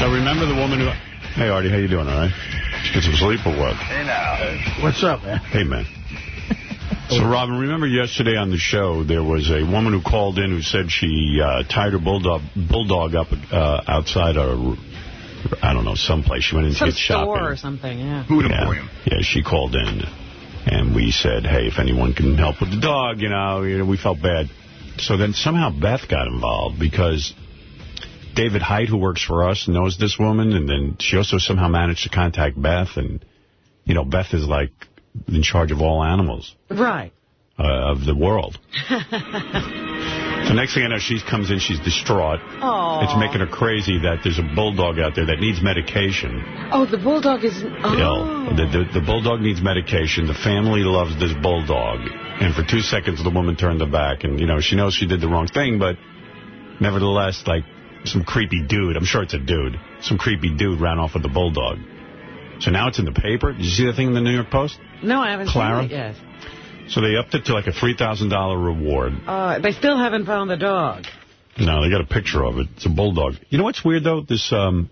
So remember the woman who... Hey, Artie, how you doing, all right? Did you get some sleep or what? Hey, now. What's up, man? Hey, man. So, Robin, remember yesterday on the show, there was a woman who called in who said she uh, tied her bulldog bulldog up uh, outside a, I don't know, someplace. She went in to Some get shopping. store or something, yeah. Food yeah. Emporium. Yeah, she called in, and we said, hey, if anyone can help with the dog, you know, you know, we felt bad. So then somehow Beth got involved because David Height, who works for us, knows this woman, and then she also somehow managed to contact Beth, and, you know, Beth is like in charge of all animals Right. uh, of the world. the next thing I know, she comes in, she's distraught. Oh. It's making her crazy that there's a bulldog out there that needs medication. Oh, the bulldog is... Oh. ill. The, the, the bulldog needs medication. The family loves this bulldog. And for two seconds, the woman turned her back. And, you know, she knows she did the wrong thing, but nevertheless, like, some creepy dude, I'm sure it's a dude, some creepy dude ran off with the bulldog. So now it's in the paper. Did you see that thing in the New York Post? No, I haven't Clara? seen it yet. So they upped it to like a $3,000 reward. Uh, they still haven't found the dog. No, they got a picture of it. It's a bulldog. You know what's weird, though? This um,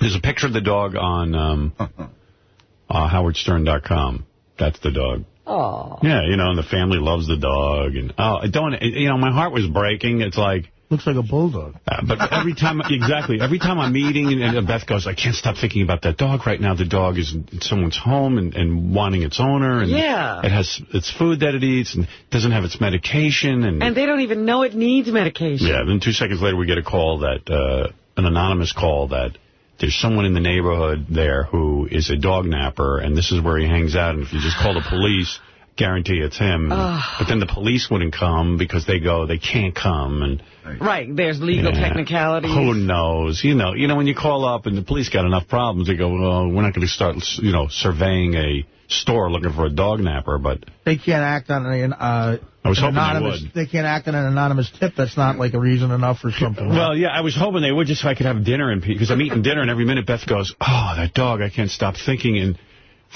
There's a picture of the dog on um, uh, howardstern.com. That's the dog. Oh. Yeah, you know, and the family loves the dog. And oh, I don't, you know, my heart was breaking. It's like, Looks like a bulldog. uh, but every time, exactly, every time I'm eating, and, and Beth goes, I can't stop thinking about that dog right now. The dog is in someone's home and, and wanting its owner. And Yeah. It has its food that it eats and doesn't have its medication. And, And they don't even know it needs medication. yeah, then two seconds later we get a call that, uh, an anonymous call that there's someone in the neighborhood there who is a dog napper, and this is where he hangs out, and if you just call the police, guarantee it's him. But then the police wouldn't come because they go, they can't come, and Right, there's legal yeah. technicalities. Who knows? You know, you know when you call up and the police got enough problems, they go, well, we're not going to start, you know, surveying a store looking for a dog napper, but They can't act on an, uh, I was an hoping they anonymous. would. They can't act on an anonymous tip. That's not like a reason enough for something. Well, yeah, I was hoping they would just so I could have dinner and because I'm eating dinner and every minute Beth goes, oh, that dog, I can't stop thinking and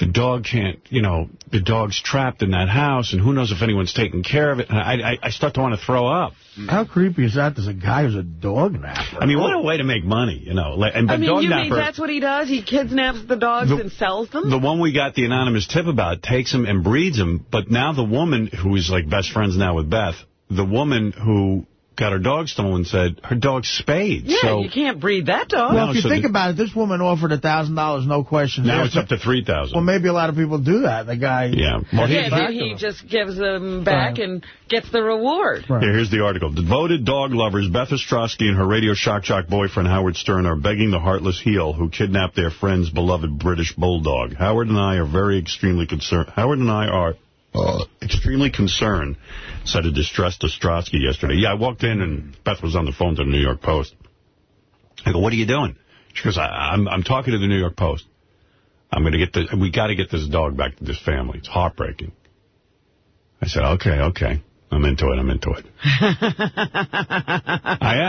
the dog can't, you know, the dog's trapped in that house and who knows if anyone's taking care of it. And I, I, I start to want to throw up. How creepy is that? There's a guy who's a dog napper. I mean, what a way to make money, you know. Like, And I mean, dog you mean that's what he does? He kidnaps the dogs The- and sells them? the one we got the anonymous tip about takes him and breeds him. But now the woman who is like best friends now with Beth, the woman who got her dog stolen said her dog spayed. yeah, so you can't breed that dog. well, No, if you so think the- about it, this woman offered a $1,000, no questions now asked. it's up to 3,000. Well, maybe a lot of people do that. The guy... Yeah. Well, yeah, he, to he just gives them back Right. and gets the reward. Right. Here, here's the article. Devoted dog lovers Beth Ostrowski and her radio shock jock boyfriend Howard Stern are begging the heartless heel who kidnapped their friend's beloved British bulldog. Howard and I are very extremely concerned. Howard and I are uh, extremely concerned, said a distressed Ostrowski yesterday. Yeah, I walked in and Beth was on the phone to the New York Post. I go, what are you doing? She goes, I, I'm, I'm talking to the New York Post. I'm going to get the, we got to get this dog back to this family. It's heartbreaking. I said, okay, okay. I'm into it. I'm into it. I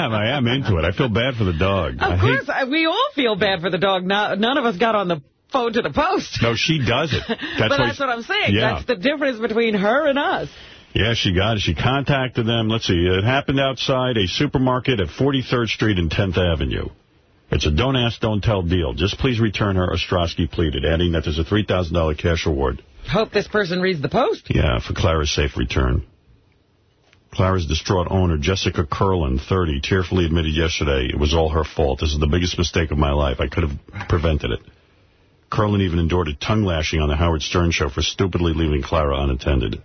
am. I am into it. I feel bad for the dog. Of hate- course, I- we all feel bad for the dog. No, none of us got on the phone to the post. No, she does it. That's but that's what I'm saying. Yeah. That's the difference between her and us. Yeah, she got it. She contacted them. Let's see. It happened outside a supermarket at 43rd Street and 10th Avenue. It's a don't ask, don't tell deal. Just please return her, Ostrowski pleaded, adding that there's a $3,000 cash reward. Hope this person reads the post. Yeah, for Clara's safe return. Clara's distraught owner, Jessica Curlin, 30, tearfully admitted yesterday it was all her fault. This is the biggest mistake of my life. I could have prevented it. Curlin even endured a tongue lashing on the Howard Stern show for stupidly leaving Clara unattended.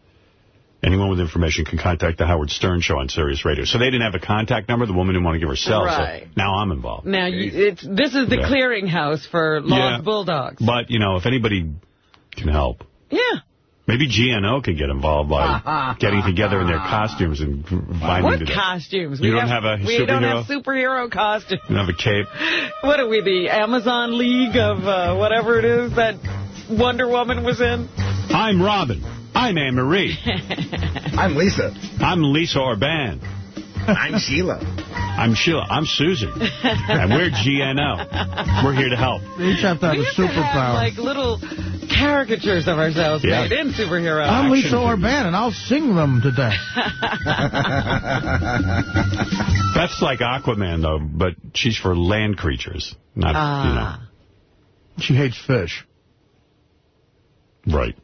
Anyone with information can contact the Howard Stern show on Sirius Radio. So they didn't have a contact number. The woman didn't want to give her cell. Right. So now I'm involved. Now, you, it's this is the Yeah. clearinghouse for lost Yeah. bulldogs. But, you know, if anybody can help, Yeah. Maybe GNO could get involved by getting together in their costumes and finding What the... costumes? You we don't have a We don't have superhero? superhero costumes. You have a cape. What are we, the Amazon League of uh, whatever it is that Wonder Woman was in? I'm Robin. I'm Anne Marie. I'm Lisa. I'm Lisa Orban. I'm Sheila. I'm Sheila. I'm Susan. and we're GNO. We're here to help. They each have to have we a have to have, superpower. like little caricatures of ourselves Yeah. made in superhero. I'm Lisa figures. Orban, and I'll sing them to death. That's like Aquaman, though, but she's for land creatures, not, Ah. She hates fish. Right.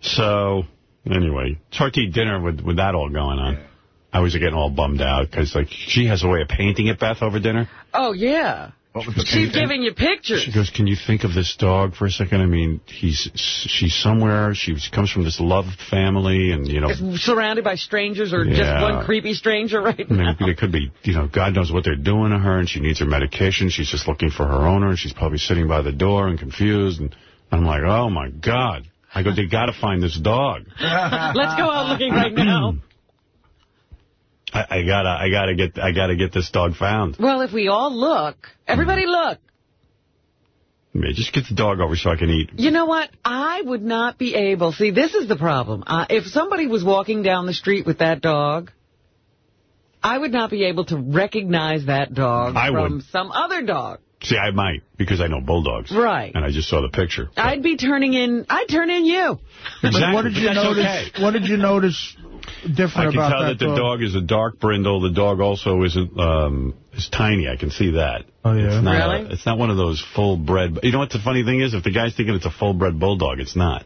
So, anyway, it's hard to eat dinner with, with that all going on. I was getting all bummed out because, like, she has a way of painting it, Beth, over dinner. Oh, yeah. What was the She's giving you pictures. She goes, can you think of this dog for a second? I mean, he's she's somewhere. She comes from this loved family, and, you know, Is surrounded by strangers or just one creepy stranger right I mean, now. it could be, you know, God knows what they're doing to her, and she needs her medication. She's just looking for her owner, and she's probably sitting by the door and confused. And I'm like, oh, my God. I go, they got to find this dog. Let's go out looking right now. I, I gotta, I gotta get, I gotta get this dog found. Well, if we all look, everybody look. I mean, just get the dog over so I can eat. You know what? I would not be able. See, this is the problem. Uh, if somebody was walking down the street with that dog, I would not be able to recognize that dog I from would. some other dog. See, I might, because I know bulldogs. Right. And I just saw the picture. I'd be turning in. I'd turn in you. But what did you but that's notice? okay. What did you notice I can tell that, the dog is a dark brindle. The dog also isn't um, is tiny. I can see that. Oh, yeah? It's not, Really? it's not one of those full-bred. You know what the funny thing is? If the guy's thinking it's a full-bred bulldog, it's not.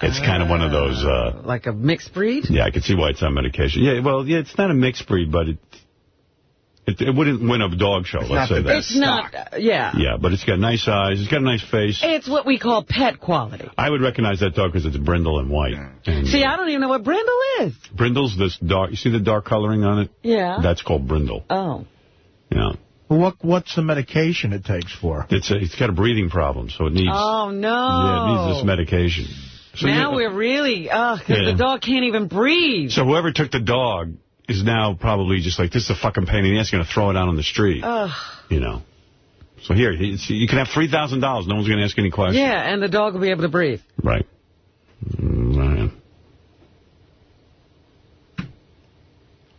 It's kind of one of those. Uh, Like a mixed breed? yeah, I can see why it's on medication. Yeah, well, yeah, it's not a mixed breed, but it it, it wouldn't win a dog show. It's let's not say the that. best. It's not. uh, yeah. Yeah, but it's got nice eyes. It's got a nice face. It's what we call pet quality. I would recognize that dog because it's brindle and white. And, See, uh, I don't even know what brindle is. brindle's this dark. You see the dark coloring on it? Yeah. That's called brindle. oh. Yeah. Well, what What's the medication it takes for? It's a, it's got a breathing problem, so it needs Oh, no. yeah, it needs this medication. So now you- we're really, uh, because Yeah. the dog can't even breathe. so whoever took the dog is now probably just like this is a fucking pain in the ass. Going to throw it out on the street, Ugh. you know. So here, you can have three thousand dollars. No one's going to ask any questions. Yeah, and the dog will be able to breathe. Right. Mm.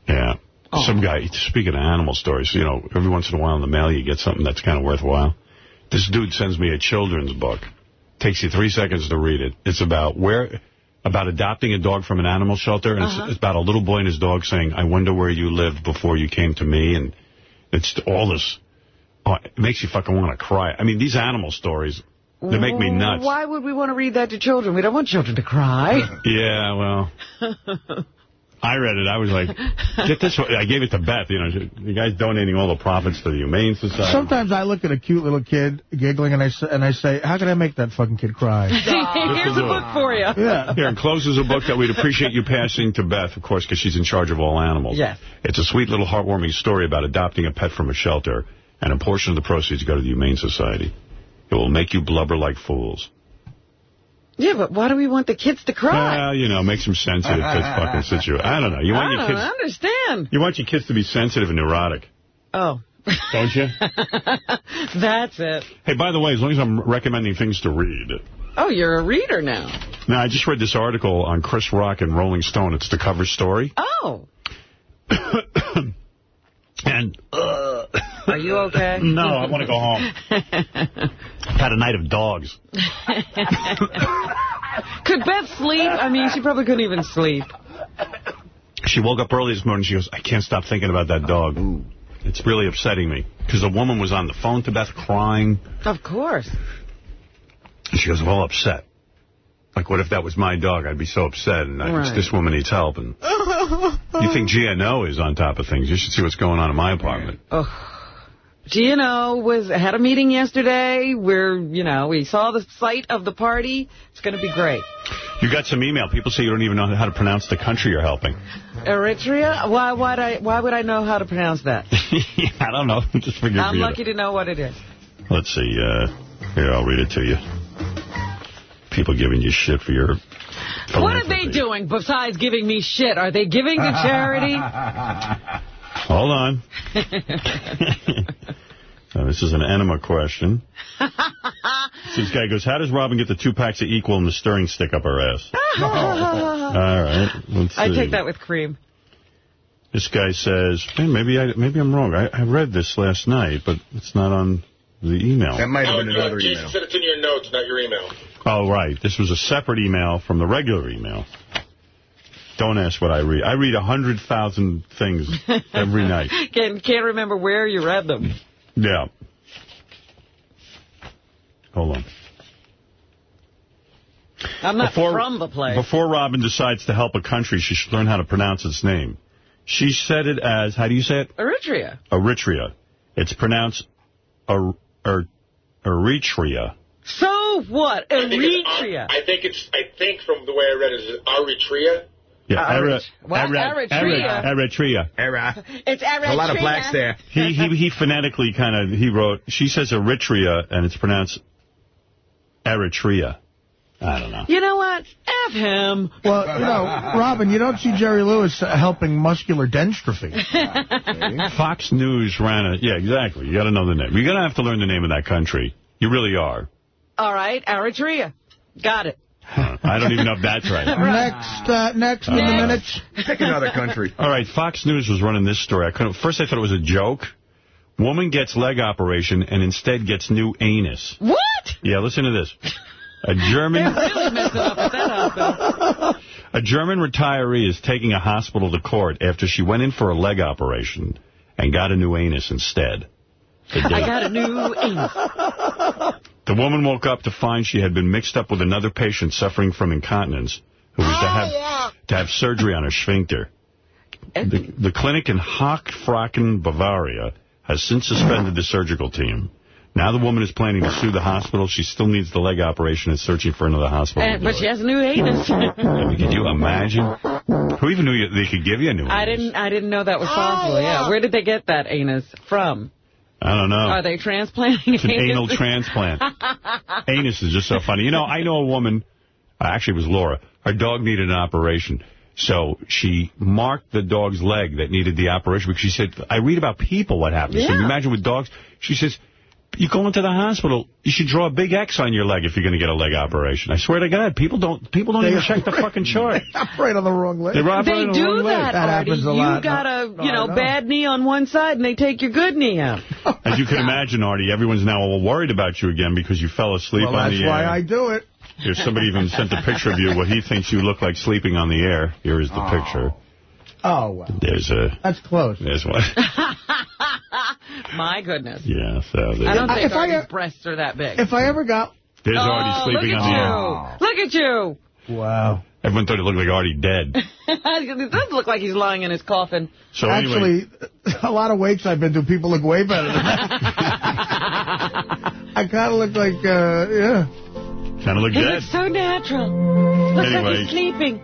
Yeah. Oh. Some guy, speaking of animal stories, you know, every once in a while in the mail you get something that's kind of worthwhile. This dude sends me a children's book. Takes you three seconds to read it. It's about where, about adopting a dog from an animal shelter. And Uh-huh. it's, it's about a little boy and his dog saying, I wonder where you lived before you came to me. And it's all this, oh, it makes you fucking want to cry. I mean, these animal stories, they make me nuts. Why would we want to read that to children? We don't want children to cry. Yeah, well, I read it. I was like, get this. I gave it to Beth. You know, the guy's donating all the profits to the Humane Society. Sometimes I look at a cute little kid giggling, and I say, and I say, how can I make that fucking kid cry? Here's a book for you. Yeah. Here, encloses a book that we'd appreciate you passing to Beth, of course, because she's in charge of all animals. Yes. It's a sweet little heartwarming story about adopting a pet from a shelter, and a portion of the proceeds go to the Humane Society. It will make you blubber like fools. Yeah, but why do we want the kids to cry? Well, you know, makes them sensitive to fucking situation. I don't know. You I want your don't kids. understand. You want your kids to be sensitive and neurotic, Oh. don't you? That's it. Hey, by the way, as long as I'm recommending things to read. Oh, you're a reader now. Now, I just read this article on Chris Rock and Rolling Stone. It's the cover story. Oh. And, uh, Are you okay? no, I want to go home. I've had a night of dogs. Could Beth sleep? I mean, she probably couldn't even sleep. She woke up early this morning. She goes, I can't stop thinking about that dog. It's really upsetting me. Because the woman was on the phone to Beth crying. Of course. And she goes, I'm all upset. Like, what if that was my dog? I'd be so upset. And I, Right. this woman needs help. And you think GNO is on top of things. You should see what's going on in my apartment. GNO was had a meeting yesterday where, you know, we saw the site of the party. It's going to be great. You got some email. People say you don't even know how to pronounce the country you're helping. Eritrea? Why, why, I, why would I know how to pronounce that? I don't know. Just figured I'm lucky to know what it is. Let's see. Uh, here, I'll read it to you. People giving you shit for your What are they doing besides giving me shit? Are they giving to charity? Hold on. Uh, this is an enema question. so this guy goes, how does Robin get the two packs of equal and the stirring stick up her ass? All right. Let's see. I take that with cream. This guy says, hey, maybe, I, maybe I'm wrong. I, I read this last night, but it's not on the email. That might have Oh, been yeah, another Jason email. said it's in your notes, not your email. Oh, right. This was a separate email from the regular email. Don't ask what I read. I read 100,000 things every night. Can't, can't remember where you read them. Yeah. Hold on. I'm not Before- from the place. Before Robin decides to help a country, she should learn how to pronounce its name. She said it as, how do you say it? Eritrea. Eritrea. It's pronounced er, er, Eritrea. So what? I think it's- Eritrea. I think it's. I think from the way I read it, is Eritrea. Yeah, Erit- Eri- what? Eri- Eritrea? Eritrea. Era. It's Eritrea. A lot of blacks there. He, he, he phonetically kind of, he wrote, she says Eritrea, and it's pronounced Eritrea. I don't know. You know what? F him. Well, you know, Robin, you don't see Jerry Lewis uh, helping muscular dystrophy. Fox News ran a, yeah, exactly. You got to know the name. You're going to have to learn the name of that country. You really are. All right, Eritrea. Got it. Uh, I don't even know if that's right. Next, uh, next in the minutes. Pick another country. All right, Fox News was running this story. I couldn't, first I thought it was a joke. Woman gets leg operation and instead gets new anus. What? Yeah, listen to this. A German Really messing up at that hospital. a German retiree is taking a hospital to court after she went in for a leg operation and got a new anus instead. I got a new anus. The woman woke up to find she had been mixed up with another patient suffering from incontinence who was to oh, have to have surgery on her sphincter. The, the clinic in Hochfraken, Bavaria, has since suspended the surgical team. Now the woman is planning to sue the hospital. She still needs the leg operation and searching for another hospital. Eh, to but she has a new anus. I mean, could you imagine? Who even knew you, they could give you a new I anus? didn't. I didn't know that was oh, possible. Yeah. Where did they get that anus from? I don't know. Are they transplanting? It's an anal transplant. Anus is just so funny. You know, I know a woman, uh, actually it was Laura, her dog needed an operation. So she marked the dog's leg that needed the operation because she said, I read about people what happens. Yeah. you imagine with dogs, she says, you go into the hospital, you should draw a big X on your leg if you're going to get a leg operation. I swear to God, people don't people don't even check the fucking chart. right on the wrong leg. They They right on the do wrong leg. that, That happens a lot. you lot. got a, no, you know, know. bad knee on one side, and they take your good knee out. As you can imagine, Artie, everyone's now all worried about you again because you fell asleep Well, on the air. that's why air. I do it. Here, somebody even sent a picture of you, what he thinks you look like sleeping on the air. Here is the picture. Oh, well. There's a, That's close. there's one. My goodness. yeah, so I don't think If I- breasts are that big. If I ever got... there's oh, Artie sleeping on at the you. air. Look at you. Wow. Everyone thought it looked like Artie dead. it does look like he's lying in his coffin. So anyway, Actually, a lot of weights I've been to, people look way better than that. I kind of look like, uh, yeah. kind of look He dead. looks so natural. Looks Anyway. like he's sleeping.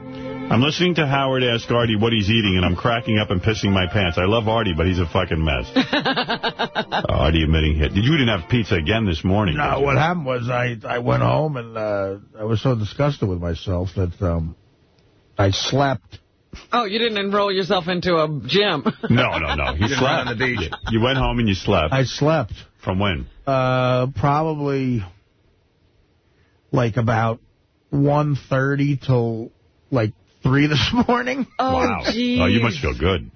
I'm listening to Howard ask Artie what he's eating, and I'm cracking up and pissing my pants. I love Artie, but he's a fucking mess. Uh, Artie admitting hit. Did you didn't have pizza again this morning. No, what happened was I, I went home and uh, I was so disgusted with myself that um, I slept. Oh, you didn't enroll yourself into a gym. No, no, no. He didn't slept. on the beach. You went home and you slept. I slept From when? uh, probably like about 1.30 till like 3 this morning. Oh, wow. geez. Oh, you must feel good.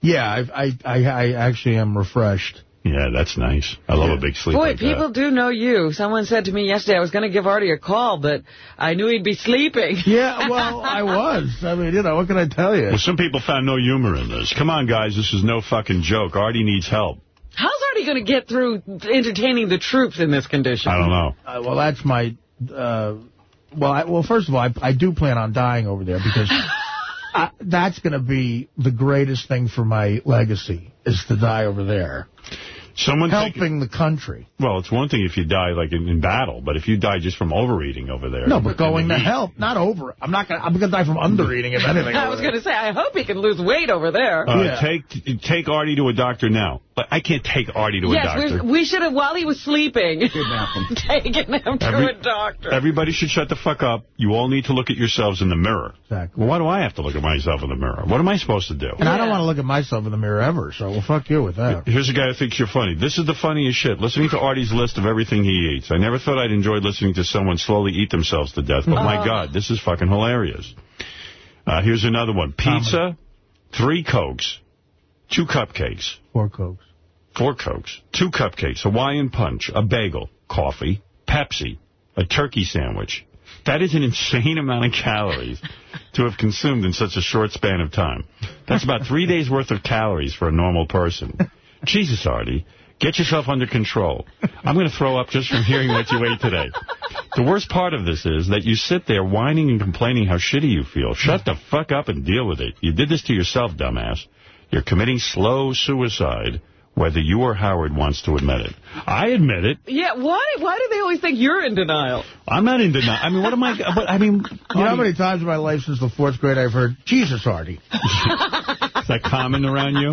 Yeah, I, I, I, I actually am refreshed. Yeah, that's nice. I love a big sleep Boy, like people that. do know you. Someone said to me yesterday I was going to give Artie a call, but I knew he'd be sleeping. Yeah, well, I was. I mean, you know, what can I tell you? Well, some people found no humor in this. Come on, guys, this is no fucking joke. Artie needs help. How's Artie going to get through entertaining the troops in this condition? I don't know. Uh, well, that's my. Uh, well, I, well, first of all, I, I do plan on dying over there because I, that's going to be the greatest thing for my legacy is to die over there, Someone take- helping the country. Well, it's one thing if you die like in, in battle, but if you die just from overeating over there. No, but in going to heat- help, not over. I'm not going. to I'm going to die from undereating if anything. I was going to say, I hope he can lose weight over there. Uh, Yeah. Take take Artie to a doctor now. But I can't take Artie to a doctor. we we should have, while he was sleeping, Kidnap him. taken him to Every- a doctor. Everybody should shut the fuck up. You all need to look at yourselves in the mirror. Exactly. Well, why do I have to look at myself in the mirror? What am I supposed to do? And I don't want to look at myself in the mirror ever. So, well, fuck you with that. Here's a guy who thinks you're funny. This is the funniest shit. Listening to Artie's list of everything he eats. I never thought I'd enjoy listening to someone slowly eat themselves to death, but my God, this is fucking hilarious. Uh, here's another one. Pizza, three Cokes, two cupcakes, Four cokes. four Cokes, two cupcakes, Hawaiian punch, a bagel, coffee, Pepsi, a turkey sandwich. That is an insane amount of calories to have consumed in such a short span of time. That's about three days' worth of calories for a normal person. Jesus, Artie, get yourself under control. I'm going to throw up just from hearing what you ate today. The worst part of this is that you sit there whining and complaining how shitty you feel. Shut the fuck up and deal with it. You did this to yourself, dumbass. You're committing slow suicide whether you or Howard wants to admit it. I admit it. Yeah, why Why do they always think you're in denial? I'm not in denial. I mean, what am I... But, I mean... You know how many times in my life since the fourth grade I've heard, Jesus, Artie. Is that common around you?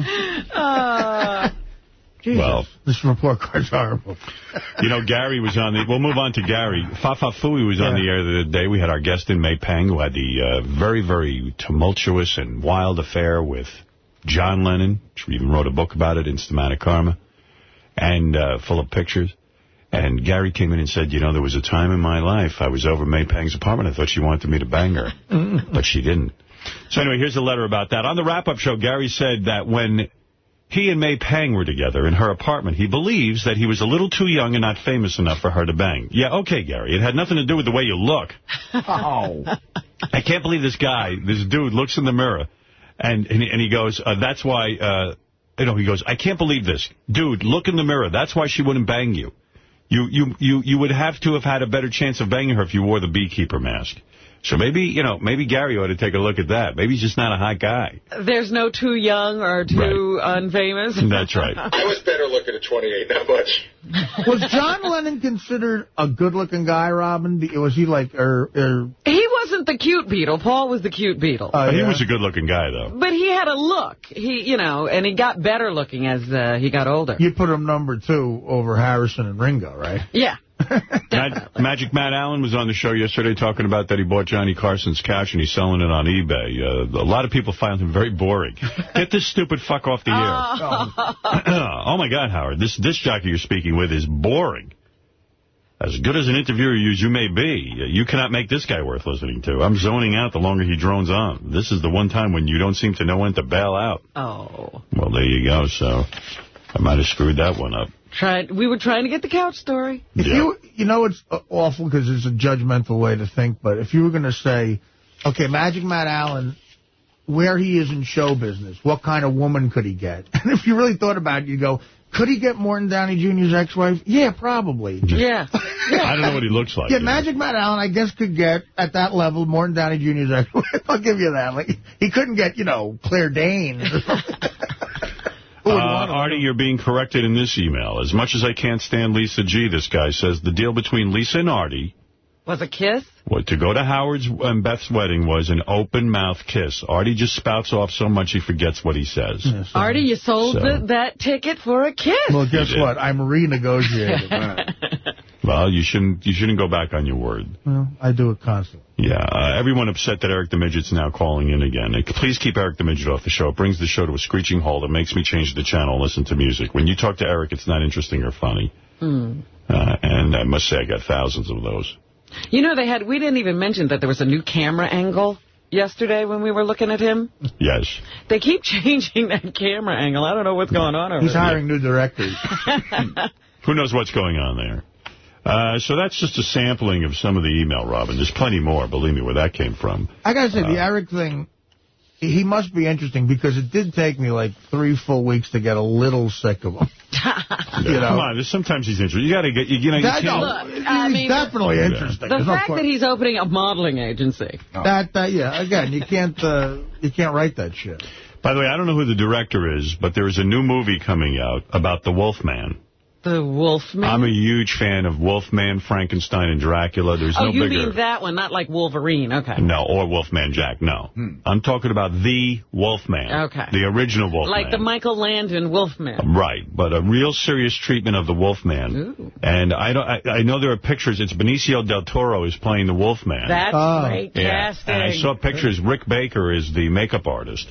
Uh, Jesus. Well- this report card's horrible. You know, Gary was on the... We'll move on to Gary. Baba Booey was on the air the other day. We had our guest in May Pang, who had the uh, very, very tumultuous and wild affair with John Lennon. She even wrote a book about it, Instamatic Karma, and uh, full of pictures. And Gary came in and said, you know, there was a time in my life I was over May Pang's apartment. I thought she wanted me to bang her, but she didn't. So anyway, here's a letter about that. On the wrap-up show, Gary said that when he and May Pang were together in her apartment, he believes that he was a little too young and not famous enough for her to bang. Yeah, okay, Gary. It had nothing to do with the way you look. Oh. I can't believe this guy, this dude, looks in the mirror, and and, and he goes, uh, that's why, uh, you know, he goes, I can't believe this. Dude, look in the mirror. That's why she wouldn't bang you. You, you, you, you would have to have had a better chance of banging her if you wore the beekeeper mask. So maybe, you know, maybe Gary ought to take a look at that. Maybe he's just not a hot guy. there's no too young or too unfamous. That's right. I was better looking at 28, not much. Was John Lennon considered a good-looking guy, Robin? Was he like, or, or He wasn't the cute Beatle. Paul was the cute Beatle. uh, But he yeah? was a good-looking guy, though. but he had a look. He, you know, and he got better looking as uh, he got older. You put him number two over Harrison and Ringo, right? Yeah. Mag Magic Matt Allen was on the show yesterday talking about that he bought Johnny Carson's couch and he's selling it on eBay. Uh, a lot of people found him very boring. Get this stupid fuck off the air. oh, my God, Howard. This disc jockey you're speaking with is boring. As good as an interviewer as you may be, you cannot make this guy worth listening to. I'm zoning out the longer he drones on. This is the one time when you don't seem to know when to bail out. Oh. Well, there you go. So I might have screwed that one up. Tried. We were trying to get the couch story. If Yeah. you, you know, it's uh, awful because it's a judgmental way to think, but if you were going to say, okay, Magic Matt Allen, where he is in show business, what kind of woman could he get? And if you really thought about it, you go, could he get Morton Downey Jr.'s ex-wife? Yeah, probably. Yeah. I don't know what he looks like. Yeah. Magic Matt Allen, I guess, could get, at that level, Morton Downey Jr.'s ex-wife. I'll give you that. Like, he couldn't get, you know, Claire Danes or something. Uh, would want him? Artie, you're being corrected in this email. As much as I can't stand Lisa G, this guy says the deal between Lisa and Artie Was a kiss? was to go to Howard's and Beth's wedding was an open-mouth kiss. Artie just spouts off so much he forgets what he says. Yeah, so- Artie, you sold So- the, that ticket for a kiss. Well, guess what? I'm renegotiating. Well, you shouldn't you shouldn't go back on your word. well, I do it constantly. Yeah, uh, everyone upset that Eric the Midget's now calling in again. Uh, Please keep Eric the Midget off the show. It brings the show to a screeching halt. It makes me change the channel and listen to music. When you talk to Eric, it's not interesting or funny. Hmm. Uh, and I must say, I got thousands of those. You know, they had. we didn't even mention that there was a new camera angle yesterday when we were looking at him. Yes. They keep changing that camera angle. I don't know what's going on over He's there. hiring new directors. Who knows what's going on there? Uh, so that's just a sampling of some of the email, Robin. There's plenty more, believe me, where that came from. I gotta say, Uh, the Eric thing, he must be interesting because it did take me like three full weeks to get a little sick of him. You know. Come on, there's, sometimes he's interesting. You got to get, you, you know, you can't... no, Look, I mean, definitely interesting. The There's fact que- that he's opening a modeling agency. that, that, yeah, again, you can't, uh, you can't write that shit. By the way, I don't know who the director is, but there is a new movie coming out about the Wolfman. The Wolfman. I'm a huge fan of Wolfman, Frankenstein, and Dracula. There's oh, no you mean that one, not like Wolverine. Okay. No, or Wolfman Jack, no. Hmm. I'm talking about the Wolfman. Okay. The original Wolfman. Like the Michael Landon Wolfman. Right, but a real serious treatment of the Wolfman. Ooh. And I don't. I, I know there are pictures. It's Benicio del Toro is playing the Wolfman. That's Oh. great yeah. casting. And I saw pictures. Rick Baker is the makeup artist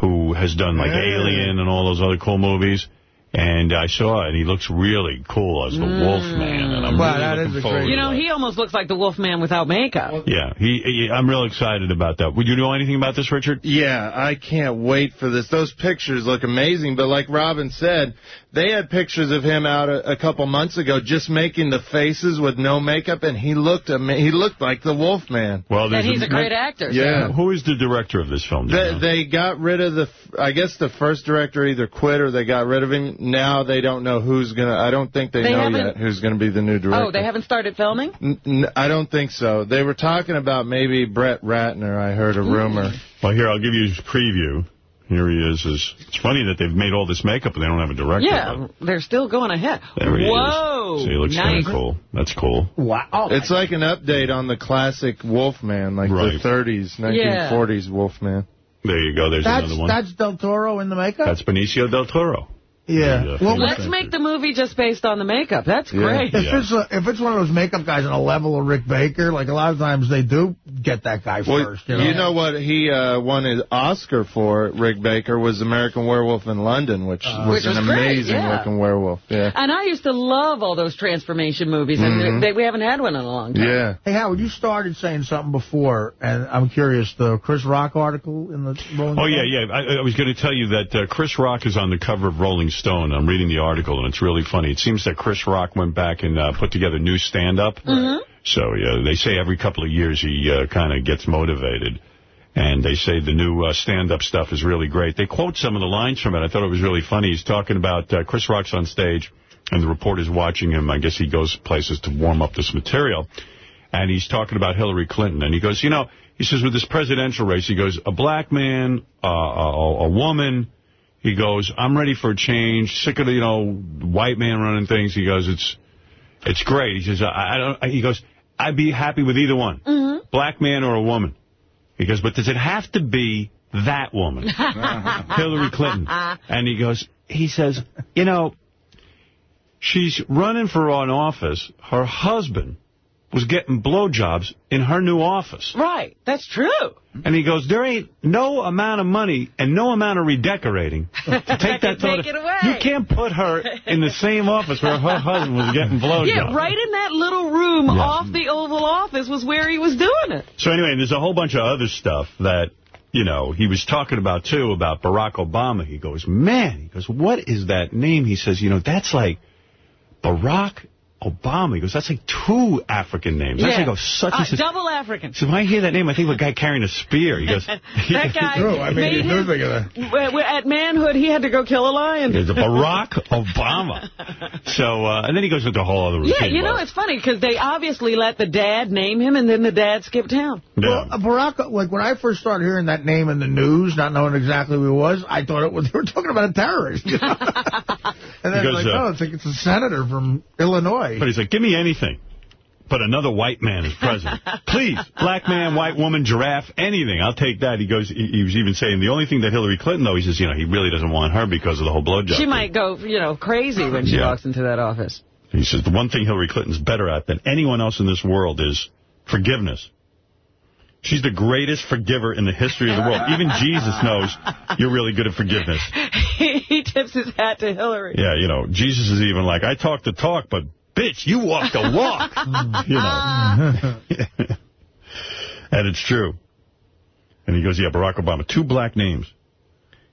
who has done like Yeah. Alien and all those other cool movies. And I saw it, and he looks really cool as the mm. Wolf Man. And I'm Wow, really that looking is a forward great- You know, he almost looks like the Wolfman without makeup. Yeah, he, he, I'm real excited about that. Would you know anything about this, Richard? Yeah, I can't wait for this. Those pictures look amazing, but like Robin said, they had pictures of him out a, a couple months ago just making the faces with no makeup, and he looked ama- he looked like the Wolfman. Well, And there's he's a great actor. so- Yeah. Who is the director of this film? do you They, know? they got rid of the, I guess the first director either quit or they got rid of him. Now they don't know who's gonna. I don't think they, They know yet who's gonna be the new oh, director. Oh, they haven't started filming? N- n- I don't think so. They were talking about maybe Brett Ratner. I heard a mm. rumor. Well, here, I'll give you his preview. Here he is. is. It's funny that they've made all this makeup and they don't have a director. Yeah, they're still going ahead. There he Whoa. is. See, he looks kind nice. of cool. That's cool. Wow. It's like an update on the classic Wolfman, like Right. the 30s, 1940s Wolfman. There you go. There's That's another one. that's Del Toro in the makeup? That's Benicio del Toro. Yeah. Yeah. Well, Let's make the movie just based on the makeup. That's great. if Yeah. it's a, if it's one of those makeup guys on a level of Rick Baker, like a lot of times they do get that guy Well, first. You know? what he uh, won his Oscar for, Rick Baker, was American Werewolf in London, which was Which an was great, amazing yeah. looking werewolf. Yeah. And I used to love all those transformation movies, and they, we haven't had one in a long time. Yeah. Hey, Howard, you started saying something before, and I'm curious, the Chris Rock article in the Rolling Oh, yeah, yeah. I, I was going to tell you that uh, Chris Rock is on the cover of Rolling Stone. I'm reading the article, and it's really funny. It seems that Chris Rock went back and uh, put together new stand-up. So yeah, they say every couple of years he uh, kind of gets motivated. And they say the new uh, stand-up stuff is really great. They quote some of the lines from it. I thought it was really funny. He's talking about uh, Chris Rock's on stage, and the reporter's watching him. I guess he goes places to warm up this material. And he's talking about Hillary Clinton. And he goes, you know, he says with this presidential race, he goes, a black man, uh, a, a woman, he goes, I'm ready for a change, sick of the, you know, white man running things. He goes, it's it's great. He says, I, I don't, he goes, I'd be happy with either one, mm-hmm. black man or a woman. He goes, but does it have to be that woman, Hillary Clinton? And he goes, he says, you know, she's running for an office. Her husband was getting blowjobs in her new office. Right. That's true. And he goes, there ain't no amount of money and no amount of redecorating to take that Take it away. You can't put her in the same office where her husband was getting blowjobs. Yeah, right in that little room Yeah. off the Oval Office was where he was doing it. So anyway, there's a whole bunch of other stuff that, you know, he was talking about, too, about Barack Obama. He goes, man, he goes, what is that name? He says, you know, that's like Barack Obama. He goes, that's like two African names. That's yeah. like a, such Uh, a... double African. So when I hear that name, I think of a guy carrying a spear. He goes... That guy True, I mean, made you do him, think of that. w- w- at manhood, he had to go kill a lion. There's a Barack Obama. So, uh, and then he goes into a whole other routine. Yeah, you know, about- it's funny because they obviously let the dad name him, and then the dad skipped town. Yeah. Well, uh, Barack, like when I first started hearing that name in the news, not knowing exactly who he was, I thought it was they were talking about a terrorist. you know? and then Because, like, uh, oh, it's like it's a senator from Illinois. But he's like, give me anything. But another white man is president. Please, black man, white woman, giraffe, anything. I'll take that. He goes. He, he was even saying the only thing that Hillary Clinton, though, he says, you know, he really doesn't want her because of the whole blowjob. She thing. might go, you know, crazy when she Yeah. walks into that office. He says the one thing Hillary Clinton's better at than anyone else in this world is forgiveness. She's the greatest forgiver in the history of the world. Even Jesus knows you're really good at forgiveness. he tips his hat to Hillary. Yeah, you know, Jesus is even like, I talk the talk, but bitch, you walk the walk. you know. Uh. and it's true. And he goes, yeah, Barack Obama, two black names.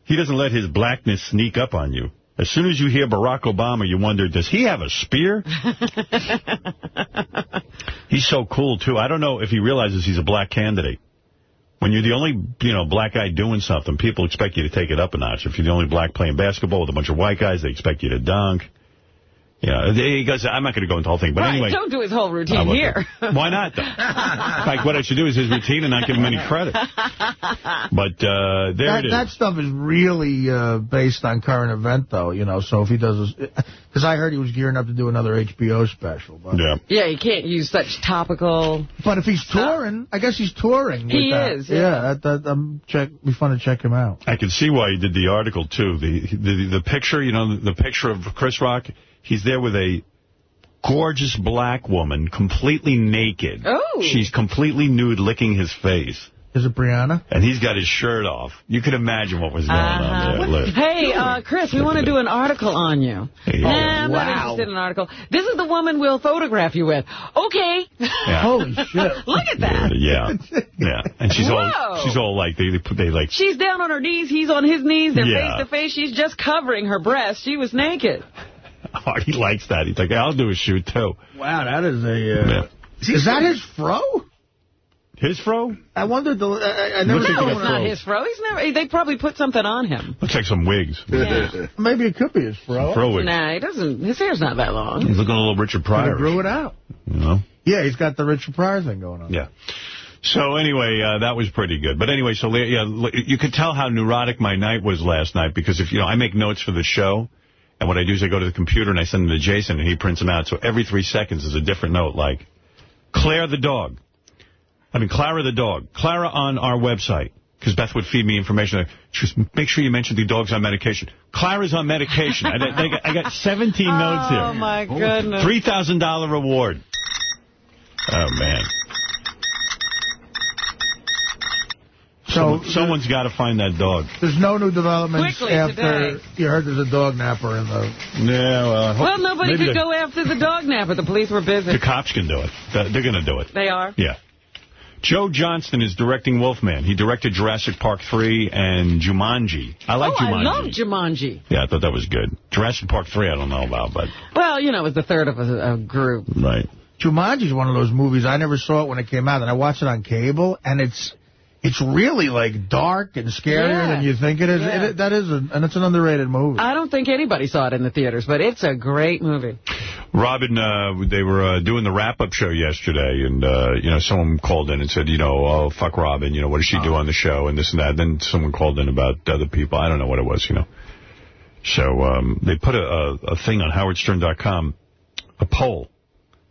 He doesn't let his blackness sneak up on you. As soon as you hear Barack Obama, you wonder, does he have a spear? he's so cool, too. I don't know if he realizes he's a black candidate. When you're the only, you know, black guy doing something, people expect you to take it up a notch. If you're the only black playing basketball with a bunch of white guys, they expect you to dunk. Yeah, he goes, I'm not going to go into the whole thing, but right, anyway. don't do his whole routine here. do. Why not, though? like, what I should do is his routine and not give him any credit. But uh, there that, it is. that stuff is really uh, based on current event, though, you know, so if he does this... Because I heard he was gearing up to do another HBO special. But, Yeah. yeah, you can't use such topical... but if he's touring, I guess he's touring. He with that. is, yeah. Yeah, that, that, um, check, be fun to check him out. I can see why he did the article, too. The, the, the picture, you know, the picture of Chris Rock, he's there with a gorgeous black woman, completely naked. Oh. She's completely nude, licking his face. Is it Brianna? And he's got his shirt off. You can imagine what was going on there. Look. Hey, uh, Chris, we want to do an article on you. Hey, Nah, oh, I'm not wow. interested in an article. This is the woman we'll photograph you with. Okay. Yeah. Holy shit. Look at that. Yeah, yeah. And she's all Whoa. she's all like they they, they like She's down on her knees. He's on his knees. They're Yeah. face to face. She's just covering her breast. She was naked. oh, he likes that. He's like I'll do a shoot too. Wow, that is a... Uh, Yeah. Is that his fro? His fro I wondered. The, I, I never Looks No, he it's not fro. his fro. He's never. They probably put something on him. looks like some wigs. Yeah. Maybe it could be his fro. Fro wigs. nah, he doesn't. His hair's not that long. He's looking a little Richard But he Pryor. grew it out. You know. Yeah, he's got the Richard Pryor thing going on. Yeah. So anyway, uh, that was pretty good. But anyway, so yeah, you could tell how neurotic my night was last night because if you know, I make notes for the show, and what I do is I go to the computer and I send them to Jason and he prints them out. So every three seconds is a different note, like Claire the dog. I mean Clara the dog. Clara on our website. Because Beth would feed me information. She was, make sure you mention the dog's on medication. Clara's on medication. I, I, got, I got 17 notes here. Oh my goodness. $3,000 reward. Oh, man. So Someone's got to find that dog. there's no new developments Quickly after today. you heard there's a dog napper in the. Yeah, well, Well, nobody could the, go after the dog napper. The police were busy. The cops can do it. They're, they're going to do it. They are. Yeah. Joe Johnston is directing Wolfman. He directed Jurassic Park 3 and Jumanji. I like oh, Jumanji. I love Jumanji. Yeah, I thought that was good. Jurassic Park 3 I don't know about, but... Well, you know, it was the third of a, a group. Right. Jumanji is one of those movies. I never saw it when it came out, and I watched it on cable, and it's it's really like dark and scarier Yeah. than you think it is. Yeah. It, that is, a, and it's an underrated movie. I don't think anybody saw it in the theaters, but it's a great movie. Robin, uh, they were uh, doing the wrap-up show yesterday, and, uh, you know, someone called in and said, you know, oh, fuck Robin, you know, what does she do on the show, and this and that. And Then someone called in about other people. I don't know what it was, you know. So um, they put a, a, a thing on howardstern.com, a poll.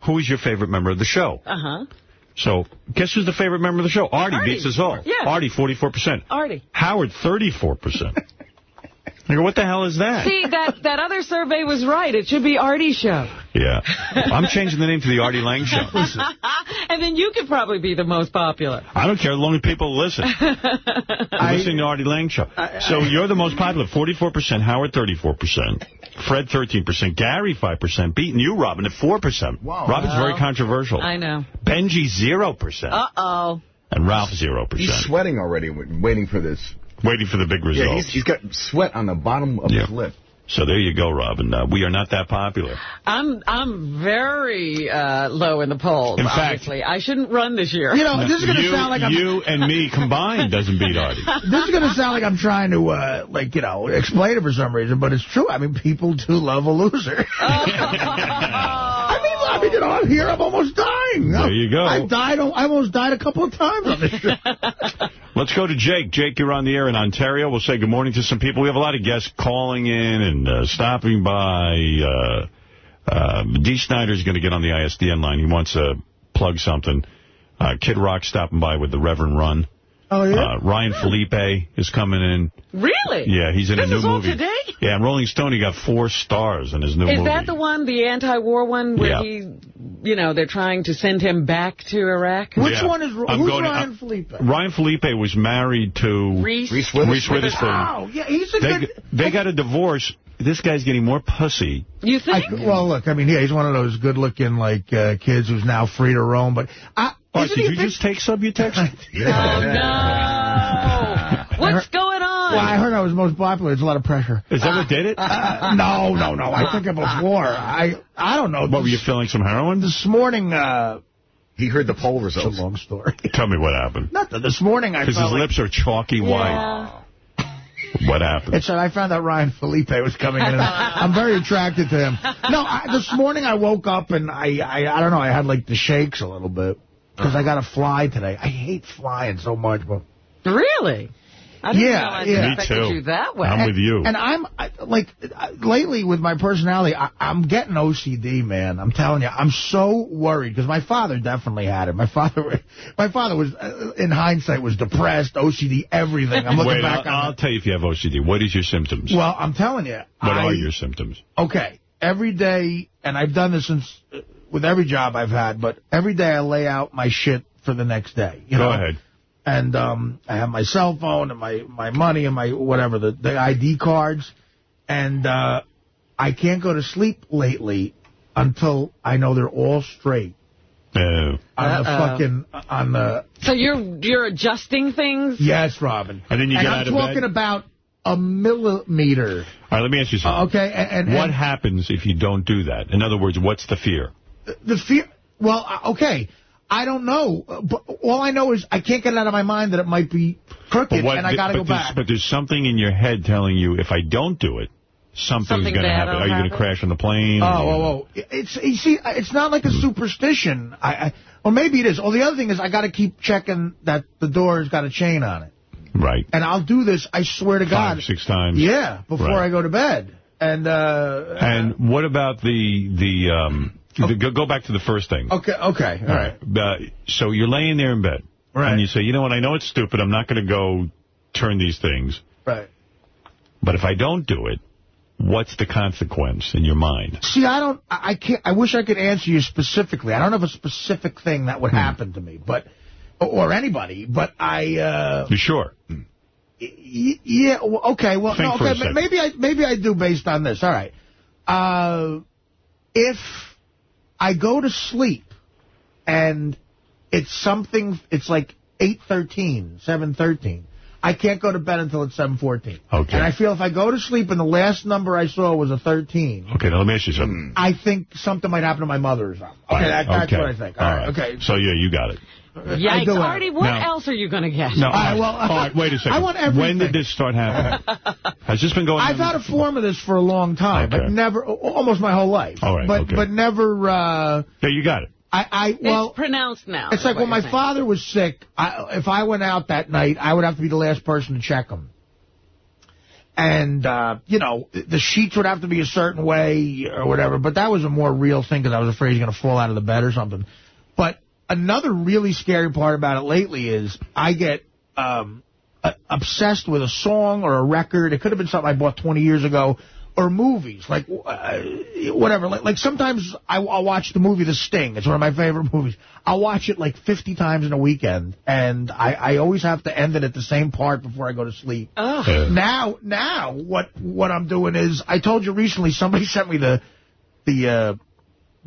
Who is your favorite member of the show? Uh-huh. So guess who's the favorite member of the show? Artie, Artie. beats us all. Yeah. Artie, 44%. Artie. Howard, 34%. I go, what the hell is that? See, that, that other survey was right. It should be Artie's show. Yeah. I'm changing the name to the Artie Lange Show. and then you could probably be the most popular. I don't care as long as people listen. I, listening to Artie Lange Show. so you're the most popular, 44%, Howard 34%, Fred 13%, Gary 5%, beating you, Robin, at 4%. Wow. Robin's very controversial. I know. Benji 0%, Uh-oh. and Ralph 0%. He's sweating already, waiting for this. Waiting for the big Yeah, results. he's, he's got sweat on the bottom of Yeah. his lip. So there you go, Robin. Uh, we are not that popular. I'm I'm very uh, low in the polls, In fact- obviously. I shouldn't run this year. you know, this is going to sound like I'm. you and me combined doesn't beat Artie. This is going to sound like I'm trying to, uh, like, you know, explain it for some reason, but it's true. I mean, people do love a loser. I mean, I mean, you know, I'm here. I'm almost dying. There you go. I died. I almost died a couple of times on this show. Let's go to Jake. Jake, you're on the air in Ontario. We'll say good morning to some people. We have a lot of guests calling in and uh, stopping by. Uh, uh, Dee Snider's going to get on the ISDN line. He wants to plug something. Uh, Kid Rock stopping by with the Reverend Run. Oh, yeah? Uh, Ryan Phillippe is coming in. Really? Yeah, he's in this a new is all movie. today? Yeah, and Rolling Stone, he got four stars in his new Is movie. that the one, the anti-war one, where Yeah. he, you know, they're trying to send him back to Iraq? Which Yeah. one is, I'm who's going to- Ryan I'm- Phillippe? Ryan Phillippe was married to Reese? Reese Witherspoon. Reese Witherspoon. Oh, yeah, he's a They, good... they got a divorce. This guy's getting more pussy. You I, think? well, look, I mean, yeah, he's one of those good-looking, like, uh, kids who's now free to roam, but... I, Art, did you big- just take Subutex? oh, no. What's going on? Well, I heard I was most popular. It's a lot of pressure. Is that what did it? Uh, no, no, no. I think it was war. I I don't know. What, were you feeling some heroin? This morning, uh, He heard the poll results. it's a long story. Tell me what happened. Nothing. This morning I Because his like, lips are chalky white. Yeah. What happened? it said I found out Ryan Phillippe was coming in. And I'm very attracted to him. No, I, this morning I woke up and I, I I don't know. I had like the shakes a little bit because I got to fly today. I hate flying so much, but Really? I didn't Yeah, realize yeah. it Me too. you that way. I'm with you. And I'm I, like I- lately with my personality, I, I'm getting OCD, man. I'm telling you, I'm so worried because my father definitely had it. My father, my father was, uh, in hindsight, was depressed, OCD, everything. I'm looking Wait, back I'll, on I'll it. tell you if you have OCD. What is your symptoms? Well, I'm telling you, what I, are your symptoms? okay? Every day, and I've done this since uh, with every job I've had, but every day I lay out my shit for the next day. You Go know? ahead. And um, I have my cell phone and my, my money and my whatever, the, the ID cards. And uh, I can't go to sleep lately until I know they're all straight. Uh, On the Uh-oh. fucking, on the, So you're you're adjusting things? yes, Robin. And then you get I'm out of talking bed? about a millimeter. all right, let me ask you something. Okay, and, and What and happens if you don't do that? In other words, what's the fear? the fear. Well, uh, okay, I don't know, uh, but all I know is I can't get it out of my mind that it might be crooked, and I got to but go there's- back. But there's something in your head telling you, if I don't do it, something's Something going to happen. Are you going to crash on the plane? Oh, Are you oh, oh. It's, you see, it's not like a superstition. I, I Or maybe it is. Or the other thing is I got to keep checking that the door's got a chain on it. Right. And I'll do this, I swear to God. Five, six times. Yeah, before Right. I go to bed. And, uh... And what about the, the, um, the go, go back to the first thing. Okay, okay, all right. Uh, so you're laying there in bed. Right. And you say, you know what, I know it's stupid. I'm not going to go turn these things. Right. But if I don't do it, what's the consequence in your mind? See, I don't, I can't, I wish I could answer you specifically. I don't have a specific thing that would Hmm. happen to me, but, or anybody, but I, uh, You sure? yeah, okay, well, Think no, for a okay, maybe I, maybe I do based on this. All right. Uh, if I go to sleep and it's something, it's like 8.13, 7.13, I can't go to bed until it's 7.14. Okay. And I feel if I go to sleep and the last number I saw was a 13, Okay, now let me ask you something. I think something might happen to my mother or something. Okay, that, that's Okay. what I think. All right, okay. So, yeah, you got it. I Yikes, do Artie, what Now- else are you going to get? No, All right, well, all right, wait a second. I want When did this start happening? Has this been going I've on? had a form of this for a long time, Okay. but never, almost my whole life. All right, but okay. but never. Uh, Yeah, you got it. I, I well, it's pronounced now. it's like when my saying. father was sick. I, if I went out that night, I would have to be the last person to check him. And, uh, you know, the sheets would have to be a certain way or whatever, but that was a more real thing because I was afraid he was going to fall out of the bed or something. But another really scary part about it lately is I get um, uh, obsessed with a song or a record. It could have been something I bought 20 years ago. Or movies, like uh, whatever. Like, like sometimes I, I'll watch the movie The Sting. It's one of my favorite movies. I'll watch it like 50 times in a weekend, and I, I always have to end it at the same part before I go to sleep. Ugh. Now, now, what what I'm doing is, I told you recently, somebody sent me the the uh,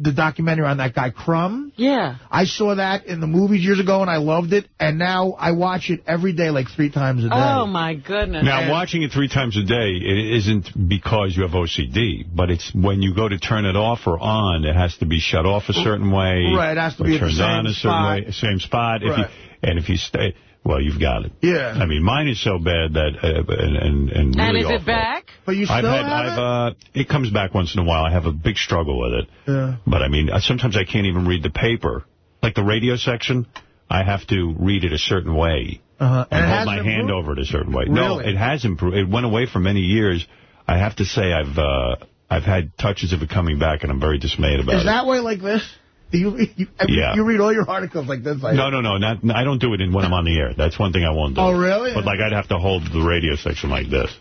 the documentary on that guy Crumb. Yeah. I saw that in the movies years ago, and I loved it. And now I watch it every day, like three times a day. Oh, my goodness. Now, And- watching it three times a day it isn't because you have OCD, but it's when you go to turn it off or on, it has to be shut off a certain way. Right, it has to or be at the turned same on a certain spot. way, same spot. If you, Right. and if you stay, well, you've got it. Yeah. I mean, mine is so bad that, uh, and, and, and really and is awful. it back? But you still I've had, have I've, it? uh, it comes back once in a while. I have a big struggle with it. Yeah. But I mean, uh, sometimes I can't even read the paper. Like the radio section, I have to read it a certain way. Uh-huh. And, it hold hasn't my hand over it a certain way. No, it has improved. It went away for many years. I have to say I've uh, I've had touches of it coming back, and I'm very dismayed about Is it. that way like this? Do you, you, I Yeah. you read all your articles like this? I no, no, no, not. I don't do it in when I'm on the air. That's one thing I won't do. Oh, really? But like I'd have to hold the radio section like this.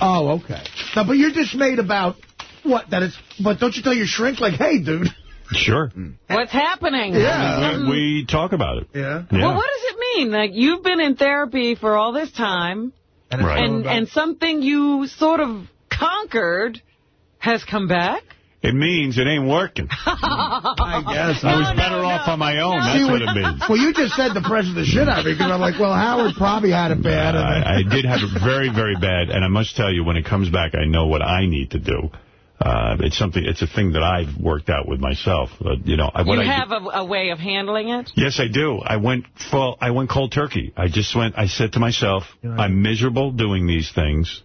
Oh, okay. No, but you're dismayed about what? That it's. But don't you tell your shrink like, hey, dude? Sure. Hmm. What's happening? Yeah. We, we talk about it. Yeah. Yeah. Well, what does it mean? Like, you've been in therapy for all this time, And Right. and, and something you sort of conquered has come back? It means it ain't working. I guess. I was No, better no, off on my own. no. That's See, what what- it means. Well, you just said depression the shit out of me because I'm like, well, Howard probably had it bad. and then- I, I did have it very, very bad, and I must tell you, when it comes back, I know what I need to do. Uh, it's something. It's a thing that I've worked out with myself. But, you know, I- what You I have a, a way of handling it? Yes, I do. I went full. I went cold turkey. I just went. I said to myself, I'm miserable doing these things.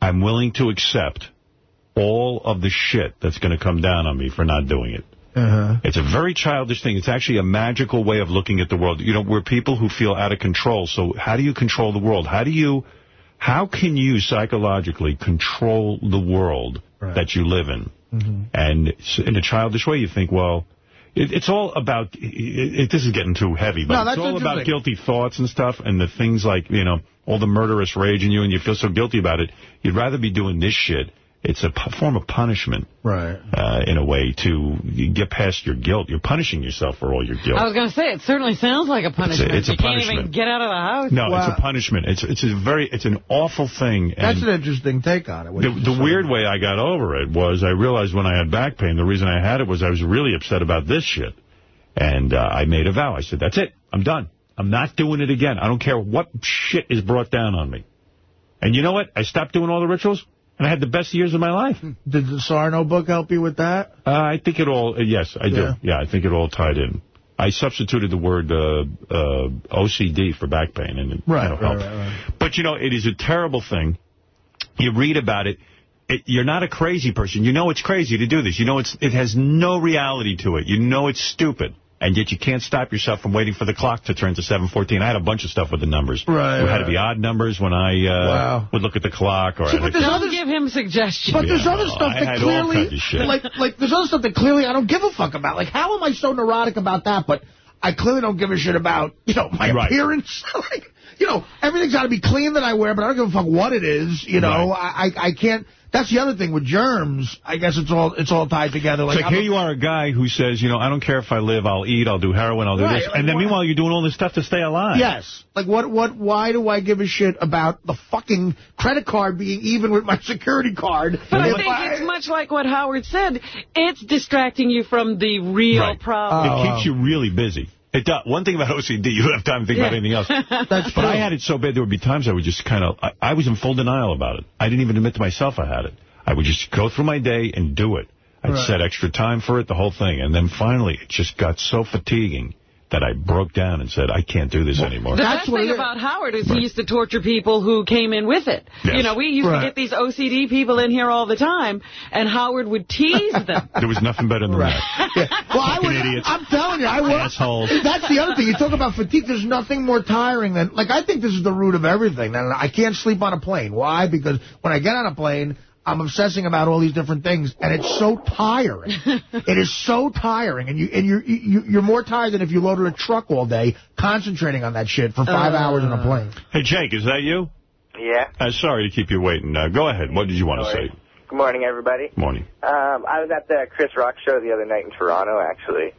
I'm willing to accept all of the shit that's going to come down on me for not doing it. Uh-huh. It's a very childish thing. It's actually a magical way of looking at the world. You know, we're people who feel out of control. So how do you control the world? How do you, how can you psychologically control the world Right. that you live in? And in a childish way, you think, well, it, it's all about, it, it, this is getting too heavy, but No, it's all about guilty thoughts and stuff and the things like, you know, all the murderous rage in you and you feel so guilty about it. You'd rather be doing this shit it's a p- form of punishment, Right. uh, in a way, to get past your guilt. You're punishing yourself for all your guilt. I was going to say, it certainly sounds like a punishment. it's a you can't even punishment. get out of the house. no, Wow. it's a punishment. It's it's a very it's an awful thing. That's and an interesting take on it. the, the weird way I got over it was I realized when I had back pain, the reason I had it was I was really upset about this shit. And uh, I made a vow. I said, that's it. I'm done. I'm not doing it again. I don't care what shit is brought down on me. And you know what? I stopped doing all the rituals, and I had the best years of my life. Did the Sarno book help you with that? Uh, I think it all, uh, yes, I do. Yeah. I think it all tied in. I substituted the word uh, uh, OCD for back pain, and it Right, you know, right, helped. right, right. But, you know, it is a terrible thing. You read about it. It, you're not a crazy person. You know it's crazy to do this. You know it's it has no reality to it. You know it's stupid. And yet you can't stop yourself from waiting for the clock to turn to 7.14. I had a bunch of stuff with the numbers. Right, It had to be odd numbers when I uh, Wow. would look at the clock. or See, I but there's other Don't give him suggestions. But there's Yeah, other stuff that clearly, kinds of shit. like, like there's other stuff that clearly I don't give a fuck about. Like, how am I so neurotic about that? But I clearly don't give a shit about, you know, my Right. appearance. like, you know, everything's got to be clean that I wear, but I don't give a fuck what it is. You know, Right. I, I I can't. That's the other thing with germs. I guess it's all it's all tied together. It's like, I'm here a- you are, a guy who says, you know, I don't care if I live, I'll eat, I'll do heroin, I'll do Right, this. like and then meanwhile, you're doing all this stuff to stay alive. Yes. Like, what, what, why do I give a shit about the fucking credit card being even with my security card? But I If think it's much like what Howard said. It's distracting you from the real Right. problem. Oh, it keeps you really busy. It does. One thing about OCD, you don't have time to think about anything else. That's But true. I had it so bad, there would be times I would just kind of, I, I was in full denial about it. I didn't even admit to myself I had it. I would just go through my day and do it. I'd Right. set extra time for it, the whole thing. And then finally, it just got so fatiguing that I broke down and said, I can't do this anymore. The That's best thing about Howard is Right. he used to torture people who came in with it. Yes. You know, we used Right. to get these OCD people in here all the time, and Howard would tease them. There was nothing better than that. Yeah. Well, I Fucking would, idiots. I'm telling you, I work. Assholes. That's the other thing. You talk about fatigue. There's nothing more tiring than, like, I think this is the root of everything. And I can't sleep on a plane. Why? Because when I get on a plane, I'm obsessing about all these different things, and it's so tiring. it is so tiring, and you and you're you, you're more tired than if you loaded a truck all day, concentrating on that shit for five Uh. hours in a plane. Hey, Jake, is that you? Yeah. Uh, sorry to keep you waiting. Uh, go ahead. What did you want to say? Good morning, everybody. Morning. Um, I was at the Chris Rock show the other night in Toronto, actually.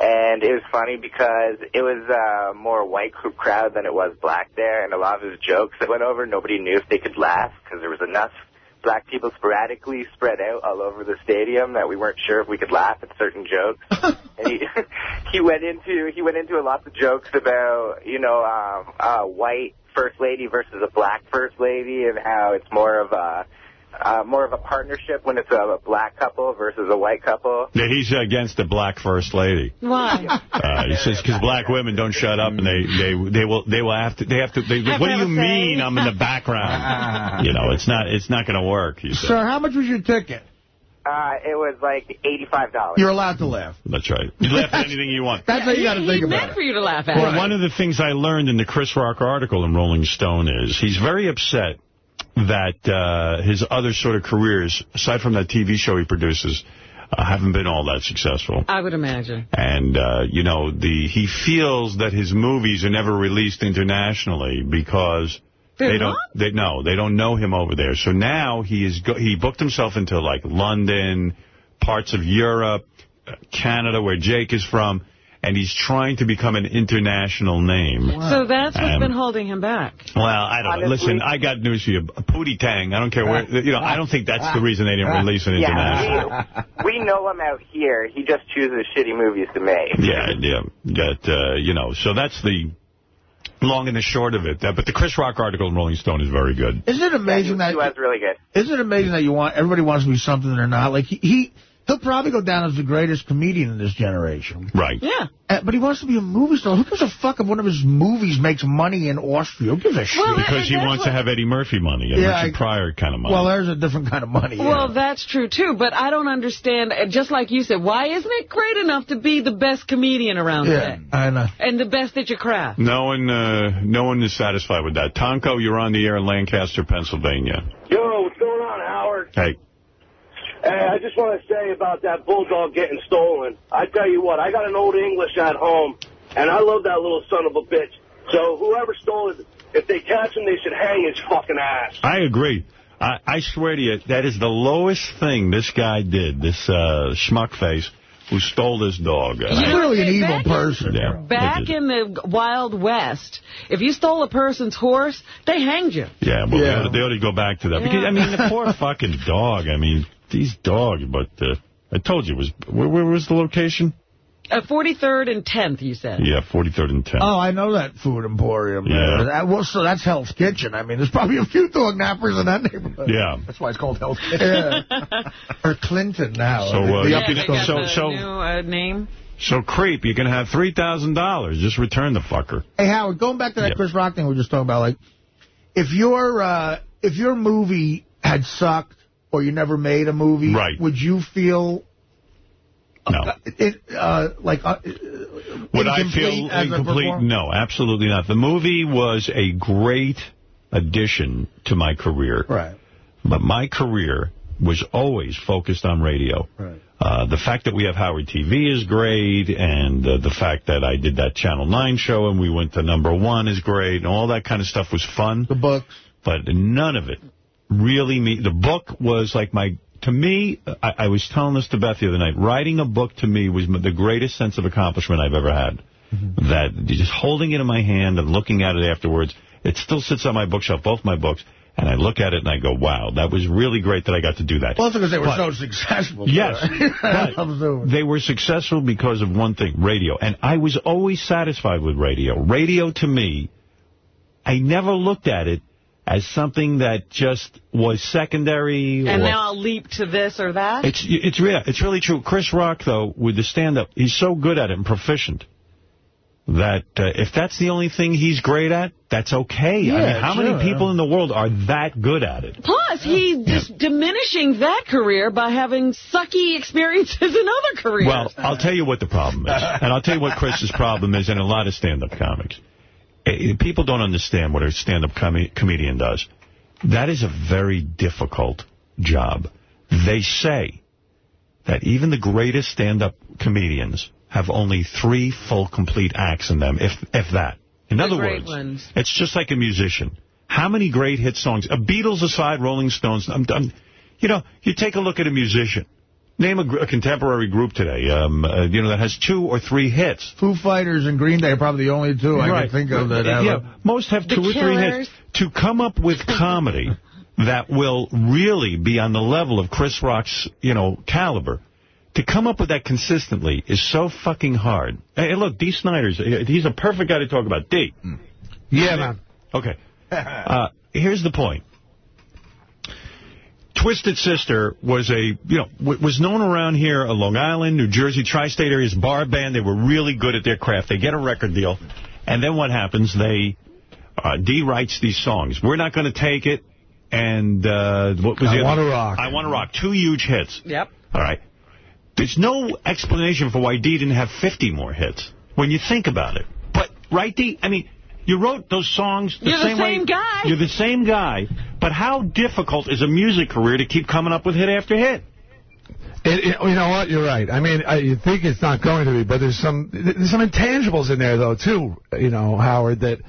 And it was funny because it was uh, more white cr- crowd than it was black there. And a lot of his jokes that went over, nobody knew if they could laugh because there was enough black people sporadically spread out all over the stadium that we weren't sure if we could laugh at certain jokes. and he he went into he went into a lot of jokes about you know um, uh, white first lady versus a black first lady and how it's more of a uh, more of a partnership when it's a black couple versus a white couple. Yeah, he's against the black first lady. Why? Uh, he says because black women don't shut up and they they they will they will have to they have to. They, Have what to do you a say. mean? I'm in the background. you know, it's not it's not going to work. He said. Sir, how much was your ticket? Uh, it was like eighty-five dollars. You're allowed to laugh. That's right. You laugh at anything you want. That's how you got to he think he about meant it. for you to laugh at Well, it. one of the things I learned in the Chris Rock article in Rolling Stone is he's very upset that uh, his other sort of careers, aside from that TV show he produces, uh, haven't been all that successful. I would imagine. And, uh, you know, the he feels that his movies are never released internationally because They're they don't, not? they no, they don't know him over there. So now he is go he booked himself into like London, parts of Europe, uh, Canada, where Jake is from, and he's trying to become an international name. So that's what's And- been holding him back. Well, I don't know. Honestly- Listen, I got news for you. Pootie Tang, I don't care where, you know, I don't think that's the reason they didn't release an international. Yeah, we, we know him out here. He just chooses shitty movies to make. Yeah, yeah. That, uh, you know, so that's the long and the short of it. Uh, but the Chris Rock article in Rolling Stone is very good. Isn't it He, amazing that he was really good. Isn't it amazing that you want everybody wants to be something they're not? Like he, he he'll probably go down as the greatest comedian in this generation. Right. Yeah. Uh, but he wants to be a movie star. Who gives a fuck if one of his movies makes money in Austria? Who gives a shit? Well, Because he wants what- to have Eddie Murphy money and Yeah, Richard I- Pryor kind of money. well, there's a different kind of money. Well, yeah. that's true, too. But I don't understand, uh, just like you said, why isn't it great enough to be the best comedian around yeah, today? I know. And the best at your craft? no one, uh, no one is satisfied with that. Tonko, you're on the air in Lancaster, Pennsylvania. Yo, what's going on, Howard? Hey, Hey, I just want to say about that bulldog getting stolen. I tell you what, I got an old English at home, and I love that little son of a bitch. So whoever stole it, if they catch him, they should hang his fucking ass. I agree. I, I swear to you, that is the lowest thing this guy did, this uh, schmuck face, who stole this dog. He's really an evil person. Yeah. Back in the Wild West, if you stole a person's horse, they hanged you. Yeah, well, Yeah. They, ought to, they ought to go back to that. Because, I mean, the poor fucking dog. I mean, these dogs, but uh, I told you, it was where, where was the location? Uh, 43rd and 10th, you said. Yeah, 43rd and 10th. Oh, I know that food emporium. Yeah. That, well, so that's Hell's Kitchen. I mean, there's probably a few dog nappers in that neighborhood. Yeah. That's why it's called Hell's Kitchen. Yeah. or Clinton now. So, uh, The Yeah, they got so- the so- new uh, name. So, creep, you can have $3,000. Just return the fucker. Hey, Howard, going back to that Yeah. Chris Rock thing we were just talking about, like, if your uh, if your movie had sucked or you never made a movie, Right. would you feel No. it uh, like uh, Would I feel incomplete? No, absolutely not. The movie was a great addition to my career. Right. But my career was always focused on radio. Right. Uh, the fact that we have Howard TV is great, and uh, the fact that I did that Channel 9 show and we went to number one is great, and all that kind of stuff was fun. The books. But none of it really me. The book was like my, to me, I, I was telling this to Beth the other night, writing a book to me was the greatest sense of accomplishment I've ever had. Mm-hmm. That just holding it in my hand and looking at it afterwards, it still sits on my bookshelf, both my books, and I look at it and I go, wow, that was really great that I got to do that. Well, also because they were But- so successful. Yes. I'm But assuming. they were successful because of one thing, radio. And I was always satisfied with radio. Radio, to me, I never looked at it as something that just was secondary. And or, now I'll leap to this or that? It's it's real. It's really true. Chris Rock, though, with the stand-up, he's so good at it and proficient that uh, if that's the only thing he's great at, that's okay. I Yeah, mean, how sure. many people in the world are that good at it? Plus, he's just diminishing that career by having sucky experiences in other careers. Well, I'll tell you what the problem is. And I'll tell you what Chris's problem is and a lot of stand-up comics. Eh, People don't understand what a stand-up com comedian does. That is a very difficult job. They say that even the greatest stand-up comedians have only three full, complete acts in them, if if that. In The other words, ones. it's just like a musician. How many great hit songs? A Beatles aside, Rolling Stones. I'm, I'm, you know, you take a look at a musician. Name a, a contemporary group today, um, uh, you know, that has two or three hits. Foo Fighters and Green Day are probably the only two I can think of that have yeah, a- most have The two or three hits. To come up with comedy that will really be on the level of Chris Rock's, you know, caliber, to come up with that consistently is so fucking hard. Hey, look, Dee Snider's, he's a perfect guy to talk about. Dee. Yeah, man. Okay. Uh, here's the point. Twisted Sister was a, you know, was known around here, uh, Long Island, New Jersey, tri-state areas, bar band. They were really good at their craft. They get a record deal. And then what happens? They, uh, Dee writes these songs. We're not going to take it. And, uh, what was I the other- Wanna Rock. I Want to Rock. Two huge hits. Yep. All right. There's no explanation for why Dee didn't have 50 more hits when you think about it. But, right, Dee? I mean, you wrote those songs the You're the same way. guy. You're the same guy. But how difficult is a music career to keep coming up with hit after hit? It, it, you know what? You're right. I mean, I, you think it's not going to be, but there's some there's some intangibles in there though too. You know, Howard, that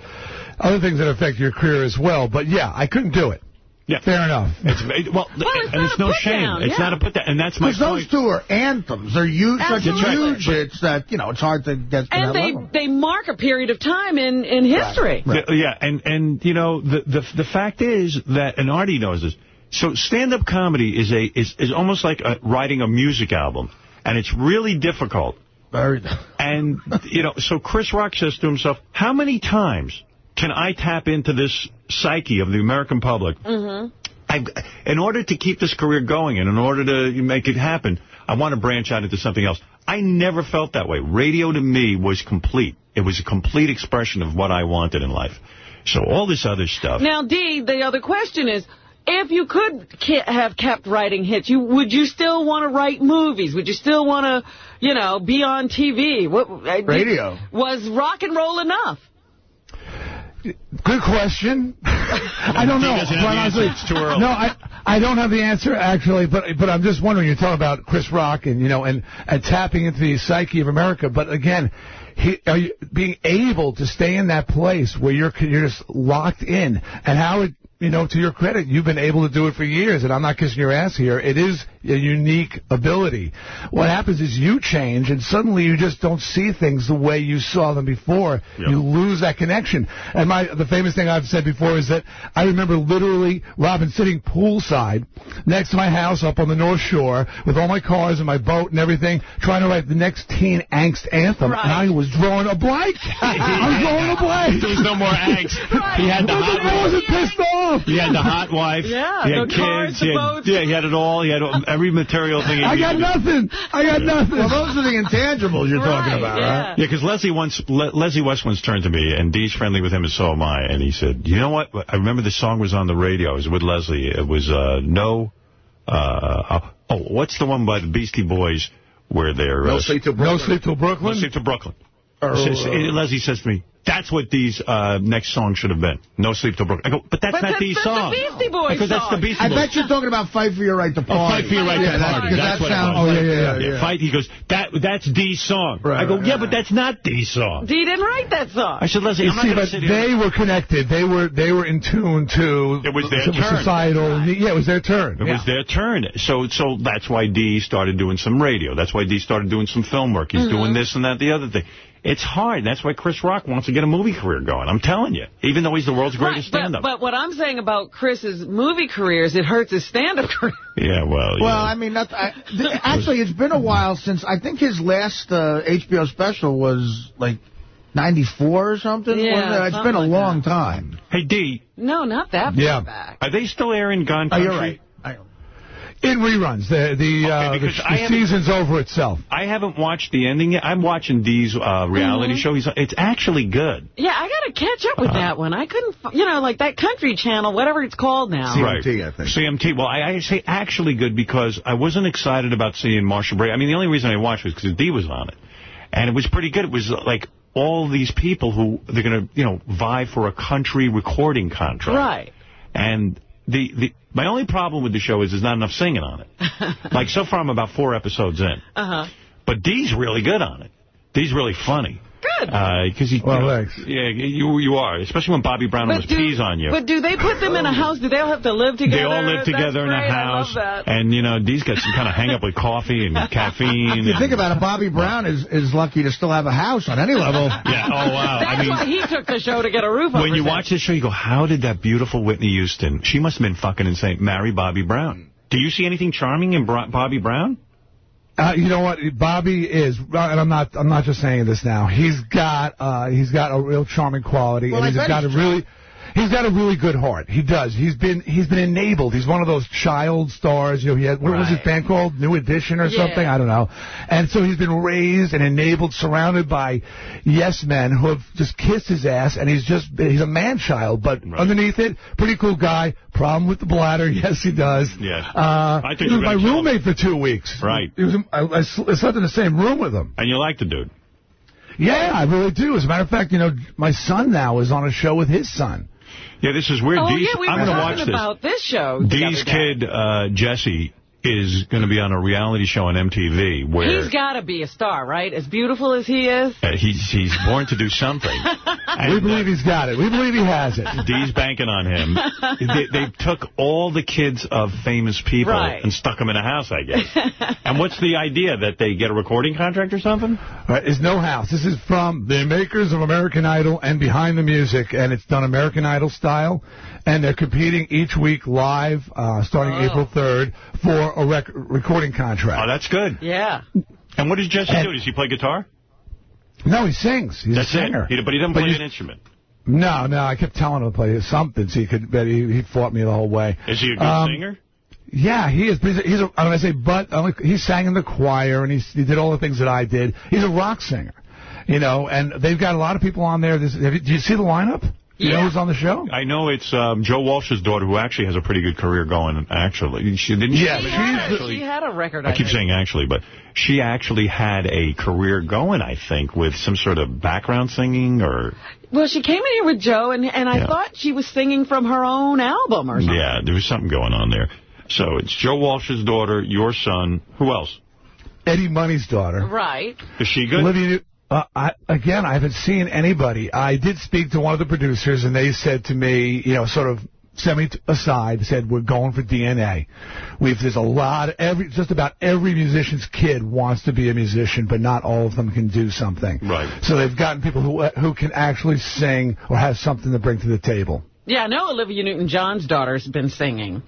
other things that affect your career as well. But yeah, I couldn't do it. Yeah. Fair enough. It's, well, Well, it's and it's no shame. down, It's yeah. not a put down. And that's my Because those two are anthems. They're huge, such huge hits that, you know, it's hard to get to And they, level. they mark a period of time in, in history. The- yeah, and, and you know, the, the the fact is that, and Artie knows this, so stand-up comedy is a is, is almost like a, writing a music album, and it's really difficult. Very. And, you know, so Chris Rock says to himself, how many times can I tap into this psyche of the American public? Mm-hmm. I, in order to keep this career going and in order to make it happen, I want to branch out into something else. I never felt that way. Radio to me was complete. It was a complete expression of what I wanted in life. So all this other stuff. Now, Dee, the other question is, if you could ke- have kept writing hits, you would you still want to write movies? Would you still want to, you know, be on TV? What uh, Radio. Was rock and roll enough? Good question. I don't know. Honestly. It's too early. No, I I don't have the answer actually, but but I'm just wondering. You're talking about Chris Rock and you know and and tapping into the psyche of America, but again. He, are you being able to stay in that place where you're you're just locked in? And how it you know, to your credit, you've been able to do it for years, and I'm not kissing your ass here. It is a unique ability. What happens is you change, and suddenly you just don't see things the way you saw them before. Yep. You lose that connection. And my the famous thing I've said before is that I remember literally, Robin, sitting poolside next to my house up on the North Shore with all my cars and my boat and everything, trying to write the next teen angst anthem, Right. and I was drawing a blank. I was drawing a blank. There was no more angst. He had the hot wasn't- I wasn't pissed off. He had the hot wife. Yeah, he had the kids. cars, he the had, boats. yeah, he had it all. He had every material thing. I got nothing. I got nothing. Well, those are the intangibles you're talking about, yeah. right? Yeah, because Leslie once Le Leslie West once turned to me, and Dee's friendly with him, and so am I. And he said, "You know what? I remember the song was on the radio. It was with Leslie. It was uh, no. Uh, oh, what's the one by the Beastie Boys where they're No uh, sleep till No Brooklyn. sleep till Brooklyn. No Sleep to Brooklyn. Or, Says- uh, Leslie says to me, "That's what these uh, next songs should have been. No Sleep Till Brooklyn." I go, "But that's But not that's- Dee's that's the song." Beastie Boys Because that's the song. Beastie I bet you're talking about Fight for Your Right to Oh, Party. fight for your right yeah, to that- party. 'cause That's that what it sounds was. Oh, like, yeah, yeah, uh, Yeah, fight. He goes, "That that's Dee's song." Right, I go, right, "Yeah, right. but that's not Dee's song." Dee didn't write that song. I said, "Leslie, You I'm see, but they were connected. They were they were in tune to It was their some turn. societal. Yeah, it was their turn. It yeah. was their turn. So so that's why Dee started doing some radio. That's why Dee started doing some film work. He's doing this and that, the other thing. It's hard. That's why Chris Rock wants to get a movie career going. I'm telling you. Even though he's the world's greatest Right, stand-up. but, but what I'm saying about Chris's movie career is it hurts his stand-up career. yeah, well, Well. I mean, that's, I, th- actually, it's been a while since, I think his last uh, HBO special was, like, 94 or something? Yeah, Wasn't it? It's been a like long that. time. Hey, Dee, No, not that Yeah. back. are they still airing Gone Oh, Country? you're right. I, in reruns. The the, uh, the, the season's over itself. I haven't watched the ending yet. I'm watching Dee's uh, reality show. He's It's actually good. Yeah, I got to catch up with that one. I couldn't, you know, like that country channel, whatever it's called now. CMT, I think. CMT. Well, I, I say actually good because I wasn't excited about seeing Marcia Brady. I mean, the only reason I watched was because Dee was on it. And it was pretty good. It was uh, like all these people who, they're going to, you know, vie for a country recording contract. Right. And the, the my only problem with the show is there's not enough singing on it. like, so far I'm about four episodes in. Uh-huh. But Dee's really good on it. Dee's really funny. Good. Uh, because he, Well, you know, thanks. yeah, you you are, especially when Bobby Brown almost do, pees on you. But do they put them in a house? Do they all have to live together? They all live together That's in a house, I love that. and you know, Dee's got some kind of hang up with coffee and caffeine. if you and, think about it, Bobby Brown is, is lucky to still have a house on any level. Yeah. Oh wow. That's I mean, why he took the show to get a roof when you his watch this show, you go, "How did that beautiful Whitney Houston? She must have been fucking insane. Marry Bobby Brown." Do you see anything charming in Bobby Brown? Uh, you know what? Bobby is, and I'm not. I'm not just saying this now. He's got. Uh, he's got a real charming quality, Well, and he's got a he's really. He's got a really good heart. He does. He's been he's been enabled. He's one of those child stars. You know, he had what was his band called? New Edition or Yeah. something? I don't know. And so he's been raised and enabled, surrounded by yes men who have just kissed his ass, and he's just he's a man child. But Right. underneath it, pretty cool guy. Problem with the bladder? Yes, he does. Yeah. Uh, I think he was my gonna him. roommate for two weeks. Right. He was, I, I I slept in the same room with him. And you like the dude? Yeah, I really do. As a matter of fact, you know, my son now is on a show with his son. Yeah, this is weird. Oh, Dee's, yeah, we I'm were going to talking watch this. about this show. Dee's kid, uh, Jesse, is going to be on a reality show on MTV where He's got to be a star, right? As beautiful as he is. uh, he's he's born to do something. And, We believe he's got it. We believe he has it. uh, Dee's banking on him. They, they took all the kids of famous people Right. and stuck them in a house, I guess. and what's the idea? That they get a recording contract or something? Right, is no house. This is from the makers of American Idol and Behind the Music, and it's done American Idol style. And they're competing each week live, uh, starting Oh. April 3rd, for a rec- recording contract. Oh, that's good. Yeah. And what does Jesse And- do? Does he play guitar? no, he sings. He's That's a singer. it. He, but he doesn't But play an instrument. No, no, I kept telling him to play something so he could, but he, he fought me the whole way. Is he a good Um, singer? Yeah, he is. But he's a, he's a, when I say but, I'm he sang in the choir and he, he did all the things that I did. He's a rock singer, you know. And they've got a lot of people on there. This, have you, do you see the lineup? Do you know who's on the show? I know it's um, Joe Walsh's daughter, who actually has a pretty good career going. Actually, she didn't. Yeah, she She had, a, actually, she had a record. I keep think. saying actually, but she actually had a career going, I think, with some sort of background singing or, Well, she came in here with Joe, and and I Yeah. thought she was singing from her own album or something. yeah, there was something going on there. So it's Joe Walsh's daughter, your son. Who else? Eddie Money's daughter. Right. Is she good? Olivia, New- uh, I, again, I haven't seen anybody. I did speak to one of the producers, and they said to me, you know, sort of sent me aside, said, we're going for DNA. We've, there's a lot, of every, just about every musician's kid wants to be a musician, but not all of them can do something. Right. So they've gotten people who, who can actually sing or have something to bring to the table. Yeah, I know Olivia Newton-John's daughter's been singing.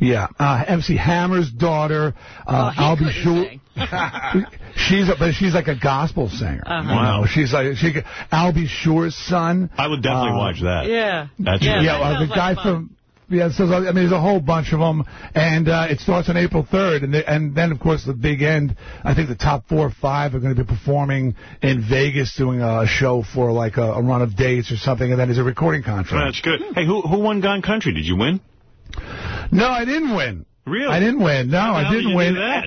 Yeah, uh, MC Hammer's daughter, uh, he Al B. Sure. sing. she's a, but she's like a gospel singer. Uh-huh. You know, she's like she. Al B. Sure's son. I would definitely Uh, watch that. Yeah. That's yeah, Yeah, that uh, the sounds guy like fun. from. Yeah, so I mean, there's a whole bunch of them, and uh, it starts on April 3rd, and the, and then of course the big end. I think the top four or five are going to be performing in Vegas, doing a show for like a, a run of dates or something, and then there's a recording contract. That's good. Hey, who who won Gone Country? Did you win? No, I didn't win. Really? I didn't win. No, How I didn't did you win. that?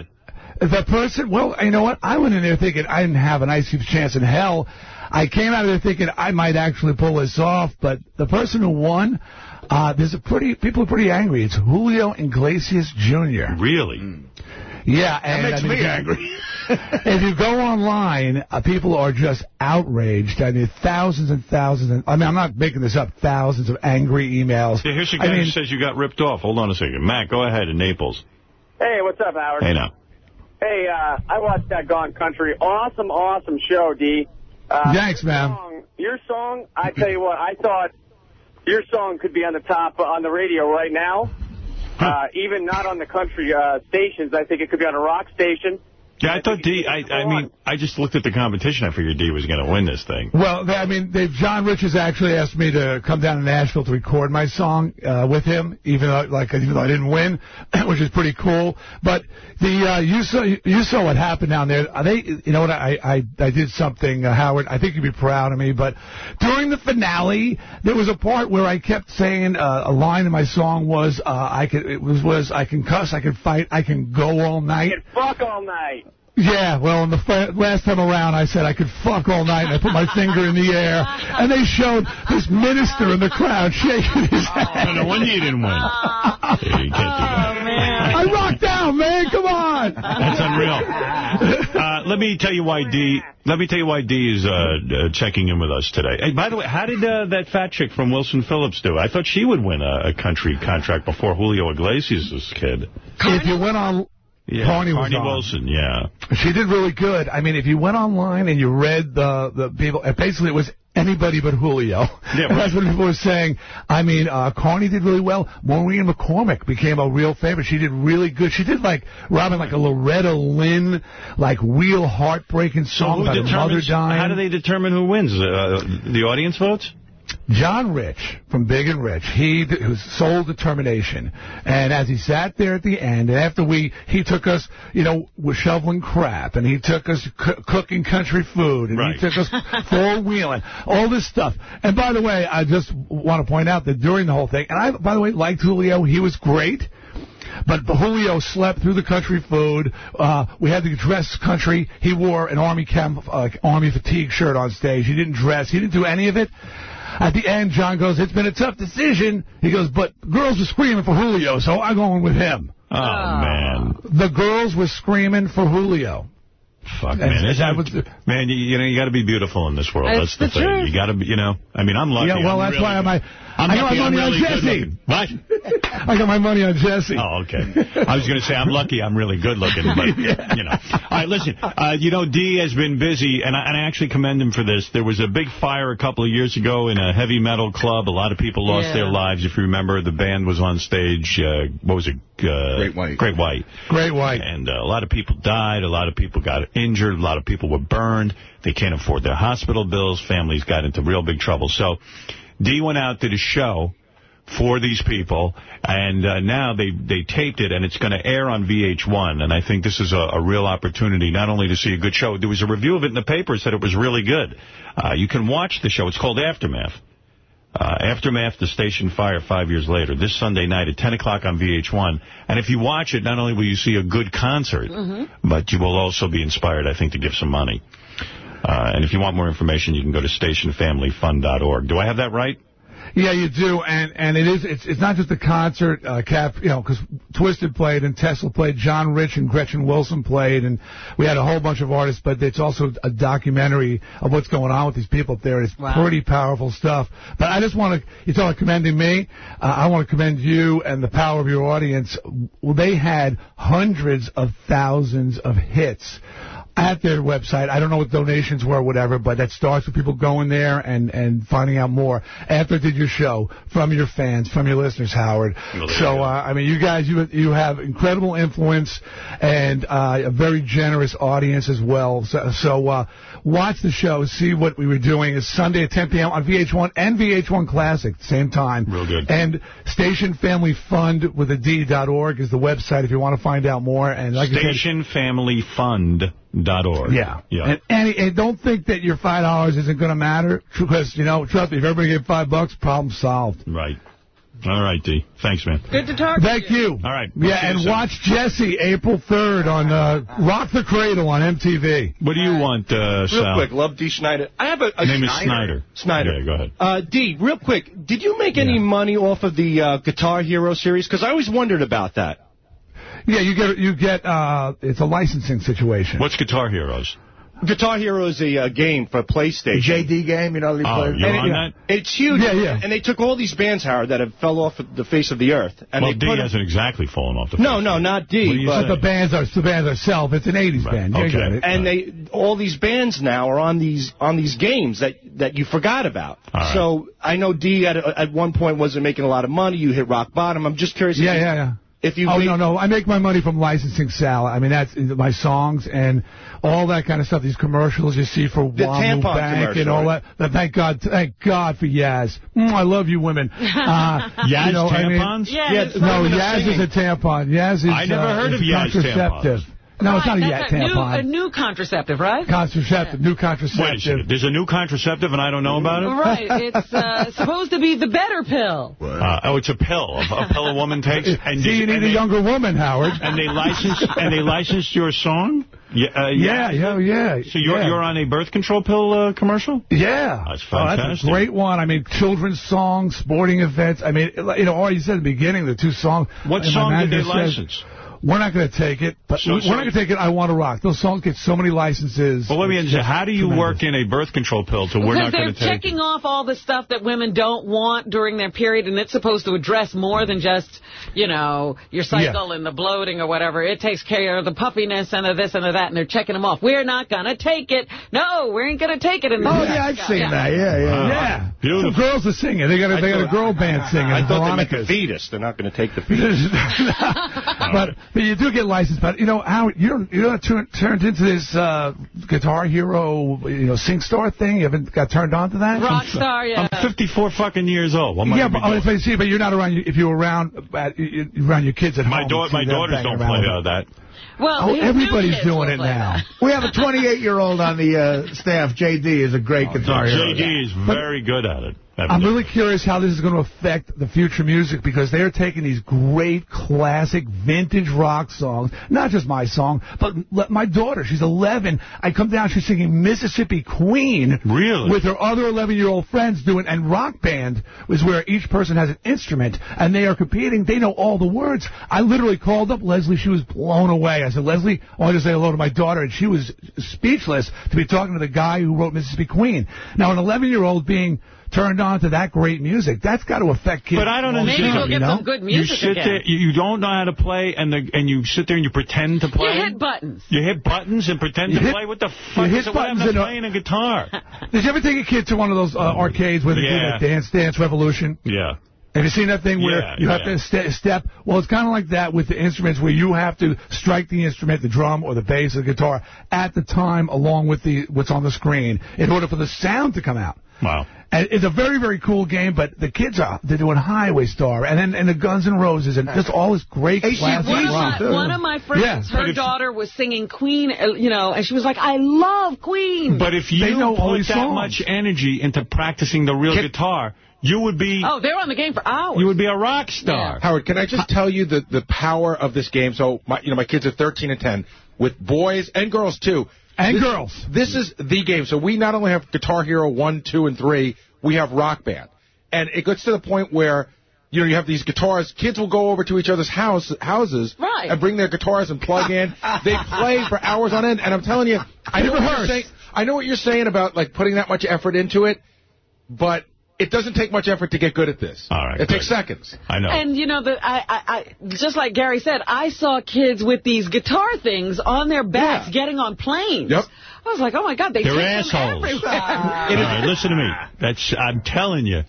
The person, well, you know what? I went in there thinking I didn't have an icy chance in hell. I came out of there thinking I might actually pull this off, but the person who won, uh, there's a pretty, people are pretty angry. It's Julio Iglesias Jr. Really? Yeah, and makes I mean, me angry. if you go online, uh, people are just outraged. I mean, thousands and thousands. And, I mean, I'm not making this up. Thousands of angry emails. Yeah, here's a I guy mean, who says you got ripped off. Hold on a second. Matt, go ahead in Naples. Hey, what's up, Howard? Hey, now. Hey, uh, I watched that Gone Country. Awesome, awesome show, Dee. Uh, Thanks, man. Song, your song, I tell you what, I thought your song could be on the top uh, on the radio right now. Uh, even not on the country uh, stations. I think it could be on a rock station. Yeah, I thought Dee. I I mean, I just looked at the competition. I figured Dee was going to win this thing. Well, they, I mean, they, John Rich has actually asked me to come down to Nashville to record my song uh, with him, even though, like, even though I didn't win, which is pretty cool. But the uh, you saw you saw what happened down there. Are they, you know what? I I, I did something, uh, Howard. I think you'd be proud of me. But during the finale, there was a part where I kept saying uh, a line in my song was uh, I could it was was I can cuss, I can fight, I can go all night. Get fuck all night. Yeah, well, in the f- last time around, I said I could fuck all night, and I put my finger in the air, and they showed this minister in the crowd shaking his head. No, no wonder you didn't win. Yeah, you can't do that. I rocked out, man. Come on. That's unreal. Uh, let me tell you why Dee. Let me tell you why Dee is uh, uh, checking in with us today. Hey, by the way, how did uh, that fat chick from Wilson Phillips do? I thought she would win a, a country contract before Julio Iglesias' kid. If you went on, Yeah, Carnie was Carnie on. Wilson. Yeah. she did really good. I mean, if you went online and you read the the people, uh, basically it was anybody but Julio. Yeah, And that's what people were saying. I mean, uh, Carnie did really well. Maureen McCormick became a real favorite. She did really good. She did like Robin, like a Loretta Lynn, like real heartbreaking So song who about her mother dying. How do they determine who wins? Uh, the audience votes. John Rich from Big and Rich, he was sole determination. And as he sat there at the end, and after we, he took us, you know, we're shoveling crap, and he took us cooking country food, and Right. he took us four-wheeling, all this stuff. And by the way, I just want to point out that during the whole thing, and I, by the way, liked Julio, he was great. But Julio slept through the country food. Uh, we had to dress country. He wore an army cam, uh, army fatigue shirt on stage. He didn't dress. He didn't do any of it. At the end, John goes, "It's been a tough decision." He goes, "But girls were screaming for Julio, so I'm going with him." Oh, ah. man. The girls were screaming for Julio. Fuck, man. and Isn't that was- man, you, you know, you got to be beautiful in this world. It's That's the, the thing. truth. You got to be, you know. I mean, I'm lucky. Yeah, well, I'm that's really, why I'm. I, I'm I got my money really on Jesse. What? I got my money on Jesse. Oh, okay. I was going to say I'm lucky I'm really good looking, but, you know. All right, listen, uh, you know, Dee has been busy, and I, and I actually commend him for this. There was a big fire a couple of years ago in a heavy metal club. A lot of people lost Yeah. their lives. If you remember, the band was on stage, uh, what was it? Uh, Great White. Great White. Great white. And uh, a lot of people died. A lot of people got injured. A lot of people were burned. They can't afford their hospital bills. Families got into real big trouble. So Dee went out, did a show for these people, and uh, now they, they taped it, and it's going to air on VH1. And I think this is a, a real opportunity not only to see a good show. There was a review of it in the paper. Said it was really good. Uh, you can watch the show. It's called Aftermath. Uh, Aftermath, the station fire five years later, this Sunday night at 10 o'clock on VH1. And if you watch it, not only will you see a good concert, but you will also be inspired, I think, to give some money. Uh, and if you want more information, you can go to stationfamilyfund.org. Do I have that right? Yeah, you do, and and it is. It's it's not just a concert, uh, Cap. You know, because Twisted played and Tesla played, John Rich and Gretchen Wilson played, and we had a whole bunch of artists. But it's also a documentary of what's going on with these people up there. It's Wow. pretty powerful stuff. But I just want to. You talk about commending me. Uh, I want to commend you and the power of your audience. Well, they had hundreds of thousands of hits at their website. I don't know what donations were or whatever, but that starts with people going there and, and finding out more after I did your show from your fans, from your listeners, Howard. Well, so, uh, I mean, you guys, you you have incredible influence and uh, a very generous audience as well. So, so uh, watch the show, see what we were doing. It's Sunday at 10 p.m. on VH1 and VH1 Classic at the same time. Real good. And Station Family Fund with a D dot org is the website if you want to find out more. And like I said, StationFamilyFund.org. yeah. Yeah. And, and, and don't think that your five dollars isn't going to matter because you know, trust me, if everybody gave five bucks, problem solved. right. All right, Dee. Thanks, man. Good to talk Thank to you. you. All right. We'll Yeah, and soon. watch Jesse April 3rd on uh, Rock the Cradle on MTV. What do you want, uh, Real Sal? quick, love Dee. Schneider. I have a, a Name is Schneider. Snider. Snider. Yeah, go ahead. Uh, Dee, real quick, did you make any money off of the uh, Guitar Hero series? Because I always wondered about that. Yeah, you get you get uh, it's a licensing situation. What's Guitar Heroes? Guitar Hero is a uh, game for PlayStation. JD game, you know, they Oh, play. you're And on it- that? It's huge. Yeah, yeah. And they took all these bands, Howard, that have fell off the face of the earth. And well, they Dee put 'em- hasn't exactly fallen off the No, face. no, not Dee. you But, the bands are the bands are self. It's an '80s Right. band. You Okay. get it. and they all these bands now are on these on these games that that you forgot about. All right. So I know Dee at at one point wasn't making a lot of money. You hit rock bottom. I'm just curious. Yeah, yeah, yeah. If you Oh made- no, no! I make my money from licensing Sal. I mean that's my songs and all that kind of stuff. These commercials you see for The Wamu tampon Bank and all right? that. But thank God, thank God for Yaz. Mm, I love you, women. Uh, Yaz you know, I mean- tampons? Yeah, Yeah, no, not even a Yaz is a tampon. Yaz is. I never uh, heard of Yaz contraceptive. tampons. No, it's not a Right, Yaz that's a new, tampon. a new contraceptive, right? contraceptive, new Wait a contraceptive. second. There's a new contraceptive and I don't know about it? Right. It's uh, supposed to be the better pill. Uh, oh, it's a pill. A, a pill a woman takes. And See, you and need a they- younger woman, Howard. And they licensed and they licensed your song? Yeah, uh, Yeah, yeah, yeah. So you're yeah. you're on a birth control pill uh, commercial? Yeah. That's Oh, that's a great one. I mean, children's songs, sporting events. I mean, you know, already said at the beginning, the two songs. What song did they manager says, license? We're not going to take it, but So- we're so- not going to take it. I Want to Rock. Those songs get so many licenses. Well, let me It's understand. just How do you tremendous. work in a birth control pill to we're not going to take it? They're checking off all the stuff that women don't want during their period, and it's supposed to address more than just, you know, your cycle and the bloating or whatever. It takes care of the puffiness and of this and of that, and they're checking them off. We're not going to take it. No, we ain't going to take it. And Oh, yeah, I've seen that. Yeah, yeah. Yeah. Beautiful. The girls are singing. They got a, they got a girl band singing. I thought they meant the harmonicas. fetus. They're not going to take the fetus. but but you do get licensed. But you know how you're you're not turn, turned into this uh, Guitar Hero you know sing star thing. You haven't got turned on to that. Rockstar, yeah. I'm 54 fucking years old. What am Yeah, gonna but, be oh, doing? but see, but you're not around. If you're around, uh, you- you're around your kids at my home. daughter, you see my daughters don't play around uh, that. Well, Oh, everybody's doing it now. We have a 28-year-old on the uh, staff. JD is a great guitar hero. JD is very good at it. I'm really curious how this is going to affect the future music because they are taking these great classic vintage rock songs, not just my song, but my daughter, she's 11. I come down, she's singing Mississippi Queen. Really? With her other 11-year-old friends doing, and rock band is where each person has an instrument and they are competing. They know all the words. I literally called up Leslie. She was blown away. I said, Leslie, I want to say hello to my daughter. And she was speechless to be talking to the guy who wrote Mississippi Queen. Now, an 11-year-old being turned on to that great music. That's got to affect kids. But I don't long understand. Maybe term, we'll you get know? some good music You sit again. there, you you don't know how to play, and the and you sit there and you pretend to play. You hit buttons. You hit buttons and pretend You to hit- play. What the you fuck hit is it? Buttons am I and, uh, playing a guitar? Did you ever take a kid to one of those uh, arcades where they do Yeah. that Dance Dance Revolution? yeah. Have you seen that thing where Yeah, you have yeah. to ste step? Well, it's kind of like that with the instruments where you have to strike the instrument, the drum or the bass or the guitar, at the time along with the what's on the screen in order for the sound to come out. Wow. And it's a very, very cool game, but the kids are they're doing Highway Star and then and the Guns N' Roses and just all this great AC/DC classic One of, my, one of my friends, Yeah, her if- daughter was singing Queen, uh, you know, and she was like, I love Queen. But if you They know put these that songs. much energy into practicing the real guitar, you would be oh, they were on the game for hours. you would be a rock star. Howard, can I just tell you the, the power of this game? So, my, you know, my kids are 13 and 10, with boys and girls, too. And This- girls. This is the game. So we not only have Guitar Hero 1, 2, and 3, we have Rock Band. and it gets to the point where you know, you have these guitars. Kids will go over to each other's house houses right. and bring their guitars and plug in. they play for hours on end. And I'm telling you, I know, what you're saying, I know what you're saying about like putting that much effort into it, but it doesn't take much effort to get good at this. All right, it good. takes seconds. I know. And, you know, the, I, I, I, just like Gary said, I saw kids with these guitar things on their backs Yeah. getting on planes. Yep. I was like, oh, my God, they They're take them assholes. everywhere. All right, listen to me. That's I'm telling you.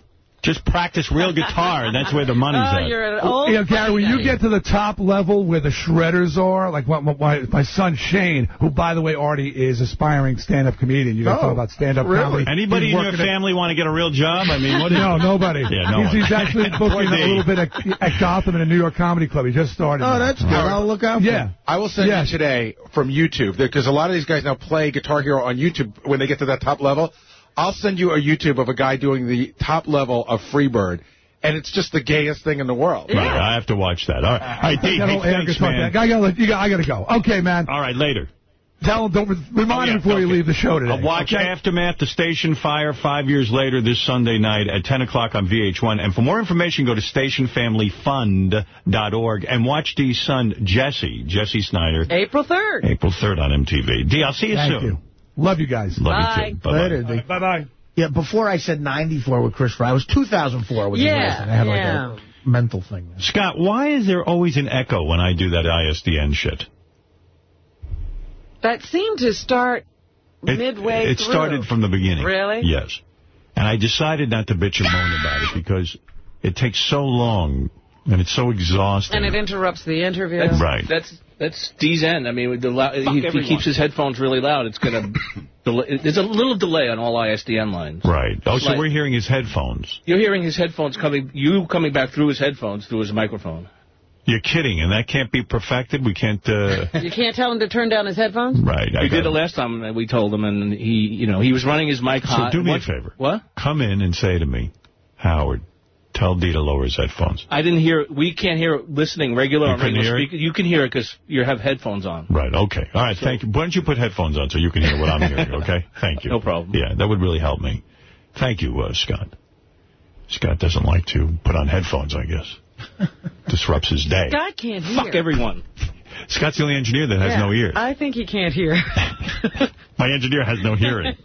Just practice real guitar, and that's where the money's Oh, at. you're an old You know, Gary, when you get to the top level where the shredders are, like my, my, my son Shane, who, by the way, already is aspiring stand-up comedian. You guys Oh, talk about stand-up really? comedy. Anybody He's in your working at- family want to get a real job? I mean, what is no, nobody. Yeah, no he's, he's actually booking Poor a Dee. little bit at, at Gotham in a New York comedy club. He just started. Oh, now. that's good. I'll look out for Yeah. him. I will send Yes. you today from YouTube, because a lot of these guys now play Guitar Hero on YouTube when they get to that top level. I'll send you a YouTube of a guy doing the top level of Freebird, and it's just the gayest thing in the world. Right, I have to watch that. All right, All right Dee, That hey, thanks, man. thing. I gotta, you got, I gotta go. Okay, man. All right, later. Tell him, don't remind Oh, yeah, him before you okay. leave the show today. I'll watch okay? Aftermath, The Station Fire, five years later this Sunday night at 10 o'clock on VH1. And for more information, go to stationfamilyfund.org and watch Dee's son, Jesse, Jesse Snider, April 3rd. April 3rd on MTV. Dee, I'll see you Thank soon. you. Love you guys. Love Bye. you too. Bye-bye. Later, D. Bye-bye. Yeah, before I said 94 with Chris Fry, it was 2004 with Yeah, his I had like yeah. a mental thing. Scott, why is there always an echo when I do that ISDN shit? That seemed to start It, midway It through. started from the beginning. Really? Yes. And I decided not to bitch and moan about it because it takes so long and it's so exhausting. And it interrupts the interview. That's, Right. That's that's Dee's end. I mean, the, he, he keeps his headphones really loud, it's going to. There's a little delay on all ISDN lines. Right. Oh, so Like- we're hearing his headphones. You're hearing his headphones coming, you coming back through his headphones, through his microphone. You're kidding, and that can't be perfected? We can't... Uh... You can't tell him to turn down his headphones? right. I We did it last time that we told him, and he, you know, he was running his mic hot. So do me What- a favor. What? Come in and say to me, Howard, tell D to lower his headphones. I didn't hear. We can't hear it listening regular You on regular speaker. You can hear it because you have headphones on. Right, okay. All right, thank you. Why don't you put headphones on so you can hear what I'm hearing, okay? Thank you. No problem. Yeah, that would really help me. Thank you, uh, Scott. Scott doesn't like to put on headphones, I guess. Disrupts his day. Scott can't hear. Fuck everyone. Scott's the only engineer that has Yeah, no ears. I think he can't hear. My engineer has no hearing.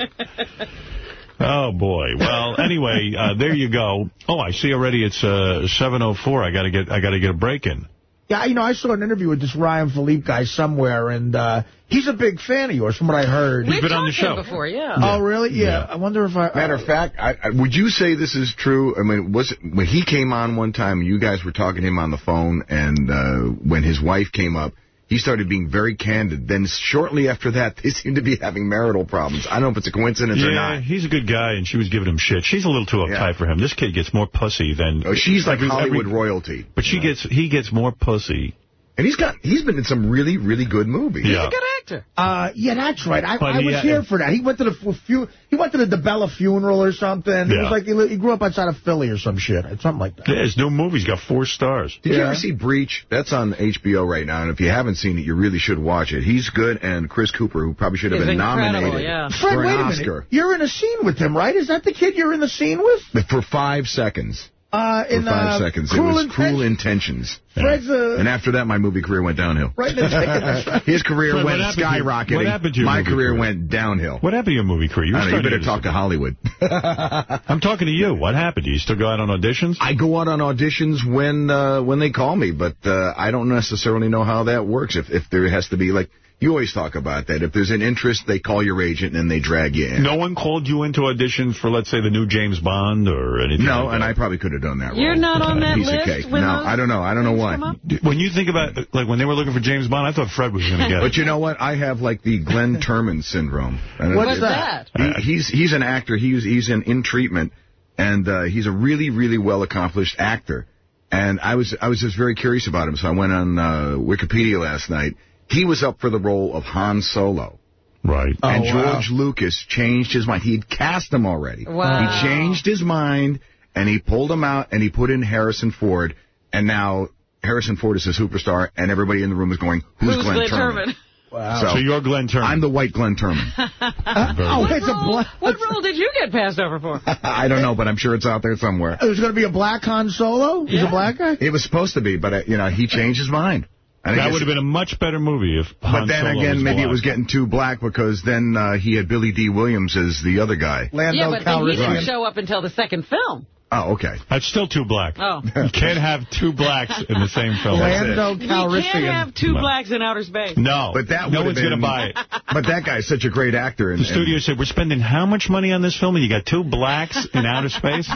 Oh, boy. Well, anyway, uh, there you go. Oh, I see already it's uh, 7.04. I got to get I got to get a break in. Yeah, you know, I saw an interview with this Ryan Phillippe guy somewhere, and uh, he's a big fan of yours, from what I heard. We've on the show before, yeah. Oh, really? Yeah. I wonder if I... Matter of fact, I, I, would you say this is true? I mean, was it, when he came on one time, you guys were talking to him on the phone, and uh, when his wife came up, he started being very candid. Then shortly after that, they seemed to be having marital problems. I don't know if it's a coincidence or Yeah, not. he's a good guy, and she was giving him shit. She's a little too uptight for him. This kid gets more pussy than... Oh, she's like every- Hollywood every- royalty. But she gets he gets more pussy. And he's got he's been in some really, really good movies. Yeah. He's a good actor. Uh, yeah, that's right. I, I was here for that. He went to the fu- fu- he went to the DeBella funeral or something. He Yeah. was like he, he grew up outside of Philly or some shit, or something like that. Yeah, his new movie's got four stars. Did you Yeah. ever see Breach? That's on HBO right now, and if you haven't seen it, you really should watch it. He's good, and Chris Cooper, who probably should have He's been nominated yeah. Fred, for an wait a Oscar minute. You're in a scene with him, right? Is that the kid you're in the scene with? for five seconds. Uh, For in five uh, seconds, it was Cruel Intentions. Intentions. Fred's uh, And after that, my movie career went downhill. right in the right. His career Fred, went happened to you- skyrocketing. what happened to your My movie career career? went downhill. What happened to your movie career? You, I don't know, you better as- talk to Hollywood. I'm talking to you. What happened? Do you still go out on auditions? I go out on auditions when uh, when they call me, but uh, I don't necessarily know how that works. If if there has to be like you always talk about that. If there's an interest, they call your agent and they drag you in. No one called you into audition for, let's say, the new James Bond or anything. No, like and that? I probably could have done that. You're role. not on that Piece of list cake. No, I don't know. I don't know why. When you think about, like, when they were looking for James Bond, I thought Fred was going to get it. But you know what? I have like the Glynn Turman syndrome. What's it- that? He, he's he's an actor. He's he's in in treatment, and uh, he's a really really well accomplished actor. And I was I was just very curious about him, so I went on uh, Wikipedia last night. He was up for the role of Han Solo. Right. and Oh, wow. George Lucas changed his mind. He'd cast him already. Wow. He changed his mind, and he pulled him out, and he put in Harrison Ford, and now Harrison Ford is a superstar, and everybody in the room is going, who's, Who's Glynn, Glynn Turman? Turman? So you're Glynn Turman. I'm the white Glynn Turman. oh, what it's a role, black. What role did you get passed over for? I don't know, but I'm sure it's out there somewhere. There's going to be a black Han Solo? He's a black guy? It was supposed to be, but, uh, you know, he changed his mind. I That would have been a much better movie if But then Solo again, was maybe it was getting too black because then uh, he had Billy Dee Williams as the other guy. Lando yeah, but then he didn't show up until the second film. Oh, okay. That's still too black. Oh. You can't have two blacks in the same film. Lando We can't have two No. blacks in outer space. No, But that no one's going to buy it. But that guy's such a great actor. And, The studio and- said, we're spending how much money on this film and you got two blacks in outer space?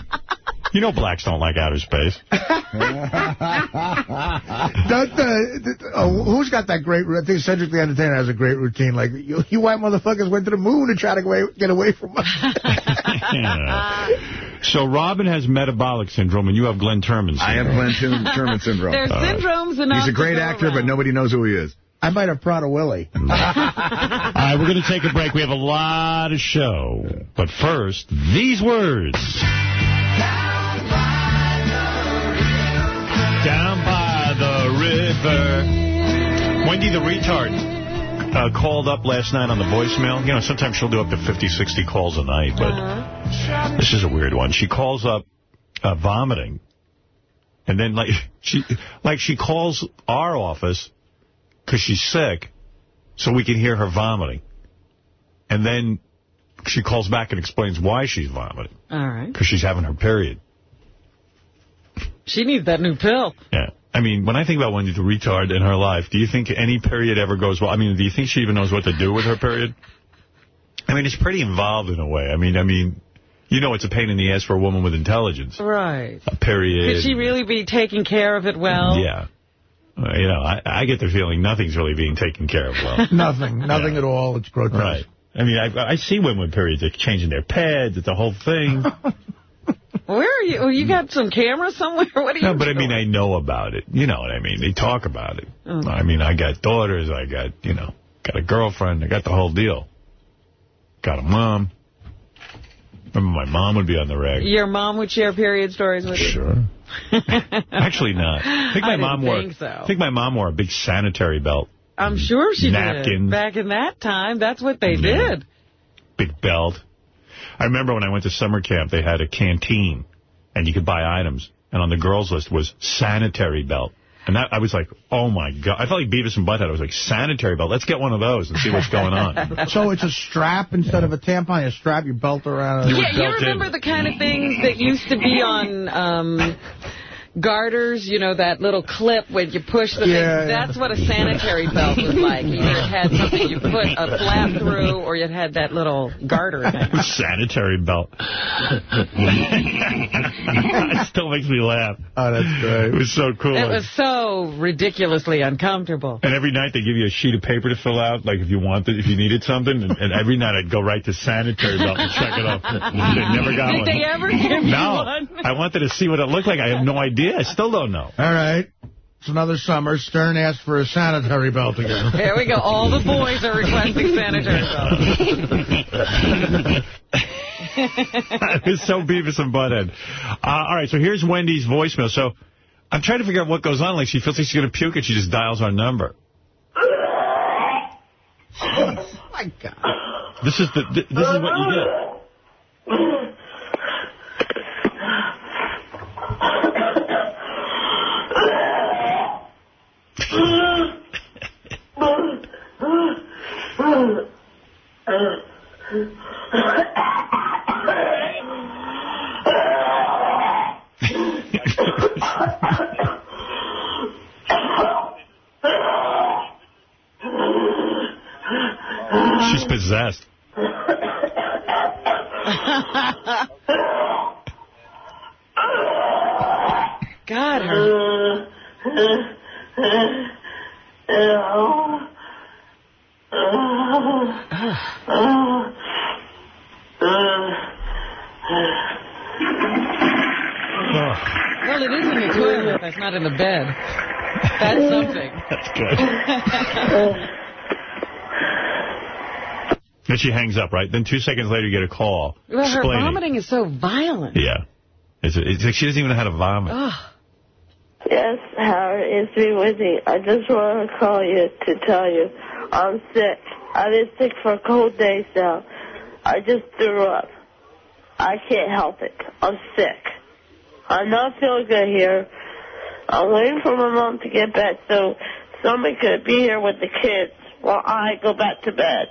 You know blacks don't like outer space. Don't, uh, th- oh, who's got that great? I think Cedric the Entertainer has a great routine. Like you, you white motherfuckers went to the moon to try to away, get away from us. Yeah. So Robin has metabolic syndrome and you have Glynn Turman syndrome. I have Glynn Turman Turman syndrome. There's syndromes enough. He's a great go actor, but nobody knows who he is. I might have Prader-Willi. All right, we're going to take a break. We have a lot of show. But first, these words. Down by the river. Wendy the retard uh, called up last night on the voicemail. You know, sometimes she'll do up to 50, 60 calls a night, but this is a weird one. She calls up uh, vomiting. And then, like, she like she calls our office because she's sick so we can hear her vomiting. And then she calls back and explains why she's vomiting, All right. because she's having her period. She needs that new pill. Yeah. I mean, when I think about Wendy the retard in her life, do you think any period ever goes well? I mean, do you think she even knows what to do with her period? I mean, it's pretty involved in a way. I mean, I mean, you know it's a pain in the ass for a woman with intelligence. Right. A period. Could she really be taking care of it well? Yeah. Uh, you know, I, I get the feeling nothing's really being taken care of well. nothing. Nothing at all. It's grotesque. Right. I mean, I, I see women with periods. They're changing their pads. It's a whole thing. Where are you? Oh, you got some camera somewhere? What are you No, but I mean. I know about it. You know what I mean? They talk about it. Okay. I mean, I got daughters. I got, you know, got a girlfriend. I got the whole deal. Got a mom. Remember, my mom would be on the reg. Your mom would share period stories with you? Sure. Actually not. I think my I mom wore. think so. I think my mom wore a big sanitary belt, I'm sure she Napkins. did. Back in that time, that's what they Yeah. did. big belt. I remember when I went to summer camp, they had a canteen, and you could buy items. And on the girls' list was sanitary belt. And that I was like, oh, my God. I felt like Beavis and Butthead. I was like, sanitary belt. Let's get one of those and see what's going on. So it's a strap instead of a tampon. You strap your belt around. You Yeah, you built in. remember the kind of things that used to be on um, garters, you know, that little clip when you push the Yeah, thing. yeah. That's what a sanitary belt was like. Either it had something you put a flap through or it had that little garter thing. sanitary belt. it still makes me laugh. Oh, that's great. It was so cool. It was so ridiculously uncomfortable. And every night they give you a sheet of paper to fill out, like if you wanted, if you needed something. And, and every night I'd go right to sanitary belt and check it off. They never got Did one. they ever give you No. one? I wanted to see what it looked like. I have no idea. I still don't know. All right. It's another summer. Stern asked for a sanitary belt again. There we go. All the boys are requesting sanitary belts. it's so Beavis and Butthead. Uh, all right, so here's Wendy's voicemail. So I'm trying to figure out what goes on. Like she feels like she's going to puke and she just dials our number. Jeez, My God. This is the this is what you get. She's possessed. God, her. Well, it is in the toilet. That's not in the bed. That's something. That's good. Then she hangs up, right? Then two seconds later, you get a call Well, her vomiting is so violent. Yeah. It's, it's like she doesn't even know how to vomit. Ugh. Yes, Howard, it's me, Wendy. I just want to call you to tell you I'm sick. I've been sick for a couple days now. I just threw up. I can't help it. I'm sick. I'm not feeling good here. I'm waiting for my mom to get back so somebody could be here with the kids while I go back to bed.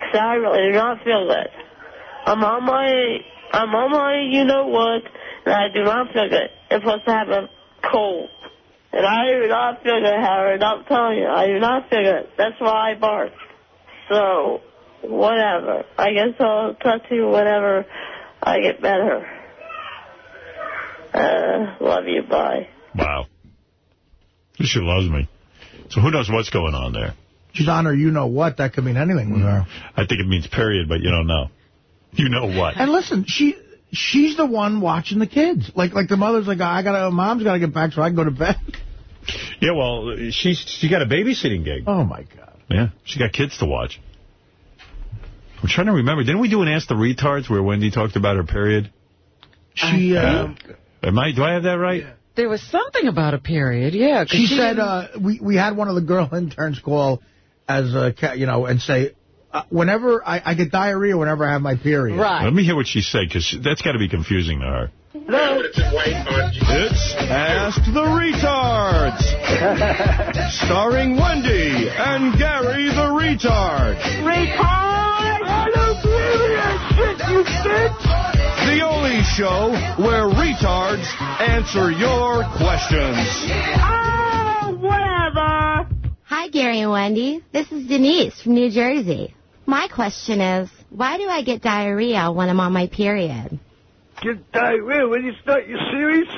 Because I really do not feel good. I'm on my, I'm on my you know what, and I do not feel good. And plus I have a cold. And I do not feel good, Howard. I'm telling you, I do not feel good. That's why I bark. So, whatever. I guess I'll talk to you whenever I get better. Uh, love you. Bye. Wow. She loves me. So who knows what's going on there? She's on her you know what. That could mean anything with her. I think it means period, but you don't know. You know what? And listen, she she's the one watching the kids. Like like the mother's like, I gotta, mom's got to get back so I can go to bed. Yeah, well, she's she got a babysitting gig. Oh, my God. Yeah, she got kids to watch. I'm trying to remember. Didn't we do an Ask the Retards where Wendy talked about her period? She, uh, Am I, do I have that right? There was something about a period, yeah. she, said uh, we we had one of the girl interns call as a ca- you know and say uh, whenever I, I get diarrhea whenever I have my period. Right. Let me hear what she said, because that's got to be confusing to her. It's Ask the Retards. Starring Wendy and Gary the Retard. Retard! I don't believe that shit, you bitch! The only show where retards answer your questions. Oh, whatever. Hi, Gary and Wendy. This is Denise from New Jersey. My question is, why do I get diarrhea when I'm on my period? Get diarrhea when you start your series?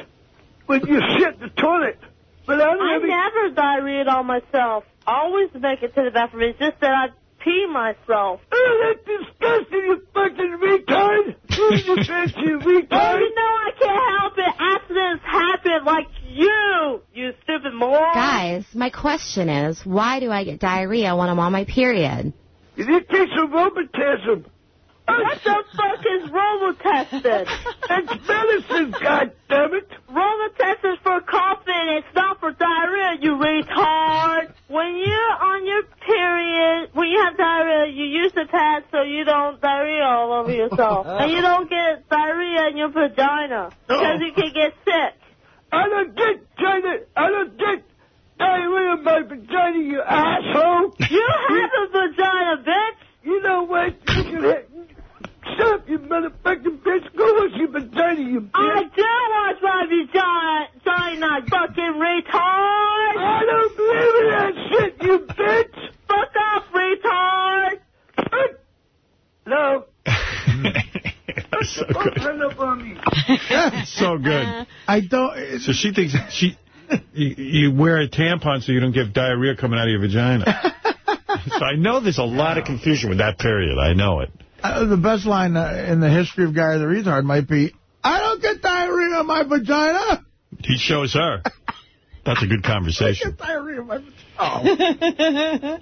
When you shit the toilet. But I'm I having... never diarrhea on myself. I always make it to the bathroom. It's just that I pee myself. Oh, that's disgusting, you fucking retard! You fancy retard! Well, you know I can't help it. Accidents happen like you, you stupid moron. Guys, my question is, why do I get diarrhea when I'm on my period? You need to take some Robitussin. What the fuck is Robitussin? It's medicine, goddammit! is for coughing. It's not for diarrhea, you retard. When you're on your period, when you have diarrhea, you use the pad so you don't diarrhea all over yourself. and you don't get diarrhea in your vagina. Because you can get sick. I don't get. I don't get diarrhea in my vagina, you asshole. You have a vagina, bitch. You know what? You can hit. Shut up, you motherfucking bitch. Go wash your vagina, you bitch. I do wash my vagina, vagina, fucking retard. I don't believe in that shit, you bitch. Fuck off, retard. No. so good. Hang up on me. so good. I don't. So she thinks she you, you wear a tampon so you don't get diarrhea coming out of your vagina. so I know there's a lot of confusion with that period. I know it. Uh, the best line uh, in the history of Guy the Retard might be, I don't get diarrhea in my vagina. He shows her. That's a good conversation. Diarrhea in my vagina.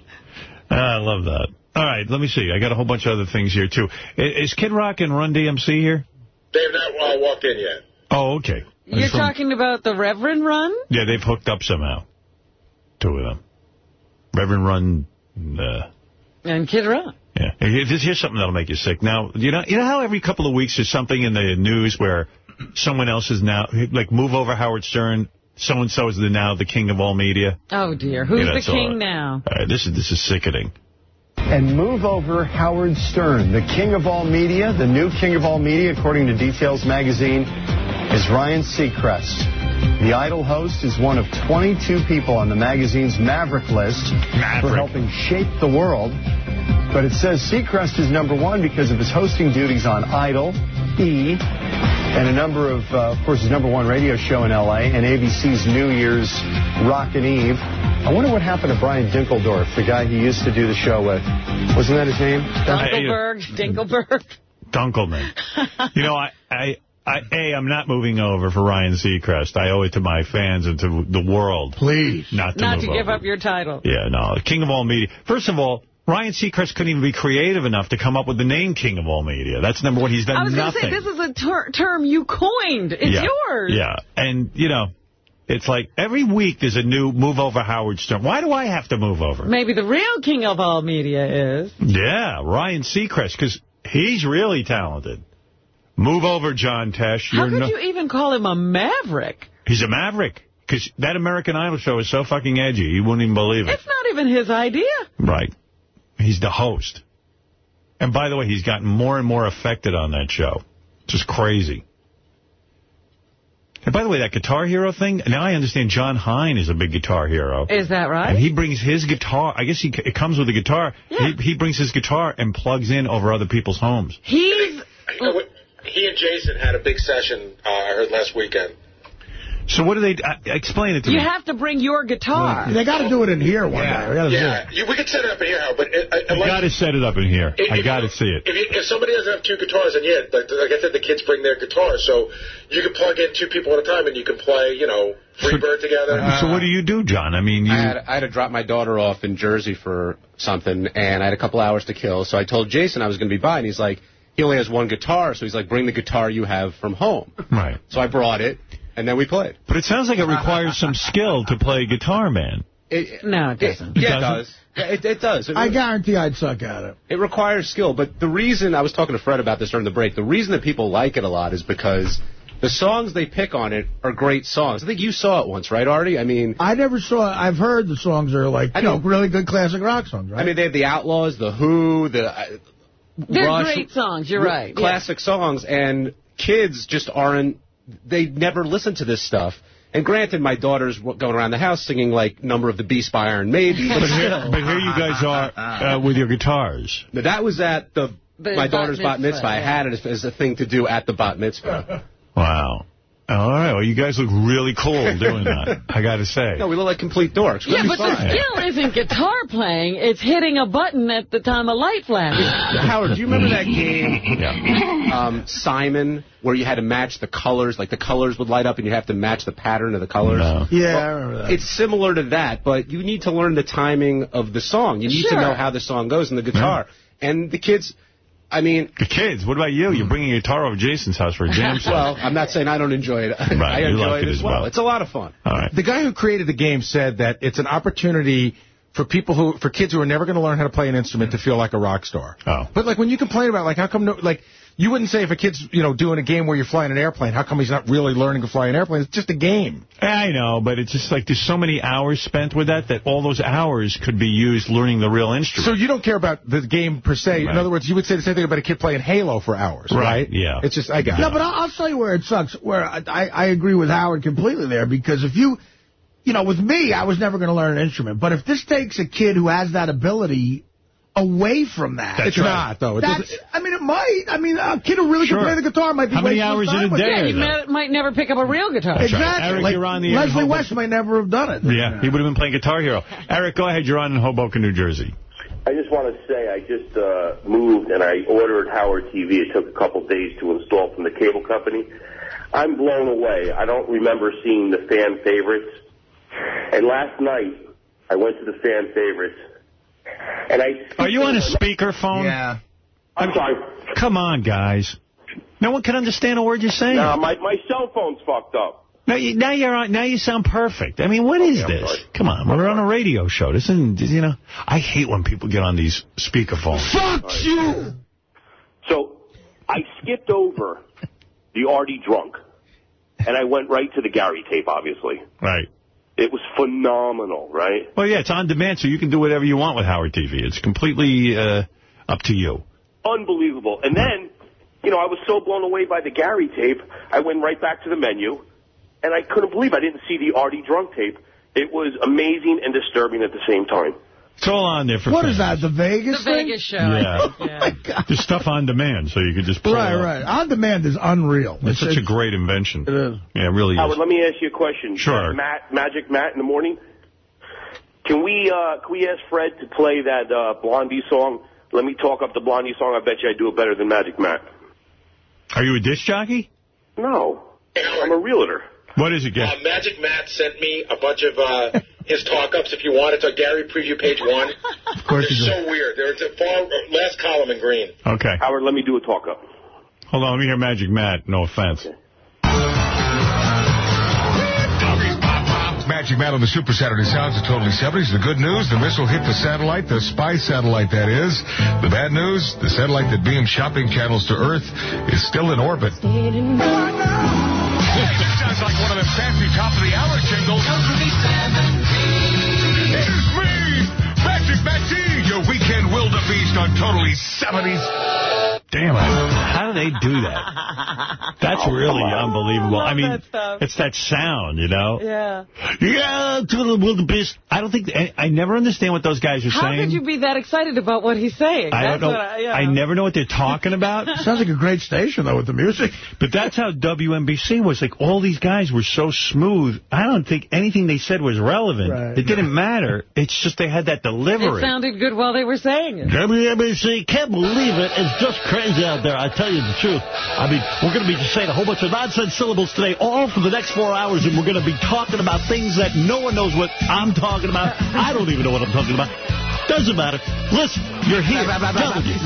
Ah, I love that. All right, let me see. I got a whole bunch of other things here, too. Is Kid Rock and Run DMC here? They've not uh, walked in yet. Oh, okay. You're from- talking about the Reverend Run? Yeah, they've hooked up somehow. Two of them. Reverend Run... Uh, And Kid Rock. Yeah. Here- Here's something that'll make you sick. Now, you know, you know how every couple of weeks there's something in the news where someone else is now, like, move over Howard Stern, so-and-so is the, now the king of all media? Oh, dear. Who's Yeah, the that's all king right. now? All right, this is this is sickening. and move over Howard Stern, the king of all media. The new king of all media, according to Details magazine, is Ryan Seacrest. The Idol host is one of 22 people on the magazine's Maverick list for helping shape the world. But it says Seacrest is number one because of his hosting duties on Idol, E, and a number of, uh, of course, his number one radio show in L.A. and ABC's New Year's Rockin' Eve. I wonder what happened to Brian Dinkeldorf, the guy he used to do the show with. Wasn't that his name? Dunkelberg, Dinkelberg. Dunkleman. you know, I, I, I, A, I'm not moving over for Ryan Seacrest. I owe it to my fans and to the world. Please. Not to Not move to give over. up your title. Yeah, no. King of all media. First of all, Ryan Seacrest couldn't even be creative enough to come up with the name King of all media. That's number one. He's done nothing. I was going to say, this is a ter term you coined. It's yeah. yours. Yeah. And, you know, It's like every week there's a new move over Howard Stern. Why do I have to move over? Maybe the real king of all media is. Yeah, Ryan Seacrest, because he's really talented. Move over, John Tesh. How You're could no- you even call him a maverick? He's a maverick. Because that American Idol show is so fucking edgy, you wouldn't even believe it. It's not even his idea. Right. He's the host. And by the way, he's gotten more and more affected on that show. Just crazy. And by the way, that Guitar Hero thing, now I understand Jon Hein is a big Guitar Hero. Is that right? And he brings his guitar, I guess he it comes with a guitar. Yeah. He, he brings his guitar and plugs in over other people's homes. He's... He and Jason had a big session, uh, I heard, last weekend. So what do they, uh, explain it to You me. You have to bring your guitar. They got to do it in here one Yeah, day. We gotta yeah. You, we could set it up in here, Howard, but uh, uh, You got to set it up in here. If- I got to see it. If, you, if somebody doesn't have two guitars, then yeah, like, like I said, the kids bring their guitars, so you can plug in two people at a time, and you can play, you know, Freebird together. so what do you do, John? I mean, you... I had, I had to drop my daughter off in Jersey for something, and I had a couple hours to kill. So I told Jason I was going to be by, and he's like, he only has one guitar, so he's like, bring the guitar you have from home. Right. So I brought it, and then we played. But it sounds like it requires some skill to play guitar, man. It, no, it doesn't. yeah, doesn't? it does. Yeah, it, it does. It I re- guarantee I'd suck at it. It requires skill, but the reason I was talking to Fred about this during the break, the reason that people like it a lot is because the songs they pick on it are great songs. I think you saw it once, right, Artie? I mean, I never saw. it. I've heard the songs are like I you know know. really good classic rock songs, right? I mean, they have the Outlaws, the Who, the uh, They're Rush, great songs, you're right. yeah. classic songs, and kids just aren't. They never listen to this stuff. And granted, my daughter's w- going around the house singing like "Number of the Beast" by Iron Maiden, but But here, but here you guys are uh, with your guitars. But that was at the, The my bat daughter's bat mitzvah, mitzvah. I had it as, as a thing to do at the bat mitzvah. Wow. All right. Well, you guys look really cool doing that. I got to say. No, we look like complete dorks. Yeah, We'll but be the skill isn't guitar playing. It's hitting a button at the time a light flashes. Howard, do you remember that game, um, Simon, where you had to match the colors? Like the colors would light up and you have to match the pattern of the colors? No. yeah, I remember that. It's similar to that, but you need to learn the timing of the song. You need to know how the song goes in the guitar. And the kids, I mean, The kids, what about you? You're bringing a guitar over to Jason's house for a jam session. well, I'm not saying I don't enjoy it. I enjoy like it as well. It's a lot of fun. All right. The guy who created the game said that it's an opportunity for people who, for kids who are never going to learn how to play an instrument to feel like a rock star. Oh. But like when you complain about like how come no, like you wouldn't say if a kid's you know doing a game where you're flying an airplane, how come he's not really learning to fly an airplane? It's just a game. I know, but it's just like there's so many hours spent with that that all those hours could be used learning the real instrument. So you don't care about the game per se. Right. In other words, you would say the same thing about a kid playing Halo for hours, Right, right? yeah. It's just I got No, it. but I'll, I'll tell you where it sucks. Where I, I, I agree with Howard completely there because if you, you know, with me, I was never going to learn an instrument. But if this takes a kid who has that ability away from that, it's not though. It that's. doesn't- I mean, it might. I mean, a kid who really Sure. can play the guitar might be How many hours in a time day. Yeah, are he might never pick up a real guitar. That's right. Exactly. Eric, like, you're on the Leslie Hoboken. West might never have done it. Yeah, he would have been playing Guitar Hero. Eric, go ahead. You're on in Hoboken, New Jersey. I just want to say I just uh, moved and I ordered Howard TV. It took a couple days to install from the cable company. I'm blown away. I don't remember seeing the fan favorites. And last night I went to the fan favorites, and I. Are you on a speakerphone? Yeah. I'm sorry. Come on, guys. No one can understand a word you're saying. No, my my cell phone's fucked up. Now, you, now you're on. Now you sound perfect. I mean, what is Okay, this? sorry. Come on, we're on a radio show. This isn't. You know, I hate when people get on these speakerphones. Fuck you. So I skipped over the Artie drunk, and I went right to the Gary tape. Obviously, Right. It was phenomenal. Right. Well, yeah, it's on demand, so you can do whatever you want with Howard TV. It's completely uh, up to you. unbelievable. And then, you know, I was so blown away by the Gary tape, I went right back to the menu, and I couldn't believe I didn't see the Artie drunk tape. It was amazing and disturbing at the same time. It's all on there for What fans. is that? The Vegas The thing? Vegas show. Yeah. Oh my God. There's stuff on demand, so you could just pull Right, it up. right. On demand is unreal. It's such a great invention. It is. Yeah, it really is. Howard, let me ask you a question. Sure. Matt, Magic Matt in the morning. Can we uh, can we ask Fred to play that uh, Blondie song? Let me talk up the Blondie song. I bet you I do it better than Magic Matt. Are you a disc jockey? No, I'm a realtor. What is it, Gary? Uh, Magic Matt sent me a bunch of uh, his talk-ups, if you want. It's on Gary Preview page one. Of course They're you so weird. They're far last column in green. Okay. Howard, let me do a talk up. Hold on, let me hear Magic Matt. No offense. It's Magic Matt on the Super Saturday Sounds of Totally 70s. The good news, the missile hit the satellite, the spy satellite that is. The bad news, the satellite that beams shopping channels to Earth is still in orbit. Sounds like one of them fancy top of the hour jingles. Here's me, Magic Matt D, your weekend wildebeest on Totally 70s. Damn it. How do they do that? That's Oh, really unbelievable. I, mean, that stuff. it's that sound, you know? Yeah. Yeah, to the wildebeest. I don't think, I, I never understand what those guys are How saying. How could you be that excited about what he's saying? I That's don't know. What I, yeah. I never know what they're talking about. Sounds like a great station, though, with the music. But that's how WNBC was. Like, all these guys were so smooth. I don't think anything they said was relevant. Right. It didn't matter. It's just they had that delivery. It sounded good while they were saying it. WNBC, can't believe it. It's just crazy out there. I tell you the truth. I mean, we're going to be just saying a whole bunch of nonsense syllables today, all for the next four hours, and we're going to be talking about things that no one knows what I'm talking about. I don't even know what I'm talking about. Doesn't matter. Listen, you're here. WNBC.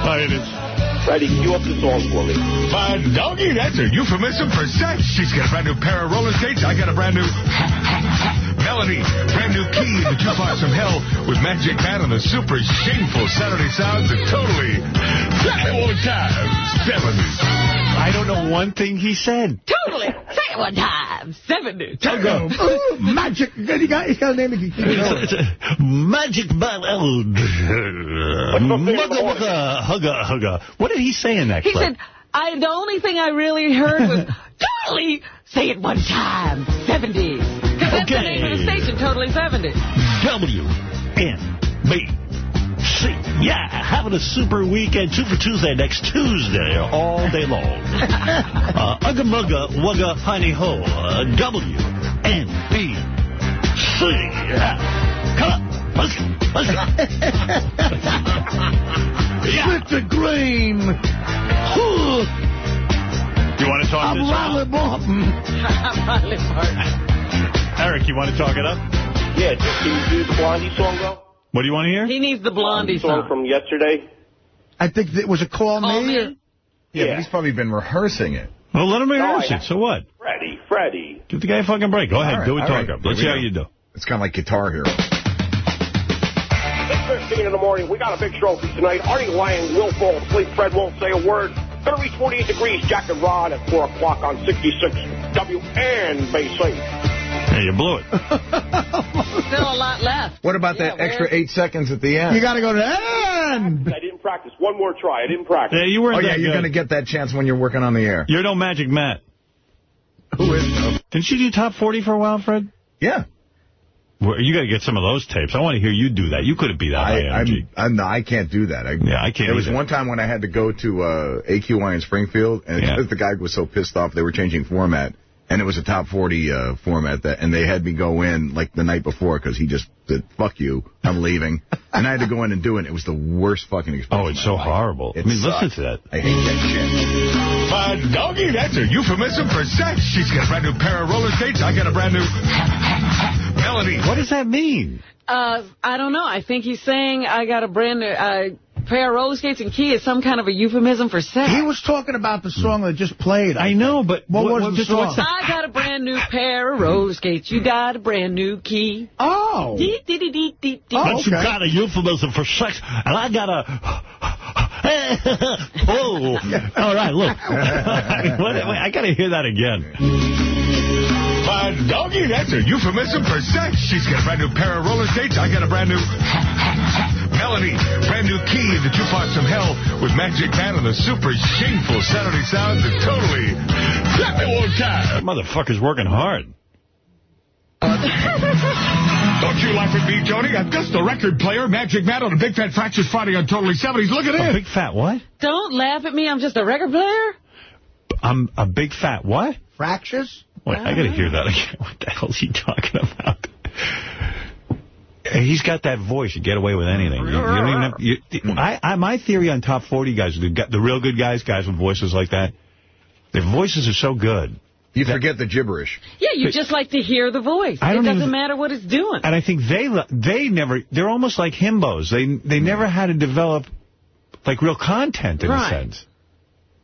Hi, it is. Cue up the song for me. My doggy, that's a euphemism for sex. She's got a brand new pair of roller skates. I got a brand new melody, brand new key the jukebox from hell with Magic Man and the super shameful Saturday sounds that totally old times. 70s. I don't know one thing he said. Totally. Say it one time. 70. Go. Ooh, magic. He got, he's got a name he can keep it It's it's a Magic Man. Mugga, mugga, hugga, hugga. What did he say in that He clip? said, I, the only thing I really heard was, totally, say it one time, 70s. Because that's the name of the station, Totally 70s. W-N-B-C. Yeah, having a super weekend. Super Tuesday next Tuesday all day long. uh, Ugga Mugga Wugga Honey Ho. Uh, W-N-B-C. Yeah. Come on. Let's go. Let's go. yeah. Mr. Green. Ooh, You want to talk I'm this Riley out? Martin. Riley Martin. Eric, you want to talk it up? Yeah, just can you do the Blondie song, though? What do you want to hear? He needs the Blondie song song. from yesterday. I think it was a call, Call me. me. or- Yeah, but he's probably been rehearsing it. Well, let him rehearse Oh, it. So what? Freddie, Freddie. Give the guy a fucking break. Go ahead. All right, do a all talk right. up. Let's see Here how you do. It's kind of like Guitar Hero. 6.15 in the morning. We got a big trophy tonight. Artie Lange will fall asleep. Fred won't say a word. Gonna reach 48 degrees. Jack and Rod at 4 o'clock on 66 WNBC. Hey, you blew it. Still a lot left. What about Yeah, that extra eight seconds at the end? You got to go to the end. I didn't practice. One more try. I didn't practice. Yeah, you weren't oh, yeah, that you're going to get that chance when you're working on the air. You're no Magic Matt. Who is? Didn't you do top 40 for a while, Fred? Yeah. Well, you got to get some of those tapes. I want to hear you do that. You couldn't be that high I, energy. I'm, I'm, no, I can't do that. I, Yeah, I can't There was either. one time when I had to go to uh, AQY in Springfield, and Yeah. the guy was so pissed off, they were changing format, and it was a top 40 uh, format, that, and they had me go in like the night before because he just said, "Fuck you, I'm leaving," and I had to go in and do it. It was the worst fucking experience. Oh, it's so life. horrible. It I mean, sucked. listen to that. I hate that shit. My doggy, that's a euphemism for sex. She's got a brand new pair of roller skates. I got a brand new melody. What does that mean? Uh, I don't know. I think he's saying I got a brand new uh, pair of roller skates and key is some kind of a euphemism for sex. He was talking about the song that just played. I know, but What what, was what- the just song? I got a brand new pair of roller skates. You got a brand new key. Oh. Dee, dee, dee, dee, dee, dee. Oh, But you got a euphemism for sex, and I got a... oh, all right, look. What- wait, I got to hear that again. My doggy, that's a euphemism for sex. She's got a brand new pair of roller skates. I got a brand new melody, brand new key in the jukebox from hell with Magic Man on the super shameful Saturday sounds that totally got me one That time. motherfucker's working hard. Don't you laugh at me, Joni? I'm just a record player, Magic Man on a Big Fat Fractures Friday on Totally 70s. Look at A big fat what? Don't laugh at me. I'm just a record player. I'm a big fat what? Fractures? Wait, I got to hear that again. What the hell is he talking about? He's got that voice. You get away with anything. You, you don't even have, you, I, I, my theory on top 40 guys, the, the real good guys, guys with voices like that, their voices are so good. You forget the gibberish. Yeah, you just like to hear the voice. I It doesn't even- matter what it's doing. And I think they they never, they're almost like himbos. They they never had to develop like real content in Right. a sense.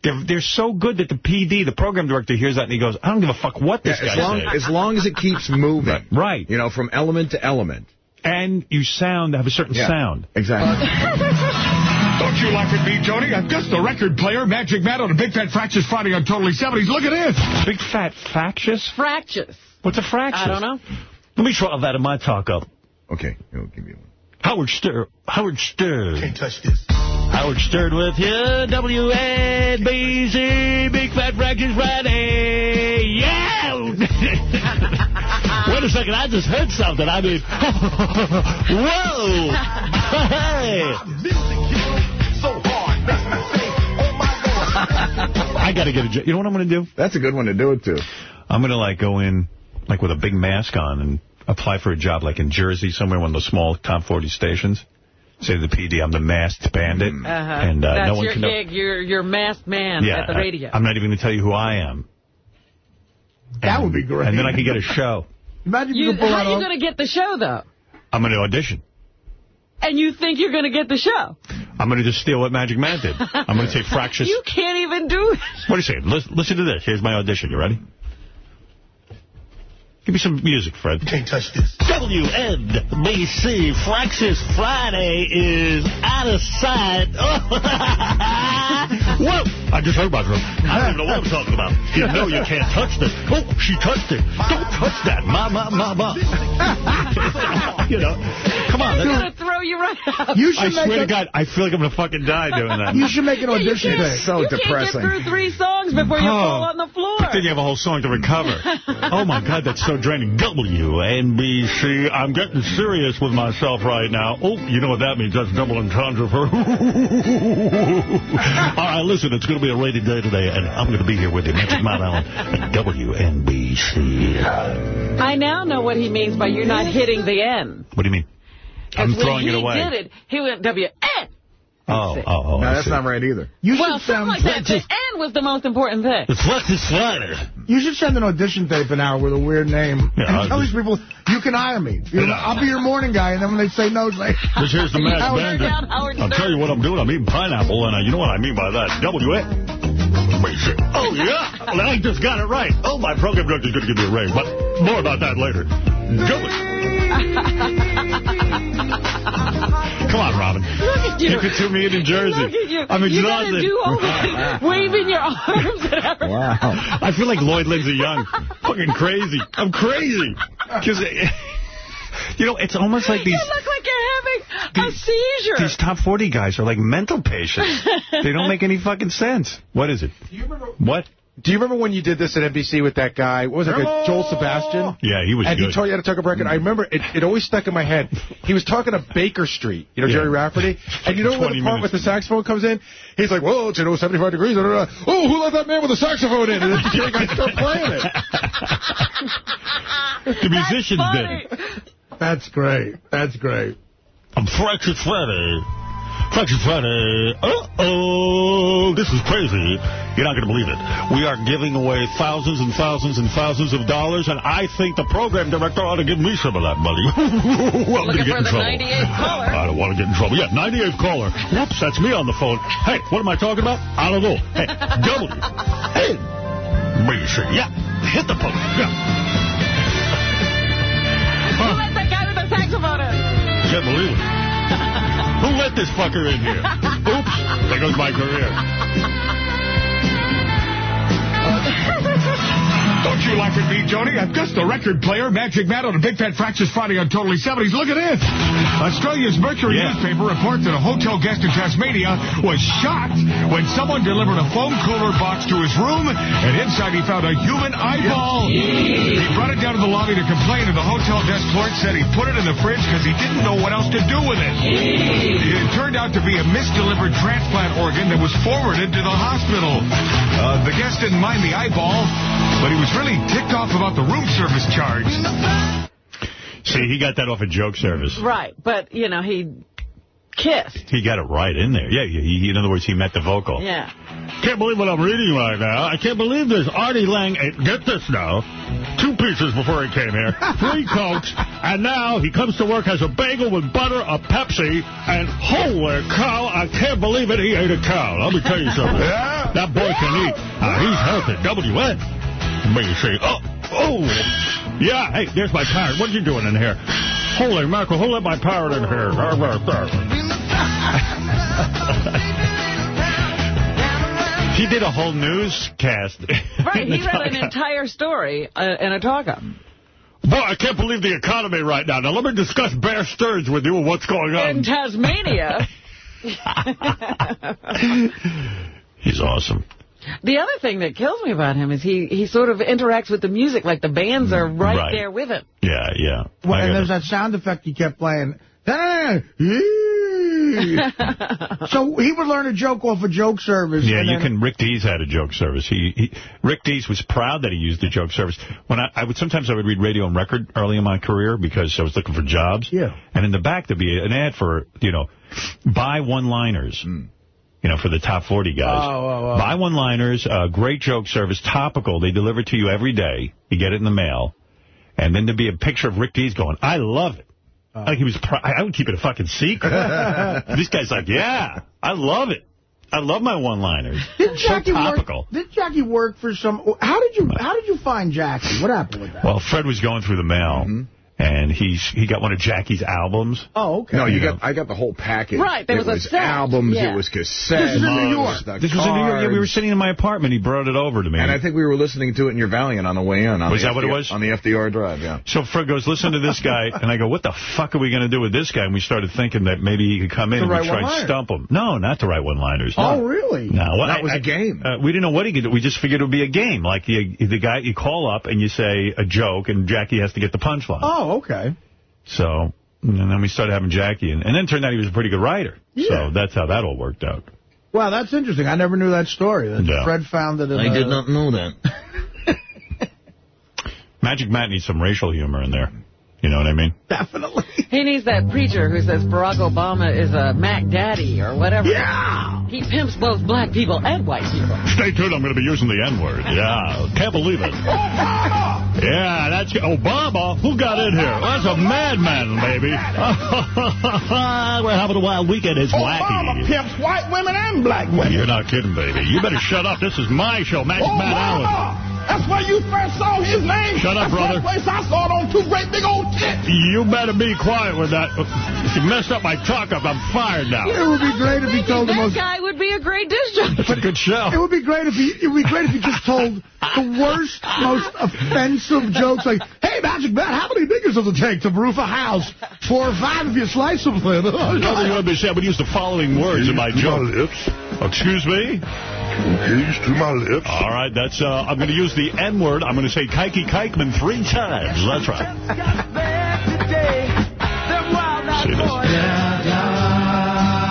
They're, they're so good that the PD, the program director, hears that and he goes, I don't give a fuck what this Yeah, as guy long, says. as long as it keeps moving. Right. You know, from element to element. And you sound, have a certain Yeah. sound. Exactly. Don't you laugh at me, Tony. I'm just the record player, Magic Man on a Big Fat Fractious Friday on Totally 70s. Look at this. Big Fat Fractious? Fractious. What's a fractious? I don't know. Let me try that in my talk up. Okay, I'll give you one. Howard Stern. Howard Stern. Can't touch this. Howard Stern with you, WNBC, Big Fat Fractures Friday. Yeah! Wait a second, I just heard something. I mean, whoa! Hey! I got to get a job. You know what I'm going to do? That's a good one to do it to. I'm going to, like, go in, like, with a big mask on and apply for a job, like, in Jersey, somewhere, one of the small top 40 stations. Say to the PD, I'm the masked bandit. Uh-huh. And uh, That's no one your can know. gig. You're, you're masked man yeah, at the radio. I, am not even going to tell you who I am. That would be great. And then I can get a show. Imagine you, you How are you going to get the show, though? I'm going to audition. And you think you're going to get the show? I'm going to just steal what Magic Man did. I'm going to take fractious. You can't even do it. What are you saying? Listen, listen to this. Here's my audition. You ready? Give me some music, Fred. Can't touch this. WNBC Fractious Friday is out of sight. Whoa! I just heard about her. I don't even know what I'm talking about. You know you can't touch this. Oh, she touched it. Don't touch that. Ma, ma, ma, ma. you know, come on. They're that's- going to throw you right out. You I should make swear to God, I feel like I'm going to fucking die doing that. You should make an audition you tape. So you depressing. can't get through three songs before you Oh. fall on the floor. But then you have a whole song to recover. oh, my God, that's so draining. WNBC, I'm getting serious with myself right now. Oh, you know what that means. That's double entendre for... All right, listen, it's going to be a rainy day today, and I'm going to be here with you, Magic Mount Allen, at WNBC. I now know what he means by you're not hitting the N. What do you mean? I'm throwing it away. He did it, he went W-N. Oh, oh, oh. No, I that's see. not right either. You Well, should something send, like that. The N was the most important thing. It's Fractious Friday. you should send an audition tape an hour with a weird name. Yeah, and I'll tell these people, you can hire me. You know, I'll be your morning guy. And then when they say no, say... This here's the Mad Howard Bandit. I'll Stern. tell you what I'm doing. I'm eating pineapple, and uh, you know what I mean by that. W A. Wait, shit. Oh, yeah. Well, I just got it right. Oh, my program director's going to give me a raise, but more about that later. Come on, Robin. Look at you. Take it to me in New Jersey. Look at you. I'm You exhausted. do all the waving your arms and everything. Wow. I feel like Lloyd Lindsay Young. Fucking crazy. I'm crazy. Because... Eh, you know, it's almost like these... You look like you're having a seizure. These top 40 guys are like mental patients. they don't make any fucking sense. What is it? Do you remember? What? Do you remember when you did this at NBC with that guy? What was it? Hello? Joel Sebastian. Yeah, he was and good. he taught you how to talk a record. I remember it, it always stuck in my head. He was talking to Baker Street, you know, Yeah. Gerry Rafferty. And you know when the part with the saxophone comes in? He's like, whoa, it's, you know, 75 degrees. da, da, da. Oh, who let that man with the saxophone in? And then Jerry guys start playing it. the musicians did funny. it. That's great. That's great. I'm Fractured Friday. Fractured Friday. Uh-oh. This is crazy. You're not going to believe it. We are giving away thousands and thousands and thousands of dollars, and I think the program director ought to give me some of that money. I'm going to Looking get for in the trouble. 98th caller. I don't want to get in trouble. Yeah, 98th caller. Whoops, that's me on the phone. Hey, what am I talking about? I don't know. Hey, W. Hey. BC. Yeah, hit the post. Yeah. Who let that guy with the saxophone in? Can't believe it. Who let this fucker in here? Oops, there goes my career. Don't you laugh at me, Tony. I'm just a record player, Magic Man on a Big Fat Fractious Friday on Totally 70s. Look at this. Australia's Mercury Yeah. newspaper reports that a hotel guest in Tasmania was shocked when someone delivered a foam cooler box to his room, and inside he found a human eyeball. He brought it down to the lobby to complain, and the hotel desk clerk said he put it in the fridge because he didn't know what else to do with it. It turned out to be a misdelivered transplant organ that was forwarded to the hospital. Uh, the guest didn't mind the eyeball, but he was really ticked off about the room service charge. See, he got that off a joke service. Right, but, you know, he kissed. He got it right in there. Yeah, he, in other words, he met the vocal. Yeah. Can't believe what I'm reading right now. I can't believe this. Artie Lange, eh, get this now, two pieces before he came here, three Cokes, and now he comes to work, has a bagel with butter, a Pepsi, and holy cow, I can't believe it, he ate a cow. Let me tell you something. Yeah? That boy can eat. Uh, he's healthy. WN. You say, oh, oh. Yeah, hey, there's my parrot. What are you doing in here? Holy mackerel, who let my parrot in here? He did a whole newscast. Right, he read an entire story uh, in a talk-up. Boy, I can't believe the economy right now. Now, let me discuss Bear Stearns with you and what's going on. In Tasmania. He's awesome. The other thing that kills me about him is he, he sort of interacts with the music like the bands are right, Right. there with him. Yeah, yeah. Well, and there's it. that sound effect he kept playing. so he would learn a joke off a joke service. Yeah, you can. Rick Dees had a joke service. He, he Rick Dees was proud that he used the joke service. When I, I would sometimes I would read radio and record early in my career because I was looking for jobs. Yeah. And in the back there'd be an ad for you know, buy one-liners. Hmm. You know, for the top 40 guys. Oh, oh, oh. Buy one-liners, uh, great joke service, topical. They deliver to you every day. You get it in the mail. And then there'd be a picture of Rick Dees going, I love it. Like he was, pr I I would keep it a fucking secret. this guy's like, yeah, I love it. I love my one-liners. Did so Jackie topical. work? Did Jackie work for some? How did you? How did you find Jackie? What happened with that? Well, Fred was going through the mail, Mm-hmm. And he's he got one of Jackie's albums. Oh, okay. No, you You got. I got the whole package. Right, there it was a was set. albums. Yeah. It was cassettes. This is in New York. the This was in New York. Yeah, we were sitting in my apartment. He brought it over to me. And I think we were listening to it in your Valiant on the way in. On Was the that what it was? On the FDR drive, yeah. so Fred goes, listen to this guy. And I go, what the fuck are we going to do with this guy? And we started thinking that maybe he could come in The and right we try and stump him. No, not the right one-liners. Oh, really? No, well, That I- was I- a game. Uh, we didn't know what he could do. We just figured it would be a game. Like you, the guy, you call up and you say a joke, and Jackie has to get the punchline. Oh, okay. So, and then we started having Jackie, and, and then it turned out he was a pretty good writer. Yeah. So that's how that all worked out. Wow, that's interesting. I never knew that story. That Yeah. Fred found it. In I a- did not know that. Magic Matt needs some racial humor in there. You know what I mean? Definitely. He needs that preacher who says Barack Obama is a Mac Daddy or whatever. Yeah. He pimps both black people and white people. Stay tuned. I'm going to be using the N-word. Yeah. Can't believe it. Yeah, that's Obama. Who got in here? That's a madman, baby. We're having a wild weekend. It's Obama wacky. pimps white women and black women. You're not kidding, baby. You better shut up. This is my show, Magic Matt Allen. Obama! That's where you first saw his name. Shut up, That's brother. the place I saw it on two great big old tits. You better be quiet with that. If you messed up my talk up. I'm fired now. It would be great if he told the That most. guy would be a great disc jockey. It's a good show. It would be great if he. It would be great if he just told the worst, most offensive jokes like, "Hey, Magic Matt, how many niggers does it take to roof a house? Four or five if you slice them." No, you understand. I would use the following words in my joke. lips. Excuse me? Keys to my lips. All right, that's. Uh, I'm going to use the N-word. I'm going to say Kike Kikeman three times. That's right. See this?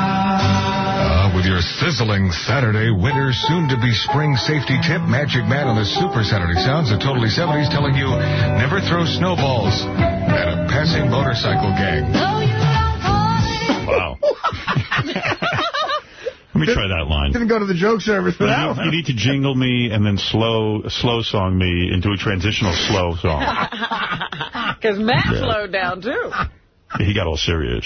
Uh, with your sizzling Saturday winter, soon to be spring safety tip, Magic Man on the Super Saturday Sounds of Totally 70s telling you never throw snowballs at a passing motorcycle gang. Wow. Let me try that line. Didn't go to the joke service for that You, one. you need to jingle me and then slow slow song me into a transitional slow song. Because Matt Yeah. slowed down, too. He got all serious.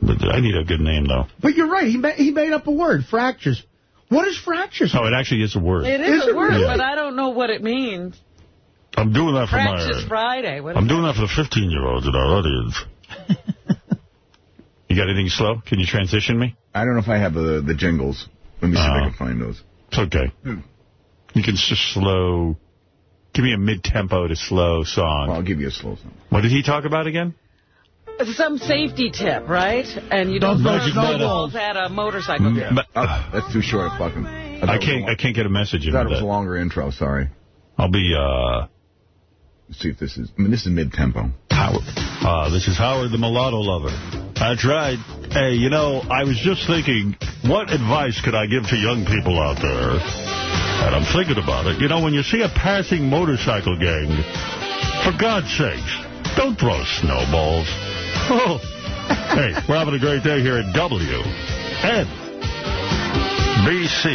But uh, I need a good name, though. But you're right. He ma he made up a word, fractures. What is fractures? Oh, it actually is a word. It is, Is a it word, really? but I don't know what it means. I'm doing that for Fractious my. Uh, Friday. What I'm is doing that for the 15-year-olds in our audience. You got anything slow? Can you transition me? I don't know if I have the the jingles. Let me see if I Oh. can find those. It's okay. You can just slow. Give me a mid-tempo to slow song. Well, I'll give you a slow song. What did he talk about again? Some safety tip, right? And you Don't don't, throw throw snowballs. snowballs at a motorcycle. Yeah. But- Oh, that's too short. Fucking. I, I can't. I can't get a message I in thought it with was a longer intro. Sorry. I'll be. uh Let's see if this is. I mean, this is mid tempo. Howard. Uh, this is Howard the Mulatto Lover. That's right. Hey, you know, I was just thinking, what advice could I give to young people out there? And I'm thinking about it. You know, when you see a passing motorcycle gang, for God's sakes, don't throw snowballs. Oh, hey, we're having a great day here at W. N. B. C.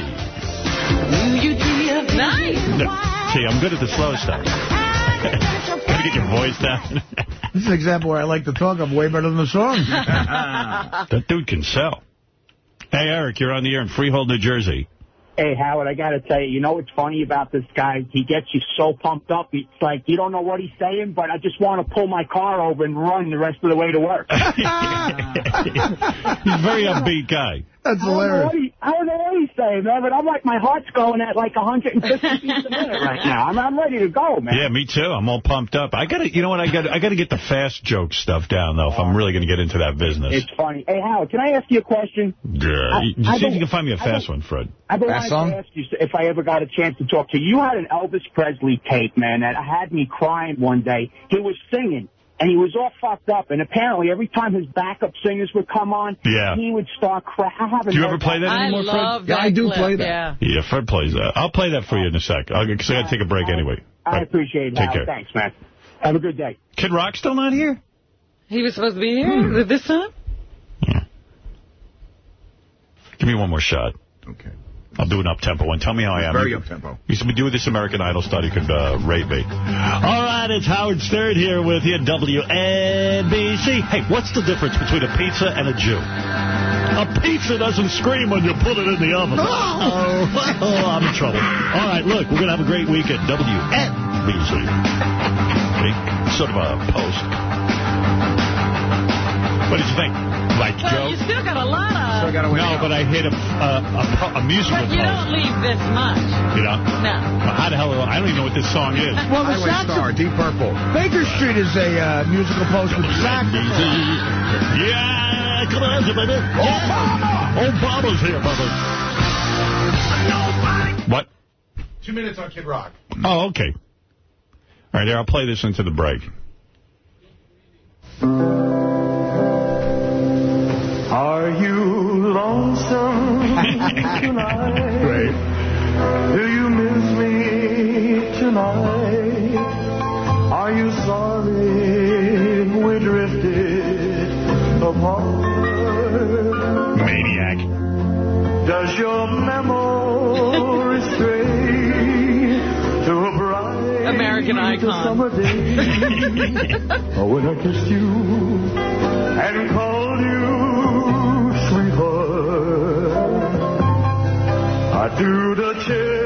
Nice. See, I'm good at the slow stuff. Gotta get your voice down. This is an example where I like to talk. I'm way better than the song. that dude can sell. Hey, Eric, you're on the air in Freehold, New Jersey. Hey, Howard, I got to tell you, you know what's funny about this guy? He gets you so pumped up. It's like you don't know what he's saying, but I just want to pull my car over and run the rest of the way to work. He's a very upbeat guy. That's I don't know he- I don't know what he's saying, man, but I'm like, my heart's going at like 150 beats a minute right now. I'm, I'm ready to go, man. Yeah, me too. I'm all pumped up. I got to, you know what? I got, I got to get the fast joke stuff down though. If I'm really going to get into that business. It's funny. Hey, Howard, can I ask you a question? Yeah. I- You- I see if don't- you can find me a fast don't- one, Fred. I've been wanting to ask you if I ever got a chance to talk to you. You had an Elvis Presley tape, man, that had me crying one day. He was singing, and he was all fucked up, and apparently every time his backup singers would come on, Yeah. he would start crying. I haven't Do you ever play that I anymore, love Fred? that Yeah, I do clip, play that. yeah. Yeah, Fred plays that. I'll play that for you in a sec. Because I got to take a break anyway. I appreciate it, Take Howard. care. Thanks, man. Have a good day. Kid Rock still not here? He was supposed to be here hmm. this time? Yeah. Give me one more shot. Okay. I'll do an up-tempo one. Tell me how I am. Very up-tempo. You should be doing this American Idol study. Could uh, rate me. All right, it's Howard Stern here with you, WNBC. Hey, what's the difference between a pizza and a Jew? A pizza doesn't scream when you put it in the oven. Oh, oh, I'm in trouble. All right, look, we're going to have a great week at WNBC. Sort of a post. What did you think? Like Well, Joe? you still got a lot of... No, but I hit a, a, a, a musical But you post. don't leave this much. You know? No. Well, how the hell? I don't even know what this song is. Well, the saxophone. Deep Purple. Baker Street is a uh, musical post with saxophone. Yeah, come on, baby. Yeah. Obama's here, brother. What? Two minutes on Kid Rock. Oh, okay. All right, here, I'll play this into the break. Are you lonesome tonight? Great. Do you miss me tonight? Are you sorry we drifted apart? Maniac. Does your memory stray to a bright American icon. summer day? or oh, when I kissed you and called you I do the chairs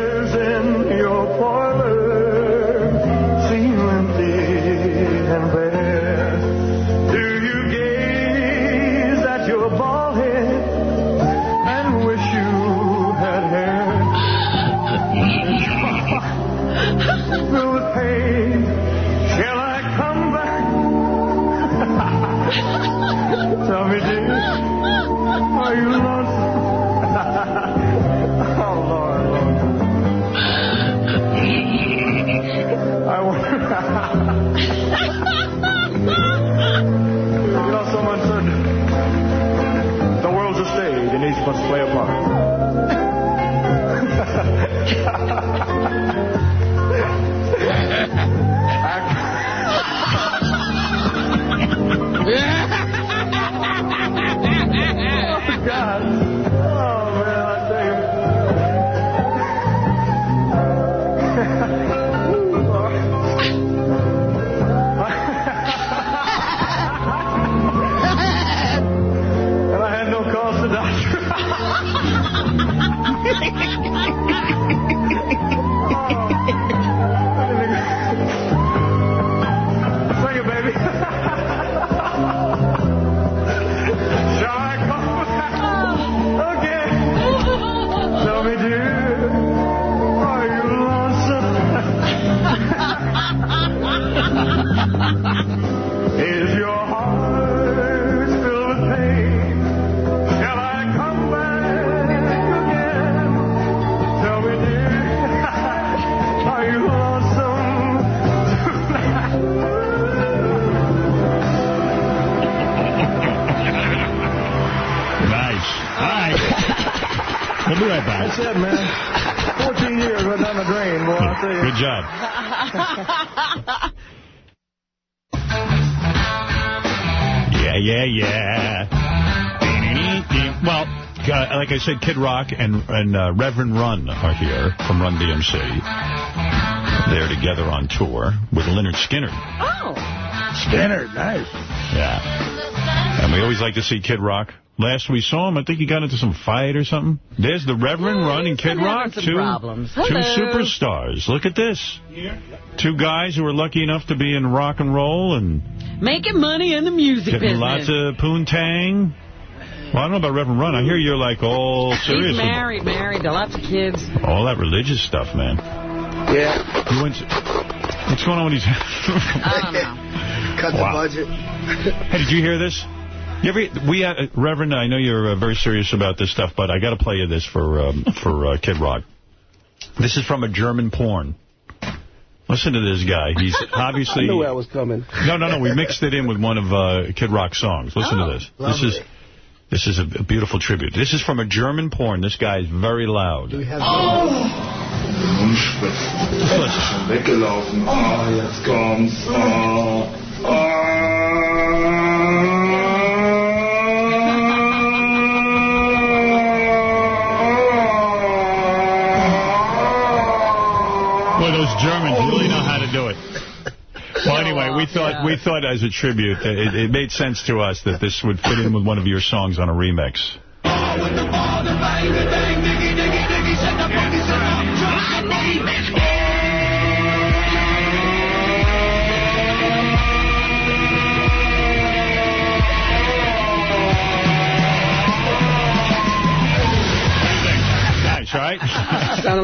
right it, man. 14 years went down the drain, boy, I'll tell you. Good job. Yeah, yeah, yeah. Well, uh, like I said, Kid Rock and, and uh, Reverend Run are here from Run DMC. They're together on tour with Lynyrd Skynyrd. Oh. Skynyrd, nice. Yeah. And And we always like to see Kid Rock. Last we saw him, I think he got into some fight or something. There's the Reverend Run and Kid Rock. having some Two, problems. two Hello. superstars. Look at this. Two guys who were lucky enough to be in rock and roll and Making money in the music getting business. lots of poontang. Well, I don't know about Reverend Run. I hear you're like all serious. He's married, married to lots of kids. all that religious stuff, man. Yeah. You went to, what's going on with these? I don't know. Cut Wow. the budget. Hey, did you hear this? You ever, we, uh, Reverend, I know you're uh, very serious about this stuff, but I got to play you this for um, for uh, Kid Rock. This is from a German porn. Listen to this guy. He's obviously... I knew I was coming. No, no, no. We mixed it in with one of uh, Kid Rock's songs. Listen Oh, to this. This is this is a, a beautiful tribute. This is from a German porn. This guy is very loud. Do we have Weggelaufen. Ah, jetzt kommt's. Ah, those Germans really know how to do it. Well, anyway, we thought we thought as a tribute, it, it made sense to us that this would fit in with one of your songs on a remix. Nice,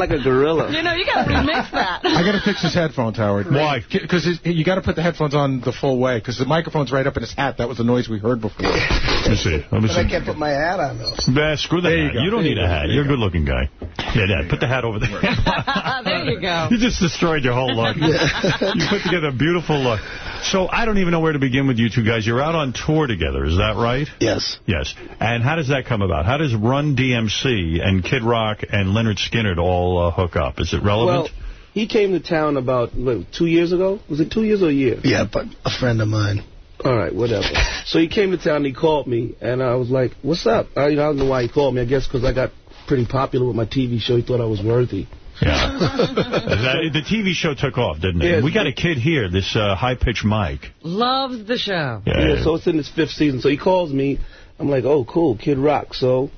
like a gorilla. You know, you got to remix that. I got to fix his headphones, Howard. Why? Because you got to put the headphones on the full way, because the microphone's right up in his hat. That was the noise we heard before. Let me see. Let me But I can't put my hat on, though. Nah, screw the There you hat. go. You don't There need you a hat. You You're a good-looking guy. Yeah, Dad, put the hat over there. there you go. You just destroyed your whole look. you put together a beautiful look. So I don't even know where to begin with you two guys. You're out on tour together, is that right? Yes. Yes. And how does that come about? How does Run DMC and Kid Rock and Lynyrd Skynyrd all uh, hook up? Is it relevant? Well, he came to town about what, two years ago. Was it two years or a year? Yeah, but a friend of mine. All right, whatever. So he came to town and he called me, and I was like, "What's up?" I, you know, I don't know why he called me. I guess because I got pretty popular with my TV show. He thought I was worthy. Yeah. That- the TV show took off, didn't it? Yeah. we got a kid here, this uh, high-pitched Mike. Loves the show. Yeah. so it's in its fifth season. So he calls me. I'm like, oh, cool, Kid Rock. So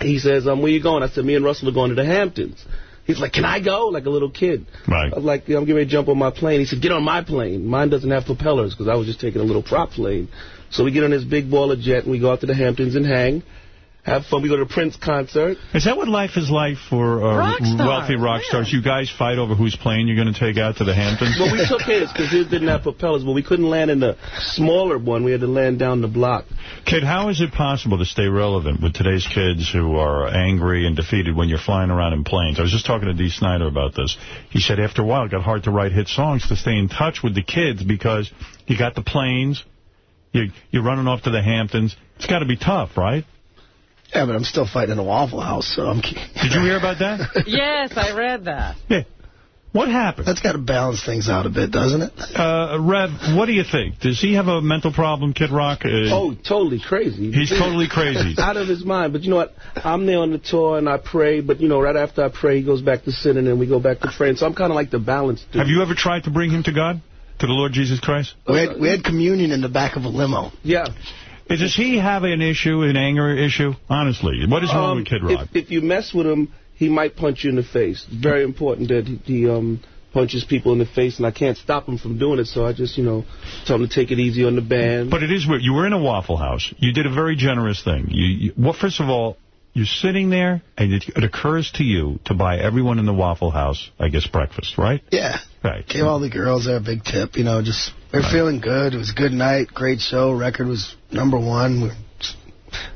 he says, um, where you going? I said, me and Russell are going to the Hamptons. He's like, can I go? Like a little kid. Right. I was like, I'm getting ready to jump on my plane. He said, get on my plane. Mine doesn't have propellers because I was just taking a little prop plane. So we get on this big baller jet and we go out to the Hamptons and hang. Have fun. We go to the Prince concert. Is that what life is like for uh, Rock wealthy rock stars? You guys fight over whose plane you're going to take out to the Hamptons? Well, we took his because his didn't have propellers, but we couldn't land in the smaller one. We had to land down the block. Kid, how is it possible to stay relevant with today's kids who are angry and defeated when you're flying around in planes? I was just talking to Dee Snider about this. He said after a while it got hard to write hit songs to stay in touch with the kids because you got the planes, you're, you're running off to the Hamptons. It's got to be tough, right? Yeah, but I'm still fighting in a Waffle House, so I'm... Did you hear about that? yes, I read that. Yeah. What happened? That's got to balance things out a bit, doesn't it? Uh, Rev, what do you think? Does he have a mental problem, Kid Rock? Uh, Oh, totally crazy. He's totally crazy. Out of his mind. But you know what? I'm there on the tour and I pray, but you know, right after I pray, he goes back to sin, and then we go back to praying. So I'm kind of like the balance dude. Have you ever tried to bring him to God? To the Lord Jesus Christ? We had, we had communion in the back of a limo. Yeah. Does he have an issue, an anger issue? Honestly, what is wrong Um, with Kid Rock? If, if you mess with him, he might punch you in the face. It's very important that he, he um punches people in the face, and I can't stop him from doing it. So I just, you know, tell him to take it easy on the band. But it is weird. You were in a Waffle House. You did a very generous thing. You, you Well, first of all, you're sitting there, and it, it occurs to you to buy everyone in the Waffle House, I guess, breakfast, right? Yeah. Right. Gave all the girls there a big tip, you know, just, we are feeling good. It was a good night, great show. Record was number one. We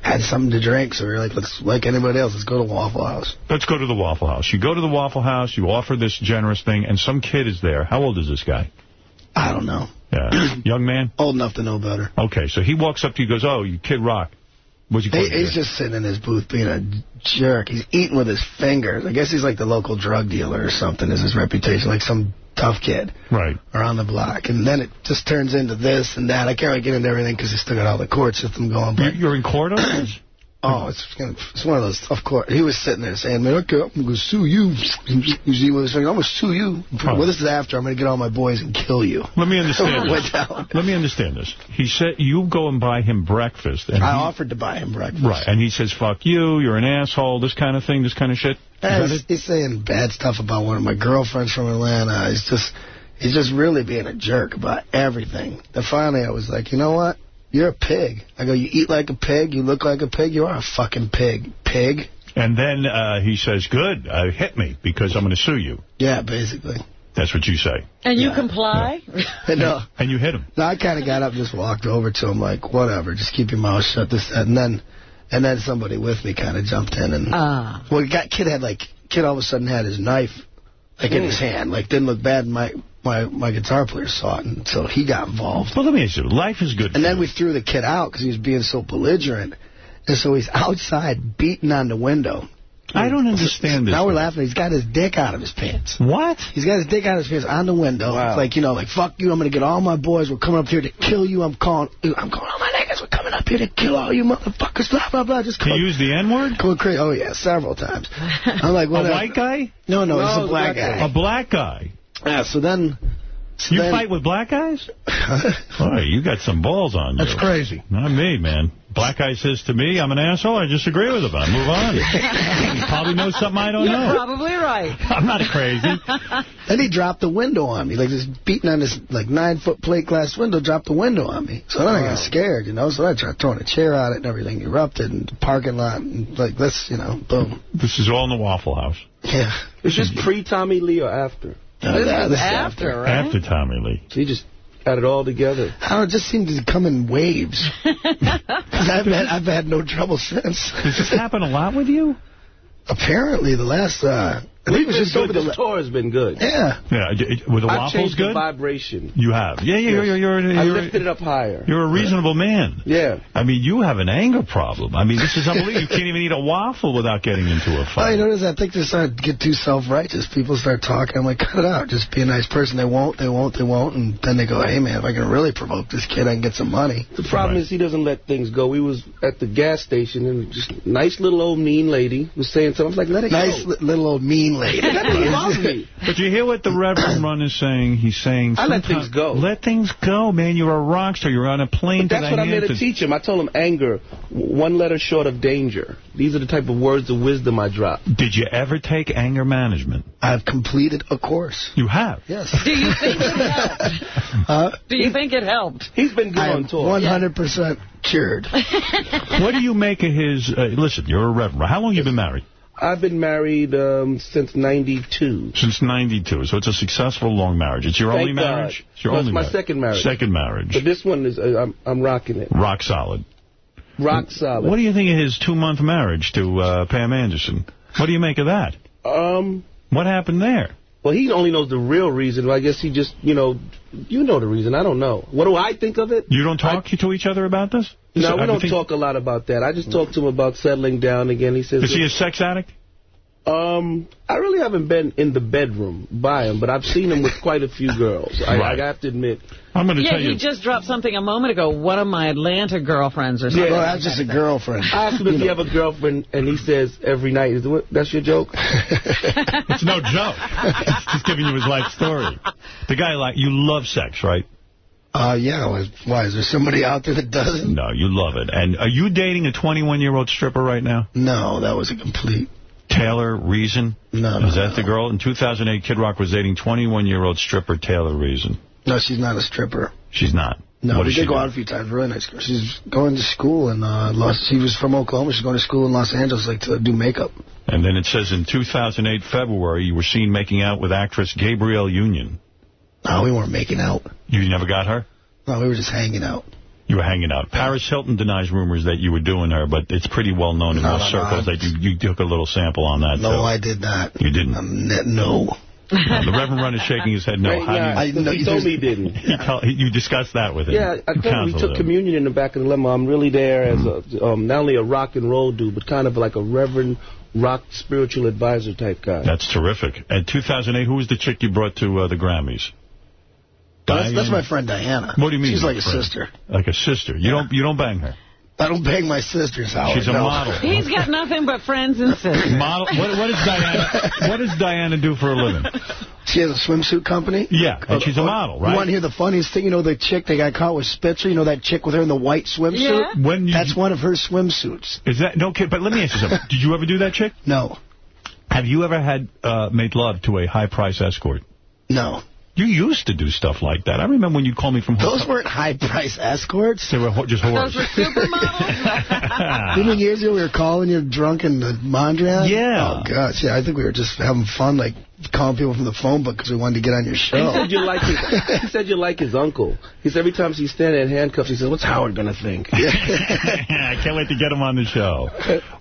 had something to drink, so we were like, let's, like anybody else, let's go to Waffle House. Let's go to the Waffle House. You go to the Waffle House, you offer this generous thing, and some kid is there. How old is this guy? I don't know. Yeah. Young man? Old enough to know better. Okay, so he walks up to you goes, oh, you Kid Rock. What's he He, he's just sitting in his booth being a jerk. He's eating with his fingers. I guess he's like the local drug dealer or something is his reputation, like some tough kid Right. around the block. And then it just turns into this and that. I can't really get into everything because he's still got all the court system going. But You're in court over this? Oh, it's it's one of those. Of course, he was sitting there saying, "Man, okay, I'm gonna sue you." You see what he's saying? I'm gonna sue you. Well, this is after. I'm gonna get all my boys and kill you. Let me understand this. Let me understand this. He said you go and buy him breakfast. And I he, offered to buy him breakfast. Right, and he says, fuck you, you're an asshole, this kind of thing, this kind of shit. Is Yeah, that he's, he's saying bad stuff about one of my girlfriends from Atlanta. He's just, he's just really being a jerk about everything. And finally, I was like, you know what? You're a pig. I go, you eat like a pig, you look like a pig, you are a fucking pig. Pig. And then uh, he says, good, uh, hit me, because I'm going to sue you. Yeah, basically. That's what you say. And you comply? no. And you hit him. No, I kind of got up, and just walked over to him, like, whatever, just keep your mouth shut. This, and then, and then somebody with me kind of jumped in, and Ah. well, the guy, kid had like, kid all of a sudden had his knife, like in his hand, like didn't look bad. And my my my guitar player saw it, and so he got involved. Well, let me ask you, life is good. And then we threw the kid out because he was being so belligerent, and so he's outside beating on the window. I don't understand this. Now we're laughing. He's got his dick out of his pants. What? He's got his dick out of his pants on the window. It's like, you know, like, fuck you, I'm going to get all my boys. We're coming up here to kill you. I'm calling, I'm calling all my niggas. We're coming up here to kill all you motherfuckers. Blah, blah, blah. Just He go- used the N-word? Going crazy. Oh, yeah, several times. I'm like, what? A white guy? No, no, he's a black guy. A black guy. Yeah, so then... so You then- fight with black guys? Boy, you got some balls on you. That's crazy. Not me, man. Black guy says to me, I'm an asshole, I disagree with him. I move on. he probably knows something I don't You're know. probably right. I'm not crazy. Then he dropped the window on me, like just beating on this like nine foot plate glass window, dropped the window on me. So then I got scared, you know. So I tried throwing a chair at it and everything erupted in the parking lot and like let's you know boom. This is all in the Waffle House. Yeah. Is this pre-Tommy Lee or after? Uh, This that- is this after, right? After Tommy Lee. So he just got it all together. I don't know, it just seemed to come in waves. 'Cause I've had I've had no trouble since. Does this happen a lot with you? Apparently, the last uh, I think it was just over the This tour has been good. yeah. Yeah, d- d- were the I've waffles changed the good? vibration. You have. Yeah, yeah, you're, you're, you're, I you're, lifted it up higher. you're a reasonable man. Yeah. I mean, you have an anger problem. I mean, this is unbelievable. You can't even eat a waffle without getting into a Oh, fight. you notice I think they start to get too self-righteous. People start talking. I'm like, cut it out. Just be a nice person. They won't, they won't, they won't. And then they go, hey, man, if I can really provoke this kid, I can get some money. The problem is he doesn't let things go. We was at the gas station and just nice little old mean lady was saying something. I was like, let it Nice go. li- little old mean lady. That doesn't bother me. But you hear what the Reverend Run is saying? He's saying... I let things go. Let things go, man. You're a rock star. You're on a plane But to that's what I made to teach him. I told him anger, one letter short of danger. These are the type of words of wisdom I drop. Did you ever take anger management? I've completed a course. You have? Yes. Do you think it helped? Uh, Do you think it helped? He's been good I on tour. 100% cured. what do you make of his... Uh, listen, you're a Reverend. How long you been married? I've been married um, since 92. Since 92. So it's a successful, long marriage. It's your Thank only God. marriage? It's your No, only it's my marriage. second marriage. Second marriage. But this one is, uh, I'm, I'm rocking it. Rock solid. Rock solid. What do you think of his two-month marriage to uh, Pam Anderson? What do you make of that? Um, What happened there? well, he only knows the real reason. I guess he just, you know, you know the reason. I don't know. What do I think of it? You don't talk to each other about this? No, we don't talk a lot about that. I just talked to him about settling down again. He says, Is he a sex addict? um, I really haven't been in the bedroom by him, but I've seen him with quite a few girls. I, Right. I have to admit. I'm going to Yeah, tell he just dropped something a moment ago. One of my Atlanta girlfriends or something. Well, that's just a girlfriend. I asked him if he have a girlfriend, and he says every night. Is it, that's your joke? It's no joke. He's just giving you his life story. The guy, like, you love sex, right? Uh, yeah. why-? Is there somebody out there that doesn't? No, you love it. And are you dating a 21-year-old stripper right now? No, that was a complete. Taylor Reason? No, no, Is that the girl? In 2008, Kid Rock was dating 21-year-old stripper Taylor Reason. No, she's not a stripper. She's not. No, what we did go doing? out a few times. Really nice girl. She's going to school in uh, Los. She was from Oklahoma. She's going to school in Los Angeles, like to do makeup. And then it says in 2008 February, you were seen making out with actress Gabrielle Union. No, we weren't making out. You never got her? No, we were just hanging out. You were hanging out. Paris Hilton denies rumors that you were doing her, but it's pretty well known in No, most no, no, circles that you, you took a little sample on that, No, too. I did not. You didn't? Um, no. No, the Reverend Run is shaking his head no. Right, How yeah, do you, I know he told me he didn't. he tell, he, you discussed that with him? Yeah, I told him we took him. communion in the back of the limo. I'm really there as a, um, not only a rock and roll dude, but kind of like a reverend rock spiritual advisor type guy. That's terrific. In 2008, who was the chick you brought to uh, the Grammys? That's, that's my friend Diana. What do you mean? She's like a friend? sister. Like a sister. You don't you don't bang her. I don't bang my sisters, Howard. She's a no. model. He's got nothing but friends and sisters. Model. What, what does Diana? What does Diana do for a living? She has a swimsuit company. Yeah, and she's a model, right? You want to hear the funniest thing? You know the chick they got caught with Spitzer? You know that chick with her in the white swimsuit? Yeah. When you- That's one of her swimsuits. Is that no kid? But let me ask you something. Did you ever do that, chick? No. Have you ever had uh, made love to a high price escort? No. You used to do stuff like that. I remember when you'd call me from. Those weren't high-price escorts. They were ho just whores. Those were supermodels? You mean years ago we were calling you drunk in the Mondrian? Yeah. Oh, gosh. Yeah, I think we were just having fun, like, calling people from the phone book because we wanted to get on your show. He show. said you like his. He said you like his uncle. He said every time she's standing in handcuffs, he says, "What's Howard gonna think?" I can't wait to get him on the show.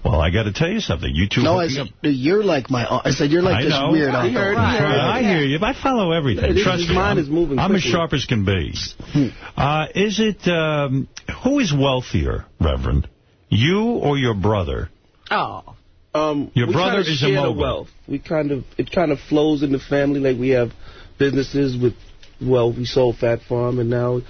Well, I got to tell you something. You two. no, I hooking said, you're like my I said, you're like I this know. weird I uncle. heard- I hear you. I follow everything. His Trust me. mind I'm, is moving I'm as sharp as can be. Uh, is it, um, who is wealthier, Reverend? You or your brother? Oh. Um, Your brother is a mogul. wealth. We kind of it kind of flows in the family. Like we have businesses with. Well, we sold Fat Farm, and now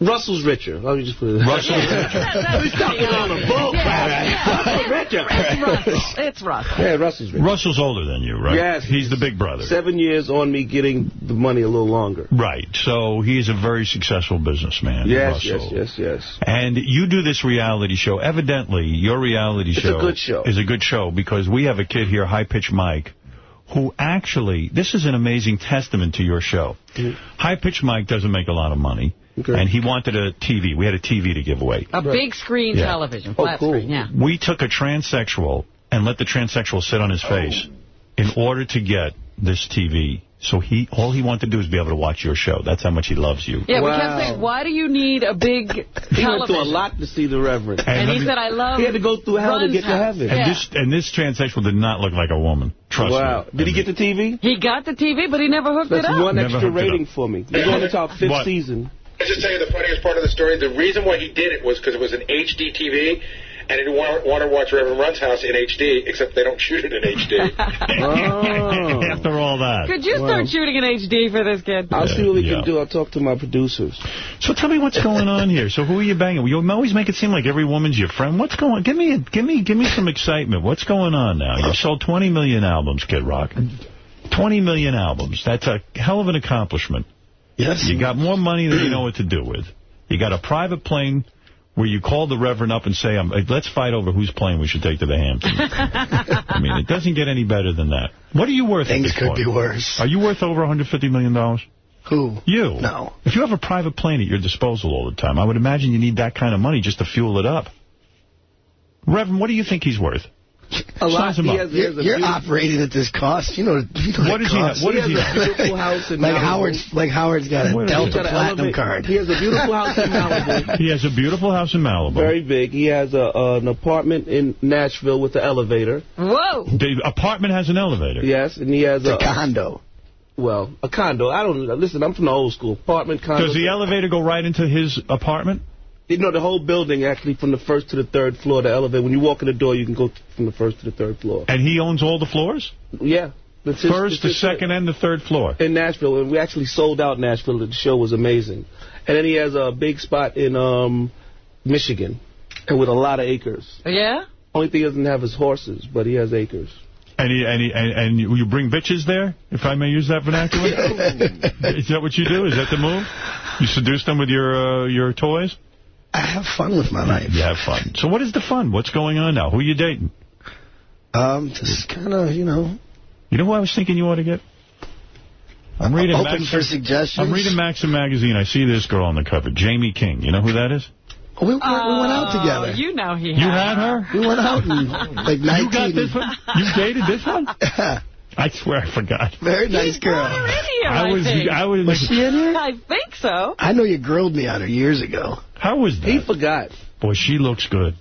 Russell's richer. Let me just put it. Russell's richer. we stopping on a bull Yeah. richer. It's Russell. It's Russell. Yeah, Russell's richer. Russell's older than you, right? Yes. He's the big brother. Seven years on me getting the money a little longer. Right. So he's a very successful businessman, Yes, Russell. yes, yes, yes. And you do this reality show. Evidently, your reality It's a show good show. is a good show because we have a kid here, High Pitch Mike, who actually, this is an amazing testament to your show. Mm. High Pitch Mike doesn't make a lot of money, and he wanted a TV. We had a TV to give away. A big screen Yeah. television, Oh, flat screen, yeah. We took a transsexual and let the transsexual sit on his oh. face in order to get this TV. So he, all he wanted to do is be able to watch your show. That's how much he loves you. Yeah, we kept saying, why do you need a big He went through a lot to see the Reverend. And he said, I love He had to go through hell to Run's get to house. heaven. And Yeah. this and this transsexual did not look like a woman. Trust wow. me. Did he get the TV? He got the TV, but he never hooked That's it up. That's one Never extra rating for me. We're going into our fifth What? season. I'll just tell you the funniest part of the story. The reason why he did it was because it was an HD TV, and he didn't want, want to watch Reverend Run's house in HD, except they don't shoot it in HD. Oh. After all that. Could you Wow. start shooting in HD for this kid? I'll see what we Yeah. can do. I'll talk to my producers. So tell me what's going on here. So who are you banging? You always make it seem like every woman's your friend. What's going? Give me, a, give me, give me some excitement. What's going on now? You've sold 20 million albums, Kid Rock. 20 million albums. That's a hell of an accomplishment. Yes. You got more money than you know what to do with. You got a private plane where you call the Reverend up and say, um, let's fight over whose plane we should take to the Hamptons. I mean, it doesn't get any better than that. What are you worth at Things this could point? be worse. Are you worth over 150 million? dollars? Who? You. No. If you have a private plane at your disposal all the time, I would imagine you need that kind of money just to fuel it up. Reverend, what do you think he's worth? A lot. He has, he You're, has a you're beautiful- operating at this cost. You know, you know What it does he have? costs. What he does he has have? a beautiful house in Like Malibu. Howard's, like Howard's got a What is Delta? Got Platinum elevate- card. He has a beautiful house in Malibu. He has a beautiful house in Malibu. Very big. He has a, uh, an apartment in Nashville with an elevator. Whoa. The apartment has an elevator. Yes, and he has It's a, a condo. well, a condo. I don't listen. I'm from the old school apartment condo. Does the elevator go right into his apartment? You know, the whole building actually from the first to the third floor. The elevator. When you walk in the door, you can go from the first to the third floor. And he owns all the floors? Yeah. That's his- First, the his- second, and the third floor. in Nashville, and we actually sold out Nashville. The show was amazing. And then he has a big spot in um, Michigan, and with a lot of acres. Yeah? Only thing he doesn't have is horses, but he has acres. And, he, and, he, and, and you bring bitches there, if I may use that vernacular? Is that what you do? Is that the move? You seduce them with your uh, your toys? I have fun with my life. You have fun. So what is the fun? What's going on now? Who are you dating? Um, just kind of, you know, You know who I was thinking you ought to get? I'm reading open Maxim, for suggestions. I'm reading Maxim magazine. I see this girl on the cover, Jaime King. You know who that is? We, we, we went out Oh, together. You know he You had her? We went out and like 19. You got this one? You dated this one? I swear I forgot. Very nice girl. Brought her in here, I I, was, think. I was. Was she in here? I think so. I know you grilled me on her years ago. How was that? He forgot. Boy, she looks good.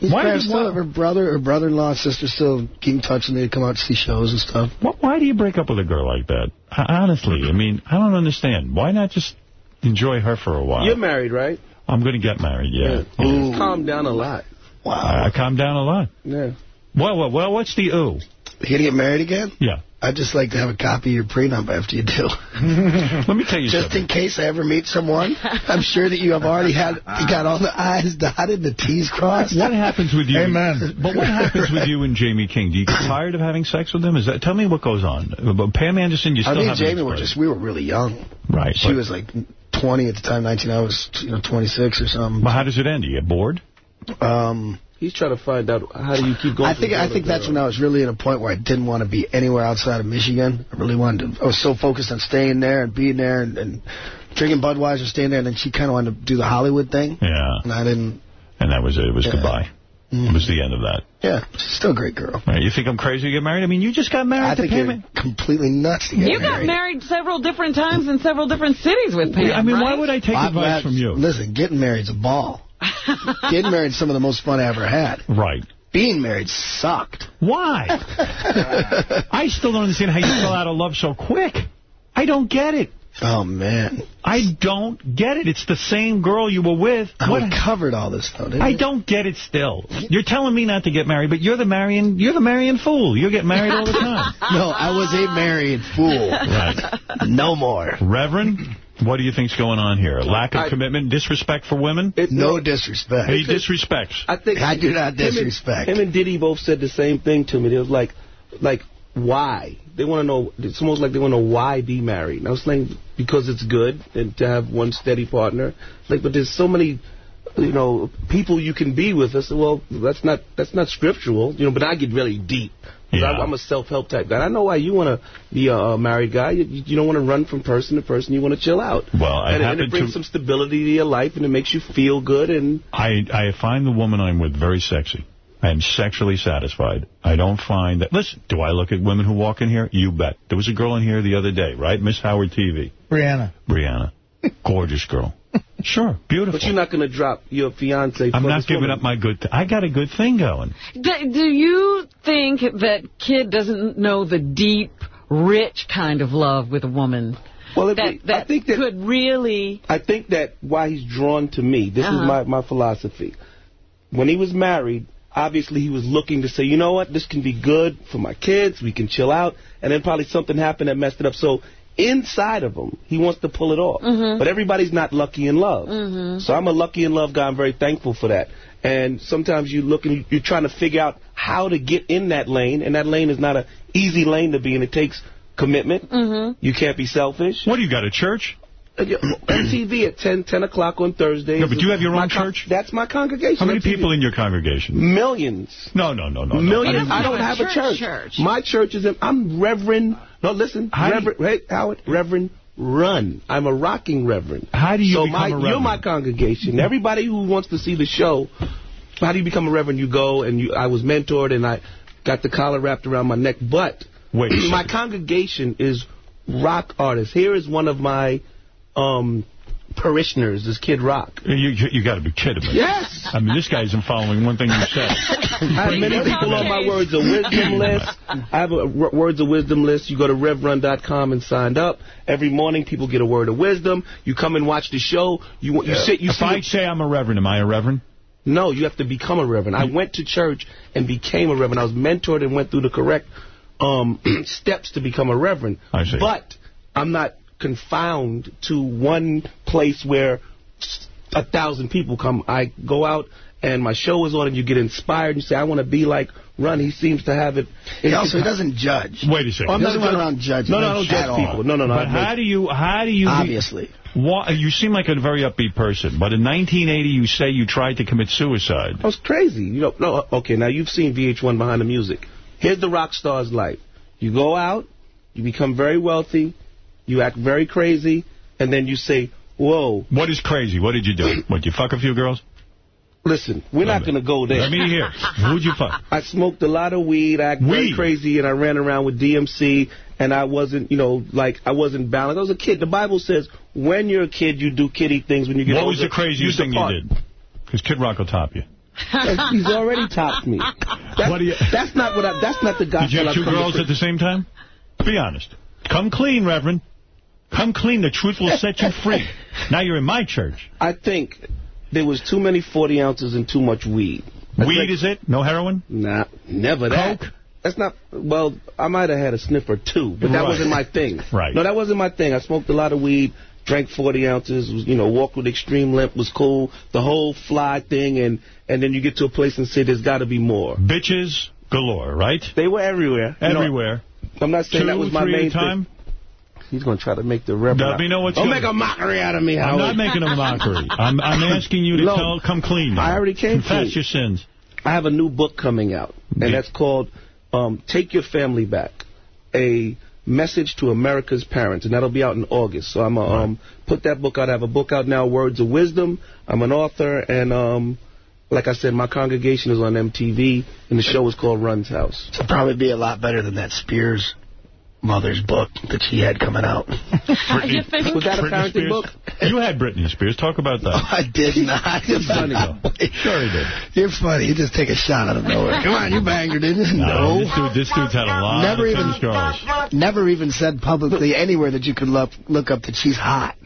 His Why parents did- still, her brother, her brother-in-law, and sister still keep in touch and they come out to see shows and stuff. Wh- Why do you break up with a girl like that? H- Honestly, I mean, I don't understand. Why not just enjoy her for a while? You're married, right? I'm going to get married, yeah. Ooh. Calm down a lot. Wow. I, I calm down a lot. Yeah. Well, well, well, what's the ooh? You gonna get married again? Yeah. I'd just like to have a copy of your prenup after you do. Let me tell you something. Just something. in case I ever meet someone, I'm sure that you have already had, you got all the I's dotted, the T's crossed. What happens with you? Amen. But what happens with you and Jaime King? Do you get tired of having sex with them? Is that? Tell me what goes on. But Pam Anderson, you I still mean, have Jamie were just, we were really young. Right. She but- was like 20 at the time, 19. I was, you know, 26 or something. But how does it end? Do you get bored? Um, He's trying to find out how do you keep going. I think I think that's when I was really at a point where I didn't want to be anywhere outside of Michigan. I really wanted to. I was so focused on staying there and being there and, and drinking Budweiser, staying there. And then she kind of wanted to do the Hollywood thing, Yeah. and I didn't. And that was it. It was Yeah. goodbye. Mm-hmm. It was the end of that. Yeah, she's still a great girl. Right, You think I'm crazy to get married? I mean, you just got married I to think Pam. you're completely nuts to get You got married. married several different times in several different cities with Pam, I mean, why would I take I'm advice from you? Listen, getting married's a ball. getting married is some of the most fun I ever had. Right. Being married sucked. Why? I still don't understand how you fell out of love so quick. I don't get it. Oh, man. I don't get it. It's the same girl you were with. I What? covered all this, though, didn't I don't get it still. You're telling me not to get married, but you're the marrying you're the marrying fool. You get married all the time. No, I was a married fool. Right. No more. Reverend, what do you think's going on here? Lack of I- commitment, disrespect for women? No disrespect. He disrespects. I think I do not him and- disrespect. Him and Diddy both said the same thing to me. They was like, like, why? They want to know. It's almost like they want to know why be married. And I was saying because it's good and to have one steady partner. Like, but there's so many, you know, people you can be with. I said, well, that's not that's not scriptural, you know. But I get really deep. 'Cause Yeah. I, I'm a self-help type guy. I know why you want to be a, a married guy. You, you don't want to run from person to person. You want to chill out. Well, I and, and it brings to- some stability to your life, and it makes you feel good. And I, I find the woman I'm with very sexy. I am sexually satisfied. I don't find that... Listen, do I look at women who walk in here? You bet. There was a girl in here the other day, right? Miss Howard TV. Brianna. Brianna. Gorgeous girl. Sure, beautiful. But you're not going to drop your fiance. I'm not giving woman. up my good... I got a good thing going. Do, do you think that Kid doesn't know the deep, rich kind of love with a woman Well, that, we- that I think that could really... I think that why he's drawn to me. This Uh-huh. is my my philosophy. When he was married, obviously he was looking to say, you know what, this can be good for my kids. We can chill out, and then probably something happened that messed it up. So inside of him, he wants to pull it off. Mhm. But everybody's not lucky in love. Mhm. So I'm a lucky in love guy. I'm very thankful for that. And sometimes you look and you're trying to figure out how to get in that lane, and that lane is not an easy lane to be in. It takes commitment. Mm-hmm. You can't be selfish. What, do you got a church? Uh, yeah, MTV at 10, 10 o'clock on Thursdays. No, but do you have your own church? That's my congregation. How many MTV. people in your congregation? Millions. No, no, no, no. no. Millions. I I don't have a church, church. church. My church is in, I'm Reverend, no, listen, How do you- Reverend, hey, Howard, Reverend Run. I'm a rocking Reverend. How do you so become my, a You're my congregation. Everybody who wants to see the show, how do you become a Reverend? You go and you, I was mentored and I got the collar wrapped around my neck, but Wait my second. congregation is rock artists. Here is one of my um, parishioners, this Kid Rock. You, you, you got to be kidding me. Yes. I mean, this guy isn't following one thing you said. I have many people on my Words of Wisdom list. I have a w- Words of Wisdom list. You go to RevRun.com and sign up. Every morning, people get a word of wisdom. You come and watch the show. You you sit. You if see I the- say I'm a reverend, am I a reverend? no, you have to become a reverend. I went to church and became a reverend. I was mentored and went through the correct um, steps to become a reverend. I see. But I'm not confined to one place where a thousand people come. I go out and my show is on and you get inspired. You say, I want to be like Run. He seems to have it. He also he doesn't judge. Wait a second. I'm He not doesn't run around judging. No, no, I don't judge people. No, no, no. But how do you, how do you... Obviously. Why, you seem like a very upbeat person, but in 1980 you say you tried to commit suicide. I was crazy. You know, no, okay, now you've seen VH1 Behind the Music. Here's the rock star's life. You go out, you become very wealthy, you act very crazy, and then you say, whoa. What is crazy? What did you do? What, you fuck a few girls? Listen, we're not going to go there. Let me hear. Who'd you fuck? I smoked a lot of weed, I acted very Weed? crazy, and I ran around with DMC, and I wasn't, you know, like, I wasn't balanced. I was a kid. The Bible says, when you're a kid, you do kiddie things. When you get What was the craziest thing you did? Because Kid Rock will top you. He's already topped me. That's, What do you- that's not what I, that's not the gospel Did you have two girls at the same time? Be honest. Come clean, Reverend. Come clean. The truth will set you free. Now you're in my church. I think there was too many 40 ounces and too much weed. That's Weed like- is it? No heroin? Nah, never that. Coke? That's not, well, I might have had a sniff or two, but that Right. wasn't my thing. Right. No, that wasn't my thing. I smoked a lot of weed, drank 40 ounces, was, you know, walked with extreme limp, was cool, the whole fly thing, and, and then you get to a place and say, there's got to be more. Bitches galore, right? They were everywhere. You know, Everywhere. I'm not saying Two, that was my main time? thing. He's going to try to make the reverend. Let me know what Don't you- make a mockery out of me, I'm not making a mockery. I'm, I'm asking you to No. tell, come clean. Now. I already came Confess clean. your sins. I have a new book coming out, and Yeah. that's called um, Take Your Family Back, a message to America's parents, and that'll be out in August. So I'm going to um, put that book out. I have a book out now, Words of Wisdom. I'm an author, and um, like I said, my congregation is on MTV, and the show is called Run's House. It'll probably be a lot better than that Spears mother's book that she had coming out. You think? Was that a Britney parenting Spears? book? You had Britney Spears. Talk about that. I did not. You're funny, though. Sure he did. You're funny. You just take a shot out of nowhere. Come on, you banged her, didn't you? No, No. this, dude, this dude's had a lot Never of even- Never even said publicly anywhere that you could look, look up that she's hot.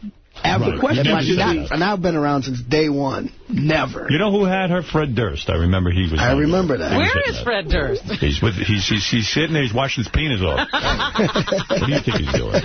Ever. Right. question And should not- be- and I've been around since day one. Never. You know who had her? Fred Durst. I remember he was. I remember that. Where is was Where hitting is that. Fred Durst? He's with. He's, he's he's sitting there. He's washing his penis off. what do you think he's doing?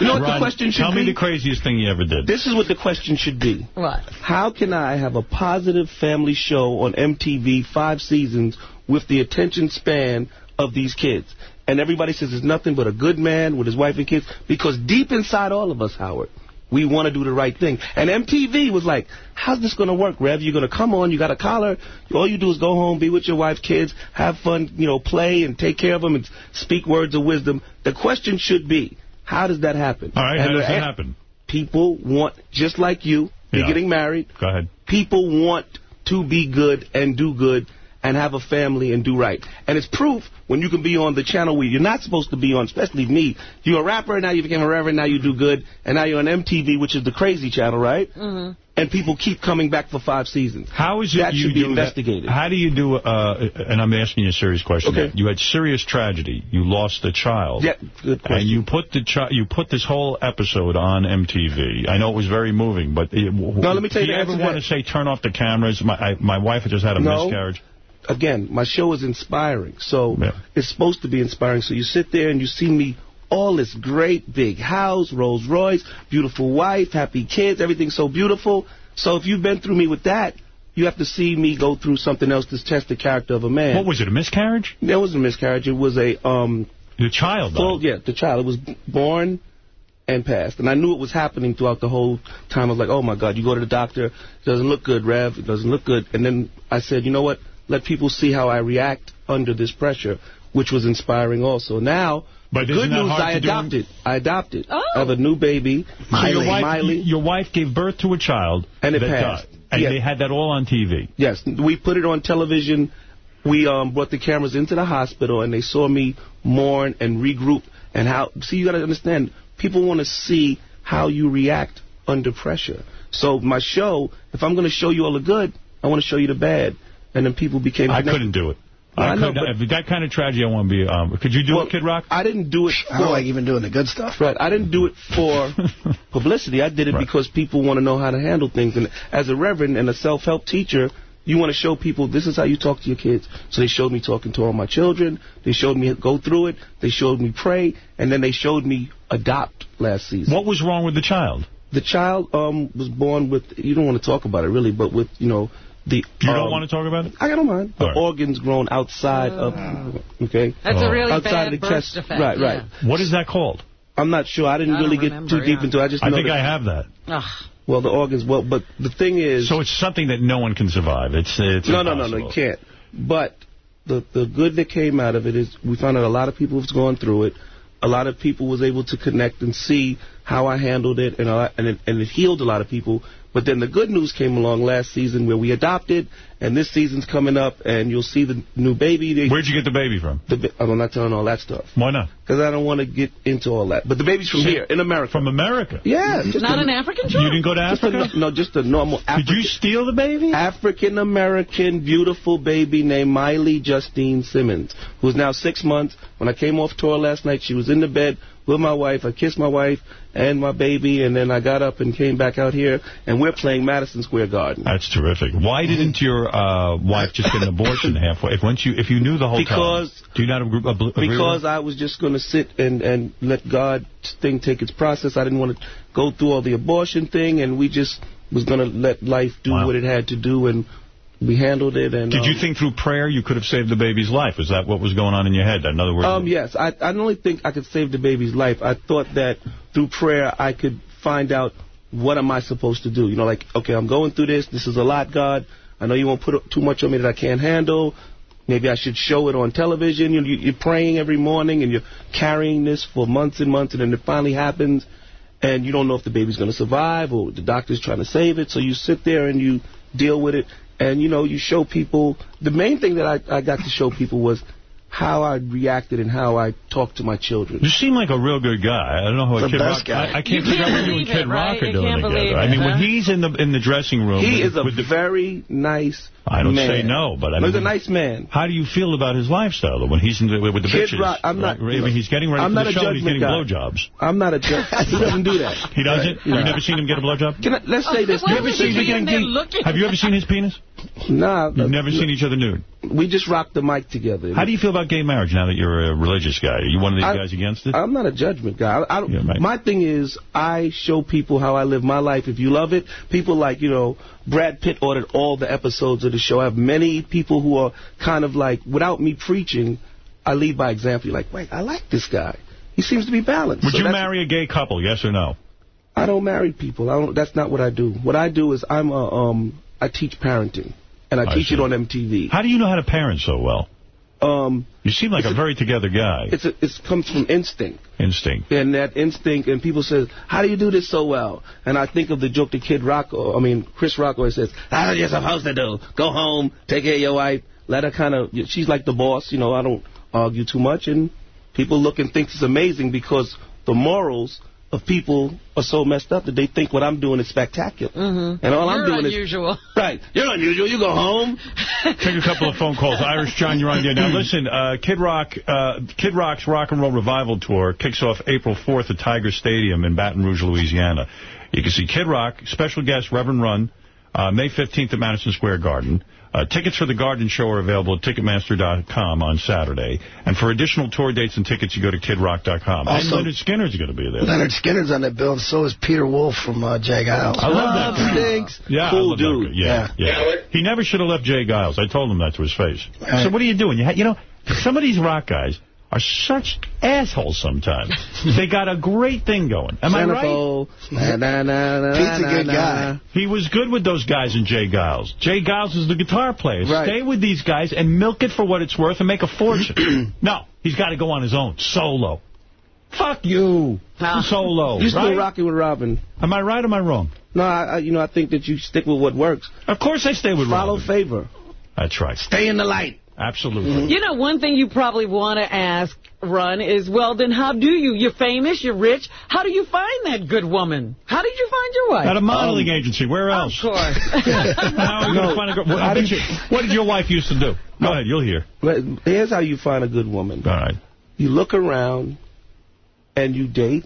You know what Ron, the question should Tell be? me the craziest thing you ever did. This is what the question should be. What? How can I have a positive family show on MTV five seasons with the attention span of these kids? And everybody says it's nothing but a good man with his wife and kids because deep inside all of us, Howard, we want to do the right thing. And MTV was like, how's this going to work, Rev? You're going to come on, you got a collar, all you do is go home, be with your wife, kids, have fun, you know, play and take care of them and speak words of wisdom. The question should be, how does that happen? All right, how does that happen? People want, just like you, you're getting married, Go ahead. people want to be good and do good and have a family and do right. And it's proof when you can be on the channel where you're not supposed to be on, especially me. You're a rapper, now you became a reverend, now you do good, and now you're on MTV, which is the crazy channel, right? Mm-hmm. And people keep coming back for five seasons. How is it That you should be investigated. That? How do you do? Uh, and I'm asking you a serious question. Okay. You had serious tragedy. You lost a child. Yeah, good question. And you put the chi- you put this whole episode on MTV. I know it was very moving, but it, No, let me tell you Do you the ever to want to say turn off the cameras? My I, my wife had just had a No. miscarriage. Again, my show is inspiring. So it's supposed to be inspiring. So you sit there and you see me, all this great big house, Rolls Royce, beautiful wife, happy kids, everything's so beautiful. So if you've been through me with that, you have to see me go through something else to test the character of a man. What was it? A miscarriage? It was a miscarriage. It was a um. The child. Full, yeah, the child. It was born and passed, and I knew it was happening throughout the whole time. I was like, oh my God! You go to the doctor, it doesn't look good, Rev. It doesn't look good. And then I said, you know what? Let people see how I react under this pressure, which was inspiring also. Now. But good news, I to do? adopted. I adopted. Oh. I have a new baby. So your wife, Miley. your wife gave birth to a child And it that passed. died. And Yes. they had that all on TV. Yes, we put it on television. We um, brought the cameras into the hospital, and they saw me mourn and regroup. And how? See, you got to understand. People want to see how you react under pressure. So my show, if I'm going to show you all the good, I want to show you the bad. And then people became. I connected. couldn't do it. Well, I I know, couldn't. if that kind of tragedy, I want to be. Um, could you do it, Kid Rock? I didn't do it for. I don't like even doing the good stuff. Right. I didn't do it for publicity. I did it because people want to know how to handle things. And as a reverend and a self-help teacher, you want to show people this is how you talk to your kids. So they showed me talking to all my children. They showed me go through it. They showed me pray. And then they showed me adopt last season. What was wrong with the child? The child um, was born with, you don't want to talk about it really, but with, you know, the... You don't um, want to talk about it? I don't mind. The All right. organs grown outside of, okay? That's a really outside bad of the birth chest. defect, Right, right. yeah. What is that called? I'm not sure. I didn't I don't really get remember, too deep yeah. into it. I just I know think that- I have that. Ugh. Well, the organs, well, but the thing is... So it's something that no one can survive. It's it's no, no, no, no, impossible. you can't. But the the good that came out of it is we found out a lot of people have gone through it. A lot of people was able to connect and see how I handled it, and a lot, and it, and it healed a lot of people. But then the good news came along last season where we adopted, and this season's coming up, and you'll see the new baby. They, Where'd you get the baby from? the, I'm not telling all that stuff Why not? because I don't want to get into all that. But the baby's from See, here in America. From America? yeah, just Not a- an African child? You didn't go to just a Africa? no, no, just a normal Did you steal the baby? African American beautiful baby named Miley Justine Simmons, who's now six months. When I came off tour last night, she was in the bed with my wife. I kissed my wife and my baby, and then I got up and came back out here, and we're playing Madison Square Garden. That's terrific. Why didn't your uh, wife just get an abortion halfway? If once you if you knew the whole Because- time, do you not agree, agree because? I was just going to sit and, and let God's thing take its process. I didn't want to go through all the abortion thing, and we just was going to let life do what it had to do, and we handled it. And Did you um, think through prayer you could have saved the baby's life? Is that what was going on in your head? In other words, Um, yes, I, I don't only think I could save the baby's life. I thought that through prayer I could find out what am I supposed to do. You know, like, okay, I'm going through this. This is a lot, God. I know you won't put too much on me that I can't handle. Maybe I should show it on television. You know, you- you're praying every morning and you're carrying this for months and months, and then it finally happens, and you don't know if the baby's going to survive or the doctor's trying to save it. So you sit there and you deal with it, and you know, you show people. The main thing that I, I got to show people was how I reacted and how I talked to my children. You seem like a real good guy. I don't know how The Kid best Rock. guy. I, I can't figure out can't what you and believe Kid it, Rock right? are doing can't together. believe I it, mean, huh? when he's in the in the dressing room, He with, is a with the, very nice I don't man. say no, but I mean, He's a nice man. How do you feel about his lifestyle though? When he's in the, with the Kid bitches, Rock, I'm not- right? I mean, he's getting ready I'm for not the show. He's getting guy. blowjobs. I'm not a judge. He doesn't do that. He doesn't. Right. You've never seen him get a blowjob. Can I, let's oh, say this. You ever seen him getting? Have you ever seen his penis? Nah. You've never seen each other nude. We just rocked the mic together. How do you feel about gay marriage now that you're a religious guy? Are you one of these I- guys against it? I'm not a judgment guy. I, I don't, My thing is, I show people how I live my life. If you love it, people like, you know, Brad Pitt ordered all the episodes of the show. I have many people who are kind of like, without me preaching, I lead by example. You're like, wait, I like this guy. He seems to be balanced. Would So you marry a gay couple? Yes or no? I don't marry people. I don't. That's not what I do. What I do is I'm a um. I teach parenting, and I, I teach see. it on MTV. How do you know how to parent so well? Um. You seem like a very together guy. It's a, it comes from instinct. Instinct. And that instinct, and people say, "How do you do this so well?" And I think of the joke that Kid Rock, I mean Chris Rock, always says, how are you're supposed to do. Go home, take care of your wife, let her kind of. She's like the boss, you know. I don't argue too much, and people look and think it's amazing because the morals of people are so messed up that they think what I'm doing is spectacular. Mm-hmm. And all I'm You're doing is unusual. right. You're unusual. You go home. Take a couple of phone calls. Irish John, you're on there. Now, listen, uh, Kid Rock, uh, Kid Rock's Rock and Roll Revival Tour kicks off April 4th at Tiger Stadium in Baton Rouge, Louisiana. You can see Kid Rock, special guest Reverend Run, uh, May 15th at Madison Square Garden. Uh, tickets for the Garden Show are available at Ticketmaster.com on Saturday. And for additional tour dates and tickets, you go to KidRock.com. and Also- Lynyrd Skynyrd's going to be there. Lynyrd Skynyrd's on that bill, and so is Peter Wolf from uh, J. Geils. I love that guy. Stinks. Yeah, cool dude. guy. Yeah, yeah. He never should have left J. Geils. I told him that to his face. So what are you doing? You, ha you know, some of these rock guys are such assholes sometimes. they got a great thing going. Am I right? Centerfold. Na, na, na, na, Pete's a good na. guy. He was good with those guys in J. Geils. J. Geils is the guitar player. Right. Stay with these guys and milk it for what it's worth and make a fortune. no, he's got to go on his own, solo. Fuck you. Solo. You still right? rocking with Robin. Am I right or am I wrong? No, I, I, you know, I think that you stick with what works. Of course I stay with Follow Robin. Follow favor. That's right. Stay in the light. Absolutely. You know, one thing you probably want to ask, Run, is, well, then how do you? You're famous, you're rich. How do you find that good woman? How did you find your wife? At a modeling um, agency. Where else? Of course. How are you going to find a girl? What, How did did you, what did your wife used to do? Go ahead, you'll hear. But here's how you find a good woman. All right. You look around and you date.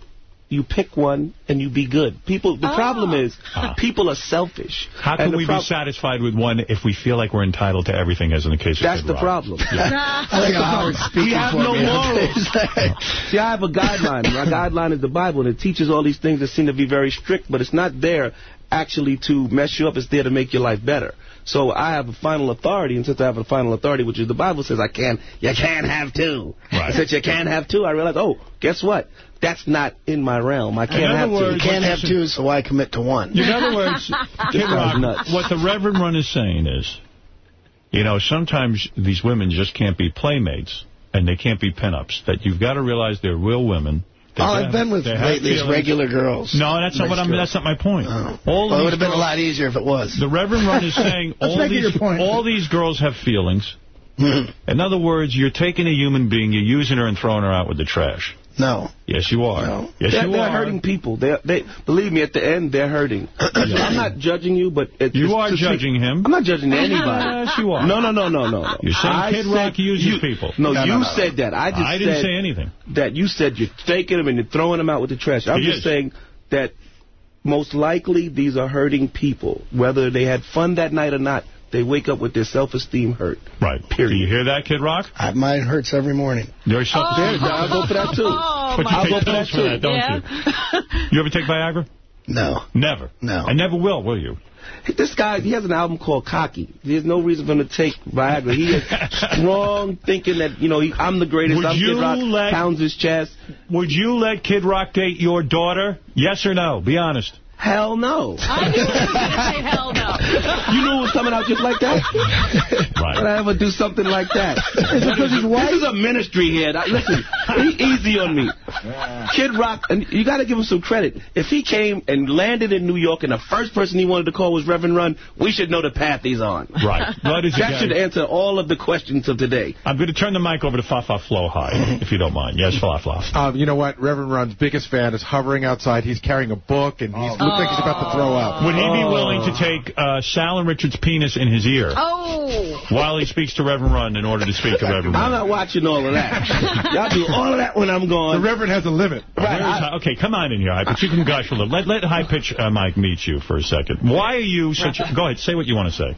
You pick one and you be good. People. The problem is Ah. people are selfish. How can we be satisfied with one if we feel like we're entitled to everything, as in the case of That's the Rock? problem. Yeah. I think Howard's speaking We have no me. morals. See, I have a guideline. My guideline is the Bible, and it teaches all these things that seem to be very strict, but it's not there actually to mess you up. It's there to make your life better. So I have a final authority, and since I have a final authority, which is the Bible says I can, you can't have two. Right. Since you can't have two, I realized, oh, guess what? That's not in my realm. I can't have words, two. You can't have two, so why commit to one? In other words, Kid guy's Rock, nuts. what the Reverend Run is saying is, you know, sometimes these women just can't be playmates and they can't be pinups. That you've got to realize they're real women. They All have- I've been with they have lately regular girls. No, that's not Nice what I'm. girls. That's not my point. Oh. All Well, it would have been a lot easier if it was. The Reverend Run is saying Let's all make it these your point. all these girls have feelings. Mm-hmm. In other words, you're taking a human being, you're using her and throwing her out with the trash. No. Yes, you are. No. Yes, they're, you they're are. hurting people. They, they believe me. At the end, they're hurting. I'm not judging you, but it's, You are to see- judging him. I'm not judging anybody. Yes, you are. No, no, no, no, no. no. You're saying I Kid Rock uses you- people. No, No, you no, no. said that. I just I didn't said say anything. that you said you're taking them and you're throwing them out with the trash. I'm He just is. saying that most likely these are hurting people. Whether they had fun that night or not, they wake up with their self-esteem hurt. Right. Period. Do you hear that, Kid Rock? I, mine hurts every morning. Your self-esteem. There, I'll go for that too. Oh, But you I'll take go for pills that for that, too. don't Yeah. you? You ever take Viagra? No. Never. No. I never will, will you? This guy, he has an album called Cocky. There's no reason for him to take Viagra. He is strong, thinking that, you know, he, I'm the greatest. Would I'm you Kid Rock, let- pounds his chest. Would you let Kid Rock date your daughter? Yes or no? Be honest. Hell no. I knew you were going to say hell no. You knew it was coming out just like that? Right. Would I ever do something like that? Is it because his wife? This is a ministry here. Now, listen, be easy on me. Kid Rock, and you got to give him some credit. If he came and landed in New York and the first person he wanted to call was Reverend Run, we should know the path he's on. Right. That is That again- should answer all of the questions of today. I'm going to turn the mic over to Fafa Flo High, if you don't mind. Yes, Fafa. Um, you know what? Reverend Run's biggest fan is hovering outside. He's carrying a book, and he looks like he's about to throw up. Would he be willing to take uh, Sal and Richard's penis in his ear Oh. while he speaks to Reverend Run in order to speak to Reverend Run. I'm not watching all of that. Y'all do all of that when I'm gone. The gone. Reverend has a limit. Right, I- okay, come on in here, High Pitch. You can gush a little. Let, let High Pitch uh, Mike meet you for a second. Why are you such a... Go ahead, say what you want to say.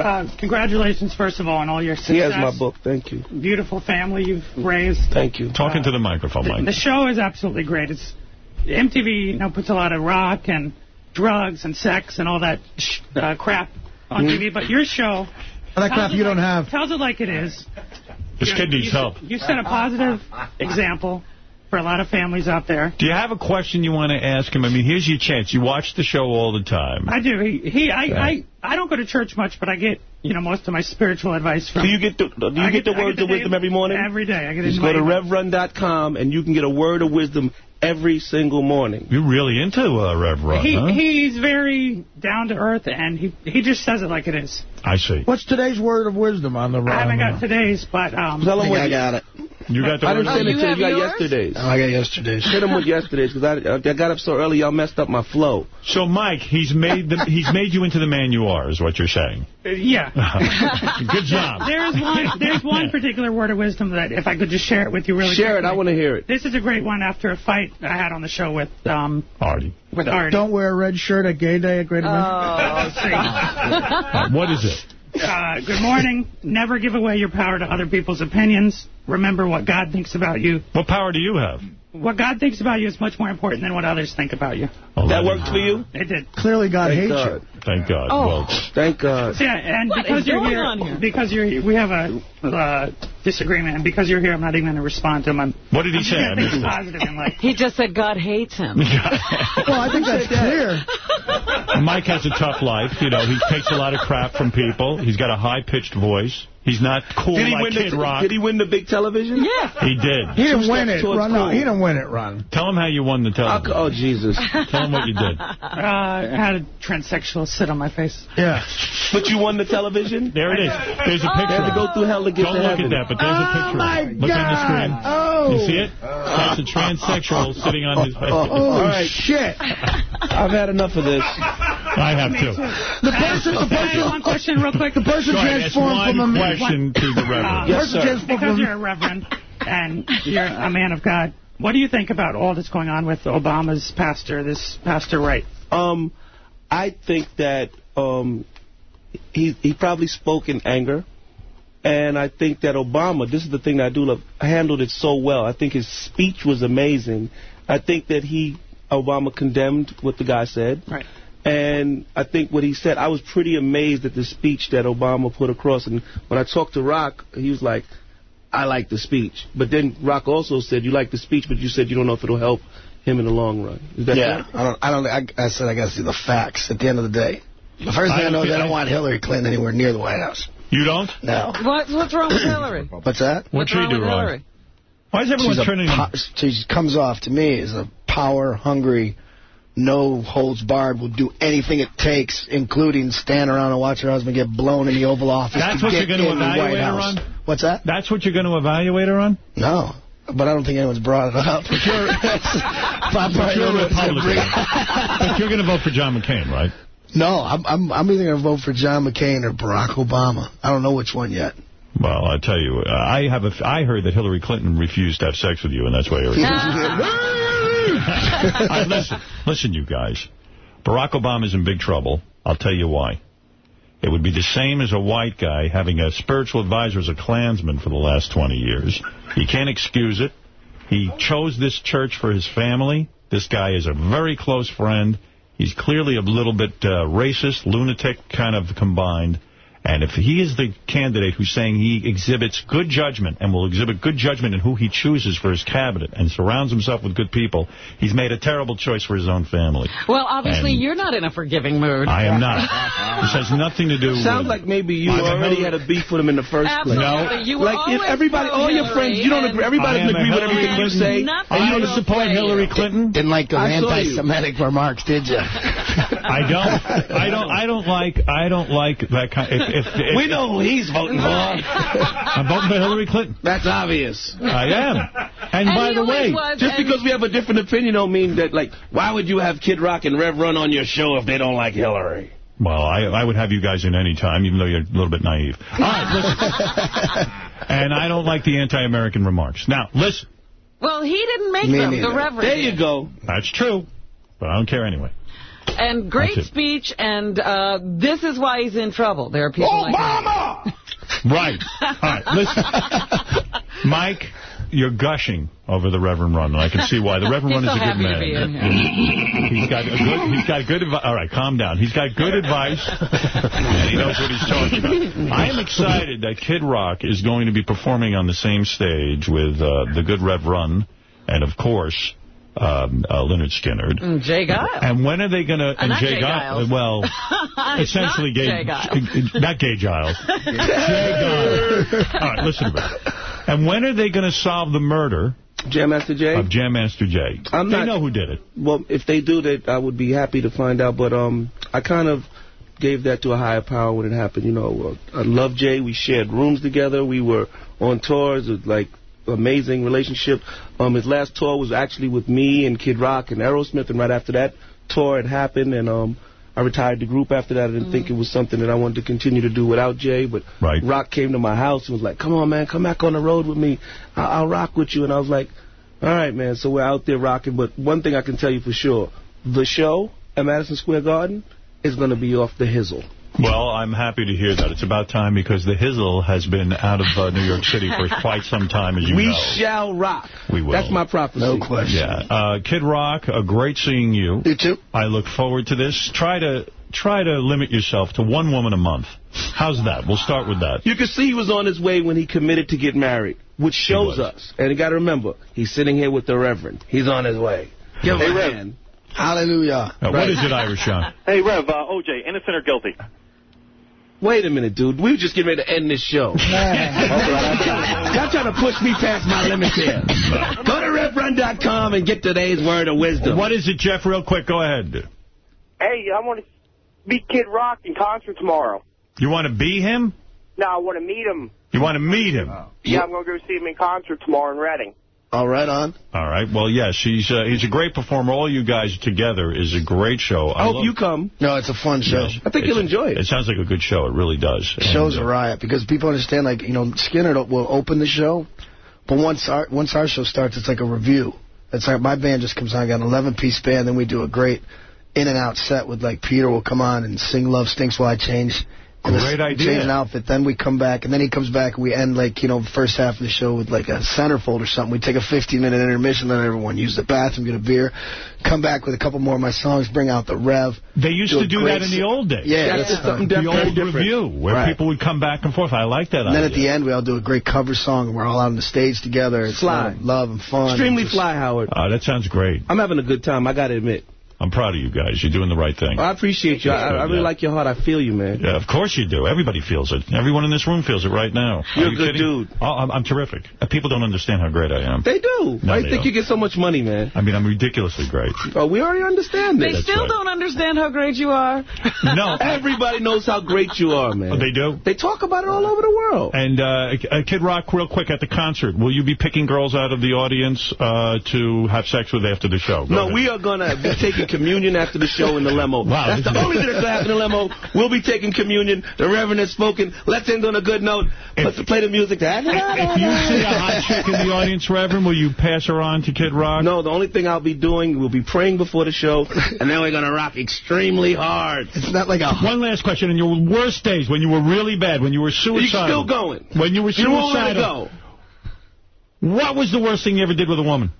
Uh, congratulations, first of all, on all your success. He has my book. Thank you. Beautiful family you've raised. Thank you. Talking to the microphone, Mike. The Mike. show is absolutely great. It's MTV, you know, puts a lot of rock and drugs and sex and all that sh- uh, crap on Mm-hmm. TV, but your show That crap you don't like- have. tells it like it is. This You- kid needs you, help. You set a positive example for a lot of families out there. Do you have a question you want to ask him? I mean, here's your chance. You watch the show all the time. I do. He, he I, I, I don't go to church much, but I get, you know, most of my spiritual advice from. Do you get the do you I get the I words the of wisdom every morning? Every day. I get it Just go to revrun.com and you can get a word of wisdom every single morning. You're really into uh, Rev Run, He huh? he's very down to earth, and he he just says it like it is. I see. What's today's word of wisdom on the run? I haven't got today's, but um. Tell him what I got it. You got the I word didn't send it you to you. You got yours? yesterday's. Oh, I got yesterday's. Hit him with yesterday's because I, I got up so early. Y'all messed up my flow. So, Mike, he's made the, he's made you into the man you are, is what you're saying. uh, yeah. Good job. There's one. There's one particular word of wisdom that if I could just share it with you really Share it. I want to hear it. This is a great one after a fight I had on the show with um Artie. with Artie. Don't wear a red shirt at gay day at Great America. Oh, see. What is it? Uh, good morning. Never give away your power to other people's opinions. Remember what God thinks about you. What power do you have? What God thinks about you is much more important than what others think about you. Oh, That is- worked for you? It did. Clearly God Thank hates God. you. Thank God. Oh. Well, Thank God. So, yeah, and What because is you're going here, on here? because you're here, we have a uh, disagreement, and because you're here, I'm not even going to respond to him. I'm, what did he I'm say? just I missed think positive and like. He just said God hates him. Well, I think that's clear. Mike has a tough life. You know, he takes a lot of crap from people. He's got a high-pitched voice. He's not cool Did he, like win Kid the, Rock. did he win the big television? Yeah. He did. He didn't Two win it. towards Run, no, he didn't win it, Ron. Tell him how you won the I'll- television. oh, Jesus. Tell him what you did. Uh, I had a transsexual sit on my face. Yeah. But you won the television? There it is. There's a picture. Had to go through hell to get Don't to look heaven. at that, but there's a picture. Oh, my of it. Look on the screen. Oh. You see it? That's a transsexual sitting on his face. Holy All right. shit. I've had enough of this. I have too. The person, the Can I ask person, one question real quick? the person Go ahead, ask transformed from a question to the Uh, Yes, sir. because you're a reverend and you're a man of God, what do you think about all that's going on with Obama's pastor, this pastor Wright? Um, I think that um, he he probably spoke in anger, and I think that Obama. This is the thing that I do love. Handled it so well. I think his speech was amazing. I think that he Obama condemned what the guy said. Right. And I think what he said, I was pretty amazed at the speech that Obama put across. And when I talked to Rock, he was like, I like the speech. But then Rock also said, you like the speech, but you said you don't know if it'll help him in the long run. Is that Yeah. I don't. I don't. I, I said I got to see the facts at the end of the day. The first thing I, don't know is I don't want Hillary Clinton anywhere near the White House. You don't? No. What, what's wrong with Hillary? What's that? What'd What's she wrong do with wrong? Hillary? Why is everyone She's turning... po- she comes off to me as a power hungry, no holds barred, will do anything it takes, including stand around and watch her husband get blown in the Oval Office. That's to what get you're gonna in the White evaluate her on? What's that? That's what you're going to evaluate her on? No. But I don't think anyone's brought it up. But you're, but you're a Republican. but you're going to vote for John McCain, right? No, I'm, I'm, I'm either going to vote for John McCain or Barack Obama. I don't know which one yet. Well, I tell you, uh, I have a. f I heard that Hillary Clinton refused to have sex with you, and that's why you're. I, listen, listen, you guys. Barack Obama's in big trouble. I'll tell you why. It would be the same as a white guy having a spiritual advisor as a Klansman for the last 20 years. You can't excuse it. He chose this church for his family. This guy is a very close friend. He's clearly a little bit uh, racist, lunatic kind of combined. And if he is the candidate who's saying he exhibits good judgment and will exhibit good judgment in who he chooses for his cabinet and surrounds himself with good people, he's made a terrible choice for his own family. Well, obviously, And you're not in a forgiving mood. I am not. this has nothing to do Sounds with... like maybe you I'm a already Hillary- had a beef with him in the first Absolutely. place. You like always everybody, pro all your friends, you don't agree. Everybody I am doesn't agree with Hillary everything you say. Clinton. and you I don't don't support Hillary Clinton. Didn't like them I saw you. anti-Semitic remarks, did you? I don't. I don't. I don't like. I don't like that kind. If, if, if, We know who he's voting for. I'm voting for Hillary Clinton. That's obvious. I am. And, by the way, just because we have a different opinion don't mean that, like, why would you have Kid Rock and Rev Run on your show if they don't like Hillary? well, I I would have you guys in any time, even though you're a little bit naive. All right, listen. and I don't like the anti-American remarks. Now, listen. Well, he didn't make Me them. neither. The Reverend. There you go. That's true, but I don't care anyway. And great speech, and uh, this is why he's in trouble. There are people like Obama! Right. All right, listen. Mike, you're gushing over the Reverend Run, and I can see why. The Reverend He's Run is a good happy to be in man. He's got a good. He's got good advice. All right, calm down. He's got good advice, and he knows what he's talking about. I am excited that Kid Rock is going to be performing on the same stage with uh, the good Rev Run, and of course. Um, uh, Lynyrd Skynyrd. Mm, J. Geils. And when are they going to... And, not Jay Gi- Giles. Well, essentially not gay, J. Geils. not gay Giles. J. Geils. All right, listen to me. And when are they going to solve the murder Jam Master Jay? of Jam Master Jay? I'm they not- know who did it. Well, if they do that, I would be happy to find out. But um, I kind of gave that to a higher power when it happened. You know, uh, I love Jay. We shared rooms together. We were on tours. It was like amazing relationship. Um, his last tour was actually with me and Kid Rock and Aerosmith, and right after that tour had happened, and um, I retired the group after that. I didn't think it was something that I wanted to continue to do without Jay, but Right. Rock came to my house and was like, "Come on, man, come back on the road with me. I- I'll rock with you." And I was like, "All right, man." So we're out there rocking. But one thing I can tell you for sure: the show at Madison Square Garden is going to be off the hizzle. Well, I'm happy to hear that. It's about time because the Hizzle has been out of uh, New York City for quite some time, as you we know. shall rock. We will. That's my prophecy. No question. Yeah. Uh, Kid Rock, uh, great seeing you. You too. I look forward to this. Try to try to limit yourself to one woman a month. How's that? We'll start with that. You can see he was on his way when he committed to get married, which shows us. And you got to remember, he's sitting here with the Reverend. He's on his way. Give him Hey, a Rev. hand. Hallelujah. Uh, What is it, Irish Sean? Hey, Rev, uh, OJ, innocent or guilty? Wait a minute, dude. We were just getting ready to end this show. Y'all trying to push me past my limits here. Go to RevRun.com and get today's word of wisdom. What is it, Jeff? Real quick, go ahead. Hey, I want to meet Kid Rock in concert tomorrow. You want to be him? No, I want to meet him. You want to meet him? Yeah, I'm going to go see him in concert tomorrow in Reading. All right, on. All right. Well, yes, he's uh, he's a great performer. All you guys together is a great show. I hope you come. No, it's a fun show. Yes. I think you'll enjoy it. It sounds like a good show. It really does. The show's And, a uh, riot because people understand, like, you know, Skynyrd will open the show, but once our once our show starts, it's like a review. It's like my band just comes on, I got an 11-piece band, then we do a great in-and-out set with, like, Peter will come on and sing Love Stinks While I Change. And Great idea. Change an outfit, then we come back, and then he comes back, and we end, like, you know, the first half of the show with, like, a centerfold or something. We take a 15-minute intermission, let everyone use the bathroom, get a beer, come back with a couple more of my songs, bring out the Rev. They used do to do that in the old days. Yeah, That's that's something The old different. review where Right. people would come back and forth. I like that And then idea. at the end, we all do a great cover song, and we're all out on the stage together. It's Fly. a love and fun. Extremely and just- fly, Howard. Uh, that sounds great. I'm having a good time, I got to admit. I'm proud of you guys. You're doing the right thing. I appreciate you. I, I really Yeah. like your heart. I feel you, man. Yeah, of course you do. Everybody feels it. Everyone in this room feels it right now. You're Are a you good kidding? dude. Oh, I'm, I'm terrific. Uh, People don't understand how great I am. They do. No, I they think don't. you get so much money, man. I mean, I'm ridiculously great. Oh, we already understand that. They this. still right. don't understand how great you are. No. Everybody knows how great you are, man. Oh, they do? They talk about it all over the world. And uh, uh, Kid Rock, real quick, at the concert, will you be picking girls out of the audience uh, to have sex with after the show? Go No, ahead. we are going to be taking communion after the show in the limo. Wow, That's the only thing that's going to happen in the limo. We'll be taking communion. The Reverend has spoken. Let's end on a good note. Let's play the music. If you see a hot chick in the audience, Reverend, will you pass her on to Kid Rock? No, the only thing I'll be doing, we'll be praying before the show, and then we're going to rock extremely hard. It's not like a... One last question. In your worst days, when you were really bad, when you were suicidal. You're still going. When you were You won't let it suicidal. What was the worst thing you ever did with a woman?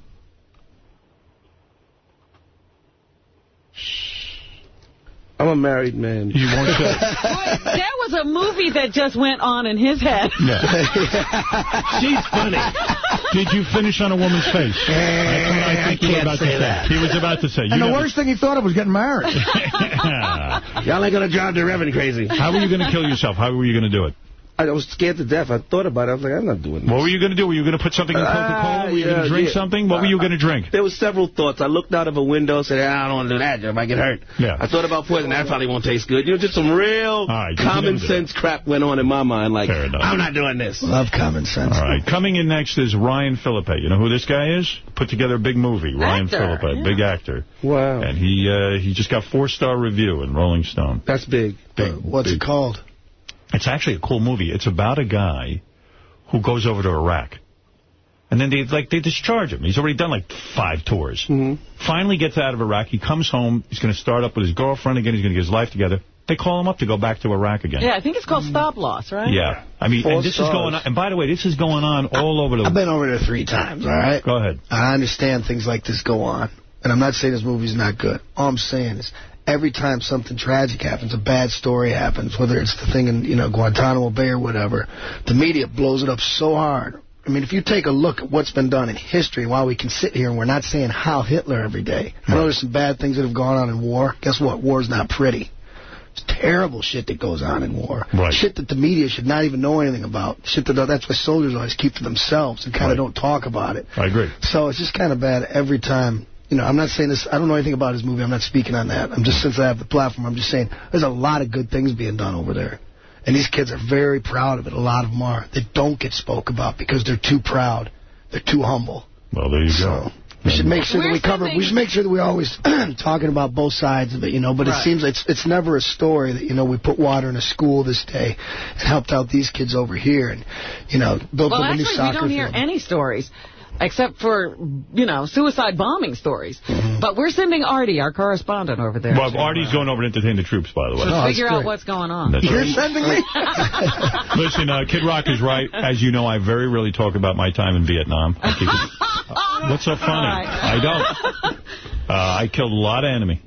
I'm a married man. You won't say. There was a movie that just went on in his head. She's funny. Did you finish on a woman's face? Eh, That's what I think you can't about to say say. that. He was about to say. And the never- worst thing he thought of was getting married. Y'all ain't going to drive the Reverend crazy. How were you going to kill yourself? How were you going to do it? I was scared to death. I thought about it. I was like, I'm not doing this. What were you going to do? Were you going to put something in Coca-Cola? Ah, were you going to drink yeah. something? What were you going to drink? There was several thoughts. I looked out of a window, said, I don't want to do that. I might get hurt. Yeah. I thought about poison. That probably won't taste good. You know, just some real right, common never do sense crap went on in my mind. Like, Fair enough. I'm not doing this. Love common sense. All right. Coming in next is Ryan Phillippe. You know who this guy is? Put together a big movie. Ryan Actor, Phillippe, yeah. big actor. Wow. And he uh, he just got four-star review in Rolling Stone. That's big. Big, What's big. it called? It's actually a cool movie. It's about a guy who goes over to Iraq. And then they like they discharge him. He's already done like five tours. Mm-hmm. Finally gets out of Iraq. He comes home. He's going to start up with his girlfriend again. He's going to get his life together. They call him up to go back to Iraq again. Yeah, I think it's called Stop Loss, right? Yeah. I mean, Four and this stars. is going on. And by the way, this is going on all over the... World. I've been over there three times, all right? Go ahead. I understand things like this go on. And I'm not saying this movie's not good. All I'm saying is every time something tragic happens, a bad story happens, whether it's the thing in, you know, Guantanamo Bay or whatever, the media blows it up so hard. I mean, if you take a look at what's been done in history, while we can sit here and we're not saying how Hitler every day. I know there's some bad things that have gone on in war. Guess what? War's not pretty. It's terrible shit that goes on in war. Right. Shit that the media should not even know anything about. Shit that that's why soldiers always keep to themselves and kind of don't talk about it. I agree. So it's just kind of bad every time. You know, I'm not saying this. I don't know anything about his movie. I'm not speaking on that. I'm just since I have the platform, I'm just saying there's a lot of good things being done over there, and these kids are very proud of it. A lot of them are. They don't get spoke about because they're too proud. They're too humble. Well, there you So we should make sure that we cover. We should make sure that we're always talking about both sides of it, you know. But Right. it seems it's it's never a story that you know we put water in a school this day and helped out these kids over here, and you know built Well, up a new actually, we soccer don't hear field. any stories. Except for, you know, suicide bombing stories. Mm-hmm. But we're sending Artie, our correspondent, over there. Well, to, Artie's going over to entertain the troops, by the way. to figure out what's going on. That's You're right. sending me? Listen, uh, Kid Rock is right. As you know, I very rarely talk about my time in Vietnam. I keep it- What's so funny? I don't. Uh, I killed a lot of enemy.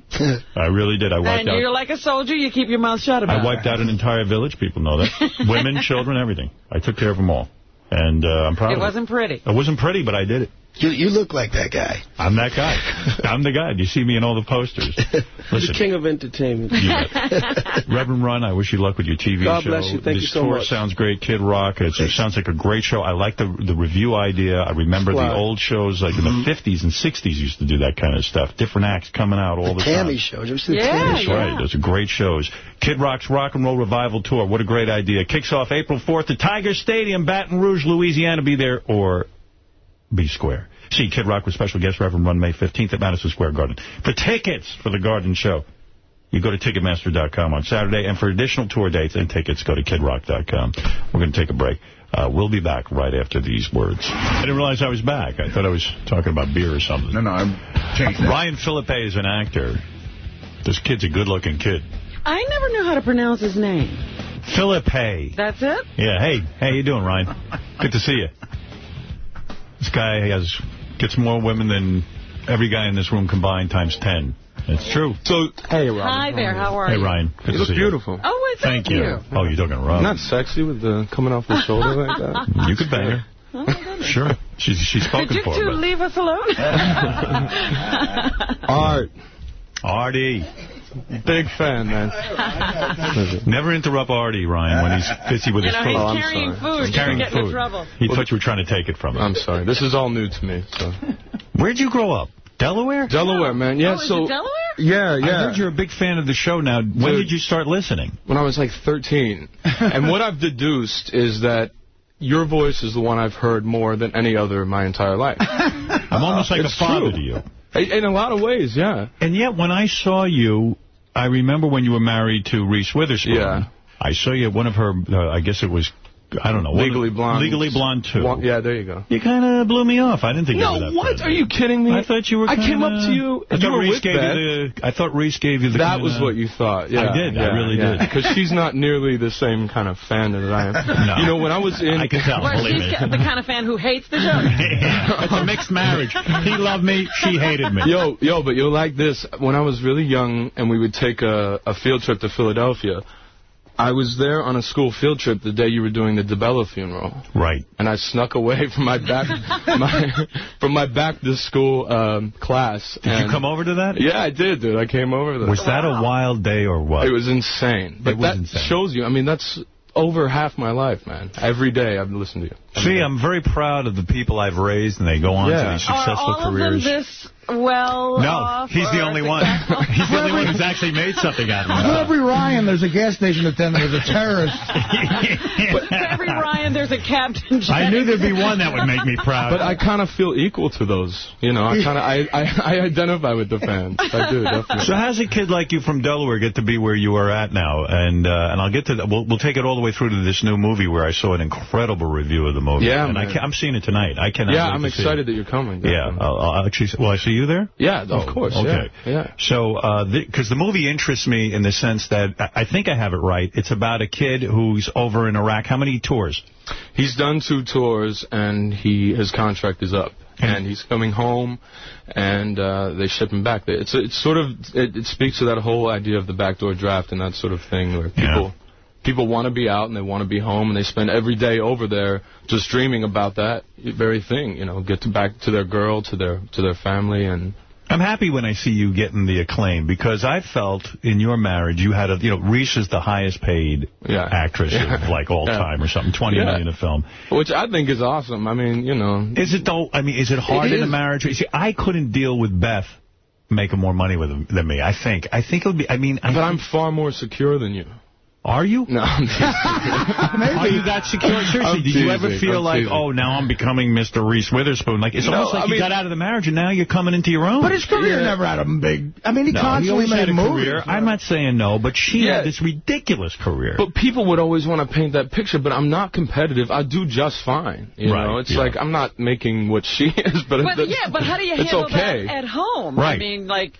I really did. I wiped And out. you're like a soldier, you keep your mouth shut about it. I wiped it. out an entire village. People know that. Women, children, everything. I took care of them all. And uh, I'm proud of It wasn't pretty. It wasn't pretty, but I did it. You you look like that guy. I'm that guy. I'm the guy. You see me in all the posters. the king of entertainment. you bet. Reverend Run, I wish you luck with your TV God show. bless you. Thank this you so tour much. sounds great. Kid Rock, it's, it sounds like a great show. I like the the review idea. I remember the old shows, like in the mm-hmm. 50s and 60s used to do that kind of stuff. Different acts coming out all the, The time. T.A.M.I. show. Did you ever see the Yeah, T.A.M.I. That's show? right. Those are great shows. Kid Rock's Rock and Roll Revival Tour. What a great idea. Kicks off April 4th at Tiger Stadium, Baton Rouge, Louisiana. Be there or be square. See Kid Rock with special guest Reverend Run May 15th at Madison Square Garden. For tickets for the Garden Show, you go to Ticketmaster.com on Saturday. And for additional tour dates and tickets, go to KidRock.com. We're going to take a break. Uh, we'll be back right after these words. I didn't realize I was back. I thought I was talking about beer or something. No, no, I'm changed that. Ryan Phillippe is an actor. This kid's a good-looking kid. I never knew how to pronounce his name. Phillippe. That's it? Yeah, hey, how you doing, Ryan? Good to see you. This guy has gets more women than every guy in this room combined times 10. It's true. So, hey, Robin. Hi there, how are you? Hey. Ryan. Good You to look see beautiful. you. Oh, well, thank, Thank you. Oh, you're talking Rob. Not sexy with the coming off the shoulder like that. You could bang her. Oh. Sure. She's she's spoken for. Could you for. two but- leave us alone? Art. Artie. Big fan, man. Never interrupt Artie, Ryan, when he's busy with you his know, food. he's Oh, I'm carrying sorry. food. He's carrying you can get food. in trouble. He thought you were trying to take it from him. I'm sorry. This is all new to me. So Where'd you grow up? Delaware? Delaware, man. Yeah. oh, is so it Delaware? yeah, yeah. I heard you're a big fan of the show now. When Dude. did you start listening? when I was like 13. and what I've deduced is that your voice is the one I've heard more than any other in my entire life. I'm almost like It's a father true. to you. In a lot of ways, yeah. And yet, when I saw you, I remember when you were married to Reese Witherspoon. Yeah. I saw you at one of her, uh, I guess it was, I don't know. Legally Blonde. Legally Blonde 2. One- yeah, there you go. You kind of blew me off. I didn't think you were No, that what? bad. Are you kidding me? I thought you were I came up to you. I you thought were Reese with gave Beth. you the. I thought Reese gave you the. That kinda- was what you thought. Yeah, I did. I really yeah. did. Because she's not nearly the same kind of fan that I am. No. You know, when I was in... I can tell. Well, believe she's me. the kind of fan who hates the show. it's a mixed marriage. He loved me. She hated me. Yo, yo, but you'll like this. When I was really young and we would take a, a field trip to Philadelphia, I was there on a school field trip the day you were doing the DeBella funeral. Right. And I snuck away from my back my, from my back to school um, class. Did you come over to that? Yeah, I did, dude. I came over there. Was that a wild day or what? It was insane. But was that insane. shows you, I mean, that's over half my life, man. Every day I've listened to you. See, I'm very proud of the people I've raised, and they go on Yeah. to these Are successful all careers. of them this well no, off he's the only one. he's the only one who's actually made something out of For every Ryan, there's a gas station attendant who's a terrorist. For every Ryan, there's a Captain Jack. I knew there'd be one that would make me proud. But I kind of feel equal to those. You know, I kind of I, I I identify with the fans. I do definitely. So how's a kid like you from Delaware get to be where you are at now? And uh, and I'll get to that. We'll, we'll take it all the way through to this new movie where I saw an incredible review of the movie. Yeah, and I man. I'm seeing it tonight. I cannot. yeah, I'm excited that you're coming. Yeah, I'll, I'll actually. Will I see you there? Yeah, of Oh, course. Okay. Yeah. yeah. So, because the movie interests me in the sense that I think I have it right. It's about a kid who's over in Iraq. How many tours? He's done two tours, and he his contract is up. And he's coming home, and uh, they ship him back. It's it's sort of it, it speaks to that whole idea of the backdoor draft and that sort of thing, where people people want to be out and they want to be home, and they spend every day over there just dreaming about that very thing. You know, get to back to their girl, to their to their family, and I'm happy when I see you getting the acclaim because I felt in your marriage you had a, you know, Reese is the highest paid actress of like all Yeah. time or something, twenty Yeah. million a film. which I think is awesome. I mean, you know, Is it though? I mean, is it hard It in a marriage? You see, I couldn't deal with Beth making more money with him than me. I think. I think it would be. I mean, I but I'm far more secure than you. Are you? No, I'm Are you that secure? Seriously, I'm did you ever feel I'm like, teasing. oh, now I'm becoming Mr. Reese Witherspoon? Like, it's No, almost like I you mean- got out of the marriage and now you're coming into your own. But his career never had him big. I mean, he no, constantly he made a movies. career. I'm not saying no, but she Yeah. had this ridiculous career. But people would always want to paint that picture, but I'm not competitive. I do just fine. You Right, know, it's yeah. like I'm not making what she is, but, But yeah, but how do you it's handle okay. that at home? I Right. mean, like,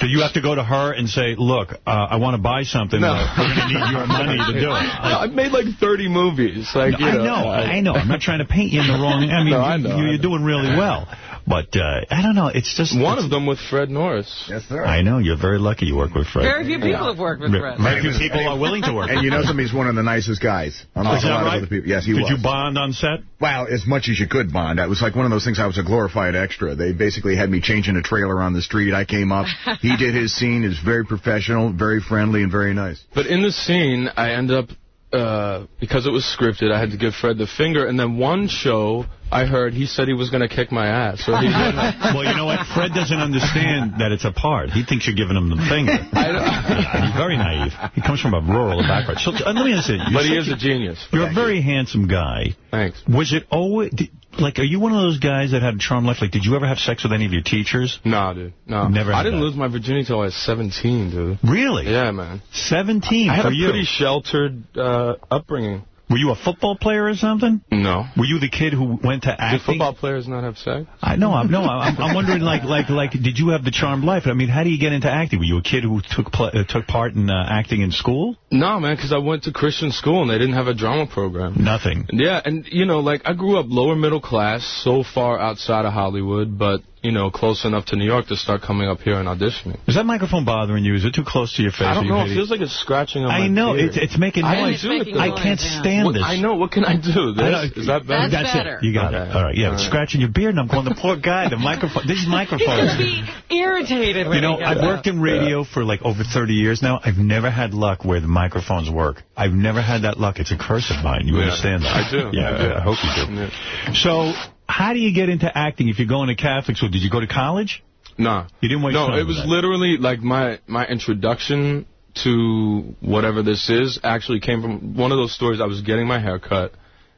Do you have to go to her and say, look, uh, I want to buy something, No. but we're going to need your money to do it? No, I've made like 30 movies. Like you I know, know, I know. I'm not trying to paint you in the wrong. I mean, No, I know, you, you're know. doing really well, but uh, I don't know. It's just One it's- of them with Fred Norris. Yes, sir. I know you're very lucky you work with Fred. very few people have worked with Fred. Very few people are willing to work. And you know Fred. something, he's one of the nicest guys. Unlike is that right? of other people. Yes, he Did was. you bond on set? Well, as much as you could bond. It was like one of those things. I was a glorified extra. They basically had me changing a trailer on the street. I came up. He did his scene. He was very professional, very friendly, and very nice. But in the scene, I end up uh, because it was scripted. I had to give Fred the finger, and then one show I heard he said he was going to kick my ass. So well, you know what? Fred doesn't understand that it's a part. He thinks you're giving him the finger. He's very naive. He comes from a rural background. So uh, let me ask you. But he is a genius. You're a very handsome guy. Thanks. Was it always... Did, like, are you one of those guys that had a charm life? Like, did you ever have sex with any of your teachers? Nah, dude. No. Never I didn't that. lose my virginity until I was 17, dude. Really? Yeah, man. 17 I had for a you. pretty sheltered uh, upbringing. Were you a football player or something? No. Were you the kid who went to Do acting? football players not have sex? I know. I'm no. I'm, I'm wondering, like, like, like, did you have the charmed life? I mean, how do you get into acting? Were you a kid who took uh, took part in uh, acting in school? No, man, because I went to Christian school and they didn't have a drama program. Nothing. Yeah, and, you know, like, I grew up lower middle class, so far outside of Hollywood, but, you know, close enough to New York to start coming up here and auditioning. Is that microphone bothering you? Is it too close to your face? I don't you know. It feels like it's scratching on I my know. beard. It's it's making I noise. didn't do it, though. I can't stand What- this. I know. What can I do? This? I. Is that better? That's That's better. it. You got Okay. it. All right. Yeah, All it's right. scratching your beard, and I'm going, the poor guy, the microphone. This is He microphone. could be irritated when You know, I've worked in radio for like over 30 years now. I've never had luck where the microphones work. I've never had that luck. It's a curse of mine. You Yeah, understand that? I do. Yeah, I do. I hope you do. So, how do you get into acting if you're going to Catholic school? Did you go to college? Nah. You didn't waste No, it was literally like my my introduction to whatever this is actually came from one of those stories. I was getting my hair cut,